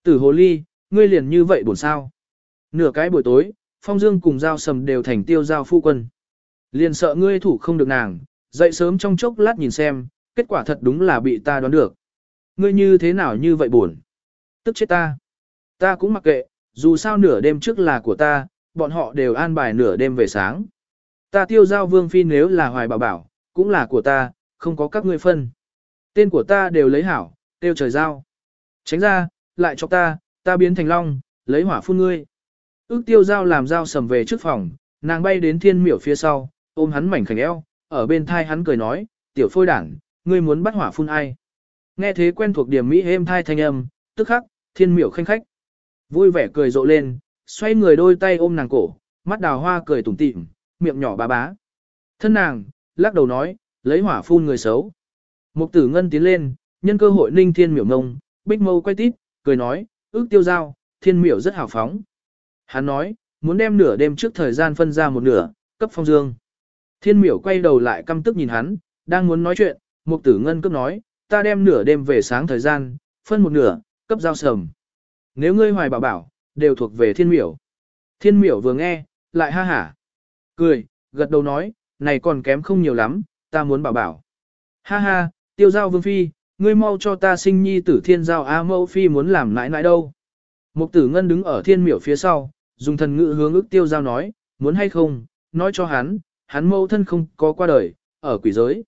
Tử hồ ly, ngươi liền như vậy buồn sao. Nửa cái buổi tối, phong dương cùng dao sầm đều thành tiêu giao phu quân. Liền sợ ngươi thủ không được nàng, dậy sớm trong chốc lát nhìn xem, kết quả thật đúng là bị ta đoán được. Ngươi như thế nào như vậy buồn? Tức chết ta. Ta cũng mặc kệ, dù sao nửa đêm trước là của ta, bọn họ đều an bài nửa đêm về sáng. Ta tiêu giao vương phi nếu là hoài bảo bảo, cũng là của ta, không có các ngươi phân. Tên của ta đều lấy hảo, tiêu trời giao. Tránh ra, lại cho ta, ta biến thành long, lấy hỏa phun ngươi. Ước tiêu giao làm giao sầm về trước phòng, nàng bay đến thiên miểu phía sau, ôm hắn mảnh khảnh eo, ở bên thai hắn cười nói, tiểu phôi đảng, ngươi muốn bắt hỏa phun ai. Nghe thế quen thuộc điểm mỹ êm thai thanh âm, tức khắc, thiên miểu khanh khách. Vui vẻ cười rộ lên, xoay người đôi tay ôm nàng cổ, mắt đào hoa cười tủm tỉm, miệng nhỏ bá bá. Thân nàng, lắc đầu nói, lấy hỏa phun người xấu. Mục tử ngân tiến lên, nhân cơ hội ninh thiên miểu ngông, bích mâu quay tít, cười nói, ước tiêu giao, thiên miểu rất hào phóng. Hắn nói, muốn đem nửa đêm trước thời gian phân ra một nửa, cấp phong dương. Thiên miểu quay đầu lại căm tức nhìn hắn, đang muốn nói chuyện, mục tử ngân cấp nói, ta đem nửa đêm về sáng thời gian, phân một nửa, cấp giao sầm. Nếu ngươi hoài bảo bảo, đều thuộc về thiên miểu. Thiên miểu vừa nghe, lại ha hả. Cười, gật đầu nói, này còn kém không nhiều lắm, ta muốn bảo bảo. Ha ha, tiêu giao vương phi, ngươi mau cho ta sinh nhi tử thiên giao A mẫu phi muốn làm nãi nãi đâu. Mục tử ngân đứng ở thiên miểu phía sau, dùng thần ngữ hướng ước tiêu giao nói, muốn hay không, nói cho hắn, hắn mẫu thân không có qua đời, ở quỷ giới.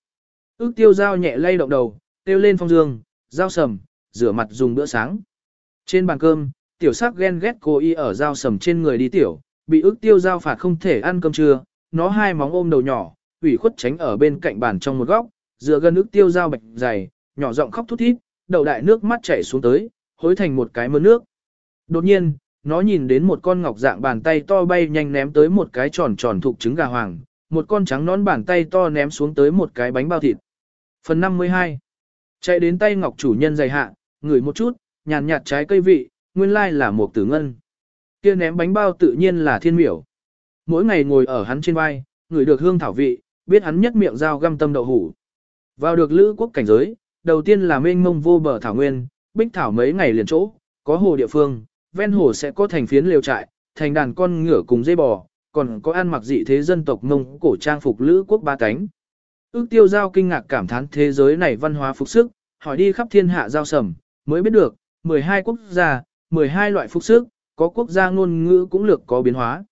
Ước tiêu giao nhẹ lay động đầu, tiêu lên phong dương, giao sầm, rửa mặt dùng bữa sáng. Trên bàn cơm, tiểu sắc ghen ghét cô y ở dao sầm trên người đi tiểu, bị ước tiêu giao phạt không thể ăn cơm trưa, nó hai móng ôm đầu nhỏ, ủy khuất tránh ở bên cạnh bàn trong một góc, dựa gần ước tiêu giao bạch dày, nhỏ giọng khóc thút thít, đầu đại nước mắt chảy xuống tới, hối thành một cái mưa nước. Đột nhiên, nó nhìn đến một con ngọc dạng bàn tay to bay nhanh ném tới một cái tròn tròn thuộc trứng gà hoàng, một con trắng nón bàn tay to ném xuống tới một cái bánh bao thịt. Phần 52 Chạy đến tay ngọc chủ nhân dày hạ, ngửi một chút, nhàn nhạt trái cây vị, nguyên lai là một tử ngân. Kia ném bánh bao tự nhiên là thiên miểu. Mỗi ngày ngồi ở hắn trên vai, người được hương thảo vị, biết hắn nhất miệng dao găm tâm đậu hủ. Vào được lữ quốc cảnh giới, đầu tiên là mênh mông vô bờ thảo nguyên, bích thảo mấy ngày liền chỗ, có hồ địa phương, ven hồ sẽ có thành phiến liều trại, thành đàn con ngựa cùng dây bò, còn có ăn mặc dị thế dân tộc mông cổ trang phục lữ quốc ba cánh. Ước tiêu giao kinh ngạc cảm thán thế giới này văn hóa phục sức, hỏi đi khắp thiên hạ giao sầm, mới biết được, 12 quốc gia, 12 loại phục sức, có quốc gia ngôn ngữ cũng lược có biến hóa.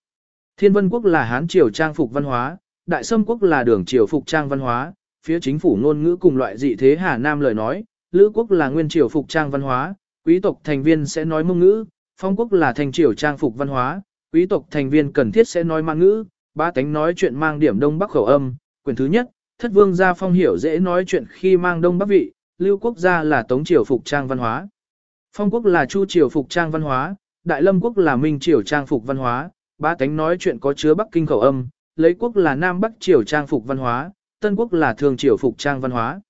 Thiên vân quốc là hán triều trang phục văn hóa, đại sâm quốc là đường triều phục trang văn hóa, phía chính phủ ngôn ngữ cùng loại dị thế Hà Nam lời nói, lữ quốc là nguyên triều phục trang văn hóa, quý tộc thành viên sẽ nói mông ngữ, phong quốc là thành triều trang phục văn hóa, quý tộc thành viên cần thiết sẽ nói mang ngữ, ba tánh nói chuyện mang điểm đông bắc khẩu âm, quyền thứ nhất, thất vương gia phong hiểu dễ nói chuyện khi mang đông bắc vị, lưu quốc gia là tống triều phục trang văn hóa. Phong quốc là chu triều phục trang văn hóa, đại lâm quốc là minh triều trang phục văn hóa, ba tánh nói chuyện có chứa bắc kinh khẩu âm, lấy quốc là nam bắc triều trang phục văn hóa, tân quốc là thường triều phục trang văn hóa.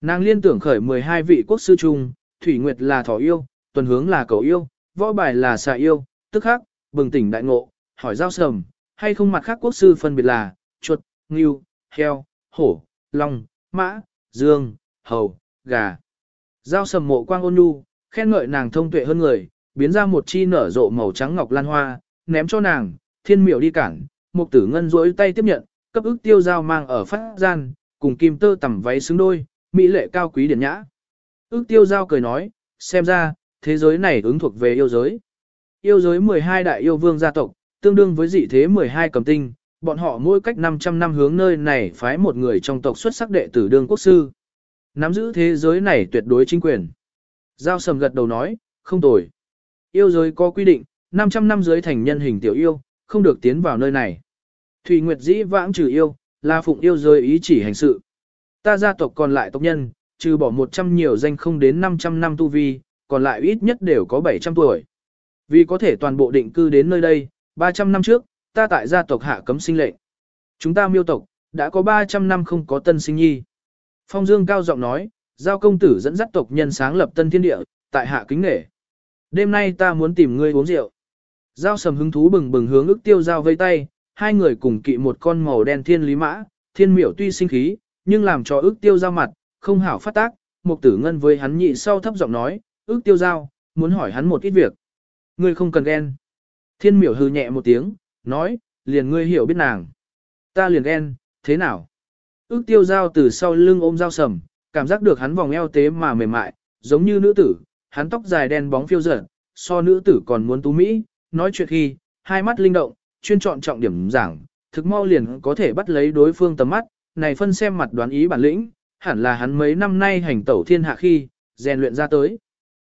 Nàng liên tưởng khởi 12 vị quốc sư trung, Thủy Nguyệt là thỏ yêu, tuần hướng là cầu yêu, võ bài là xà yêu, tức khắc, bừng tỉnh đại ngộ, hỏi giao sầm, hay không mặt khác quốc sư phân biệt là, chuột, ngưu, heo, hổ, long, mã, dương, hầu, gà. Giao sầm mộ quang ôn nhu, khen ngợi nàng thông tuệ hơn người, biến ra một chi nở rộ màu trắng ngọc lan hoa, ném cho nàng, thiên miểu đi cản, mục tử ngân rỗi tay tiếp nhận, cấp ức tiêu giao mang ở phát gian, cùng kim tơ tầm váy xứng đôi, mỹ lệ cao quý điển nhã. Ước tiêu giao cười nói, xem ra, thế giới này ứng thuộc về yêu giới. Yêu giới 12 đại yêu vương gia tộc, tương đương với dị thế 12 cầm tinh, bọn họ mỗi cách 500 năm hướng nơi này phái một người trong tộc xuất sắc đệ tử đương quốc sư. Nắm giữ thế giới này tuyệt đối chính quyền. Giao sầm gật đầu nói, không tồi. Yêu giới có quy định, 500 năm dưới thành nhân hình tiểu yêu, không được tiến vào nơi này. Thủy Nguyệt dĩ vãng trừ yêu, là phụng yêu giới ý chỉ hành sự. Ta gia tộc còn lại tộc nhân, trừ bỏ 100 nhiều danh không đến 500 năm tu vi, còn lại ít nhất đều có 700 tuổi. Vì có thể toàn bộ định cư đến nơi đây, 300 năm trước, ta tại gia tộc hạ cấm sinh lệnh. Chúng ta miêu tộc, đã có 300 năm không có tân sinh nhi. Phong Dương cao giọng nói, giao công tử dẫn dắt tộc nhân sáng lập tân thiên địa, tại hạ kính nghệ. Đêm nay ta muốn tìm ngươi uống rượu. Giao sầm hứng thú bừng bừng hướng ức tiêu giao vây tay, hai người cùng kỵ một con màu đen thiên lý mã, thiên miểu tuy sinh khí, nhưng làm cho ức tiêu giao mặt, không hảo phát tác, Mục tử ngân với hắn nhị sau thấp giọng nói, ức tiêu giao, muốn hỏi hắn một ít việc. Ngươi không cần ghen. Thiên miểu hư nhẹ một tiếng, nói, liền ngươi hiểu biết nàng. Ta liền ghen, thế nào? Ước tiêu giao từ sau lưng ôm dao sầm, cảm giác được hắn vòng eo tế mà mềm mại, giống như nữ tử, hắn tóc dài đen bóng phiêu dở, so nữ tử còn muốn tú mỹ, nói chuyện khi, hai mắt linh động, chuyên chọn trọng điểm giảng, thực mau liền có thể bắt lấy đối phương tầm mắt, này phân xem mặt đoán ý bản lĩnh, hẳn là hắn mấy năm nay hành tẩu thiên hạ khi, rèn luyện ra tới.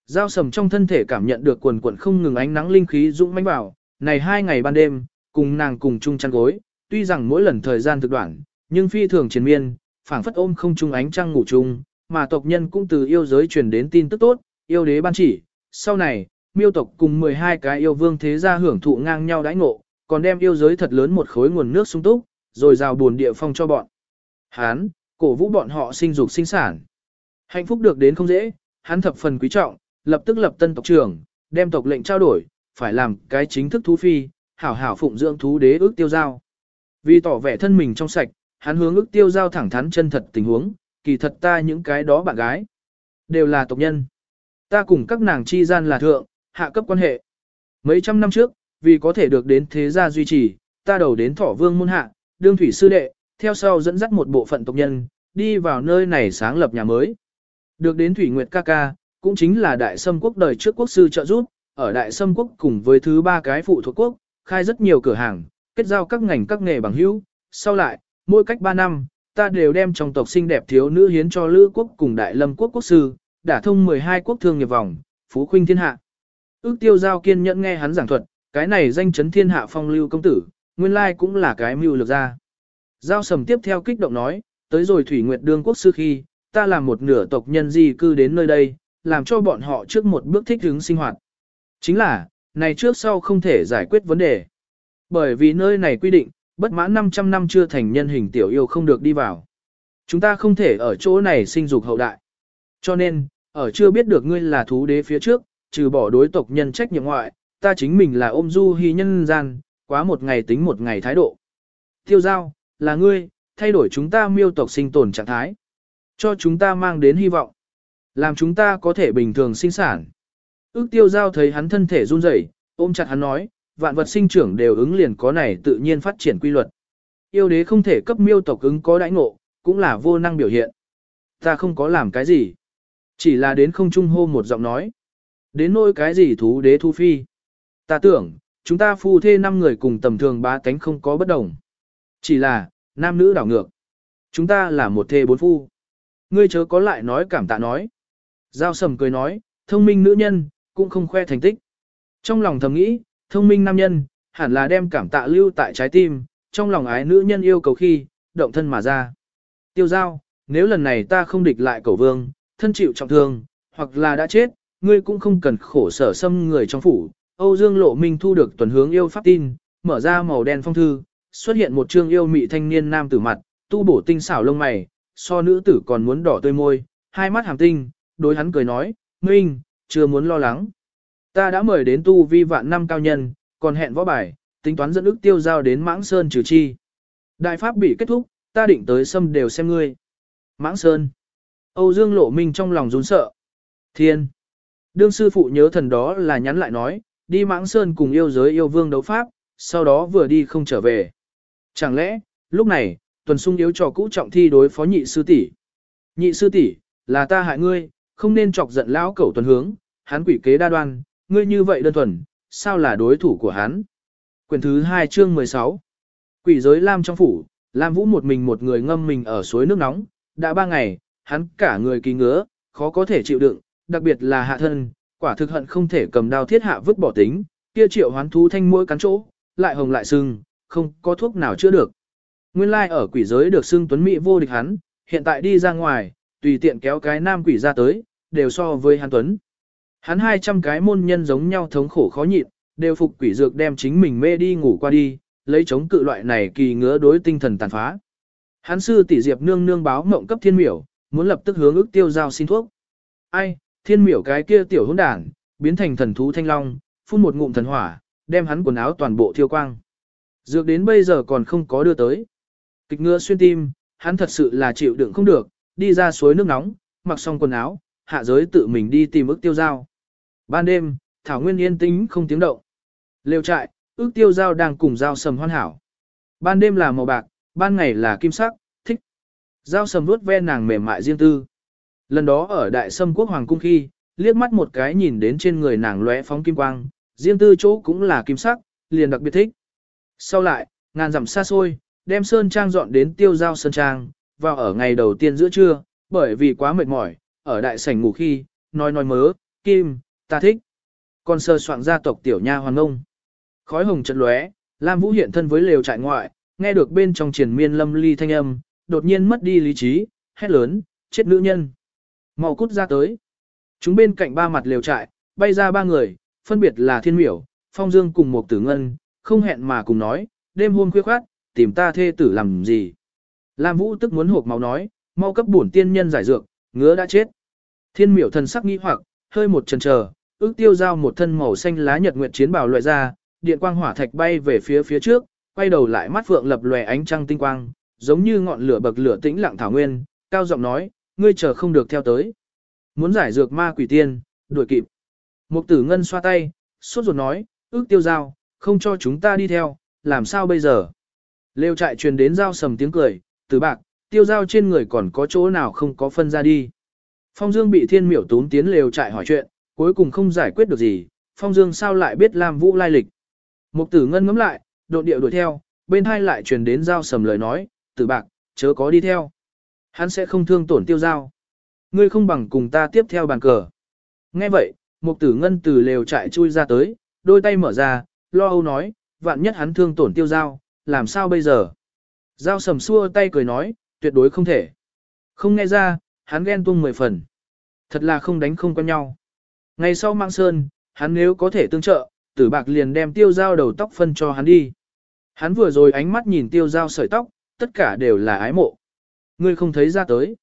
Giao sầm trong thân thể cảm nhận được quần quần không ngừng ánh nắng linh khí dũng mãnh vào, này hai ngày ban đêm, cùng nàng cùng chung chăn gối, tuy rằng mỗi lần thời gian thực đoạn, nhưng phi thường triền miên, phảng phất ôm không trung ánh trăng ngủ chung, mà tộc nhân cũng từ yêu giới truyền đến tin tức tốt, yêu đế ban chỉ, sau này, miêu tộc cùng 12 cái yêu vương thế gia hưởng thụ ngang nhau đãi ngộ, còn đem yêu giới thật lớn một khối nguồn nước sung túc, rồi rào buồn địa phong cho bọn. Hán, cổ vũ bọn họ sinh dục sinh sản. Hạnh phúc được đến không dễ, hắn thập phần quý trọng, lập tức lập tân tộc trưởng, đem tộc lệnh trao đổi, phải làm cái chính thức thú phi, hảo hảo phụng dưỡng thú đế ước tiêu giao. Vì tỏ vẻ thân mình trong sạch, hắn hướng ước tiêu giao thẳng thắn chân thật tình huống, kỳ thật ta những cái đó bạn gái, đều là tộc nhân. Ta cùng các nàng chi gian là thượng, hạ cấp quan hệ. Mấy trăm năm trước, vì có thể được đến thế gia duy trì, ta đầu đến thỏ vương môn hạ, đương thủy sư đệ, theo sau dẫn dắt một bộ phận tộc nhân, đi vào nơi này sáng lập nhà mới. Được đến Thủy Nguyệt ca ca, cũng chính là Đại Sâm quốc đời trước quốc sư trợ giúp, ở Đại Sâm quốc cùng với thứ ba cái phụ thuộc quốc, khai rất nhiều cửa hàng, kết giao các ngành các nghề bằng hữu. Sau lại, mỗi cách 3 năm, ta đều đem trong tộc xinh đẹp thiếu nữ hiến cho Lữ quốc cùng Đại Lâm quốc quốc sư, đả thông 12 quốc thương nghiệp vòng, phú khuynh thiên hạ. Ước tiêu giao kiên nhẫn nghe hắn giảng thuật, cái này danh chấn thiên hạ phong lưu công tử, nguyên lai cũng là cái mưu lược ra. Giao sầm tiếp theo kích động nói, tới rồi Thủy Nguyệt đương quốc sư khi, ta làm một nửa tộc nhân di cư đến nơi đây, làm cho bọn họ trước một bước thích ứng sinh hoạt. Chính là, này trước sau không thể giải quyết vấn đề. Bởi vì nơi này quy định, bất mãn 500 năm chưa thành nhân hình tiểu yêu không được đi vào. Chúng ta không thể ở chỗ này sinh dục hậu đại. Cho nên, ở chưa biết được ngươi là thú đế phía trước, trừ bỏ đối tộc nhân trách nhiệm ngoại, ta chính mình là ôm du hy nhân gian, quá một ngày tính một ngày thái độ. Tiêu giao, là ngươi, thay đổi chúng ta miêu tộc sinh tồn trạng thái. Cho chúng ta mang đến hy vọng. Làm chúng ta có thể bình thường sinh sản. Ước tiêu giao thấy hắn thân thể run rẩy, ôm chặt hắn nói, vạn vật sinh trưởng đều ứng liền có này tự nhiên phát triển quy luật. Yêu đế không thể cấp miêu tộc ứng có đãi ngộ, cũng là vô năng biểu hiện. Ta không có làm cái gì. Chỉ là đến không trung hô một giọng nói. Đến nỗi cái gì thú đế thu phi. Ta tưởng, chúng ta phu thê năm người cùng tầm thường ba tánh không có bất đồng. Chỉ là, nam nữ đảo ngược. Chúng ta là một thê bốn phu. Ngươi chớ có lại nói cảm tạ nói. Giao sầm cười nói, thông minh nữ nhân, cũng không khoe thành tích. Trong lòng thầm nghĩ, thông minh nam nhân, hẳn là đem cảm tạ lưu tại trái tim, trong lòng ái nữ nhân yêu cầu khi, động thân mà ra. Tiêu giao, nếu lần này ta không địch lại cầu vương, thân chịu trọng thương, hoặc là đã chết, ngươi cũng không cần khổ sở xâm người trong phủ. Âu Dương Lộ Minh thu được tuần hướng yêu pháp tin, mở ra màu đen phong thư, xuất hiện một trương yêu mị thanh niên nam tử mặt, tu bổ tinh xảo lông mày, so nữ tử còn muốn đỏ tươi môi, hai mắt hàm tinh, đối hắn cười nói, Minh, chưa muốn lo lắng. Ta đã mời đến tu vi vạn năm cao nhân, còn hẹn võ bài, tính toán dẫn ức tiêu giao đến mãng sơn trừ chi. Đại pháp bị kết thúc, ta định tới xâm đều xem ngươi. Mãng sơn. Âu Dương lộ minh trong lòng run sợ. Thiên. Đương sư phụ nhớ thần đó là nhắn lại nói, đi mãng sơn cùng yêu giới yêu vương đấu pháp, sau đó vừa đi không trở về. Chẳng lẽ, lúc này, tuần sung yếu trò cũ trọng thi đối phó nhị sư tỷ. Nhị sư tỷ, là ta hại ngươi, không nên chọc giận lão cẩu tuần hướng, hắn quỷ kế đa đoan, ngươi như vậy đơn thuần, sao là đối thủ của hắn. Quyển thứ 2 chương 16 Quỷ giới Lam trong phủ, Lam Vũ một mình một người ngâm mình ở suối nước nóng, đã ba ngày, hắn cả người kỳ ngứa, khó có thể chịu đựng, đặc biệt là hạ thân, quả thực hận không thể cầm đao thiết hạ vứt bỏ tính, kia triệu hoán thú thanh mũi cắn chỗ, lại hồng lại sưng, không có thuốc nào chữa được. Nguyên lai ở quỷ giới được xưng tuấn mỹ vô địch hắn, hiện tại đi ra ngoài, tùy tiện kéo cái nam quỷ ra tới, đều so với hắn tuấn. Hắn 200 cái môn nhân giống nhau thống khổ khó nhịn, đều phục quỷ dược đem chính mình mê đi ngủ qua đi, lấy chống cự loại này kỳ ngứa đối tinh thần tàn phá. Hắn sư tỷ diệp nương nương báo mộng cấp thiên miểu, muốn lập tức hướng ước tiêu giao xin thuốc. Ai, thiên miểu cái kia tiểu hỗn đản, biến thành thần thú thanh long, phun một ngụm thần hỏa, đem hắn quần áo toàn bộ thiêu quang. Dược đến bây giờ còn không có đưa tới. Kịch ngựa xuyên tim, hắn thật sự là chịu đựng không được, đi ra suối nước nóng, mặc xong quần áo, hạ giới tự mình đi tìm ước tiêu giao. Ban đêm, Thảo Nguyên yên tĩnh không tiếng động. Lều trại, ước tiêu giao đang cùng giao sầm hoan hảo. Ban đêm là màu bạc, ban ngày là kim sắc, thích. Giao sầm vuốt ve nàng mềm mại riêng tư. Lần đó ở đại sâm quốc hoàng cung khi, liếc mắt một cái nhìn đến trên người nàng lóe phóng kim quang, riêng tư chỗ cũng là kim sắc, liền đặc biệt thích. Sau lại, ngàn dặm xa xôi, đem Sơn Trang dọn đến tiêu giao Sơn Trang, vào ở ngày đầu tiên giữa trưa, bởi vì quá mệt mỏi, ở đại sảnh ngủ khi, nói nói mớ, kim, ta thích. Còn sơ soạn gia tộc tiểu nha hoàng ngông. Khói hồng chật lóe, Lam Vũ hiện thân với lều trại ngoại, nghe được bên trong triển miên lâm ly thanh âm, đột nhiên mất đi lý trí, hét lớn, chết nữ nhân. Màu cút ra tới. Chúng bên cạnh ba mặt lều trại, bay ra ba người, phân biệt là Thiên Miểu, Phong Dương cùng một tử ngân, không hẹn mà cùng nói, đêm hôm khuya khoát, tìm ta thê tử làm gì. Lam Vũ tức muốn hộp máu nói, mau cấp bổn tiên nhân giải dược, ngứa đã chết. Thiên miểu thần sắc nghi hoặc, hơi một chần chờ, ước tiêu giao một thân màu xanh lá nhật nguyệt chiến bào loại ra, điện quang hỏa thạch bay về phía phía trước, quay đầu lại mắt phượng lập lòe ánh trăng tinh quang, giống như ngọn lửa bậc lửa tĩnh lặng thảo nguyên, cao giọng nói, ngươi chờ không được theo tới. Muốn giải dược ma quỷ tiên, đuổi kịp. Mục tử ngân xoa tay, suốt ruột nói, ước tiêu giao, không cho chúng ta đi theo, làm sao bây giờ? Lêu trại truyền đến giao sầm tiếng cười, từ bạc, tiêu giao trên người còn có chỗ nào không có phân ra đi. Phong Dương bị thiên miểu tún tiến lều trại hỏi chuyện, cuối cùng không giải quyết được gì, Phong Dương sao lại biết Lam Vũ lai lịch. Mục tử ngân ngắm lại, độ điệu đuổi theo, bên hai lại truyền đến giao sầm lời nói, tử bạc, chớ có đi theo. Hắn sẽ không thương tổn tiêu giao. Ngươi không bằng cùng ta tiếp theo bàn cờ. Nghe vậy, mục tử ngân từ lều trại chui ra tới, đôi tay mở ra, lo âu nói, vạn nhất hắn thương tổn tiêu giao, làm sao bây giờ? Giao sầm xua tay cười nói, tuyệt đối không thể. Không nghe ra, hắn ghen tuông mười phần. Thật là không đánh không quen nhau. Ngày sau mang sơn, hắn nếu có thể tương trợ, tử bạc liền đem tiêu dao đầu tóc phân cho hắn đi. Hắn vừa rồi ánh mắt nhìn tiêu dao sợi tóc, tất cả đều là ái mộ. Ngươi không thấy ra tới.